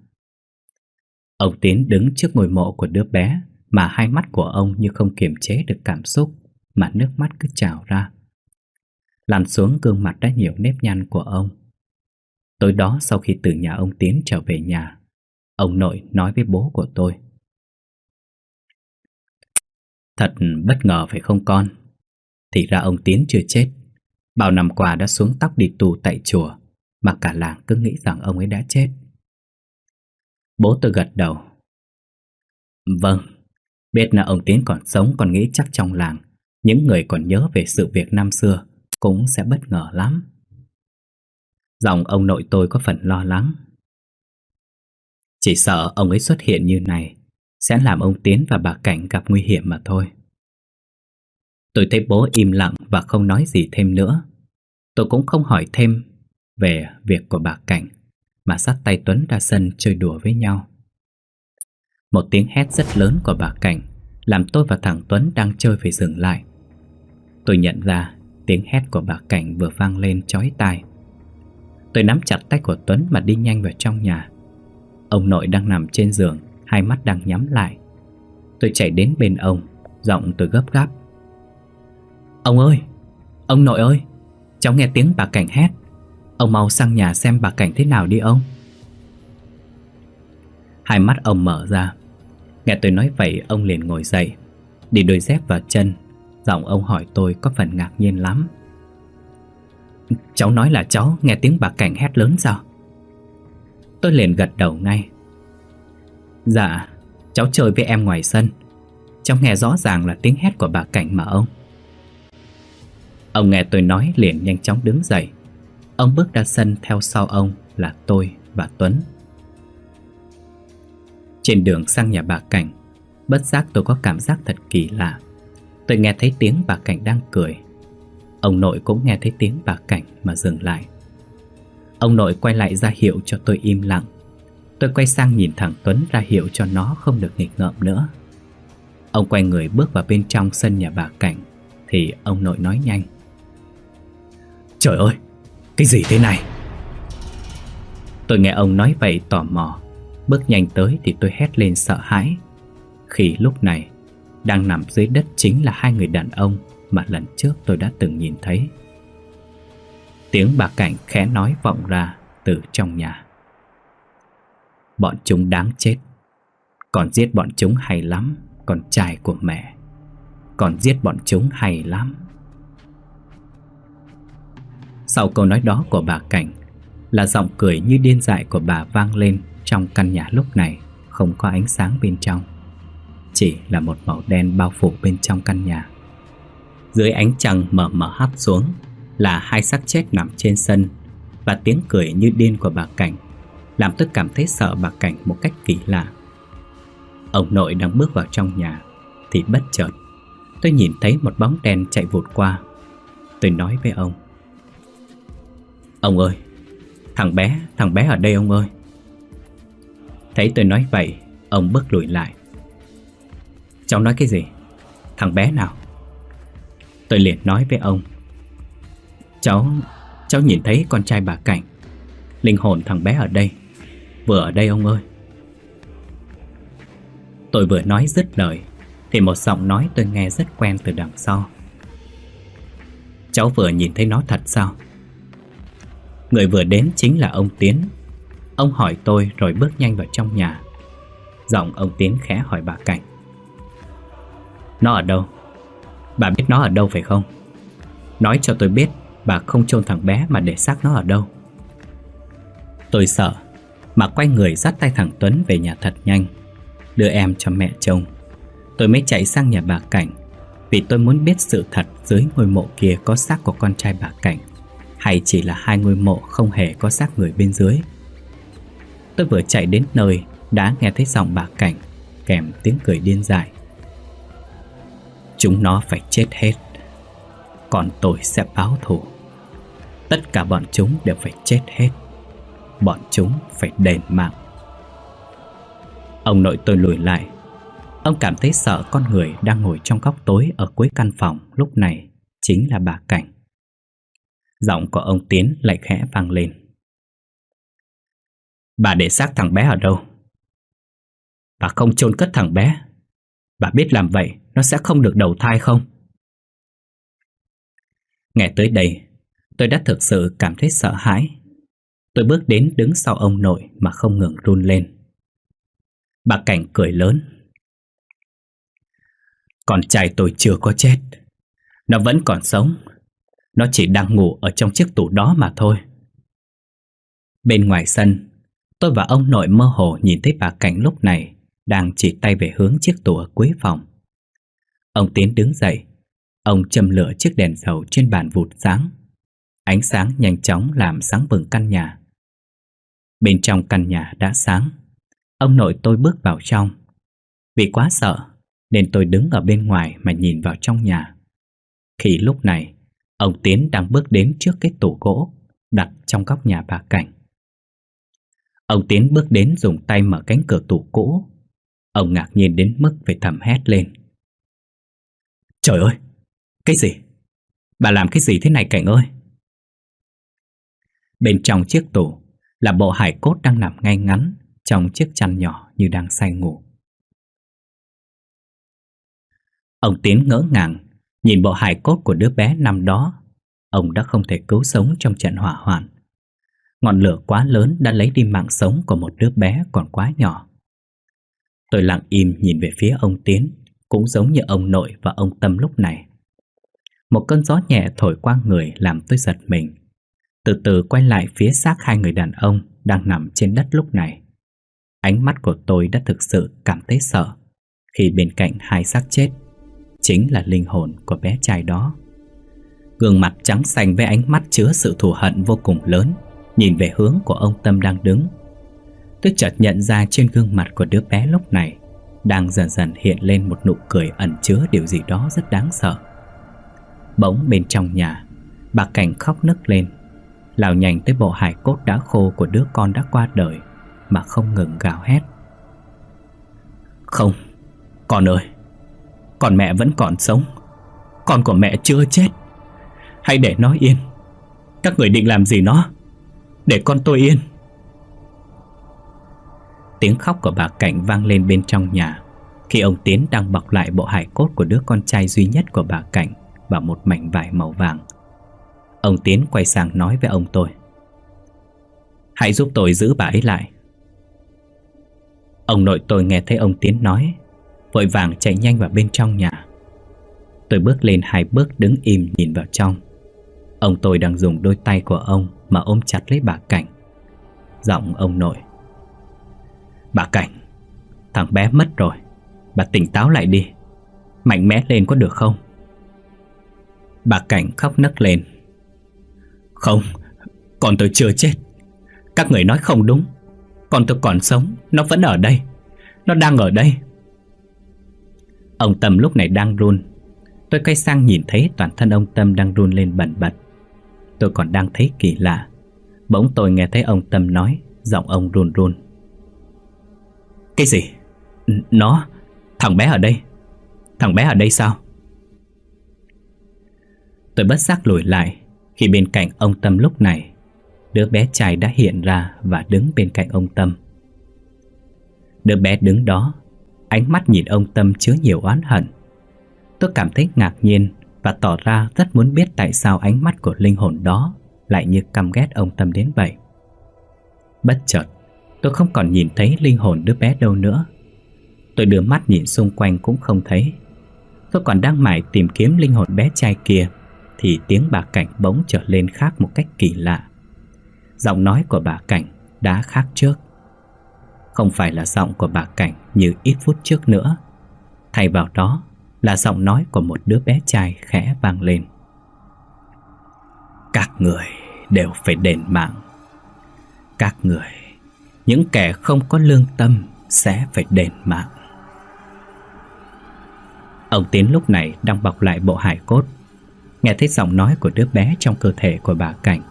Ông Tiến đứng trước ngôi mộ của đứa bé, Mà hai mắt của ông như không kiềm chế được cảm xúc, Mà nước mắt cứ trào ra. Lăn xuống gương mặt đã nhiều nếp nhăn của ông. Tối đó sau khi từ nhà ông Tiến trở về nhà Ông nội nói với bố của tôi. Thật bất ngờ phải không con? Thì ra ông Tiến chưa chết. Bao năm qua đã xuống tóc đi tù tại chùa, Mà cả làng cứ nghĩ rằng ông ấy đã chết. Bố tôi gật đầu. Vâng Biết là ông Tiến còn sống còn nghĩ chắc trong làng, Những người còn nhớ về sự việc năm xưa Cũng sẽ bất ngờ lắm. Dòng ông nội tôi có phần lo lắng. Chỉ sợ ông ấy xuất hiện như này Sẽ làm ông Tiến và bà Cảnh gặp nguy hiểm mà thôi. Tôi thấy bố im lặng và không nói gì thêm nữa. Tôi cũng không hỏi thêm về việc của bà Cảnh, Mà sát tay Tuấn ra sân chơi đùa với nhau. Một tiếng hét rất lớn của bà Cảnh Làm tôi và thằng Tuấn đang chơi phải dừng lại. Tôi nhận ra tiếng hét của bà Cảnh vừa vang lên chói tai. Tôi nắm chặt tay của Tuấn mà đi nhanh vào trong nhà. Ông nội đang nằm trên giường, Hai mắt đang nhắm lại. Tôi chạy đến bên ông, Giọng tôi gấp gáp. Ông ơi! Ông nội ơi! Cháu nghe tiếng bà Cảnh hét. Ông mau sang nhà xem bà Cảnh thế nào đi ông. Hai mắt ông mở ra. Nghe tôi nói vậy, ông liền ngồi dậy, Đi đôi dép vào chân. Giọng ông hỏi tôi có phần ngạc nhiên lắm. Cháu nói là cháu nghe tiếng bà Cảnh hét lớn sao? Tôi liền gật đầu ngay. Dạ Cháu chơi với em ngoài sân. Cháu nghe rõ ràng là tiếng hét của bà Cảnh mà ông. Ông nghe tôi nói liền nhanh chóng đứng dậy. Ông bước ra sân theo sau ông là tôi và Tuấn. Trên đường sang nhà bà Cảnh, Bất giác tôi có cảm giác thật kỳ lạ. Tôi nghe thấy tiếng bà Cảnh đang cười. Ông nội cũng nghe thấy tiếng bà Cảnh mà dừng lại. Ông nội quay lại ra hiệu cho tôi im lặng. Tôi quay sang nhìn thẳng Tuấn ra hiệu cho nó không được nghịch ngợm nữa. Ông quay người bước vào bên trong sân nhà bà Cảnh Thì ông nội nói nhanh. Trời ơi, cái gì thế này? Tôi nghe ông nói vậy tò mò. Bước nhanh tới thì tôi hét lên sợ hãi. Khi lúc này Đang nằm dưới đất chính là hai người đàn ông Mà lần trước tôi đã từng nhìn thấy. Tiếng bà Cảnh khẽ nói vọng ra từ trong nhà. Bọn chúng đáng chết. Còn giết bọn chúng hay lắm, Con trai của mẹ. Còn giết bọn chúng hay lắm. Sau câu nói đó của bà Cảnh, Là giọng cười như điên dại của bà vang lên Trong căn nhà lúc này, Không có ánh sáng bên trong. Chỉ là một màu đen bao phủ bên trong căn nhà. Dưới ánh trăng mờ mờ hắt xuống là hai xác chết nằm trên sân Và tiếng cười như điên của bà Cảnh Làm tôi cảm thấy sợ bà Cảnh một cách kỳ lạ. Ông nội đang bước vào trong nhà Thì bất chợt Tôi nhìn thấy một bóng đen chạy vụt qua. Tôi nói với ông Ông ơi Thằng bé, thằng bé ở đây ông ơi. Thấy tôi nói vậy Ông bước lùi lại. Cháu nói cái gì? Thằng bé nào? Tôi liền nói với ông Cháu, cháu nhìn thấy con trai bà Cảnh. Linh hồn thằng bé ở đây. Vừa ở đây ông ơi. Tôi vừa nói dứt lời Thì một giọng nói tôi nghe rất quen từ đằng sau. Cháu vừa nhìn thấy nó thật sao? Người vừa đến chính là ông Tiến. Ông hỏi tôi rồi bước nhanh vào trong nhà. Giọng ông Tiến khẽ hỏi bà Cảnh. Nó ở đâu? Bà biết nó ở đâu phải không? Nói cho tôi biết bà không chôn thằng bé mà để xác nó ở đâu. Tôi sợ Mà quay người dắt tay thằng Tuấn về nhà thật nhanh, Đưa em cho mẹ chồng. Tôi mới chạy sang nhà bà Cảnh, Vì tôi muốn biết sự thật dưới ngôi mộ kia có xác của con trai bà Cảnh, Hay chỉ là hai ngôi mộ không hề có xác người bên dưới. Tôi vừa chạy đến nơi, Đã nghe thấy giọng bà Cảnh Kèm tiếng cười điên dại. Chúng nó phải chết hết. Còn tôi sẽ báo thù Tất cả bọn chúng đều phải chết hết Bọn chúng phải đền mạng Ông nội tôi lùi lại Ông cảm thấy sợ con người đang ngồi trong góc tối ở cuối căn phòng lúc này chính là bà Cảnh. Giọng của ông Tiến lại khẽ vang lên. Bà để xác thằng bé ở đâu? Bà không chôn cất thằng bé. Bà biết làm vậy nó sẽ không được đầu thai không? Nghe tới đây, tôi đã thực sự cảm thấy sợ hãi. Tôi bước đến đứng sau ông nội mà không ngừng run lên. Bà Cảnh cười lớn. Con trai tôi chưa có chết. Nó vẫn còn sống. Nó chỉ đang ngủ ở trong chiếc tủ đó mà thôi. Bên ngoài sân, tôi và ông nội mơ hồ nhìn thấy bà Cảnh lúc này đang chỉ tay về hướng chiếc tủ ở cuối phòng. Ông Tiến đứng dậy, ông châm lửa chiếc đèn dầu trên bàn vụt sáng. Ánh sáng nhanh chóng làm sáng bừng căn nhà. Bên trong căn nhà đã sáng. Ông nội tôi bước vào trong. Vì quá sợ nên tôi đứng ở bên ngoài mà nhìn vào trong nhà. Khi lúc này, ông Tiến đang bước đến trước cái tủ gỗ đặt trong góc nhà bà Cảnh. Ông Tiến bước đến dùng tay mở cánh cửa tủ cũ. Ông ngạc nhiên đến mức phải thầm hét lên. Trời ơi! Cái gì? Bà làm cái gì thế này Cảnh ơi? Bên trong chiếc tủ là bộ hải cốt đang nằm ngay ngắn trong chiếc chăn nhỏ như đang say ngủ. Ông Tiến ngỡ ngàng nhìn bộ hài cốt của đứa bé năm đó. Ông đã không thể cứu sống trong trận hỏa hoạn. Ngọn lửa quá lớn đã lấy đi mạng sống của một đứa bé còn quá nhỏ. Tôi lặng im nhìn về phía ông Tiến, cũng giống như ông nội và ông Tâm lúc này. Một cơn gió nhẹ thổi qua người làm tôi giật mình. Từ từ quay lại phía xác hai người đàn ông đang nằm trên đất lúc này. Ánh mắt của tôi đã thực sự cảm thấy sợ khi bên cạnh hai xác chết chính là linh hồn của bé trai đó. Gương mặt trắng xanh với ánh mắt chứa sự thù hận vô cùng lớn nhìn về hướng của ông Tâm đang đứng. Tôi chợt nhận ra trên gương mặt của đứa bé lúc này đang dần dần hiện lên một nụ cười ẩn chứa điều gì đó rất đáng sợ. Bỗng bên trong nhà, bà Cảnh khóc nức lên, lao nhanh tới bộ hài cốt đã khô của đứa con đã qua đời mà không ngừng gào hét. Không, con ơi, con mẹ vẫn còn sống, con của mẹ chưa chết. Hãy để nó yên. Các người định làm gì nó? Để con tôi yên. Tiếng khóc của bà Cảnh vang lên bên trong nhà khi ông Tiến đang bọc lại bộ hải cốt của đứa con trai duy nhất của bà Cảnh và một mảnh vải màu vàng. Ông Tiến quay sang nói với ông tôi. Hãy giúp tôi giữ bà ấy lại. Ông nội tôi nghe thấy ông Tiến nói, Vội vàng chạy nhanh vào bên trong nhà. Tôi bước lên hai bước đứng im nhìn vào trong. Ông tôi đang dùng đôi tay của ông Mà ôm chặt lấy bà Cảnh. Giọng ông nội. Bà Cảnh, Thằng bé mất rồi. Bà tỉnh táo lại đi. Mạnh mẽ lên có được không? Bà Cảnh khóc nấc lên. Không, Con tôi chưa chết. Các người nói không đúng. Con tôi còn sống, Nó vẫn ở đây. Nó đang ở đây. Ông Tâm lúc này đang run. Tôi quay sang nhìn thấy toàn thân ông Tâm đang run lên bẩn bật. Tôi còn đang thấy kỳ lạ. Bỗng tôi nghe thấy ông Tâm nói, Giọng ông run run. Cái gì? Nó? Thằng bé ở đây. Thằng bé ở đây sao? Tôi bất giác lùi lại. Khi bên cạnh ông Tâm lúc này, Đứa bé trai đã hiện ra Và đứng bên cạnh ông Tâm. Đứa bé đứng đó, Ánh mắt nhìn ông Tâm chứa nhiều oán hận. Tôi cảm thấy ngạc nhiên Và tỏ ra rất muốn biết tại sao ánh mắt của linh hồn đó Lại như căm ghét ông Tâm đến vậy. Bất chợt, Tôi không còn nhìn thấy linh hồn đứa bé đâu nữa. Tôi đưa mắt nhìn xung quanh cũng không thấy. Tôi còn đang mải tìm kiếm linh hồn bé trai kia. Thì tiếng bà Cảnh bỗng trở lên khác một cách kỳ lạ. Giọng nói của bà Cảnh đã khác trước. Không phải là giọng của bà Cảnh như ít phút trước nữa. Thay vào đó là giọng nói của một đứa bé trai khẽ vang lên. Các người đều phải đền mạng. Các người, những kẻ không có lương tâm sẽ phải đền mạng. Ông Tiến lúc này đang bọc lại bộ hải cốt. Nghe thấy giọng nói của đứa bé trong cơ thể của bà Cảnh,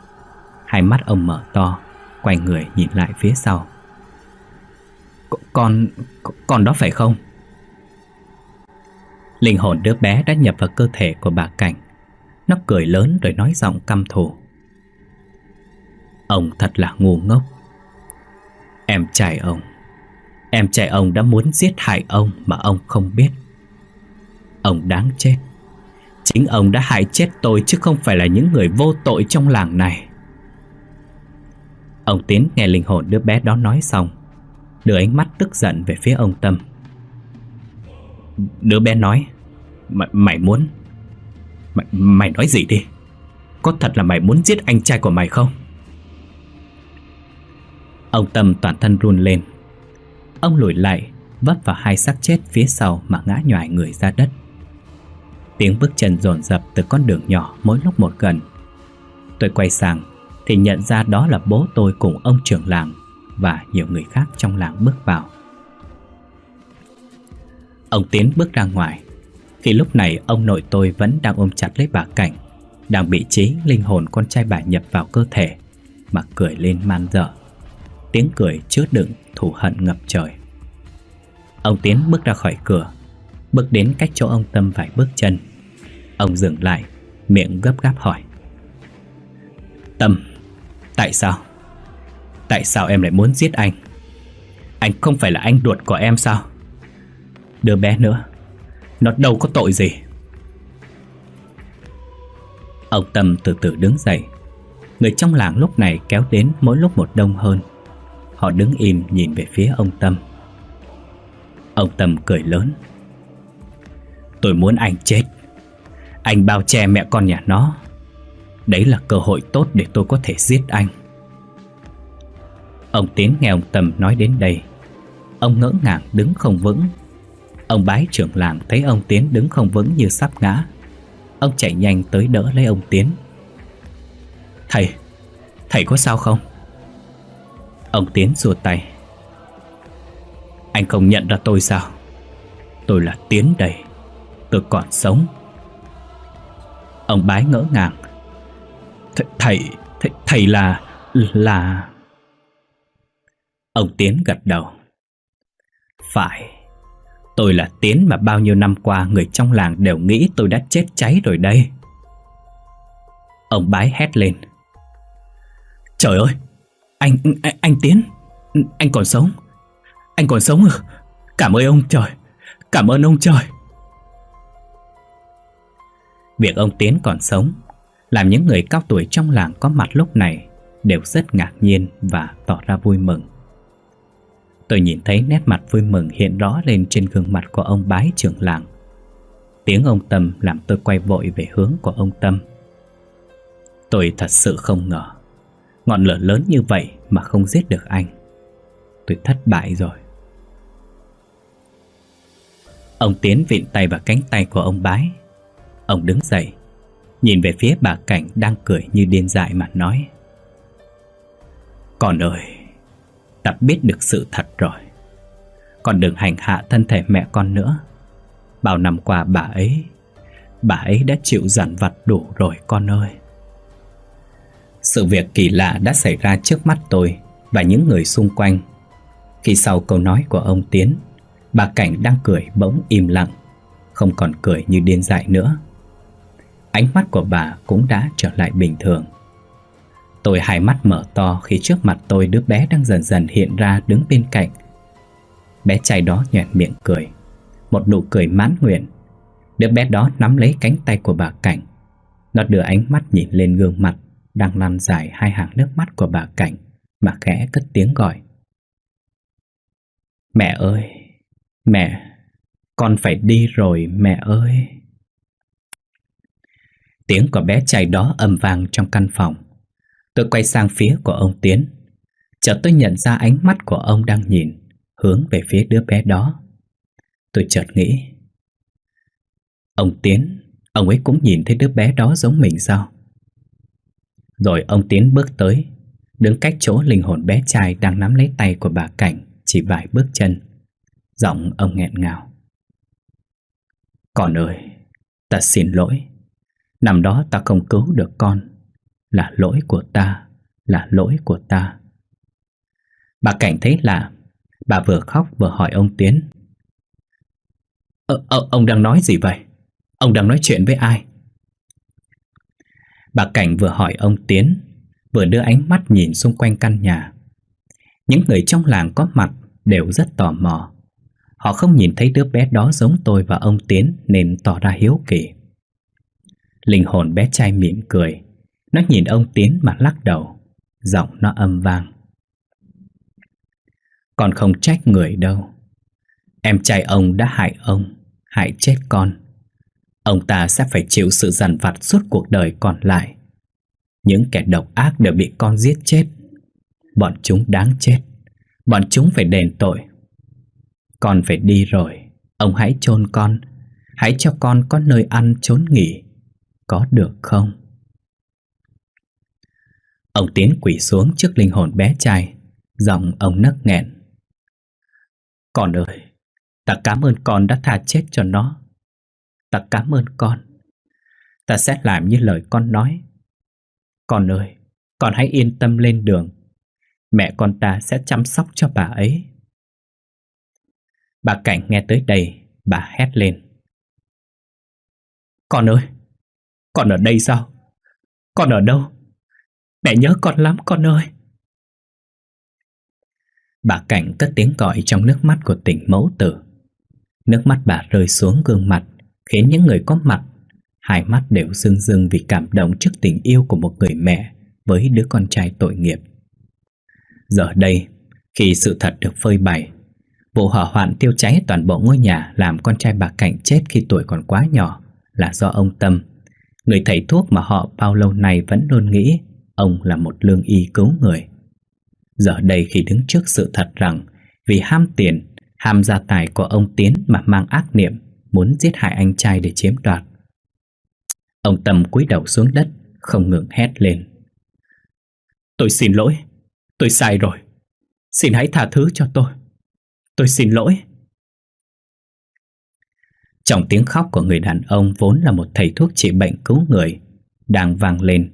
Hai mắt ông mở to, Quay người nhìn lại phía sau. Con... con đó phải không? Linh hồn đứa bé đã nhập vào cơ thể của bà Cảnh. Nó cười lớn rồi nói giọng căm thù. Ông thật là ngu ngốc. Em trai ông, Em trai ông đã muốn giết hại ông mà ông không biết. Ông đáng chết. Chính ông đã hại chết tôi chứ không phải là những người vô tội trong làng này. Ông Tiến nghe linh hồn đứa bé đó nói xong Đưa ánh mắt tức giận về phía ông Tâm. Đứa bé nói Mày, mày muốn mày, mày nói gì đi? Có thật là mày muốn giết anh trai của mày không? Ông Tâm toàn thân run lên. Ông lùi lại Vấp vào hai xác chết phía sau Mà ngã nhòi người ra đất. Tiếng bước chân dồn dập từ con đường nhỏ Mỗi lúc một gần. Tôi quay sang Thì nhận ra đó là bố tôi cùng ông trưởng làng Và nhiều người khác trong làng bước vào. Ông Tiến bước ra ngoài. Khi lúc này, ông nội tôi vẫn đang ôm chặt lấy bà Cảnh, Đang bị trí linh hồn con trai bà nhập vào cơ thể, Mà cười lên man dở Tiếng cười chứa đựng thù hận ngập trời. Ông Tiến bước ra khỏi cửa Bước đến cách chỗ ông Tâm vài bước chân. Ông dừng lại, Miệng gấp gáp hỏi. Tâm, Tại sao? Tại sao em lại muốn giết anh? Anh không phải là anh ruột của em sao? Đứa bé nữa, Nó đâu có tội gì? Ông Tâm từ từ đứng dậy. Người trong làng lúc này kéo đến mỗi lúc một đông hơn. Họ đứng im nhìn về phía ông Tâm. Ông Tâm cười lớn. Tôi muốn anh chết. Anh bao che mẹ con nhà nó. Đấy là cơ hội tốt để tôi có thể giết anh. Ông Tiến nghe ông Tâm nói đến đây. Ông ngỡ ngàng đứng không vững. Ông bái trưởng làng thấy ông Tiến đứng không vững như sắp ngã. Ông chạy nhanh tới đỡ lấy ông Tiến. Thầy, thầy có sao không? Ông Tiến rùa tay. Anh không nhận ra tôi sao? Tôi là Tiến đây. Tôi còn sống. Ông bái ngỡ ngàng. Th Thầy, thầy, thầy là, là... Ông Tiến gật đầu. Phải Tôi là Tiến mà bao nhiêu năm qua người trong làng đều nghĩ tôi đã chết cháy rồi đây. Ông bái hét lên. Trời ơi Anh, anh, anh Tiến Anh còn sống. Anh còn sống à Cảm ơn ông trời. Cảm ơn ông trời. Việc ông Tiến còn sống, Làm những người cao tuổi trong làng có mặt lúc này Đều rất ngạc nhiên và tỏ ra vui mừng. Tôi nhìn thấy nét mặt vui mừng hiện rõ lên trên gương mặt của ông bái trưởng làng. Tiếng ông Tâm làm tôi quay vội về hướng của ông Tâm. Tôi thật sự không ngờ, Ngọn lửa lớn như vậy mà không giết được anh. Tôi thất bại rồi. Ông Tiến vịn tay vào cánh tay của ông bái. Ông đứng dậy, Nhìn về phía bà Cảnh đang cười như điên dại mà nói, Con ơi, Ta biết được sự thật rồi. Con đừng hành hạ thân thể mẹ con nữa. Bao năm qua bà ấy Bà ấy đã chịu dằn vặt đủ rồi con ơi. Sự việc kỳ lạ đã xảy ra trước mắt tôi Và những người xung quanh. Khi sau câu nói của ông Tiến, Bà Cảnh đang cười bỗng im lặng, Không còn cười như điên dại nữa. Ánh mắt của bà cũng đã trở lại bình thường. Tôi hai mắt mở to khi trước mặt tôi đứa bé đang dần dần hiện ra đứng bên cạnh. Bé trai đó nhẹn miệng cười, Một nụ cười mãn nguyện. Đứa bé đó nắm lấy cánh tay của bà Cảnh. Nó đưa ánh mắt nhìn lên gương mặt Đang lăn dài hai hàng nước mắt của bà Cảnh Mà khẽ cất tiếng gọi. Mẹ ơi, Mẹ, Con phải đi rồi, mẹ ơi. Tiếng của bé trai đó âm vang trong căn phòng. Tôi quay sang phía của ông Tiến. Chợt tôi nhận ra ánh mắt của ông đang nhìn Hướng về phía đứa bé đó. Tôi chợt nghĩ, Ông Tiến, Ông ấy cũng nhìn thấy đứa bé đó giống mình sao? Rồi ông Tiến bước tới, Đứng cách chỗ linh hồn bé trai Đang nắm lấy tay của bà Cảnh Chỉ vài bước chân. Giọng ông nghẹn ngào, Con ơi, Ta xin lỗi. Năm đó ta không cứu được con. Là lỗi của ta Là lỗi của ta. Bà Cảnh thấy lạ. Bà vừa khóc vừa hỏi ông Tiến. Ờ, ờ, Ông đang nói gì vậy? Ông đang nói chuyện với ai? Bà Cảnh vừa hỏi ông Tiến Vừa đưa ánh mắt nhìn xung quanh căn nhà. Những người trong làng có mặt Đều rất tò mò. Họ không nhìn thấy đứa bé đó giống tôi và ông Tiến Nên tỏ ra hiếu kỳ. Linh hồn bé trai mỉm cười. Nó nhìn ông Tiến mà lắc đầu. Giọng nó âm vang. Con không trách người đâu. Em trai ông đã hại ông, Hại chết con. Ông ta sẽ phải chịu sự dằn vặt suốt cuộc đời còn lại. Những kẻ độc ác đều bị con giết chết. Bọn chúng đáng chết. Bọn chúng phải đền tội. Con phải đi rồi. Ông hãy chôn con. Hãy cho con có nơi ăn, trốn nghỉ. Có được không? Ông tiến quỷ xuống trước linh hồn bé trai, Giọng ông nấc nghẹn. Con ơi, Ta cảm ơn con đã tha chết cho nó. Ta cảm ơn con. Ta sẽ làm như lời con nói. Con ơi, Con hãy yên tâm lên đường. Mẹ con ta sẽ chăm sóc cho bà ấy. Bà Cảnh nghe tới đây, Bà hét lên. Con ơi con ở đây sao? Con ở đâu? Mẹ nhớ con lắm, con ơi. Bà Cảnh cất tiếng gọi trong nước mắt của tỉnh mẫu tử. Nước mắt bà rơi xuống gương mặt, Khiến những người có mặt, Hai mắt đều rưng rưng vì cảm động trước tình yêu của một người mẹ Với đứa con trai tội nghiệp. Giờ đây, Khi sự thật được phơi bày, Vụ hỏa hoạn tiêu cháy toàn bộ ngôi nhà Làm con trai bà Cảnh chết khi tuổi còn quá nhỏ Là do ông Tâm Người thầy thuốc mà họ bao lâu nay vẫn luôn nghĩ Ông là một lương y cứu người. Giờ đây khi đứng trước sự thật rằng Vì ham tiền, Ham gia tài của ông Tiến mà mang ác niệm, Muốn giết hại anh trai để chiếm đoạt. Ông Tâm cúi đầu xuống đất, Không ngừng hét lên. Tôi xin lỗi, Tôi sai rồi. Xin hãy tha thứ cho tôi. Tôi xin lỗi. Trong tiếng khóc của người đàn ông Vốn là một thầy thuốc trị bệnh cứu người, Đang vang lên.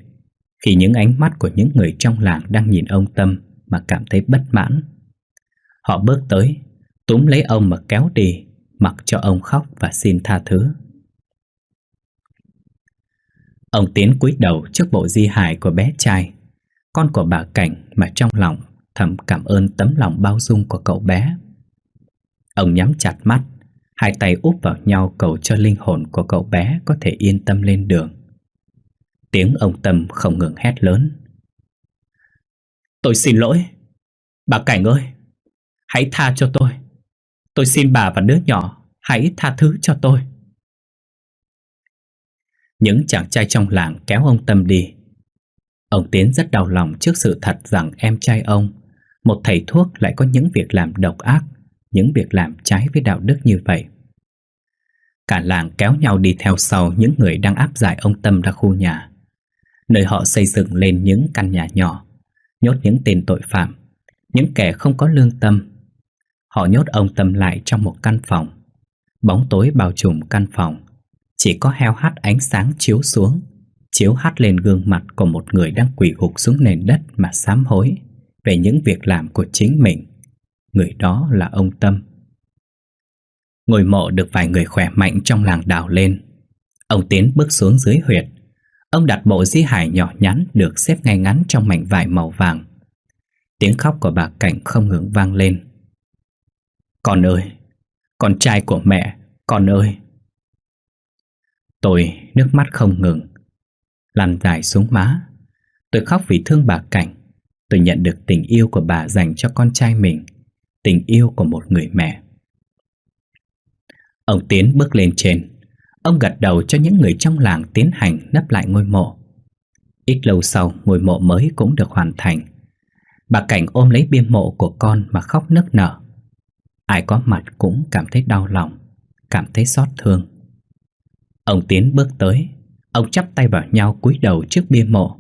Khi những ánh mắt của những người trong làng Đang nhìn ông Tâm Mà cảm thấy bất mãn, Họ bước tới, Túm lấy ông mà kéo đi, Mặc cho ông khóc và xin tha thứ. Ông tiến cúi đầu trước bộ di hài của bé trai, Con của bà Cảnh mà trong lòng thầm cảm ơn tấm lòng bao dung của cậu bé. Ông nhắm chặt mắt Hai tay úp vào nhau cầu cho linh hồn của cậu bé có thể yên tâm lên đường. Tiếng ông Tâm không ngừng hét lớn. Tôi xin lỗi. Bà Cảnh ơi, Hãy tha cho tôi. Tôi xin bà và đứa nhỏ Hãy tha thứ cho tôi. Những chàng trai trong làng kéo ông Tâm đi. Ông Tiến rất đau lòng trước sự thật rằng em trai ông, Một thầy thuốc lại có những việc làm độc ác, Những việc làm trái với đạo đức như vậy. Cả làng kéo nhau đi theo sau những người đang áp giải ông Tâm ra khu nhà. Nơi họ xây dựng lên những căn nhà nhỏ, Nhốt những tên tội phạm, Những kẻ không có lương tâm. Họ nhốt ông Tâm lại trong một căn phòng. Bóng tối bao trùm căn phòng. Chỉ có heo hắt ánh sáng chiếu xuống, Chiếu hắt lên gương mặt của một người đang quỳ gục xuống nền đất mà sám hối Về những việc làm của chính mình. Người đó là ông Tâm. Ngôi mộ được vài người khỏe mạnh trong làng đào lên. Ông Tiến bước xuống dưới huyệt. Ông đặt bộ di hải nhỏ nhắn được xếp ngay ngắn trong mảnh vải màu vàng. Tiếng khóc của bà Cảnh không ngừng vang lên. Con ơi, con trai của mẹ, con ơi. Tôi nước mắt không ngừng Lăn dài xuống má. Tôi khóc vì thương bà Cảnh. Tôi nhận được tình yêu của bà dành cho con trai mình Tình yêu của một người mẹ. Ông Tiến bước lên trên. Ông gật đầu cho những người trong làng tiến hành nắp lại ngôi mộ. Ít lâu sau, ngôi mộ mới cũng được hoàn thành. Bà Cảnh ôm lấy bia mộ của con mà khóc nức nở. Ai có mặt cũng cảm thấy đau lòng, Cảm thấy xót thương. Ông Tiến bước tới. Ông chắp tay vào nhau cúi đầu trước bia mộ.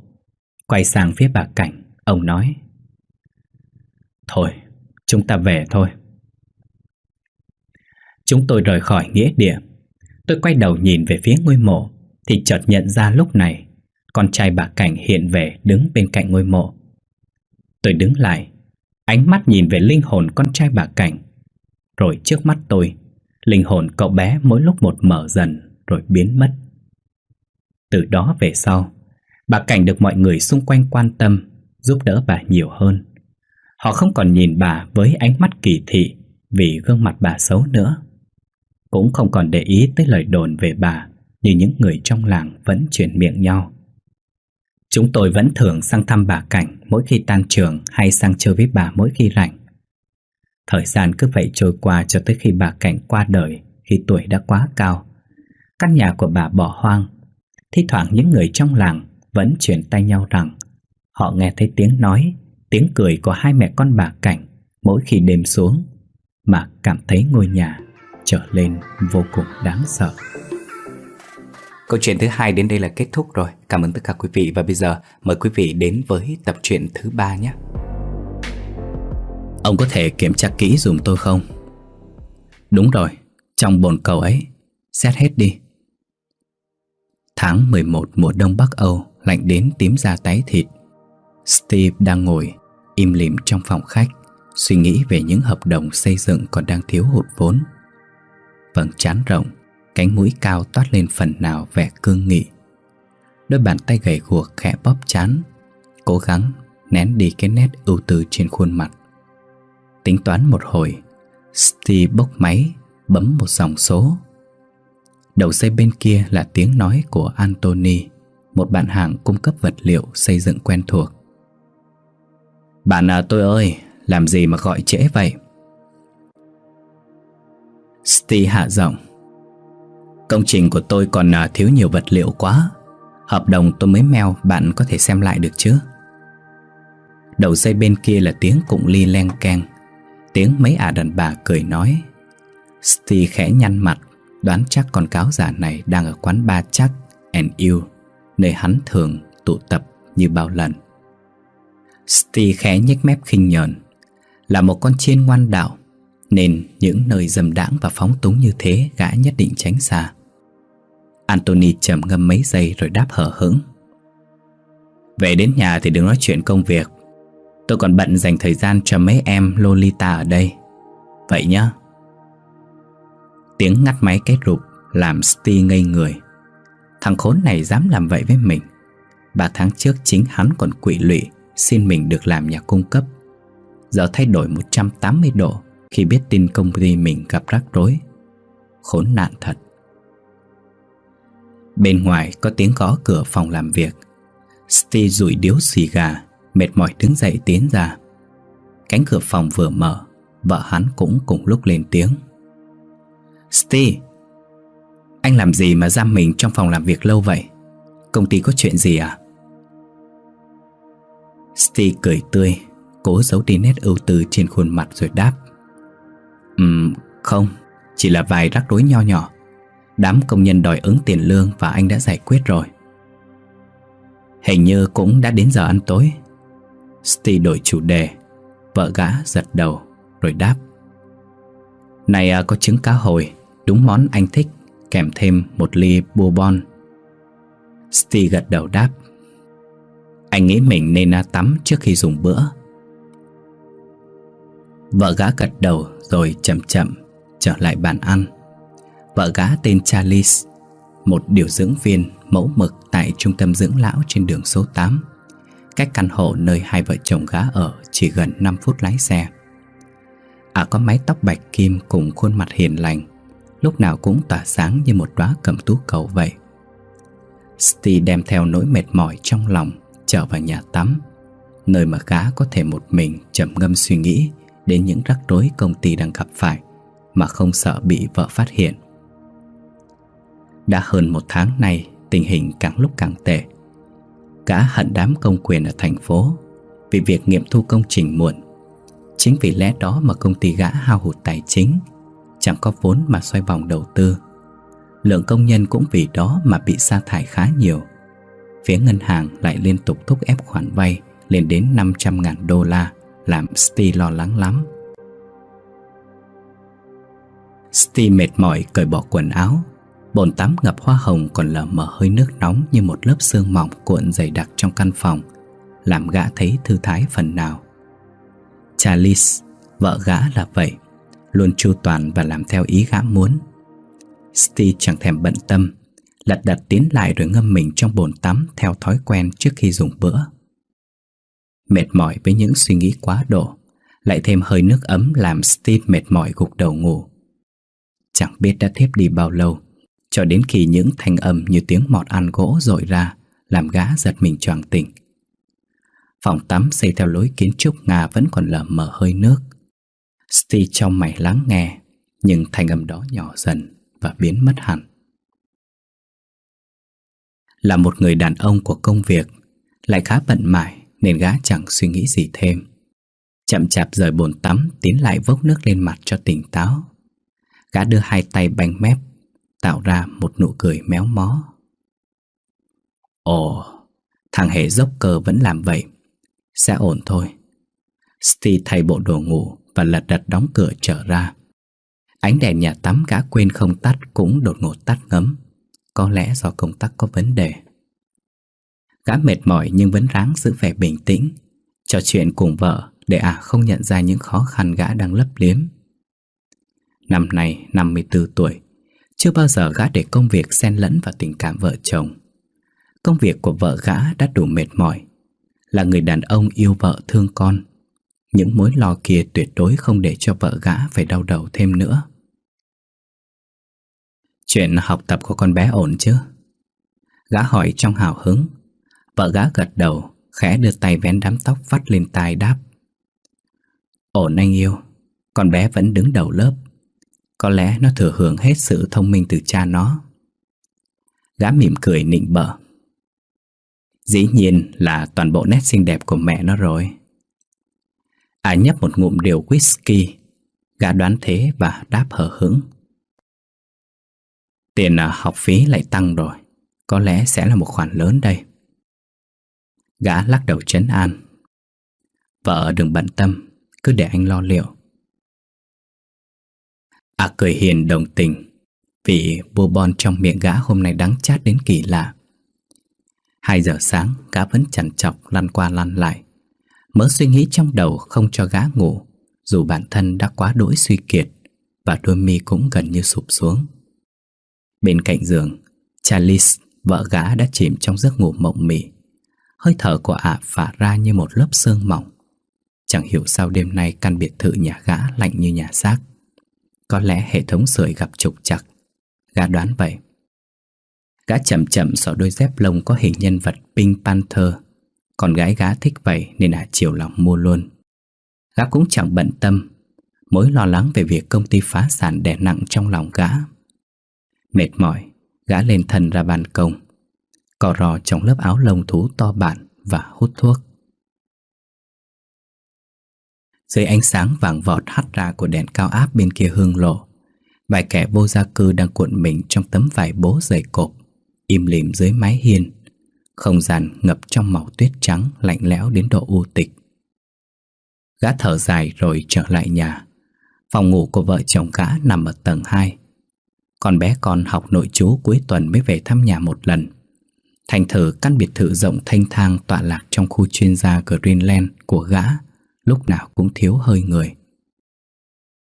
Quay sang phía bà Cảnh, Ông nói, Thôi, chúng ta về thôi. Chúng tôi rời khỏi nghĩa địa. Tôi quay đầu nhìn về phía ngôi mộ, Thì chợt nhận ra lúc này, Con trai bà Cảnh hiện về đứng bên cạnh ngôi mộ. Tôi đứng lại, Ánh mắt nhìn về linh hồn con trai bà Cảnh. Rồi trước mắt tôi, Linh hồn cậu bé mỗi lúc một mở dần, Rồi biến mất. Từ đó về sau, Bà Cảnh được mọi người xung quanh quan tâm, Giúp đỡ bà nhiều hơn. Họ không còn nhìn bà với ánh mắt kỳ thị Vì gương mặt bà xấu nữa. Cũng không còn để ý tới lời đồn về bà Như những người trong làng vẫn truyền miệng nhau Chúng tôi vẫn thường sang thăm bà Cảnh mỗi khi tan trường hay sang chơi với bà mỗi khi rảnh. Thời gian cứ vậy trôi qua cho tới khi bà Cảnh qua đời khi tuổi đã quá cao. Căn nhà của bà bỏ hoang. Thi thoảng những người trong làng vẫn truyền tay nhau rằng họ nghe thấy tiếng nói, tiếng cười của hai mẹ con bà Cảnh mỗi khi đêm xuống mà cảm thấy ngôi nhà trở lên vô cùng đáng sợ. Câu chuyện thứ hai đến đây là kết thúc rồi. Cảm ơn tất cả quý vị và bây giờ mời quý vị đến với tập truyện thứ ba nhé. Ông có thể kiểm tra kỹ dùm tôi không? Đúng rồi, trong bồn cầu ấy, xét hết đi. Tháng 11 mùa đông Bắc Âu lạnh đến tím da tái thịt. Steve đang ngồi im lìm trong phòng khách, suy nghĩ về những hợp đồng xây dựng còn đang thiếu hụt vốn. Vầng trán rộng, Cánh mũi cao toát lên phần nào vẻ cương nghị. Đôi bàn tay gầy guộc khẽ bóp chán Cố gắng nén đi cái nét ưu tư trên khuôn mặt. Tính toán một hồi Steve bốc máy Bấm một dòng số. Đầu dây bên kia là tiếng nói của Anthony Một bạn hàng cung cấp vật liệu xây dựng quen thuộc. Bạn à tôi ơi Làm gì mà gọi trễ vậy? Steve hạ giọng. Công trình của tôi còn à, thiếu nhiều vật liệu quá. Hợp đồng tôi mới mail, bạn có thể xem lại được chứ? Đầu dây bên kia là tiếng cụng ly len keng. Tiếng mấy ả đàn bà cười nói. Steve khẽ nhăn mặt, Đoán chắc con cáo giả này đang ở quán bar chắc and you Nơi hắn thường tụ tập như bao lần. Steve khẽ nhếch mép khinh nhờn. Là một con chiên ngoan đạo. Nên những nơi dầm đãng và phóng túng như thế Gã nhất định tránh xa. Anthony trầm ngâm mấy giây rồi đáp hở hững. Về đến nhà thì đừng nói chuyện công việc. Tôi còn bận dành thời gian cho mấy em Lolita ở đây. Vậy nhá. Tiếng ngắt máy kết rụp Làm Steve ngây người. Thằng khốn này dám làm vậy với mình. Ba tháng trước chính hắn còn quỷ lụy, Xin mình được làm nhà cung cấp. Giờ thay đổi 180 độ. Khi biết tin công ty mình gặp rắc rối. Khốn nạn thật. Bên ngoài có tiếng gõ cửa phòng làm việc. Steve rủi điếu xì gà, Mệt mỏi đứng dậy tiến ra. Cánh cửa phòng vừa mở, Vợ hắn cũng cùng lúc lên tiếng. Steve, Anh làm gì mà giam mình trong phòng làm việc lâu vậy? Công ty có chuyện gì à? Steve cười tươi, Cố giấu đi nét ưu tư trên khuôn mặt rồi đáp. Ừm, không Chỉ là vài rắc rối nho nhỏ. Đám công nhân đòi ứng tiền lương và anh đã giải quyết rồi. Hình như cũng đã đến giờ ăn tối. Steve đổi chủ đề. Vợ gã giật đầu Rồi đáp. Này à, có trứng cá hồi. Đúng món anh thích. Kèm thêm một ly bourbon. Steve gật đầu đáp. Anh nghĩ mình nên à, tắm trước khi dùng bữa. Vợ gã gật đầu rồi chậm chậm trở lại bàn ăn. Vợ gã tên Charles, Một điều dưỡng viên mẫu mực Tại trung tâm dưỡng lão trên đường số 8 Cách căn hộ nơi hai vợ chồng gã ở Chỉ gần 5 phút lái xe. À có mái tóc bạch kim Cùng khuôn mặt hiền lành, Lúc nào cũng tỏa sáng như một đóa cẩm tú cầu vậy. Steve đem theo nỗi mệt mỏi trong lòng trở vào nhà tắm, Nơi mà gã có thể một mình trầm ngâm suy nghĩ Đến những rắc rối công ty đang gặp phải Mà không sợ bị vợ phát hiện. Đã hơn một tháng nay, Tình hình càng lúc càng tệ. Cả hận đám công quyền ở thành phố Vì việc nghiệm thu công trình muộn, Chính vì lẽ đó mà công ty gã hao hụt tài chính, Chẳng có vốn mà xoay vòng đầu tư. Lượng công nhân cũng vì đó mà bị sa thải khá nhiều. Phía ngân hàng lại liên tục thúc ép khoản vay lên đến 500 ngàn đô la. Làm Steve lo lắng lắm. Steve mệt mỏi cởi bỏ quần áo. Bồn tắm ngập hoa hồng còn lờ mờ hơi nước nóng như một lớp sương mỏng cuộn dày đặc trong căn phòng. Làm gã thấy thư thái phần nào. Charlize, vợ gã là vậy. Luôn chu toàn và làm theo ý gã muốn. Steve chẳng thèm bận tâm. Lật đật tiến lại rồi ngâm mình trong bồn tắm Theo thói quen trước khi dùng bữa. Mệt mỏi với những suy nghĩ quá độ, Lại thêm hơi nước ấm làm Steve mệt mỏi gục đầu ngủ. Chẳng biết đã thiếp đi bao lâu, Cho đến khi những thanh âm như tiếng mọt ăn gỗ rội ra Làm gã giật mình choàng tỉnh. Phòng tắm xây theo lối kiến trúc Nga vẫn còn lờ mờ hơi nước. Steve trong mày lắng nghe, Nhưng thanh âm đó nhỏ dần và biến mất hẳn. Là một người đàn ông của công việc, Lại khá bận mải nên gã chẳng suy nghĩ gì thêm. Chậm chạp rời bồn tắm, Tiến lại vốc nước lên mặt cho tỉnh táo. Gã đưa hai tay banh mép, Tạo ra một nụ cười méo mó. Ồ, Thằng hệ dốc cơ vẫn làm vậy. Sẽ ổn thôi. Steve thay bộ đồ ngủ Và lật đật đóng cửa trở ra. Ánh đèn nhà tắm gã quên không tắt Cũng đột ngột tắt ngấm. Có lẽ do công tắc có vấn đề. Gã mệt mỏi nhưng vẫn ráng giữ vẻ bình tĩnh. Trò chuyện cùng vợ Để à không nhận ra những khó khăn gã đang lấp liếm. Năm nay 54 tuổi, Chưa bao giờ gã để công việc xen lẫn vào tình cảm vợ chồng. Công việc của vợ gã đã đủ mệt mỏi, Là người đàn ông yêu vợ thương con. Những mối lo kia tuyệt đối không để cho vợ gã phải đau đầu thêm nữa. Chuyện học tập của con bé ổn chứ? Gã hỏi trong hào hứng. Vợ gã gật đầu, Khẽ đưa tay vén đám tóc vắt lên tai đáp. Ổn anh yêu, Con bé vẫn đứng đầu lớp. Có lẽ nó thừa hưởng hết sự thông minh từ cha nó. Gã mỉm cười nịnh bợ. Dĩ nhiên là toàn bộ nét xinh đẹp của mẹ nó rồi. À nhấp một ngụm điều whisky Gã đoán thế và đáp hờ hững. Tiền à, học phí lại tăng rồi, Có lẽ sẽ là một khoản lớn đây. Gã lắc đầu chấn an. Vợ đừng bận tâm Cứ để anh lo liệu. À cười hiền đồng tình Vì bourbon trong miệng gã hôm nay đắng chát đến kỳ lạ. Hai giờ sáng gã vẫn chẳng chọc lăn qua lăn lại. Mớ suy nghĩ trong đầu không cho gã ngủ Dù bản thân đã quá đỗi suy kiệt Và đôi mi cũng gần như sụp xuống. Bên cạnh giường Charlize, vợ gã đã chìm trong giấc ngủ mộng mị. Hơi thở của ả phả ra như một lớp sương mỏng. Chẳng hiểu sao đêm nay căn biệt thự nhà gã lạnh như nhà xác. Có lẽ hệ thống sưởi gặp trục chặt Gã đoán vậy. Gã chậm chậm xỏ đôi dép lông có hình nhân vật Pink Panther. Còn gái gã thích vậy nên ả chiều lòng mua luôn. Gã cũng chẳng bận tâm. Mối lo lắng về việc công ty phá sản đè nặng trong lòng gã. Mệt mỏi, Gã lên thân ra ban công. Cò rò trong lớp áo lông thú to bản Và hút thuốc. Dưới ánh sáng vàng vọt hắt ra của đèn cao áp bên kia hương lộ, Vài kẻ vô gia cư đang cuộn mình trong tấm vải bố dày cộp, Im lìm dưới mái hiên, Không gian ngập trong màu tuyết trắng lạnh lẽo đến độ u tịch. Gã thở dài rồi trở lại nhà. Phòng ngủ của vợ chồng gã nằm ở tầng 2 Con bé con học nội chú cuối tuần mới về thăm nhà một lần. Thành thử căn biệt thự rộng thanh thang tọa lạc trong khu chuyên gia Greenland của gã Lúc nào cũng thiếu hơi người.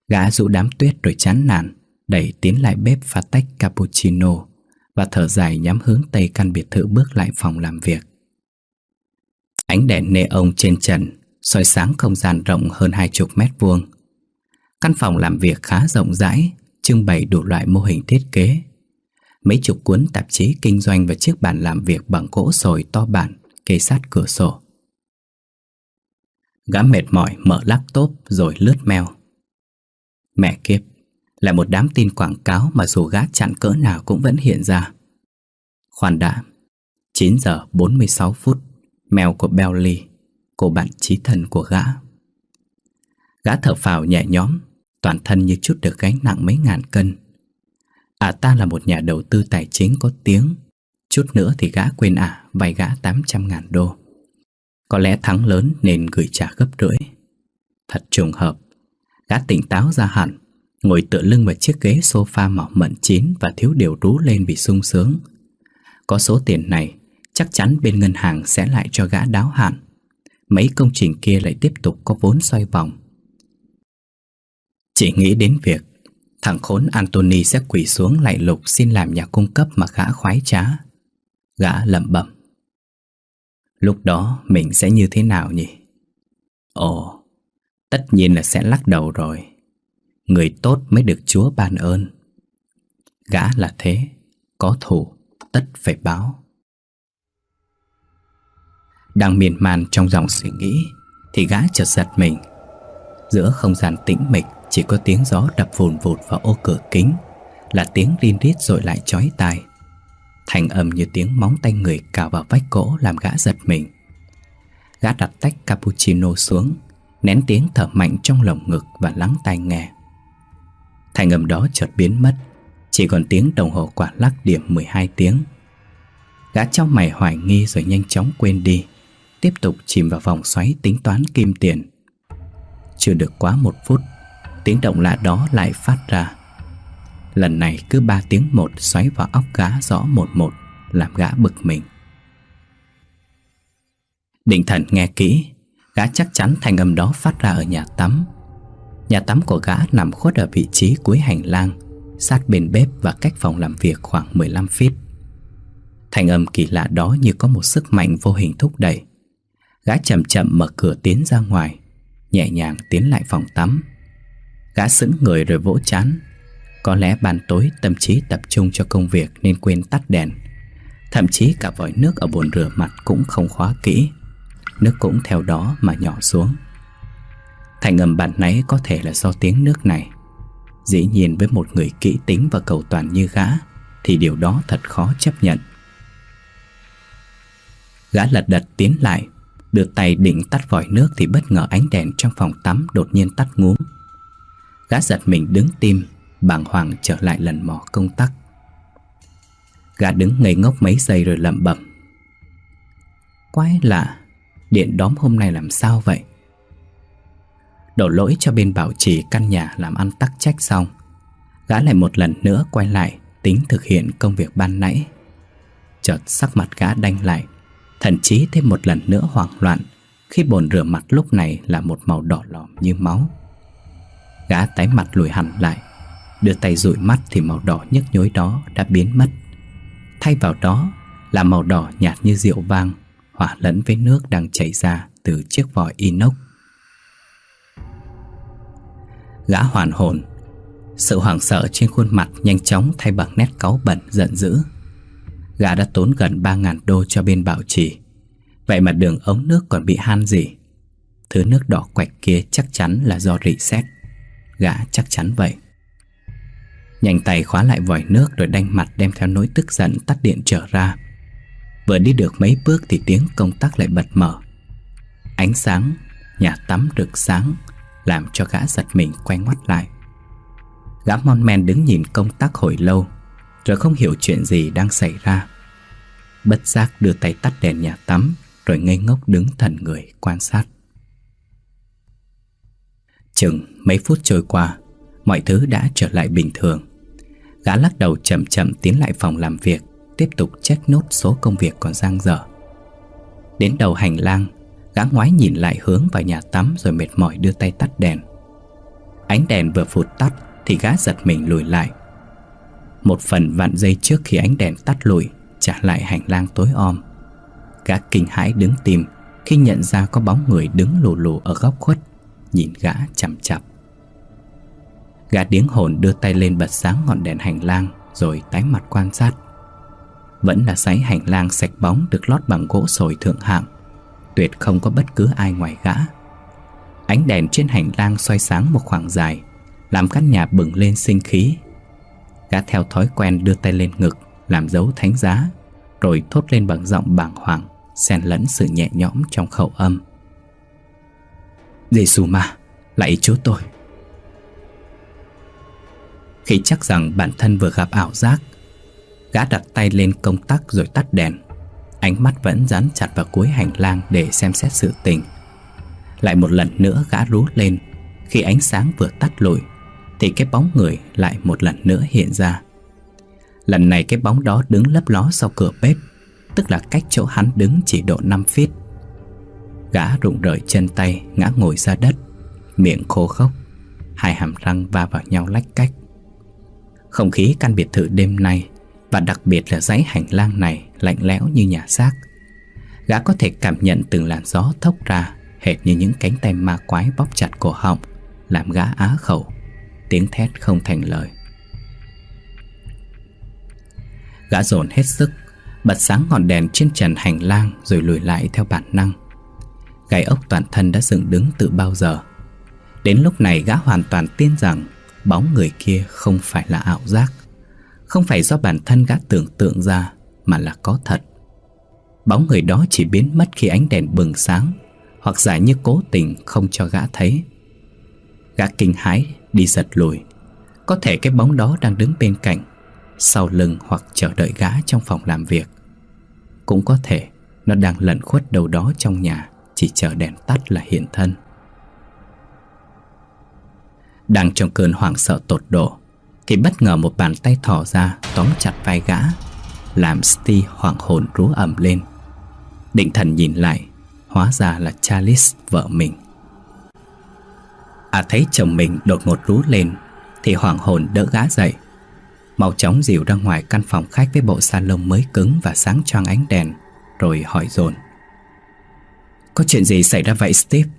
Gã rũ đám tuyết rồi chán nản, Đẩy tiến lại bếp pha tách cappuccino Và thở dài nhắm hướng tây căn biệt thự bước lại phòng làm việc. Ánh đèn neon trên trần soi sáng không gian rộng hơn hai chục mét vuông. Căn phòng làm việc khá rộng rãi, Trưng bày đủ loại mô hình thiết kế. Mấy chục cuốn tạp chí kinh doanh và chiếc bàn làm việc bằng gỗ sồi to bản kê sát cửa sổ. Gã mệt mỏi mở laptop rồi lướt mail. Mẹ kiếp, là một đám tin quảng cáo mà dù gã chặn cỡ nào cũng vẫn hiện ra. Khoan đã, 9 giờ 46 phút, mail của Belly, cô bạn trí thân của gã. Gã thở phào nhẹ nhõm, toàn thân như chút được gánh nặng mấy ngàn cân. À ta là một nhà đầu tư tài chính có tiếng, chút nữa thì gã quên à vay gã 800 ngàn đô. Có lẽ thắng lớn nên gửi trả gấp rưỡi. Thật trùng hợp, gã tỉnh táo ra hẳn, ngồi tựa lưng vào chiếc ghế sofa mỏng mận chín và thiếu điều rú lên vì sung sướng. Có số tiền này, chắc chắn bên ngân hàng sẽ lại cho gã đáo hạn. Mấy công trình kia lại tiếp tục có vốn xoay vòng. Chỉ nghĩ đến việc thằng khốn Anthony sẽ quỳ xuống lại lục xin làm nhà cung cấp mà gã khoái trá. Gã lẩm bẩm. Lúc đó mình sẽ như thế nào nhỉ? Ồ, tất nhiên là sẽ lắc đầu rồi. Người tốt mới được Chúa ban ơn. Gã là thế, có thù, tất phải báo. Đang miên man trong dòng suy nghĩ Thì gã chợt giật mình Giữa không gian tĩnh mịch chỉ có tiếng gió đập vùn vụt vào ô cửa kính, Là tiếng rin rít rồi lại chói tai. Thành âm như tiếng móng tay người cào vào vách gỗ Làm gã giật mình. Gã đặt tách cappuccino xuống, Nén tiếng thở mạnh trong lồng ngực Và lắng tai nghe. Thành âm đó chợt biến mất, Chỉ còn tiếng đồng hồ quả lắc điểm 12 tiếng. Gã trong mày hoài nghi rồi nhanh chóng quên đi, Tiếp tục chìm vào vòng xoáy tính toán kim tiền. Chưa được quá một phút Tiếng động lạ đó lại phát ra. Lần này cứ ba tiếng một xoáy vào óc gã rõ một một, Làm gã bực mình. Định thần nghe kỹ, Gã chắc chắn thanh âm đó phát ra ở nhà tắm. Nhà tắm của gã nằm khuất ở vị trí cuối hành lang, Sát bên bếp và cách phòng làm việc khoảng 15 feet. Thanh âm kỳ lạ đó như có một sức mạnh vô hình thúc đẩy. Gã chậm chậm mở cửa tiến ra ngoài, Nhẹ nhàng tiến lại phòng tắm. Gã sững người rồi vỗ chán. Có lẽ ban tối tâm trí tập trung cho công việc Nên quên tắt đèn. Thậm chí cả vòi nước ở bồn rửa mặt cũng không khóa kỹ. Nước cũng theo đó mà nhỏ xuống. Thành âm bạn nãy có thể là do tiếng nước này. Dĩ nhiên với một người kỹ tính và cầu toàn như gã, Thì điều đó thật khó chấp nhận. Gã lật đật tiến lại, Đưa tay định tắt vòi nước Thì bất ngờ ánh đèn trong phòng tắm Đột nhiên tắt ngúm. Gã giật mình đứng tim, Bàng hoàng trở lại lần mò công tắc Gã đứng ngây ngốc mấy giây rồi lẩm bẩm. Quái lạ, Điện đóm hôm nay làm sao vậy? Đổ lỗi cho bên bảo trì căn nhà làm ăn tắc trách xong, Gã lại một lần nữa quay lại Tính thực hiện công việc ban nãy. Chợt sắc mặt gã đanh lại, Thậm chí thêm một lần nữa hoảng loạn Khi bồn rửa mặt lúc này là một màu đỏ lòm như máu. Gã tái mặt lùi hẳn lại, Đưa tay dụi mắt thì màu đỏ nhức nhối đó đã biến mất. Thay vào đó là màu đỏ nhạt như rượu vang, Hòa lẫn với nước đang chảy ra từ chiếc vòi inox. Gã hoàn hồn, Sự hoảng sợ trên khuôn mặt nhanh chóng thay bằng nét cáu bẩn giận dữ. Gã đã tốn gần 3.000 đô cho bên bảo trì. Vậy mà đường ống nước còn bị han gì Thứ nước đỏ quạch kia chắc chắn là do rỉ sét. Gã chắc chắn vậy. Nhanh tay khóa lại vòi nước Rồi đanh mặt đem theo nỗi tức giận tắt điện trở ra. Vừa đi được mấy bước thì tiếng công tắc lại bật mở. Ánh sáng, Nhà tắm rực sáng, Làm cho gã giật mình quay ngoắt lại. Gã mon men đứng nhìn công tắc hồi lâu, rồi không hiểu chuyện gì đang xảy ra. Bất giác đưa tay tắt đèn nhà tắm, Rồi ngây ngốc đứng thần người quan sát. Chừng mấy phút trôi qua, Mọi thứ đã trở lại bình thường. Gã lắc đầu chậm chậm tiến lại phòng làm việc, Tiếp tục check nốt số công việc còn dang dở. Đến đầu hành lang, Gã ngoái nhìn lại hướng vào nhà tắm Rồi mệt mỏi đưa tay tắt đèn. Ánh đèn vừa phụt tắt Thì gã giật mình lùi lại. Một phần vạn giây trước khi ánh đèn tắt lùi, Trả lại hành lang tối om. Gã kinh hãi đứng tìm Khi nhận ra có bóng người đứng lù lù ở góc khuất. Nhìn gã chằm chặp Gã điếng hồn đưa tay lên bật sáng ngọn đèn hành lang Rồi tái mặt quan sát. Vẫn là sáy hành lang sạch bóng Được lót bằng gỗ sồi thượng hạng, Tuyệt không có bất cứ ai ngoài gã. Ánh đèn trên hành lang xoay sáng một khoảng dài, Làm căn nhà bừng lên sinh khí. Gã theo thói quen đưa tay lên ngực, Làm dấu thánh giá, Rồi thốt lên bằng giọng bàng hoàng, xen lẫn sự nhẹ nhõm trong khẩu âm. Giê-xu ma, Lạy chúa tôi. Khi chắc rằng bản thân vừa gặp ảo giác, Gã đặt tay lên công tắc rồi tắt đèn. Ánh mắt vẫn dán chặt vào cuối hành lang để xem xét sự tình. Lại một lần nữa gã rú lên. Khi ánh sáng vừa tắt lụi, Thì cái bóng người lại một lần nữa hiện ra. Lần này cái bóng đó đứng lấp ló sau cửa bếp, Tức là cách chỗ hắn đứng chỉ độ 5 feet. Gã rụng rời chân tay, ngã ngồi ra đất. Miệng khô khốc, Hai hàm răng va vào nhau lách cách. Không khí căn biệt thự đêm nay, Và đặc biệt là dãy hành lang này, Lạnh lẽo như nhà xác. Gã có thể cảm nhận từng làn gió thốc ra, Hệt như những cánh tay ma quái bóp chặt cổ họng, Làm gã á khẩu. Tiếng thét không thành lời. Gã dồn hết sức, Bật sáng ngọn đèn trên trần hành lang Rồi lùi lại theo bản năng. Gai ốc toàn thân đã dựng đứng từ bao giờ. Đến lúc này gã hoàn toàn tin rằng Bóng người kia không phải là ảo giác. Không phải do bản thân gã tưởng tượng ra, Mà là có thật. Bóng người đó chỉ biến mất khi ánh đèn bừng sáng, Hoặc giả như cố tình không cho gã thấy. Gã kinh hãi, đi giật lùi. Có thể cái bóng đó đang đứng bên cạnh, Sau lưng hoặc chờ đợi gã trong phòng làm việc. Cũng có thể, nó đang lẩn khuất đâu đó trong nhà. Chỉ chờ đèn tắt là hiện thân. Đang trong cơn hoảng sợ tột độ, Thì bất ngờ một bàn tay thỏ ra, Tóm chặt vai gã, Làm Steve hoảng hồn rú ẩm lên. Định thần nhìn lại, Hóa ra là Charles, vợ mình. À thấy chồng mình đột ngột rú lên, Thì hoảng hồn đỡ gã dậy. Mau chóng dìu ra ngoài căn phòng khách Với bộ salon mới cứng và sáng choang ánh đèn, Rồi hỏi dồn. Có chuyện gì xảy ra vậy Steve?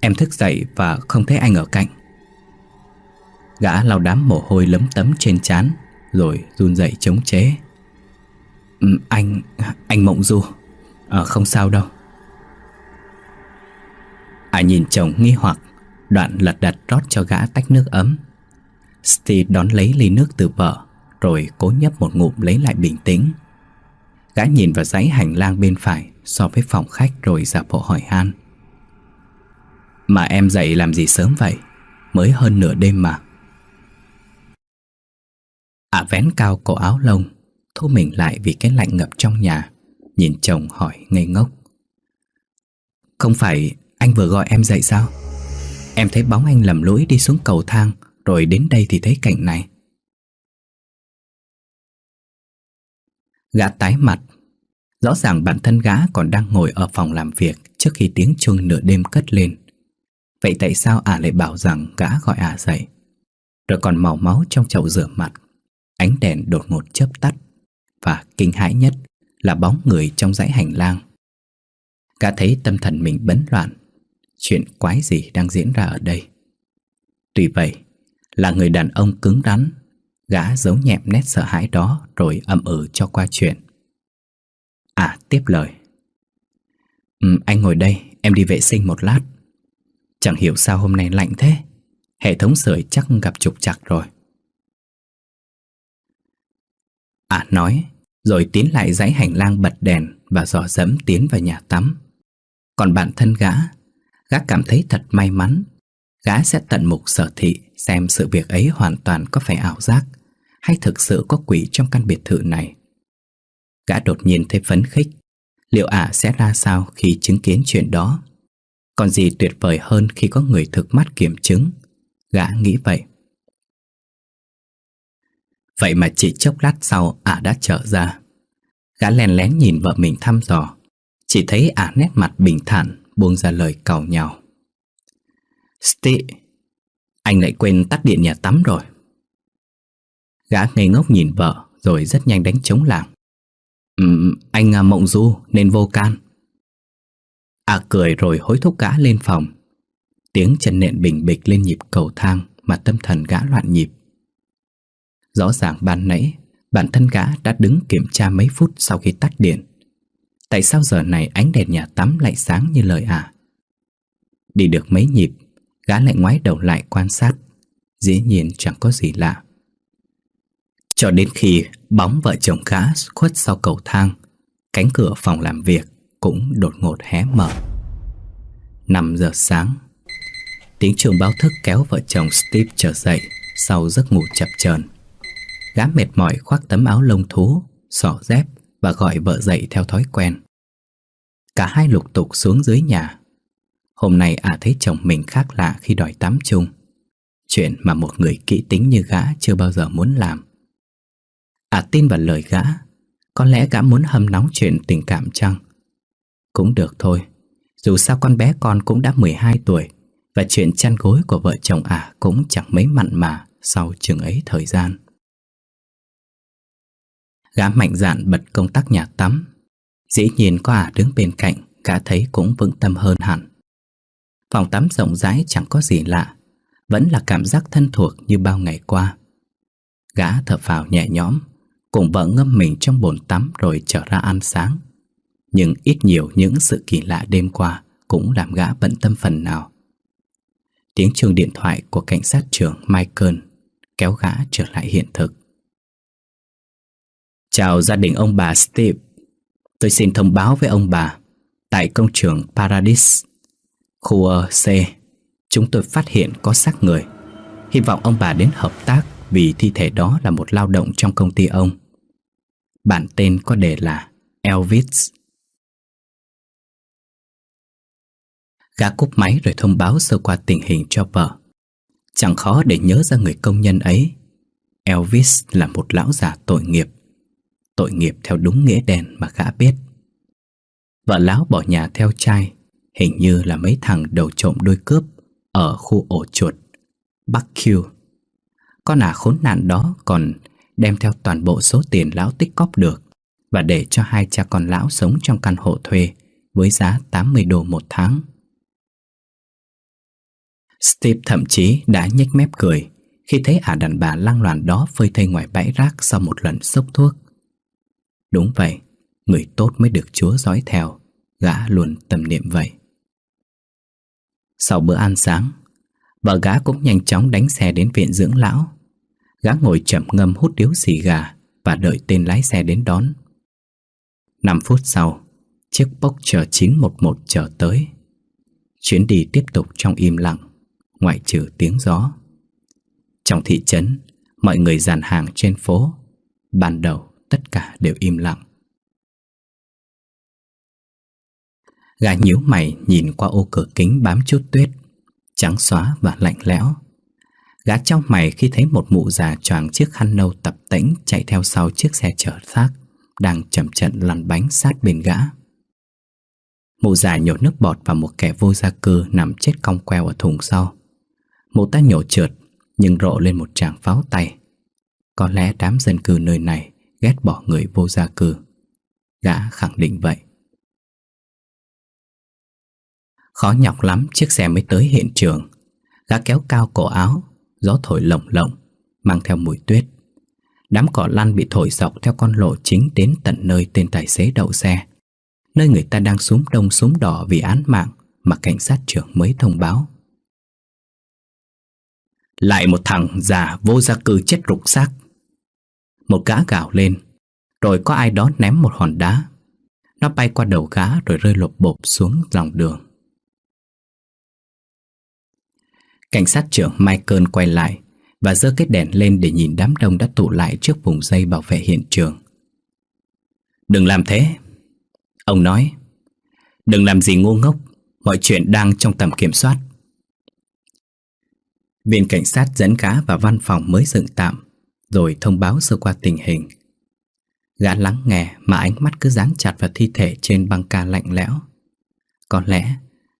Em thức dậy và không thấy anh ở cạnh. Gã lau đám mồ hôi lấm tấm trên trán Rồi run dậy chống chế. Ừ, Anh... anh Mộng Du. À, không sao đâu. À nhìn chồng nghi hoặc Đoạn lật đật rót cho gã tách nước ấm. Steve đón lấy ly nước từ vợ Rồi cố nhấp một ngụm lấy lại bình tĩnh. Gã nhìn vào dãy hành lang bên phải So với phòng khách rồi giả bộ hỏi han. Mà em dậy làm gì sớm vậy? Mới hơn nửa đêm mà. Ả à, vén cao cổ áo lông Thu mình lại vì cái lạnh ngập trong nhà Nhìn chồng hỏi ngây ngốc. Không phải anh vừa gọi em dậy sao? Em thấy bóng anh lầm lũi đi xuống cầu thang Rồi đến đây thì thấy cảnh này. Gã tái mặt Rõ ràng bản thân gã còn đang ngồi ở phòng làm việc Trước khi tiếng chuông nửa đêm cất lên. Vậy tại sao ả lại bảo rằng gã gọi ả dậy? Rồi còn màu máu trong chậu rửa mặt, Ánh đèn đột ngột chớp tắt. Và kinh hãi nhất là bóng người trong dãy hành lang. Gã thấy tâm thần mình bấn loạn. Chuyện quái gì đang diễn ra ở đây? Tuy vậy, Là người đàn ông cứng rắn, Gã giấu nhẹm nét sợ hãi đó Rồi ậm ừ cho qua chuyện. À tiếp lời. Ừ, Anh ngồi đây Em đi vệ sinh một lát. Chẳng hiểu sao hôm nay lạnh thế. Hệ thống sưởi chắc gặp trục chặt rồi. À nói Rồi tiến lại dãy hành lang bật đèn Và dò dẫm tiến vào nhà tắm. Còn bản thân gã Gã cảm thấy thật may mắn. Gã sẽ tận mục sở thị Xem sự việc ấy hoàn toàn có phải ảo giác Hay thực sự có quỷ trong căn biệt thự này. Gã đột nhiên thấy phấn khích. Liệu ả sẽ ra sao khi chứng kiến chuyện đó? Còn gì tuyệt vời hơn khi có người thực mắt kiểm chứng? Gã nghĩ vậy. Vậy mà chỉ chốc lát sau ả đã trở ra. Gã lén lén nhìn vợ mình thăm dò. Chỉ thấy ả nét mặt bình thản, Buông ra lời cầu nhau Steve Anh lại quên tắt điện nhà tắm rồi. Gã ngây ngốc nhìn vợ, Rồi rất nhanh đánh trống làng um, Anh à, mộng du nên vô can. À cười rồi hối thúc gã lên phòng. Tiếng chân nện bình bịch lên nhịp cầu thang Mà tâm thần gã loạn nhịp. Rõ ràng ban nãy Bản thân gã đã đứng kiểm tra mấy phút sau khi tắt điện. Tại sao giờ này ánh đèn nhà tắm lại sáng như lời à Đi được mấy nhịp Gã lại ngoái đầu lại quan sát. Dĩ nhiên chẳng có gì lạ. Cho đến khi bóng vợ chồng gã khuất sau cầu thang, Cánh cửa phòng làm việc cũng đột ngột hé mở. 5 giờ sáng, Tiếng chuông báo thức kéo vợ chồng Steve trở dậy Sau giấc ngủ chập chờn. Gã mệt mỏi khoác tấm áo lông thú, Xỏ dép và gọi vợ dậy theo thói quen. Cả hai lục tục xuống dưới nhà. Hôm nay ả à thấy chồng mình khác lạ khi đòi tắm chung. Chuyện mà một người kỹ tính như gã chưa bao giờ muốn làm. Ả à tin vào lời gã. Có lẽ gã muốn hâm nóng chuyện tình cảm chăng? Cũng được thôi. Dù sao con bé con cũng đã 12 tuổi, Và chuyện chăn gối của vợ chồng ả à cũng chẳng mấy mặn mà Sau chừng ấy thời gian. Gã mạnh dạn bật công tắc nhà tắm. Dĩ nhiên có ả đứng bên cạnh, Gã thấy cũng vững tâm hơn hẳn. Phòng tắm rộng rãi chẳng có gì lạ, Vẫn là cảm giác thân thuộc như bao ngày qua. Gã thở phào nhẹ nhõm. Cùng vợ ngâm mình trong bồn tắm rồi trở ra ăn sáng. Nhưng ít nhiều những sự kỳ lạ đêm qua Cũng làm gã bận tâm phần nào. Tiếng chuông điện thoại của cảnh sát trưởng Michael Kéo gã trở lại hiện thực. Chào gia đình ông bà Steve. Tôi xin thông báo với ông bà Tại công trường Paradise Khu C. Chúng tôi phát hiện có xác người. Hy vọng ông bà đến hợp tác. Vì thi thể đó là một lao động trong công ty ông. Bản tên có đề là Elvis. Gã cúp máy rồi thông báo sơ qua tình hình cho vợ. Chẳng khó để nhớ ra người công nhân ấy. Elvis là một lão già tội nghiệp. Tội nghiệp theo đúng nghĩa đen mà gã biết. Vợ lão bỏ nhà theo trai, Hình như là mấy thằng đầu trộm đôi cướp Ở khu ổ chuột Bắc Q con ả khốn nạn đó còn đem theo toàn bộ số tiền lão tích cóp được và để cho hai cha con lão sống trong căn hộ thuê với giá 80 đô một tháng. Steve thậm chí đã nhếch mép cười khi thấy ả đàn bà lang loàn đó phơi thây ngoài bãi rác sau một lần sốc thuốc. Đúng vậy, người tốt mới được Chúa dõi theo, gã luôn tâm niệm vậy. Sau bữa ăn sáng, vợ gã cũng nhanh chóng đánh xe đến viện dưỡng lão. Gã ngồi chậm ngâm hút điếu xì gà và đợi tên lái xe đến đón. 5 phút sau, chiếc Porsche 911 chờ tới. Chuyến đi tiếp tục trong im lặng, ngoại trừ tiếng gió. Trong thị trấn, mọi người dàn hàng trên phố. Ban đầu, tất cả đều im lặng. Gã nhíu mày nhìn qua ô cửa kính bám chút tuyết, trắng xóa và lạnh lẽo. Gã trong mày khi thấy một mụ già choàng chiếc khăn nâu tập tễnh chạy theo sau chiếc xe chở xác, đang chậm chận lăn bánh sát bên gã. Mụ già nhổ nước bọt vào một kẻ vô gia cư nằm chết cong queo ở thùng sau. Mụ ta nhổ trượt, nhưng rộ lên một tràng pháo tay. Có lẽ đám dân cư nơi này ghét bỏ người vô gia cư. Gã khẳng định vậy. Khó nhọc lắm, chiếc xe mới tới hiện trường Gã kéo cao cổ áo Gió thổi lồng lộng, Mang theo mùi tuyết. Đám cỏ lăn bị thổi dọc theo con lộ chính Đến tận nơi tên tài xế đậu xe. Nơi người ta đang súng đông súng đỏ Vì án mạng mà cảnh sát trưởng mới thông báo. Lại một thằng già vô gia cư chết rục xác. Một gã gào lên, Rồi có ai đó ném một hòn đá. Nó bay qua đầu gã rồi rơi lột bộp xuống lòng đường. Cảnh sát trưởng Michael quay lại và giơ cái đèn lên để nhìn đám đông đã tụ lại trước vùng dây bảo vệ hiện trường. Đừng làm thế. Ông nói, đừng làm gì ngu ngốc, mọi chuyện đang trong tầm kiểm soát. Viên cảnh sát dẫn gã vào văn phòng mới dựng tạm, rồi thông báo sơ qua tình hình. Gã lắng nghe mà ánh mắt cứ dán chặt vào thi thể trên băng ca lạnh lẽo. Có lẽ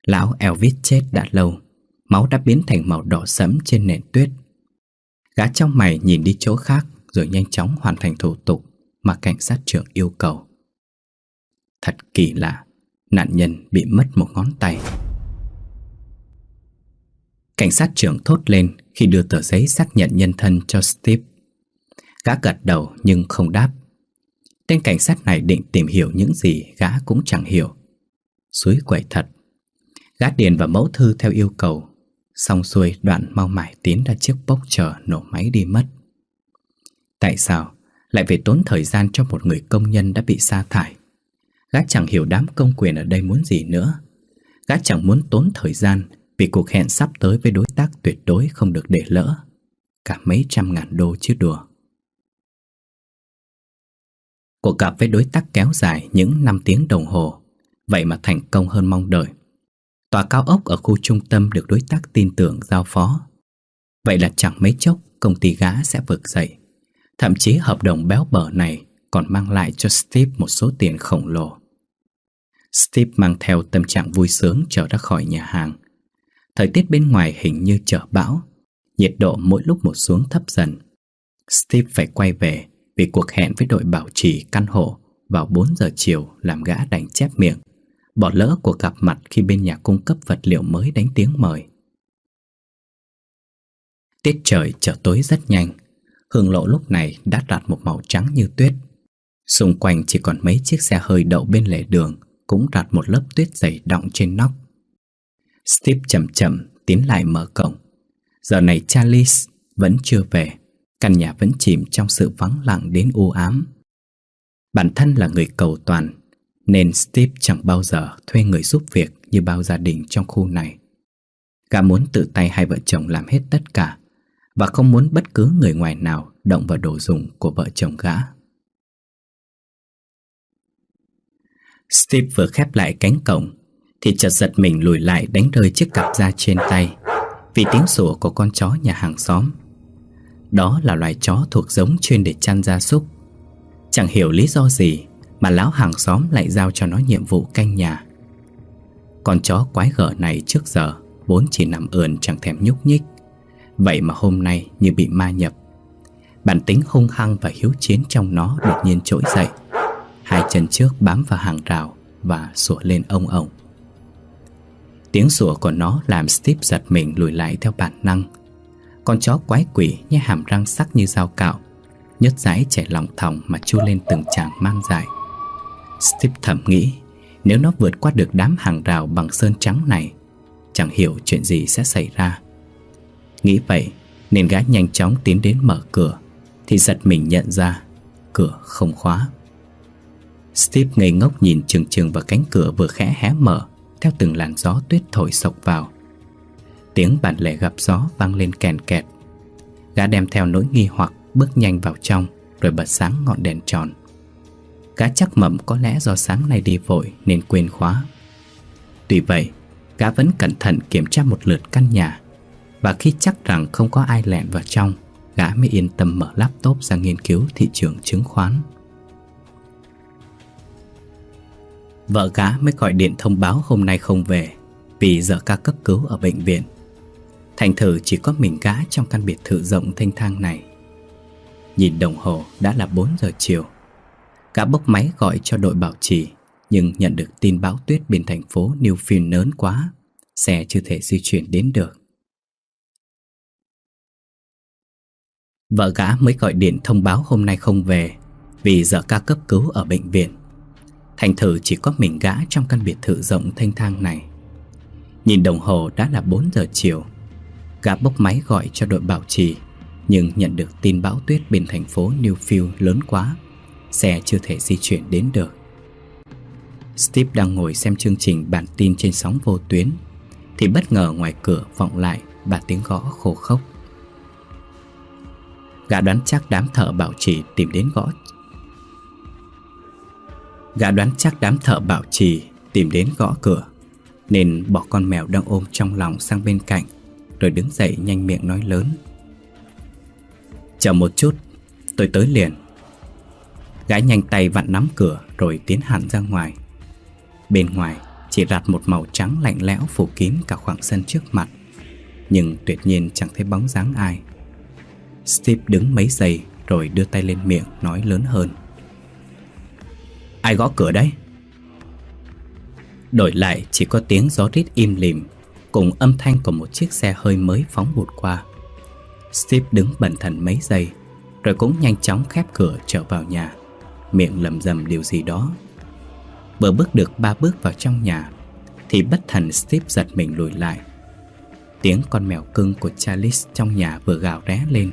lão Elvis chết đã lâu Máu đã biến thành màu đỏ sẫm trên nền tuyết. Gã trong mày nhìn đi chỗ khác Rồi nhanh chóng hoàn thành thủ tục Mà cảnh sát trưởng yêu cầu. Thật kỳ lạ, Nạn nhân bị mất một ngón tay. Cảnh sát trưởng thốt lên Khi đưa tờ giấy xác nhận nhân thân cho Steve. Gã gật đầu nhưng không đáp. Tên cảnh sát này định tìm hiểu những gì gã cũng chẳng hiểu. Suối quậy thật. Gã điền vào mẫu thư theo yêu cầu. Xong xuôi, đoạn mau mải tiến ra chiếc bốc chờ nổ máy đi mất. Tại sao lại phải tốn thời gian cho một người công nhân đã bị sa thải? Gã chẳng hiểu đám công quyền ở đây muốn gì nữa. Gã chẳng muốn tốn thời gian Vì cuộc hẹn sắp tới với đối tác tuyệt đối không được để lỡ. Cả mấy trăm ngàn đô chứ đùa. Cuộc gặp với đối tác kéo dài những 5 tiếng đồng hồ. Vậy mà thành công hơn mong đợi. Tòa cao ốc ở khu trung tâm được đối tác tin tưởng giao phó. Vậy là chẳng mấy chốc công ty gã sẽ vực dậy. Thậm chí hợp đồng béo bở này còn mang lại cho Steve một số tiền khổng lồ. Steve mang theo tâm trạng vui sướng trở ra khỏi nhà hàng. Thời tiết bên ngoài hình như trở bão Nhiệt độ mỗi lúc một xuống thấp dần. Steve phải quay về vì cuộc hẹn với đội bảo trì căn hộ vào 4 giờ chiều làm gã đành chép miệng, bỏ lỡ cuộc gặp mặt khi bên nhà cung cấp vật liệu mới đánh tiếng mời. Tiết trời trở tối rất nhanh, hương lộ lúc này đã đạt một màu trắng như tuyết. Xung quanh chỉ còn mấy chiếc xe hơi đậu bên lề đường cũng đạt một lớp tuyết dày đọng trên nóc. Steve chậm chậm tiến lại mở cổng. Giờ này Charles vẫn chưa về. Căn nhà vẫn chìm trong sự vắng lặng đến u ám Bản thân là người cầu toàn nên Steve chẳng bao giờ thuê người giúp việc như bao gia đình trong khu này. Gã muốn tự tay hai vợ chồng làm hết tất cả Và không muốn bất cứ người ngoài nào động vào đồ dùng của vợ chồng gã. Steve vừa khép lại cánh cổng Thì chợt giật mình lùi lại đánh rơi chiếc cặp da trên tay Vì tiếng sủa của con chó nhà hàng xóm. Đó là loài chó thuộc giống chuyên để chăn gia súc. Chẳng hiểu lý do gì mà lão hàng xóm lại giao cho nó nhiệm vụ canh nhà. Con chó quái gở này trước giờ Vốn chỉ nằm ườn chẳng thèm nhúc nhích. Vậy mà hôm nay như bị ma nhập, Bản tính hung hăng và hiếu chiến trong nó đột nhiên trỗi dậy. Hai chân trước bám vào hàng rào Và sủa lên ông ổng. Tiếng sủa của nó làm Steve giật mình lùi lại theo bản năng. Con chó quái quỷ nhai hàm răng sắc như dao cạo Nhất dãi chảy lòng thòng mà chu lên từng tràng mang dài. Steve thầm nghĩ, Nếu nó vượt qua được đám hàng rào bằng sơn trắng này, Chẳng hiểu chuyện gì sẽ xảy ra. Nghĩ vậy, Nên gã nhanh chóng tiến đến mở cửa, Thì giật mình nhận ra Cửa không khóa. Steve ngây ngốc nhìn chừng chừng vào cánh cửa vừa khẽ hé mở, Theo từng làn gió tuyết thổi sộc vào. Tiếng bản lề gặp gió vang lên kèn kẹt. Gã đem theo nỗi nghi hoặc bước nhanh vào trong, Rồi bật sáng ngọn đèn tròn. Gã chắc mẩm có lẽ do sáng nay đi vội nên quên khóa. Tuy vậy, gã vẫn cẩn thận kiểm tra một lượt căn nhà Và khi chắc rằng không có ai lẹn vào trong Gã mới yên tâm mở laptop ra nghiên cứu thị trường chứng khoán. Vợ gã mới gọi điện thông báo hôm nay không về Vì giờ ca cấp cứu ở bệnh viện. Thành thử chỉ có mình gã trong căn biệt thự rộng thanh thang này. Nhìn đồng hồ đã là 4 giờ chiều. Gã bốc máy gọi cho đội bảo trì, Nhưng nhận được tin bão tuyết bên thành phố Newfield lớn quá, Xe chưa thể di chuyển đến được. Vợ gã mới gọi điện thông báo hôm nay không về Vì giờ ca cấp cứu ở bệnh viện. Thành thử chỉ có mình gã trong căn biệt thự rộng thanh thang này. Nhìn đồng hồ đã là 4 giờ chiều. Gã bốc máy gọi cho đội bảo trì, Nhưng nhận được tin bão tuyết bên thành phố Newfield lớn quá. Xe chưa thể di chuyển đến được. Steve đang ngồi xem chương trình bản tin trên sóng vô tuyến, Thì bất ngờ ngoài cửa vọng lại ba tiếng gõ khô khốc. Gã đoán chắc đám thợ bảo trì tìm đến gõ. Gã đoán chắc đám thợ bảo trì tìm đến gõ cửa, Nên bỏ con mèo đang ôm trong lòng sang bên cạnh, rồi đứng dậy nhanh miệng nói lớn. Chờ một chút, Tôi tới liền. Gái nhanh tay vặn nắm cửa Rồi tiến hẳn ra ngoài. Bên ngoài chỉ rạt một màu trắng lạnh lẽo phủ kín cả khoảng sân trước mặt. Nhưng tuyệt nhiên chẳng thấy bóng dáng ai. Steve đứng mấy giây Rồi đưa tay lên miệng nói lớn hơn. Ai gõ cửa đấy? Đổi lại chỉ có tiếng gió rít im lìm cùng âm thanh của một chiếc xe hơi mới phóng vụt qua. Steve đứng bần thần mấy giây, Rồi cũng nhanh chóng khép cửa trở vào nhà. Miệng lầm rầm điều gì đó. Vừa bước được ba bước vào trong nhà Thì bất thần Steve giật mình lùi lại. Tiếng con mèo cưng của Charles trong nhà vừa gào ré lên.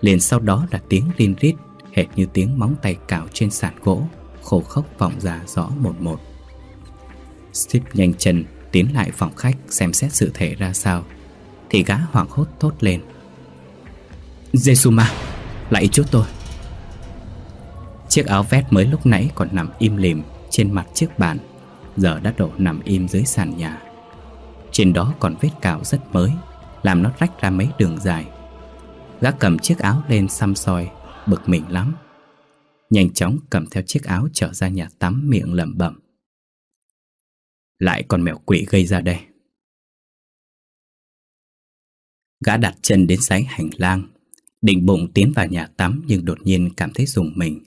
Liền sau đó là tiếng rin rít Hệt như tiếng móng tay cào trên sàn gỗ khổ khốc vọng ra rõ một một. Steve nhanh chân tiến lại phòng khách xem xét sự thể ra sao Thì gã hoảng hốt thốt lên. Jesuma, lại chút tôi. Chiếc áo vest mới lúc nãy còn nằm im lìm trên mặt chiếc bàn, Giờ đã đổ nằm im dưới sàn nhà. Trên đó còn vết cào rất mới, Làm nó rách ra mấy đường dài. Gã cầm chiếc áo lên xăm soi, Bực mình lắm. Nhanh chóng cầm theo chiếc áo trở ra nhà tắm miệng lẩm bẩm. Lại con mèo quỷ gây ra đây. Gã đặt chân đến sáy hành lang, Định bụng tiến vào nhà tắm Nhưng đột nhiên cảm thấy rùng mình.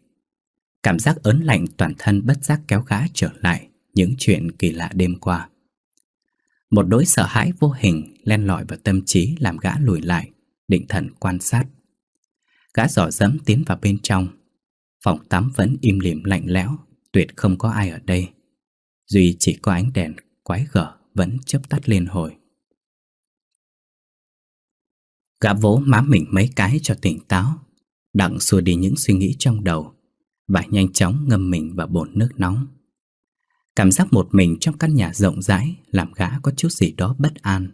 Cảm giác ớn lạnh toàn thân bất giác kéo gã trở lại Những chuyện kỳ lạ đêm qua. Một nỗi sợ hãi vô hình len lỏi vào tâm trí làm gã lùi lại, Định thần quan sát. Gã dò dẫm tiến vào bên trong. Phòng tắm vẫn im lìm lạnh lẽo, Tuyệt không có ai ở đây. Duy chỉ có ánh đèn quái gở Vẫn chớp tắt lên hồi. Gã vỗ má mình mấy cái cho tỉnh táo, Đặng xua đi những suy nghĩ trong đầu. Và nhanh chóng ngâm mình vào bồn nước nóng. Cảm giác một mình trong căn nhà rộng rãi Làm gã có chút gì đó bất an,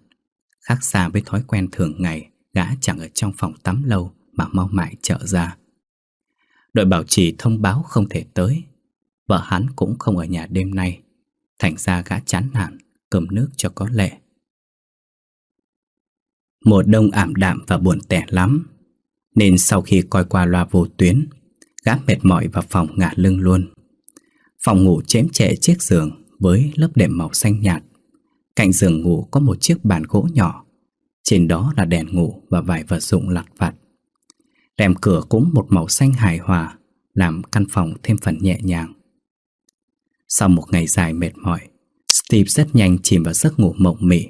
Khác xa với thói quen thường ngày Gã chẳng ở trong phòng tắm lâu Mà mau mải trở ra. Đội bảo trì thông báo không thể tới, Vợ hắn cũng không ở nhà đêm nay, Thành ra gã chán nản Cầm nước cho có lệ. Mùa đông ảm đạm và buồn tẻ lắm, Nên sau khi coi qua loa vô tuyến Gã mệt mỏi vào phòng ngả lưng luôn. Phòng ngủ chém chệ chiếc giường Với lớp đệm màu xanh nhạt. Cạnh giường ngủ có một chiếc bàn gỗ nhỏ. Trên đó là đèn ngủ và vài vật dụng lặt vặt. Rèm cửa cũng một màu xanh hài hòa, Làm căn phòng thêm phần nhẹ nhàng. Sau một ngày dài mệt mỏi, Steve rất nhanh chìm vào giấc ngủ mộng mị.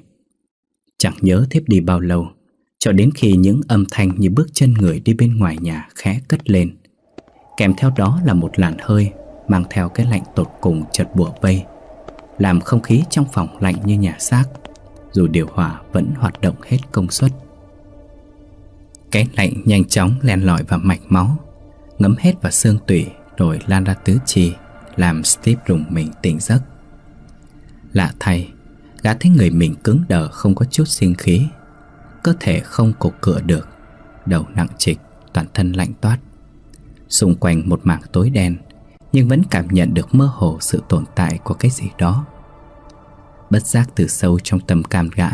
Chẳng nhớ thiếp đi bao lâu, Cho đến khi những âm thanh như bước chân người đi bên ngoài nhà khẽ cất lên. Kèm theo đó là một làn hơi Mang theo cái lạnh tột cùng chợt bùa vây, Làm không khí trong phòng lạnh như nhà xác, Dù điều hòa vẫn hoạt động hết công suất. Cái lạnh nhanh chóng len lỏi vào mạch máu, Ngấm hết vào xương tủy Rồi lan ra tứ chi, Làm Steve rùng mình tỉnh giấc. Lạ thay, Gã thấy người mình cứng đờ không có chút sinh khí, Cơ thể không cục cửa được, Đầu nặng trịch, Toàn thân lạnh toát. Xung quanh một mảng tối đen, Nhưng vẫn cảm nhận được mơ hồ sự tồn tại của cái gì đó. Bất giác từ sâu trong tâm cam gã,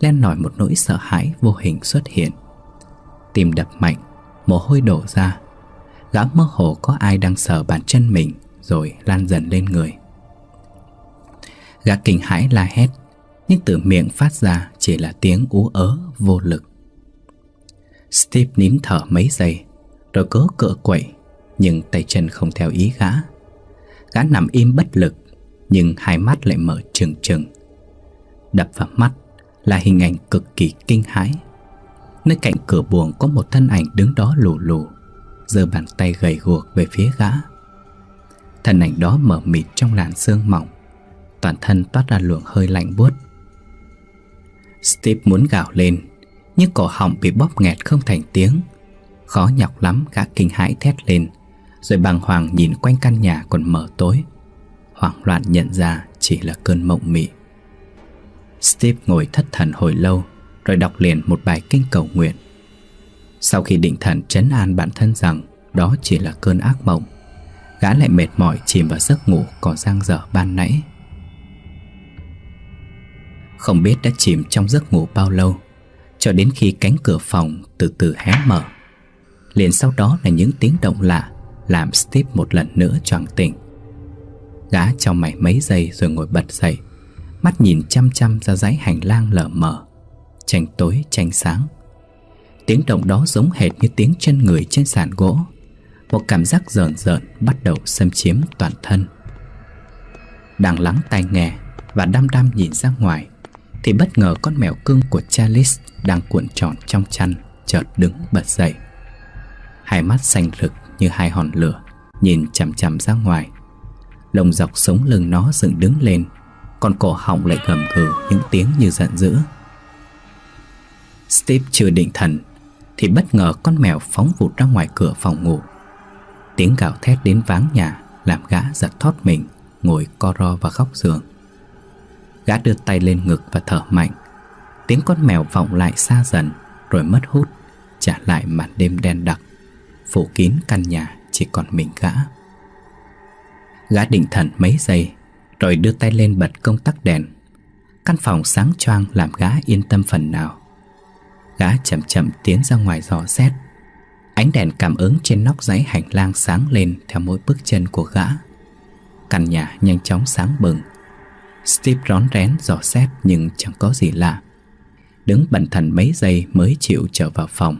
Len lỏi một nỗi sợ hãi vô hình xuất hiện. Tim đập mạnh, Mồ hôi đổ ra. Gã mơ hồ có ai đang sờ bàn chân mình, Rồi lan dần lên người. Gã kinh hãi la hét, Nhưng từ miệng phát ra chỉ là tiếng ú ớ vô lực. Steve nín thở mấy giây rồi cố cựa quậy Nhưng tay chân không theo ý gã Gã nằm im bất lực Nhưng hai mắt lại mở trừng trừng Đập vào mắt là hình ảnh cực kỳ kinh hãi Nơi cạnh cửa buồng có một thân ảnh đứng đó lù lù giơ bàn tay gầy guộc về phía gã Thân ảnh đó mở mịt trong làn sương mỏng toàn thân toát ra luồng hơi lạnh buốt. Steve muốn gào lên, nhưng cổ họng bị bóp nghẹt không thành tiếng. Khó nhọc lắm gã kinh hãi thét lên, rồi bàng hoàng nhìn quanh căn nhà còn mở tối. Hoảng loạn nhận ra chỉ là cơn mộng mị. Steve ngồi thất thần hồi lâu, rồi đọc liền một bài kinh cầu nguyện. Sau khi định thần trấn an bản thân rằng đó chỉ là cơn ác mộng, gã lại mệt mỏi chìm vào giấc ngủ còn giang dở ban nãy. Không biết đã chìm trong giấc ngủ bao lâu Cho đến khi cánh cửa phòng từ từ hé mở Liền sau đó là những tiếng động lạ, Làm Steve một lần nữa choàng tỉnh. Gã trong mày mấy giây rồi ngồi bật dậy, Mắt nhìn chăm chăm ra dãy hành lang lờ mờ, Tranh tối, tranh sáng. Tiếng động đó giống hệt như tiếng chân người trên sàn gỗ, Một cảm giác rợn rợn bắt đầu xâm chiếm toàn thân. Đang lắng tai nghe và đăm đăm nhìn ra ngoài, thì bất ngờ con mèo cưng của Charles Đang cuộn tròn trong chăn Chợt đứng bật dậy. Hai mắt xanh rực như hai hòn lửa, Nhìn chằm chằm ra ngoài. Lông dọc sống lưng nó dựng đứng lên Còn cổ họng lại gầm gừ Những tiếng như giận dữ. Steve chưa định thần, Thì bất ngờ con mèo phóng vụt ra ngoài cửa phòng ngủ. Tiếng gào thét đến váng nhà Làm gã giật thót mình, Ngồi co ro vào góc giường. Gã đưa tay lên ngực và thở mạnh. Tiếng con mèo vọng lại xa dần, Rồi mất hút, Trả lại màn đêm đen đặc. Phủ kín căn nhà chỉ còn mình gã. Gã định thần mấy giây, Rồi đưa tay lên bật công tắc đèn. Căn phòng sáng choang làm gã yên tâm phần nào. Gã chậm chậm tiến ra ngoài dò xét. Ánh đèn cảm ứng trên nóc giấy hành lang sáng lên Theo mỗi bước chân của gã. Căn nhà nhanh chóng sáng bừng. Steve rón rén dò xét nhưng chẳng có gì lạ. Đứng bần thần mấy giây mới chịu trở vào phòng,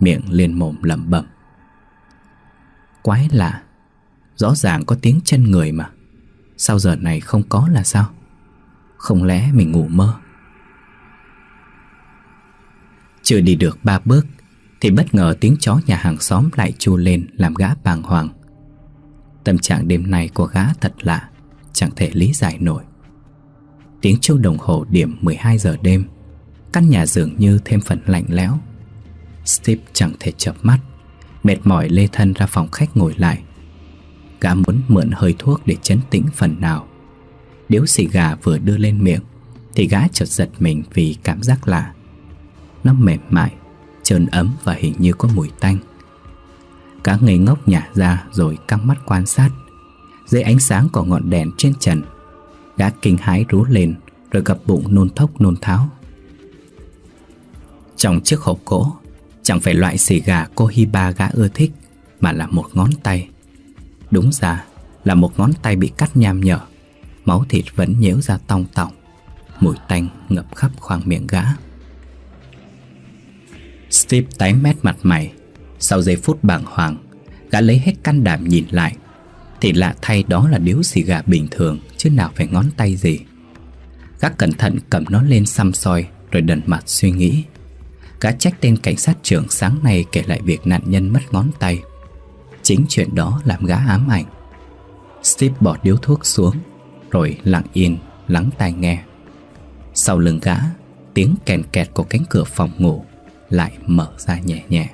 Miệng lên mồm lẩm bẩm. Quái lạ. Rõ ràng có tiếng chân người mà. Sao giờ này không có là sao? Không lẽ mình ngủ mơ? Chưa đi được ba bước, Thì bất ngờ tiếng chó nhà hàng xóm lại chu lên Làm gã bàng hoàng. Tâm trạng đêm nay của gã thật lạ, Chẳng thể lý giải nổi. Tiếng chuông đồng hồ điểm 12 giờ đêm, Căn nhà dường như thêm phần lạnh lẽo. Steve chẳng thể chợp mắt. Mệt mỏi lê thân ra phòng khách ngồi lại. Gã muốn mượn hơi thuốc để chấn tĩnh phần nào. Điếu xì gà vừa đưa lên miệng Thì gã chợt giật mình vì cảm giác lạ. Nó mềm mại, trơn ấm và hình như có mùi tanh. Gã ngây ngốc nhả ra rồi căng mắt quan sát. Dưới ánh sáng của ngọn đèn trên trần Gã kinh hái rú lên Rồi gặp bụng nôn thốc nôn tháo. Trong chiếc hộp gỗ Chẳng phải loại xì gà cô Hiba gã ưa thích, Mà là một ngón tay. Đúng ra là một ngón tay bị cắt nham nhở, Máu thịt vẫn nhếu ra tong tỏng, Mùi tanh ngập khắp khoang miệng gã. Steve tái mét mặt mày. Sau giây phút bàng hoàng, Gã lấy hết can đảm nhìn lại, Thì lạ thay đó là điếu xì gà bình thường, Chứ nào phải ngón tay gì. Gã cẩn thận cầm nó lên xăm soi, Rồi đần mặt suy nghĩ. Gã trách tên cảnh sát trưởng sáng nay kể lại việc nạn nhân mất ngón tay. Chính chuyện đó làm gã ám ảnh. Steve bỏ điếu thuốc xuống, Rồi lặng yên, lắng tai nghe. Sau lưng gã, Tiếng kèn kẹt của cánh cửa phòng ngủ Lại mở ra nhẹ nhẹ.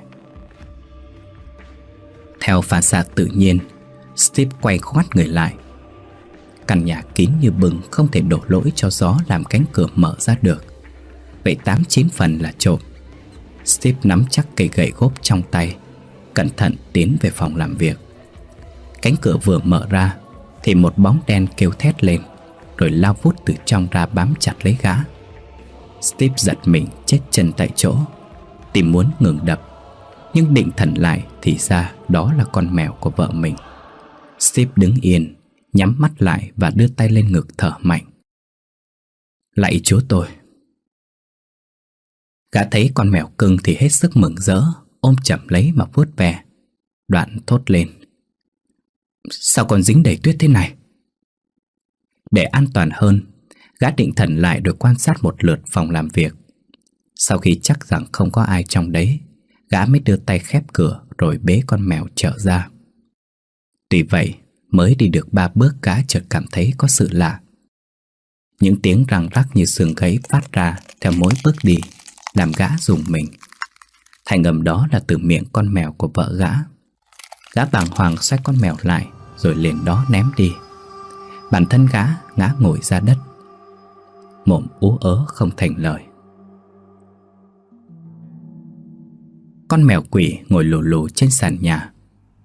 Theo phản xạ tự nhiên, Steve quay khoát người lại. Căn nhà kín như bừng, Không thể đổ lỗi cho gió Làm cánh cửa mở ra được. Vậy tám chín phần là trộm. Steve nắm chắc cây gậy gốp trong tay, Cẩn thận tiến về phòng làm việc. Cánh cửa vừa mở ra Thì một bóng đen kêu thét lên, Rồi lao vút từ trong ra bám chặt lấy gã. Steve giật mình chết chân tại chỗ, Tìm muốn ngừng đập, Nhưng định thần lại Thì ra đó là con mèo của vợ mình. Steve đứng yên, Nhắm mắt lại và đưa tay lên ngực thở mạnh. Lạy chúa tôi Gã thấy con mèo cưng thì hết sức mừng rỡ, Ôm chậm lấy mà vuốt về. Đoạn thốt lên. Sao còn dính đầy tuyết thế này? Để an toàn hơn, Gã định thần lại được quan sát một lượt phòng làm việc. Sau khi chắc rằng không có ai trong đấy, Gã mới đưa tay khép cửa Rồi bế con mèo trở ra. Tuy vậy, Mới đi được ba bước gã chợt cảm thấy có sự lạ. Những tiếng răng rắc như sườn gáy phát ra Theo mỗi bước đi. Làm gã dùng mình. Thành ngầm đó là từ miệng con mèo của vợ gã. Gã bàng hoàng xoay con mèo lại, Rồi liền đó ném đi. Bản thân gã ngã ngồi ra đất. Mồm ú ớ không thành lời. Con mèo quỷ ngồi lù lù trên sàn nhà.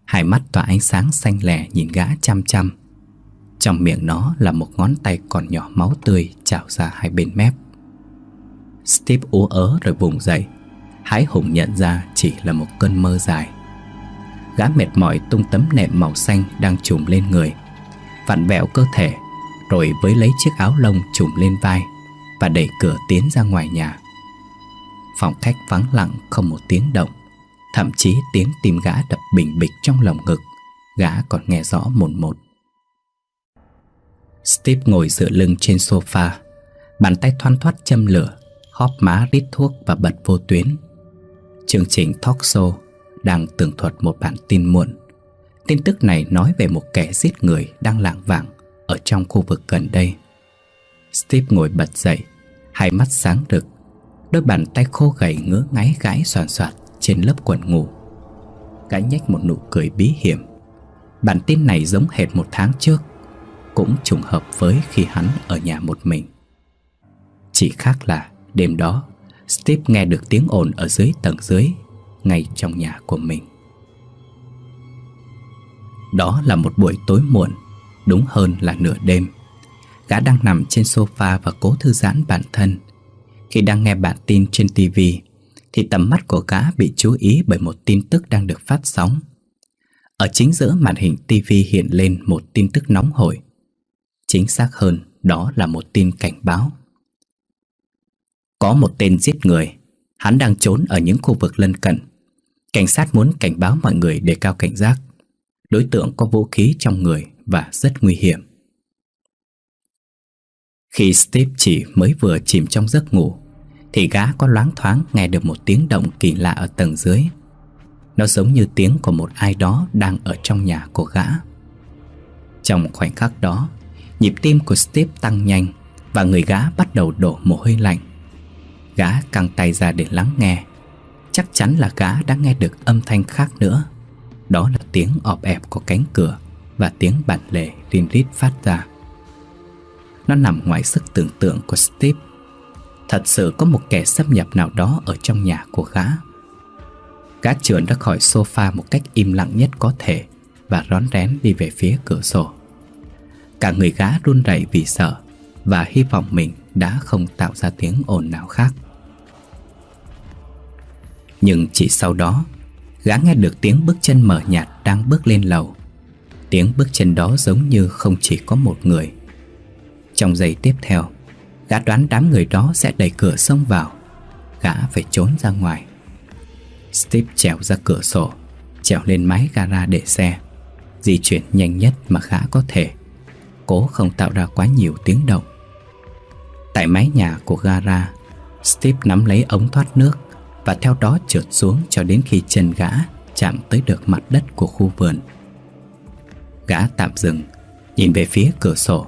Hai mắt tỏa ánh sáng xanh lẻ nhìn gã chăm chăm. Trong miệng nó là một ngón tay còn nhỏ máu tươi trào ra hai bên mép. Steve ú ớ rồi vùng dậy. Hái Hùng nhận ra chỉ là một cơn mơ dài. Gã mệt mỏi tung tấm nệm màu xanh đang trùm lên người. Vặn vẹo cơ thể, Rồi với lấy chiếc áo lông trùm lên vai Và đẩy cửa tiến ra ngoài nhà. Phòng khách vắng lặng không một tiếng động, Thậm chí tiếng tim gã đập bình bịch trong lòng ngực. Gã còn nghe rõ một một. Steve ngồi dựa lưng trên sofa, Bàn tay thoăn thoát châm lửa Hóp má rít thuốc và bật vô tuyến. Chương trình talk show đang tường thuật một bản tin muộn. Tin tức này nói về một kẻ giết người đang lảng vảng Ở trong khu vực gần đây. Steve ngồi bật dậy, Hai mắt sáng rực, Đôi bàn tay khô gầy ngứa ngáy gãi soàn soạt Trên lớp quần ngủ. Gã nhếch một nụ cười bí hiểm. Bản tin này giống hệt một tháng trước, Cũng trùng hợp với khi hắn ở nhà một mình. Chỉ khác là đêm đó Steve nghe được tiếng ồn ở dưới tầng dưới Ngay trong nhà của mình. Đó là một buổi tối muộn Đúng hơn là nửa đêm. Gã đang nằm trên sofa và cố thư giãn bản thân. Khi đang nghe bản tin trên TV Thì tầm mắt của gã bị chú ý bởi một tin tức đang được phát sóng. Ở chính giữa màn hình TV hiện lên một tin tức nóng hổi. Chính xác hơn, đó là một tin cảnh báo có một tên giết người. Hắn đang trốn ở những khu vực lân cận. Cảnh sát muốn cảnh báo mọi người để cao cảnh giác. Đối tượng có vũ khí trong người và rất nguy hiểm. Khi Steve chỉ mới vừa chìm trong giấc ngủ, Thì gã có loáng thoáng nghe được một tiếng động kỳ lạ ở tầng dưới. Nó giống như tiếng của một ai đó đang ở trong nhà của gã. Trong khoảnh khắc đó, Nhịp tim của Steve tăng nhanh Và người gã bắt đầu đổ mồ hôi lạnh. Gã căng tay ra để lắng nghe. Chắc chắn là gã đã nghe được âm thanh khác nữa. Đó là tiếng ọp ẹp của cánh cửa Và tiếng bản lề rin rít phát ra. Nó nằm ngoài sức tưởng tượng của Steve. Thật sự có một kẻ xâm nhập nào đó ở trong nhà của gã. Gã trườn ra khỏi sofa một cách im lặng nhất có thể Và rón rén đi về phía cửa sổ. Cả người gã run rẩy vì sợ Và hy vọng mình đã không tạo ra tiếng ồn nào khác nhưng chỉ sau đó, Gã nghe được tiếng bước chân mở nhạt đang bước lên lầu. Tiếng bước chân đó giống như không chỉ có một người. Trong giây tiếp theo, Gã đoán đám người đó sẽ đẩy cửa xông vào. Gã phải trốn ra ngoài. Steve trèo ra cửa sổ, Trèo lên mái gara để xe. Di chuyển nhanh nhất mà gã có thể. Cố không tạo ra quá nhiều tiếng động. Tại mái nhà của gara, Steve nắm lấy ống thoát nước và theo đó trượt xuống cho đến khi chân gã chạm tới được mặt đất của khu vườn. Gã tạm dừng, nhìn về phía cửa sổ,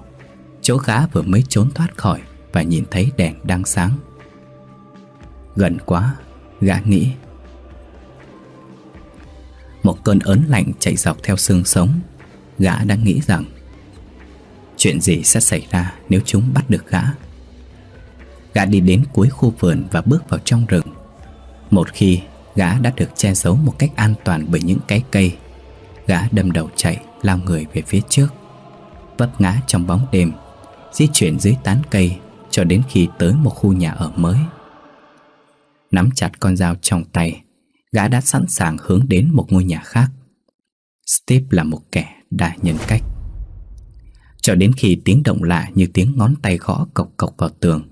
chỗ gã vừa mới trốn thoát khỏi và nhìn thấy đèn đang sáng. Gần quá, gã nghĩ. Một cơn ớn lạnh chạy dọc theo xương sống, gã đã nghĩ rằng chuyện gì sẽ xảy ra nếu chúng bắt được gã. Gã đi đến cuối khu vườn và bước vào trong rừng. Một khi gã đã được che giấu một cách an toàn bởi những cái cây, Gã đâm đầu chạy, lao người về phía trước. Vấp ngã trong bóng đêm, Di chuyển dưới tán cây Cho đến khi tới một khu nhà ở mới. Nắm chặt con dao trong tay, Gã đã sẵn sàng hướng đến một ngôi nhà khác. Steve là một kẻ đa nhân cách. Cho đến khi tiếng động lạ như tiếng ngón tay gõ cộc cộc vào tường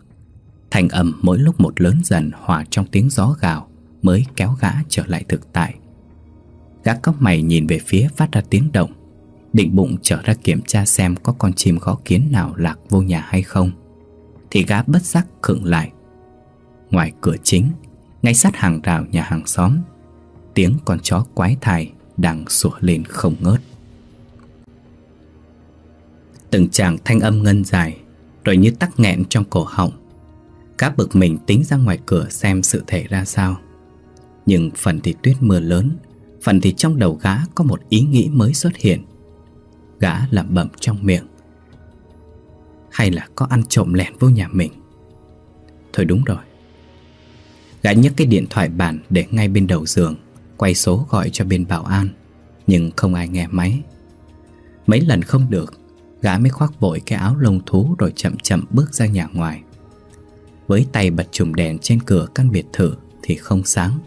Thành âm mỗi lúc một lớn dần hòa trong tiếng gió gào, Mới kéo gã trở lại thực tại. Gã cóc mày nhìn về phía phát ra tiếng động, Định bụng trở ra kiểm tra xem có con chim gõ kiến nào lạc vô nhà hay không, Thì gã bất giác khựng lại. Ngoài cửa chính, Ngay sát hàng rào nhà hàng xóm, Tiếng con chó quái thai đang sủa lên không ngớt. Từng chàng thanh âm ngân dài, Rồi như tắc nghẹn trong cổ họng Cá bực mình tính ra ngoài cửa xem sự thể ra sao. Nhưng phần thì tuyết mưa lớn, Phần thì trong đầu gã có một ý nghĩ mới xuất hiện. Gã lẩm bẩm trong miệng, Hay là có ăn trộm lẻn vô nhà mình? Thôi đúng rồi. Gã nhấc cái điện thoại bàn để ngay bên đầu giường, Quay số gọi cho bên bảo an, Nhưng không ai nghe máy. Mấy lần không được, Gã mới khoác vội cái áo lông thú Rồi chậm chậm bước ra nhà ngoài với tay bật chùm đèn trên cửa căn biệt thự Thì không sáng.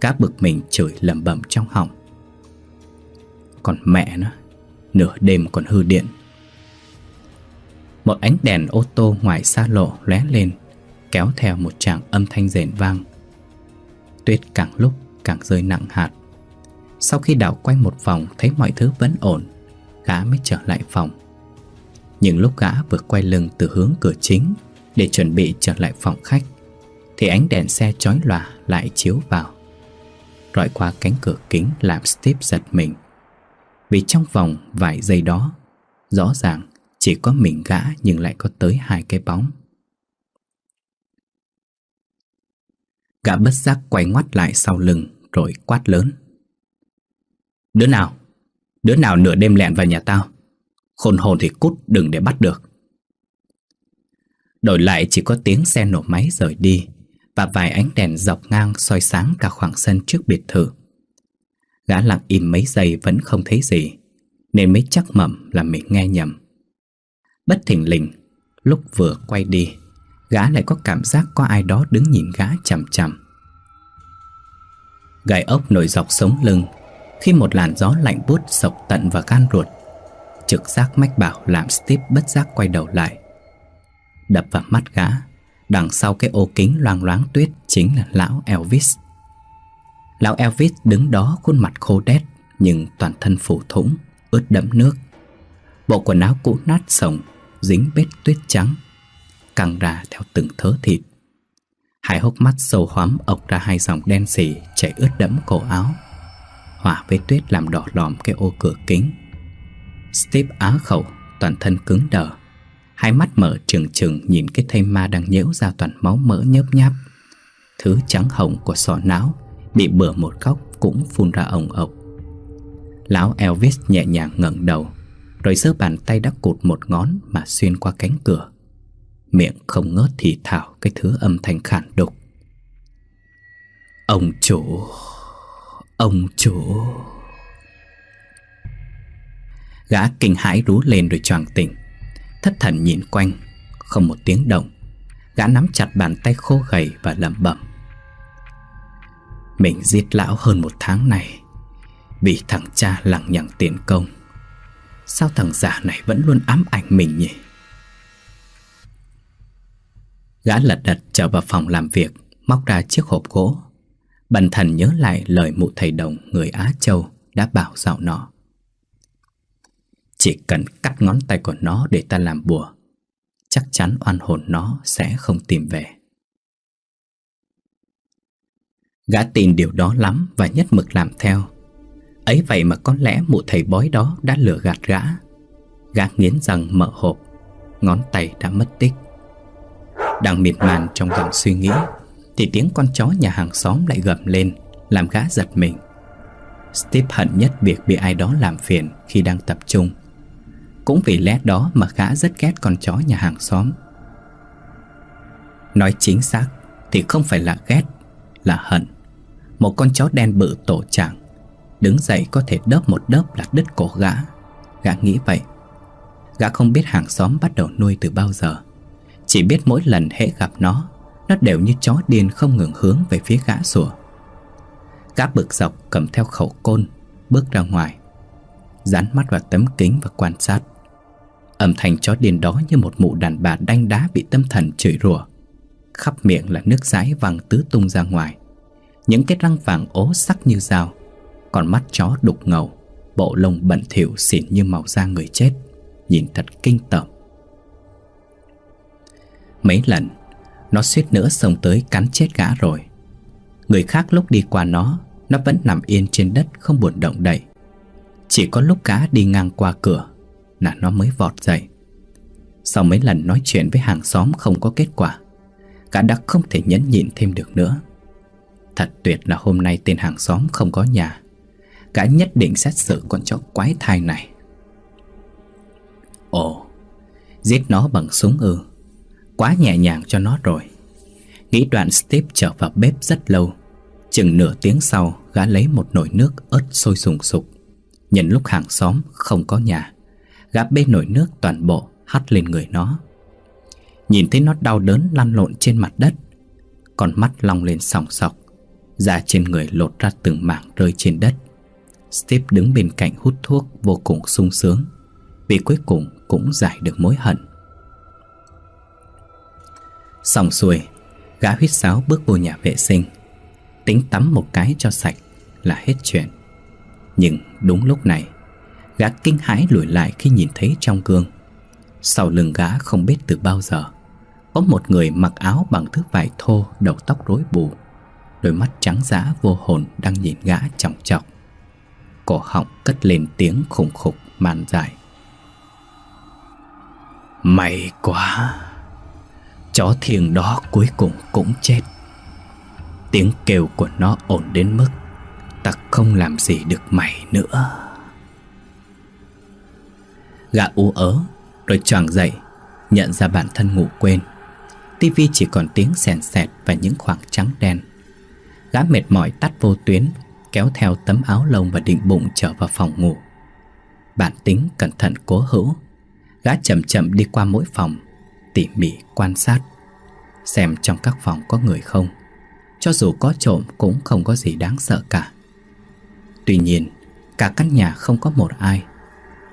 Cá bực mình chửi lẩm bẩm trong họng. Còn mẹ nó, Nửa đêm còn hư điện. Một ánh đèn ô tô ngoài xa lộ lóe lên, Kéo theo một tràng âm thanh rền vang. Tuyết càng lúc càng rơi nặng hạt. Sau khi đảo quanh một vòng, Thấy mọi thứ vẫn ổn, Gã mới trở lại phòng. Nhưng lúc gã vừa quay lưng từ hướng cửa chính để chuẩn bị trở lại phòng khách Thì ánh đèn xe chói lòa lại chiếu vào rọi qua cánh cửa kính làm Steve giật mình. Vì trong vòng vài giây đó, rõ ràng chỉ có mình gã nhưng lại có tới hai cái bóng. Gã bất giác quay ngoắt lại sau lưng rồi quát lớn. Đứa nào? Đứa nào nửa đêm lẹn vào nhà tao? Khôn hồn thì cút đừng để bắt được. Đổi lại chỉ có tiếng xe nổ máy rời đi và vài ánh đèn dọc ngang soi sáng cả khoảng sân trước biệt thự. Gã lặng im mấy giây vẫn không thấy gì, nên mới chắc mẩm là mình nghe nhầm. Bất thình lình, lúc vừa quay đi, gã lại có cảm giác có ai đó đứng nhìn gã chằm chằm. Gai ốc nổi dọc sống lưng khi một làn gió lạnh buốt sộc tận vào gan ruột. Trực giác mách bảo làm Steve bất giác quay đầu lại. Đập vào mắt gã, đằng sau cái ô kính loang loáng tuyết chính là lão Elvis. Lão Elvis đứng đó khuôn mặt khô đét nhưng toàn thân phủ thủng, ướt đẫm nước. Bộ quần áo cũ nát sồng, dính bết tuyết trắng, căng ra theo từng thớ thịt. Hai hốc mắt sâu hoắm ộc ra hai dòng đen xỉ chảy ướt đẫm cổ áo. Hỏa với tuyết làm đỏ lòm cái ô cửa kính. Steve á khẩu, toàn thân cứng đờ. Hai mắt mở trừng trừng nhìn cái thây ma đang nhễu ra toàn máu mỡ nhớp nháp. Thứ trắng hồng của sọ não bị bừa một góc cũng phun ra ồng ộc. Lão Elvis nhẹ nhàng ngẩng đầu, rồi giơ bàn tay đã cụt một ngón mà xuyên qua cánh cửa. Miệng không ngớt thì thảo cái thứ âm thanh khản đục. Ông chủ, ông chủ. Gã kinh hãi rú lên rồi choàng tỉnh Thất thần nhìn quanh, Không một tiếng động, Gã nắm chặt bàn tay khô gầy và lẩm bẩm. Mình giết lão hơn một tháng này, Vì thằng cha lằng nhằng tiền công, Sao thằng già này vẫn luôn ám ảnh mình nhỉ? Gã lật đật trở vào phòng làm việc, Móc ra chiếc hộp gỗ, Bần thần nhớ lại lời mụ thầy đồng người Á Châu đã bảo dạo nọ chỉ cần cắt ngón tay của nó để ta làm bùa, Chắc chắn oan hồn nó sẽ không tìm về. Gã tin điều đó lắm và nhất mực làm theo. Ấy vậy mà có lẽ mụ thầy bói đó đã lừa gạt gã. Gã nghiến răng mở hộp, Ngón tay đã mất tích. Đang miệt màn trong dòng suy nghĩ, Thì tiếng con chó nhà hàng xóm lại gầm lên, Làm gã giật mình. Steve hận nhất việc bị ai đó làm phiền khi đang tập trung cũng vì lẽ đó mà gã rất ghét con chó nhà hàng xóm. Nói chính xác thì không phải là ghét, Là hận. Một con chó đen bự tổ trạng Đứng dậy có thể đớp một đớp là đứt cổ gã. Gã nghĩ vậy. Gã không biết hàng xóm bắt đầu nuôi từ bao giờ. Chỉ biết mỗi lần hễ gặp nó Nó đều như chó điên không ngừng hướng về phía gã sủa Gã bực dọc cầm theo khẩu côn, Bước ra ngoài, Dán mắt vào tấm kính và quan sát. Âm thanh chó điên đó như một mụ đàn bà đanh đá bị tâm thần chửi rủa. Khắp miệng là nước dãi văng tứ tung ra ngoài. Những cái răng vàng ố sắc như dao Còn mắt chó đục ngầu, Bộ lông bẩn thỉu xỉn như màu da người chết, Nhìn thật kinh tởm. Mấy lần, Nó suýt nữa xông tới cắn chết gã rồi. Người khác lúc đi qua nó Nó vẫn nằm yên trên đất không buồn động đậy. Chỉ có lúc gã đi ngang qua cửa là nó mới vọt dậy. Sau mấy lần nói chuyện với hàng xóm không có kết quả Gã đã không thể nhẫn nhịn thêm được nữa. Thật tuyệt là hôm nay tên hàng xóm không có nhà Gã nhất định xét xử con chó quái thai này. Ồ, Giết nó bằng súng ư, Quá nhẹ nhàng cho nó rồi. Nghĩ đoạn Steve trở vào bếp rất lâu, Chừng nửa tiếng sau Gã lấy một nồi nước ớt sôi sùng sục. Nhận lúc hàng xóm không có nhà Gã bê nổi nước toàn bộ, hắt lên người nó. Nhìn thấy nó đau đớn lăn lộn trên mặt đất, Con mắt long lên sòng sọc, Da trên người lột ra từng mảng rơi trên đất. Steve đứng bên cạnh hút thuốc vô cùng sung sướng, Vì cuối cùng cũng giải được mối hận. Xong xuôi, Gã huyết sáo bước vô nhà vệ sinh, Tính tắm một cái cho sạch là hết chuyện. Nhưng đúng lúc này Gã kinh hãi lùi lại khi nhìn thấy trong gương. Sau lưng gã không biết từ bao giờ Có một người mặc áo bằng thứ vải thô, Đầu tóc rối bù, Đôi mắt trắng giá vô hồn đang nhìn gã chòng chọc. Cổ họng cất lên tiếng khủng khục, màn dài. May quá, Chó thiền đó cuối cùng cũng chết. Tiếng kêu của nó ổn đến mức Ta không làm gì được mày nữa. Gã ú ớ, Rồi choàng dậy, Nhận ra bản thân ngủ quên. Tivi chỉ còn tiếng sèn sẹt Và những khoảng trắng đen. Gã mệt mỏi tắt vô tuyến, Kéo theo tấm áo lông và định bụng trở vào phòng ngủ. Bản tính cẩn thận cố hữu, Gã chậm chậm đi qua mỗi phòng, Tỉ mỉ quan sát, Xem trong các phòng có người không. Cho dù có trộm cũng không có gì đáng sợ cả. Tuy nhiên, Cả căn nhà không có một ai.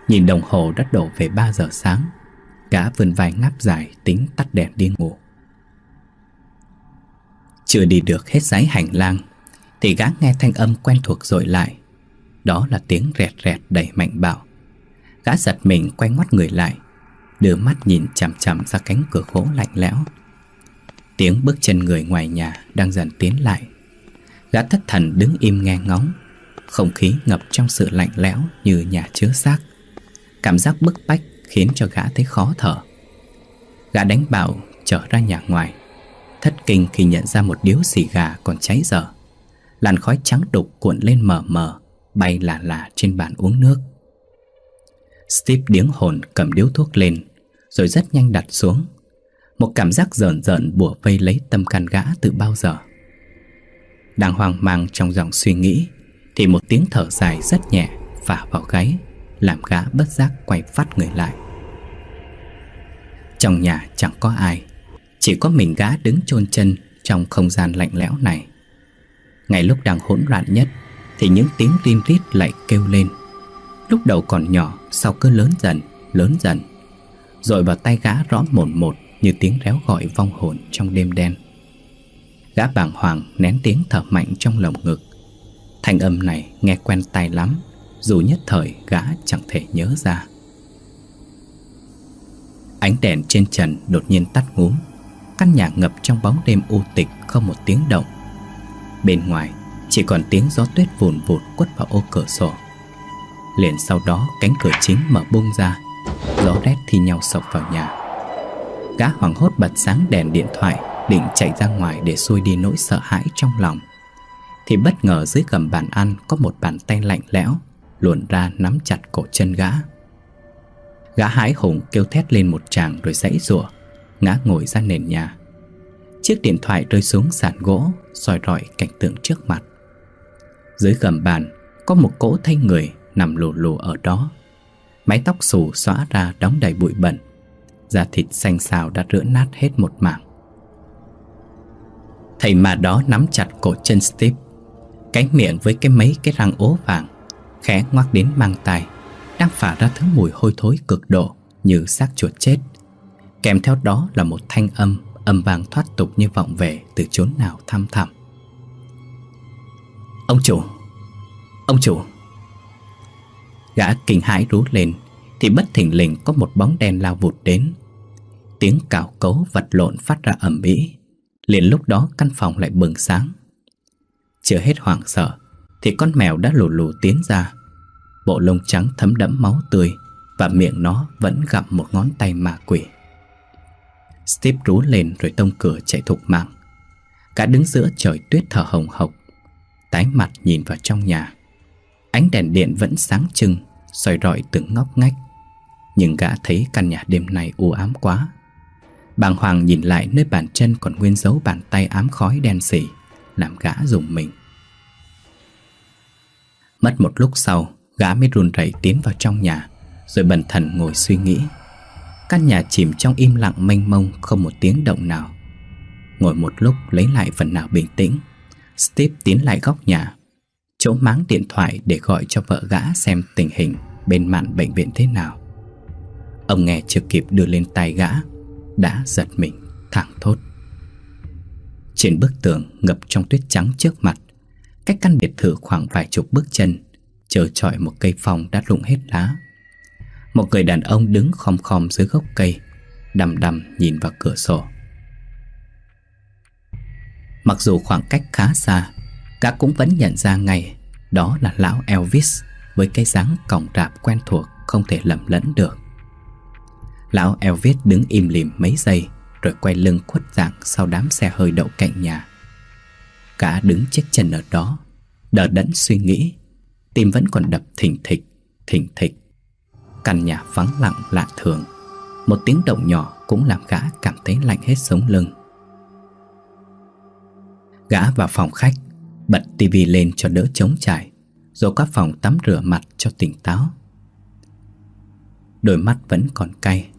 Nhìn đồng hồ đã đổ về 3 giờ sáng Gã vườn vai ngáp dài tính tắt đèn đi ngủ. Chưa đi được hết dãy hành lang, Thì gã nghe thanh âm quen thuộc rồi lại. Đó là tiếng rẹt rẹt đầy mạnh bạo. Gã giật mình quay ngoắt người lại, Đưa mắt nhìn chằm chằm ra cánh cửa gỗ lạnh lẽo. Tiếng bước chân người ngoài nhà đang dần tiến lại. Gã thất thần đứng im nghe ngóng, Không khí ngập trong sự lạnh lẽo như nhà chứa xác. Cảm giác bức bách khiến cho gã thấy khó thở. Gã đánh bạo, trở ra nhà ngoài. Thất kinh khi nhận ra một điếu xì gà còn cháy dở. Làn khói trắng đục cuộn lên mờ mờ, Bay lả lả trên bàn uống nước. Steve điếng hồn cầm điếu thuốc lên, Rồi rất nhanh đặt xuống. Một cảm giác rợn rợn bùa vây lấy tâm can gã từ bao giờ. Đang hoang mang trong dòng suy nghĩ, Thì một tiếng thở dài rất nhẹ phả vào gáy. Làm gã bất giác quay phát người lại. Trong nhà chẳng có ai Chỉ có mình gã đứng chôn chân Trong không gian lạnh lẽo này. Ngay lúc đang hỗn loạn nhất Thì những tiếng rin rít lại kêu lên. Lúc đầu còn nhỏ Sau cứ lớn dần, lớn dần. Rồi vào tay gã rõ một một Như tiếng réo gọi vong hồn trong đêm đen. Gã bàng hoàng nén tiếng thở mạnh trong lồng ngực. Thanh âm này nghe quen tai lắm dù nhất thời gã chẳng thể nhớ ra. Ánh đèn trên trần đột nhiên tắt ngúm. Căn nhà ngập trong bóng đêm u tịch không một tiếng động. Bên ngoài, chỉ còn tiếng gió tuyết vùn vụt quất vào ô cửa sổ. Liền sau đó, cánh cửa chính mở bung ra. Gió rét thi nhau sộc vào nhà. Gã hoảng hốt bật sáng đèn điện thoại, Định chạy ra ngoài để xua đi nỗi sợ hãi trong lòng. Thì bất ngờ dưới gầm bàn ăn Có một bàn tay lạnh lẽo Luồn ra nắm chặt cổ chân gã. Gã hái hùng kêu thét lên một tràng rồi dãy rủa, Ngã ngồi ra nền nhà. Chiếc điện thoại rơi xuống sàn gỗ, soi rọi cảnh tượng trước mặt. Dưới gầm bàn, Có một cỗ thay người nằm lù lù ở đó. Mái tóc xù xóa ra đóng đầy bụi bẩn, Da thịt xanh xào đã rửa nát hết một mảng. Thầy mà đó nắm chặt cổ chân Steve, Cái miệng với cái mấy cái răng ố vàng Khẽ ngoắc đến mang tài Đang phả ra thứ mùi hôi thối cực độ Như xác chuột chết. Kèm theo đó là một thanh âm Âm vang thoát tục như vọng về Từ chốn nào thăm thẳm. Ông chủ Ông chủ. Gã kinh hãi rú lên, Thì bất thình lình có một bóng đen lao vụt đến. Tiếng cào cấu vật lộn phát ra ầm ĩ, liền lúc đó căn phòng lại bừng sáng. Chưa hết hoảng sợ thì con mèo đã lù lù tiến ra. Bộ lông trắng thấm đẫm máu tươi Và miệng nó vẫn gặm một ngón tay ma quỷ. Steve rú lên rồi tông cửa chạy thục mạng. Cả đứng giữa trời tuyết thở hồng hộc, Tái mặt nhìn vào trong nhà. Ánh đèn điện vẫn sáng trưng, soi rọi từng ngóc ngách. Nhưng gã thấy căn nhà đêm nay u ám quá. Bàng hoàng nhìn lại nơi bàn chân còn nguyên dấu bàn tay ám khói đen xỉ, Làm gã dùng mình. Mất một lúc sau Gã mới run rẩy tiến vào trong nhà Rồi bần thần ngồi suy nghĩ Căn nhà chìm trong im lặng mênh mông Không một tiếng động nào Ngồi một lúc lấy lại phần nào bình tĩnh Steve tiến lại góc nhà chỗ máng điện thoại để gọi cho vợ gã xem tình hình bên mạn bệnh viện thế nào. Ông nghe chưa kịp đưa lên tay gã, đã giật mình, thẳng thốt. Trên bức tường ngập trong tuyết trắng trước mặt, cách căn biệt thự khoảng vài chục bước chân, chờ trọi một cây phong đã rụng hết lá. Một người đàn ông đứng khom khom dưới gốc cây, đầm đầm nhìn vào cửa sổ. Mặc dù khoảng cách khá xa Gã cũng vẫn nhận ra ngay Đó là lão Elvis Với cái dáng còng rạp quen thuộc Không thể lầm lẫn được Lão Elvis đứng im lìm mấy giây Rồi quay lưng khuất dạng Sau đám xe hơi đậu cạnh nhà Gã đứng chết chân ở đó, Đờ đẫn suy nghĩ, Tim vẫn còn đập thình thịch Thình thịch. Căn nhà vắng lặng lạ thường, Một tiếng động nhỏ cũng làm gã cảm thấy lạnh hết sống lưng. Gã vào phòng khách, Bật tivi lên cho đỡ trống trải, Rồi các phòng tắm rửa mặt cho tỉnh táo. Đôi mắt vẫn còn cay,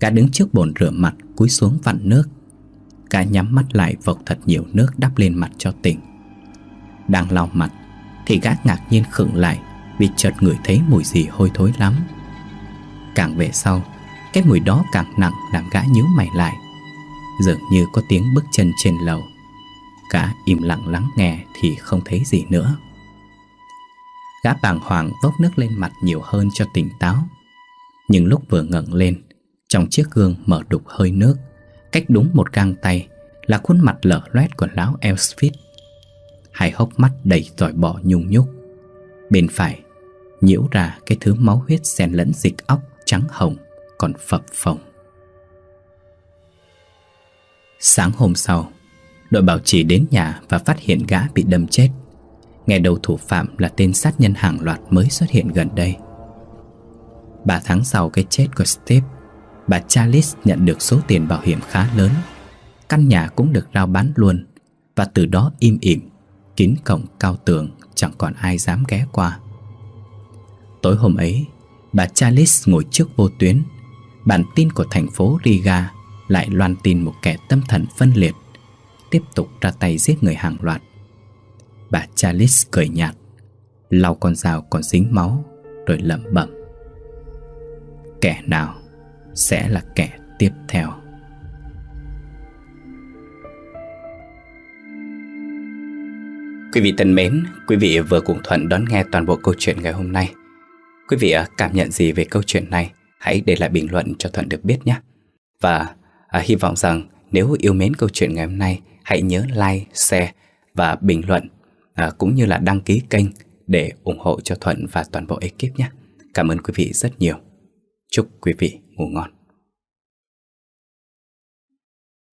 Gã đứng trước bồn rửa mặt cúi xuống vặn nước cả nhắm mắt lại vộc thật nhiều nước đắp lên mặt cho tỉnh. Đang lau mặt, Thì gã ngạc nhiên khựng lại Vì chợt ngửi thấy mùi gì hôi thối lắm. Càng về sau, Cái mùi đó càng nặng làm gã nhíu mày lại. Dường như có tiếng bước chân trên lầu. Gã im lặng lắng nghe thì không thấy gì nữa. Gã bàng hoàng vốc nước lên mặt nhiều hơn cho tỉnh táo. Nhưng lúc vừa ngẩng lên, Trong chiếc gương mở đục hơi nước Cách đúng một gang tay Là khuôn mặt lở loét của lão Elspeth. Hai hốc mắt đầy tỏi bọ nhung nhúc. Bên phải, Nhiễu ra cái thứ máu huyết xen lẫn dịch óc trắng hồng, Còn phập phồng. Sáng hôm sau, Đội bảo trì đến nhà và phát hiện gã bị đâm chết. Nghe đầu thủ phạm là tên sát nhân hàng loạt mới xuất hiện gần đây. Ba tháng sau cái chết của Steve Bà Charles nhận được số tiền bảo hiểm khá lớn Căn nhà cũng được rao bán luôn Và từ đó im ỉm Kín cổng cao tường Chẳng còn ai dám ghé qua Tối hôm ấy Bà Charles ngồi trước vô tuyến Bản tin của thành phố Riga Lại loan tin một kẻ tâm thần phân liệt tiếp tục ra tay giết người hàng loạt. Bà Charles cười nhạt, lau con dao còn dính máu, rồi lẩm bẩm. Kẻ nào sẽ là kẻ tiếp theo? Quý vị thân mến, quý vị vừa cùng Thuận đón nghe toàn bộ câu chuyện ngày hôm nay. Quý vị à, cảm nhận gì về câu chuyện này? Hãy để lại bình luận cho Thuận được biết nhé. Và à, hy vọng rằng nếu yêu mến câu chuyện ngày hôm nay hãy nhớ like, share và bình luận à, cũng như là đăng ký kênh để ủng hộ cho Thuận và toàn bộ ekip nhé. Cảm ơn quý vị rất nhiều. Chúc quý vị ngủ ngon.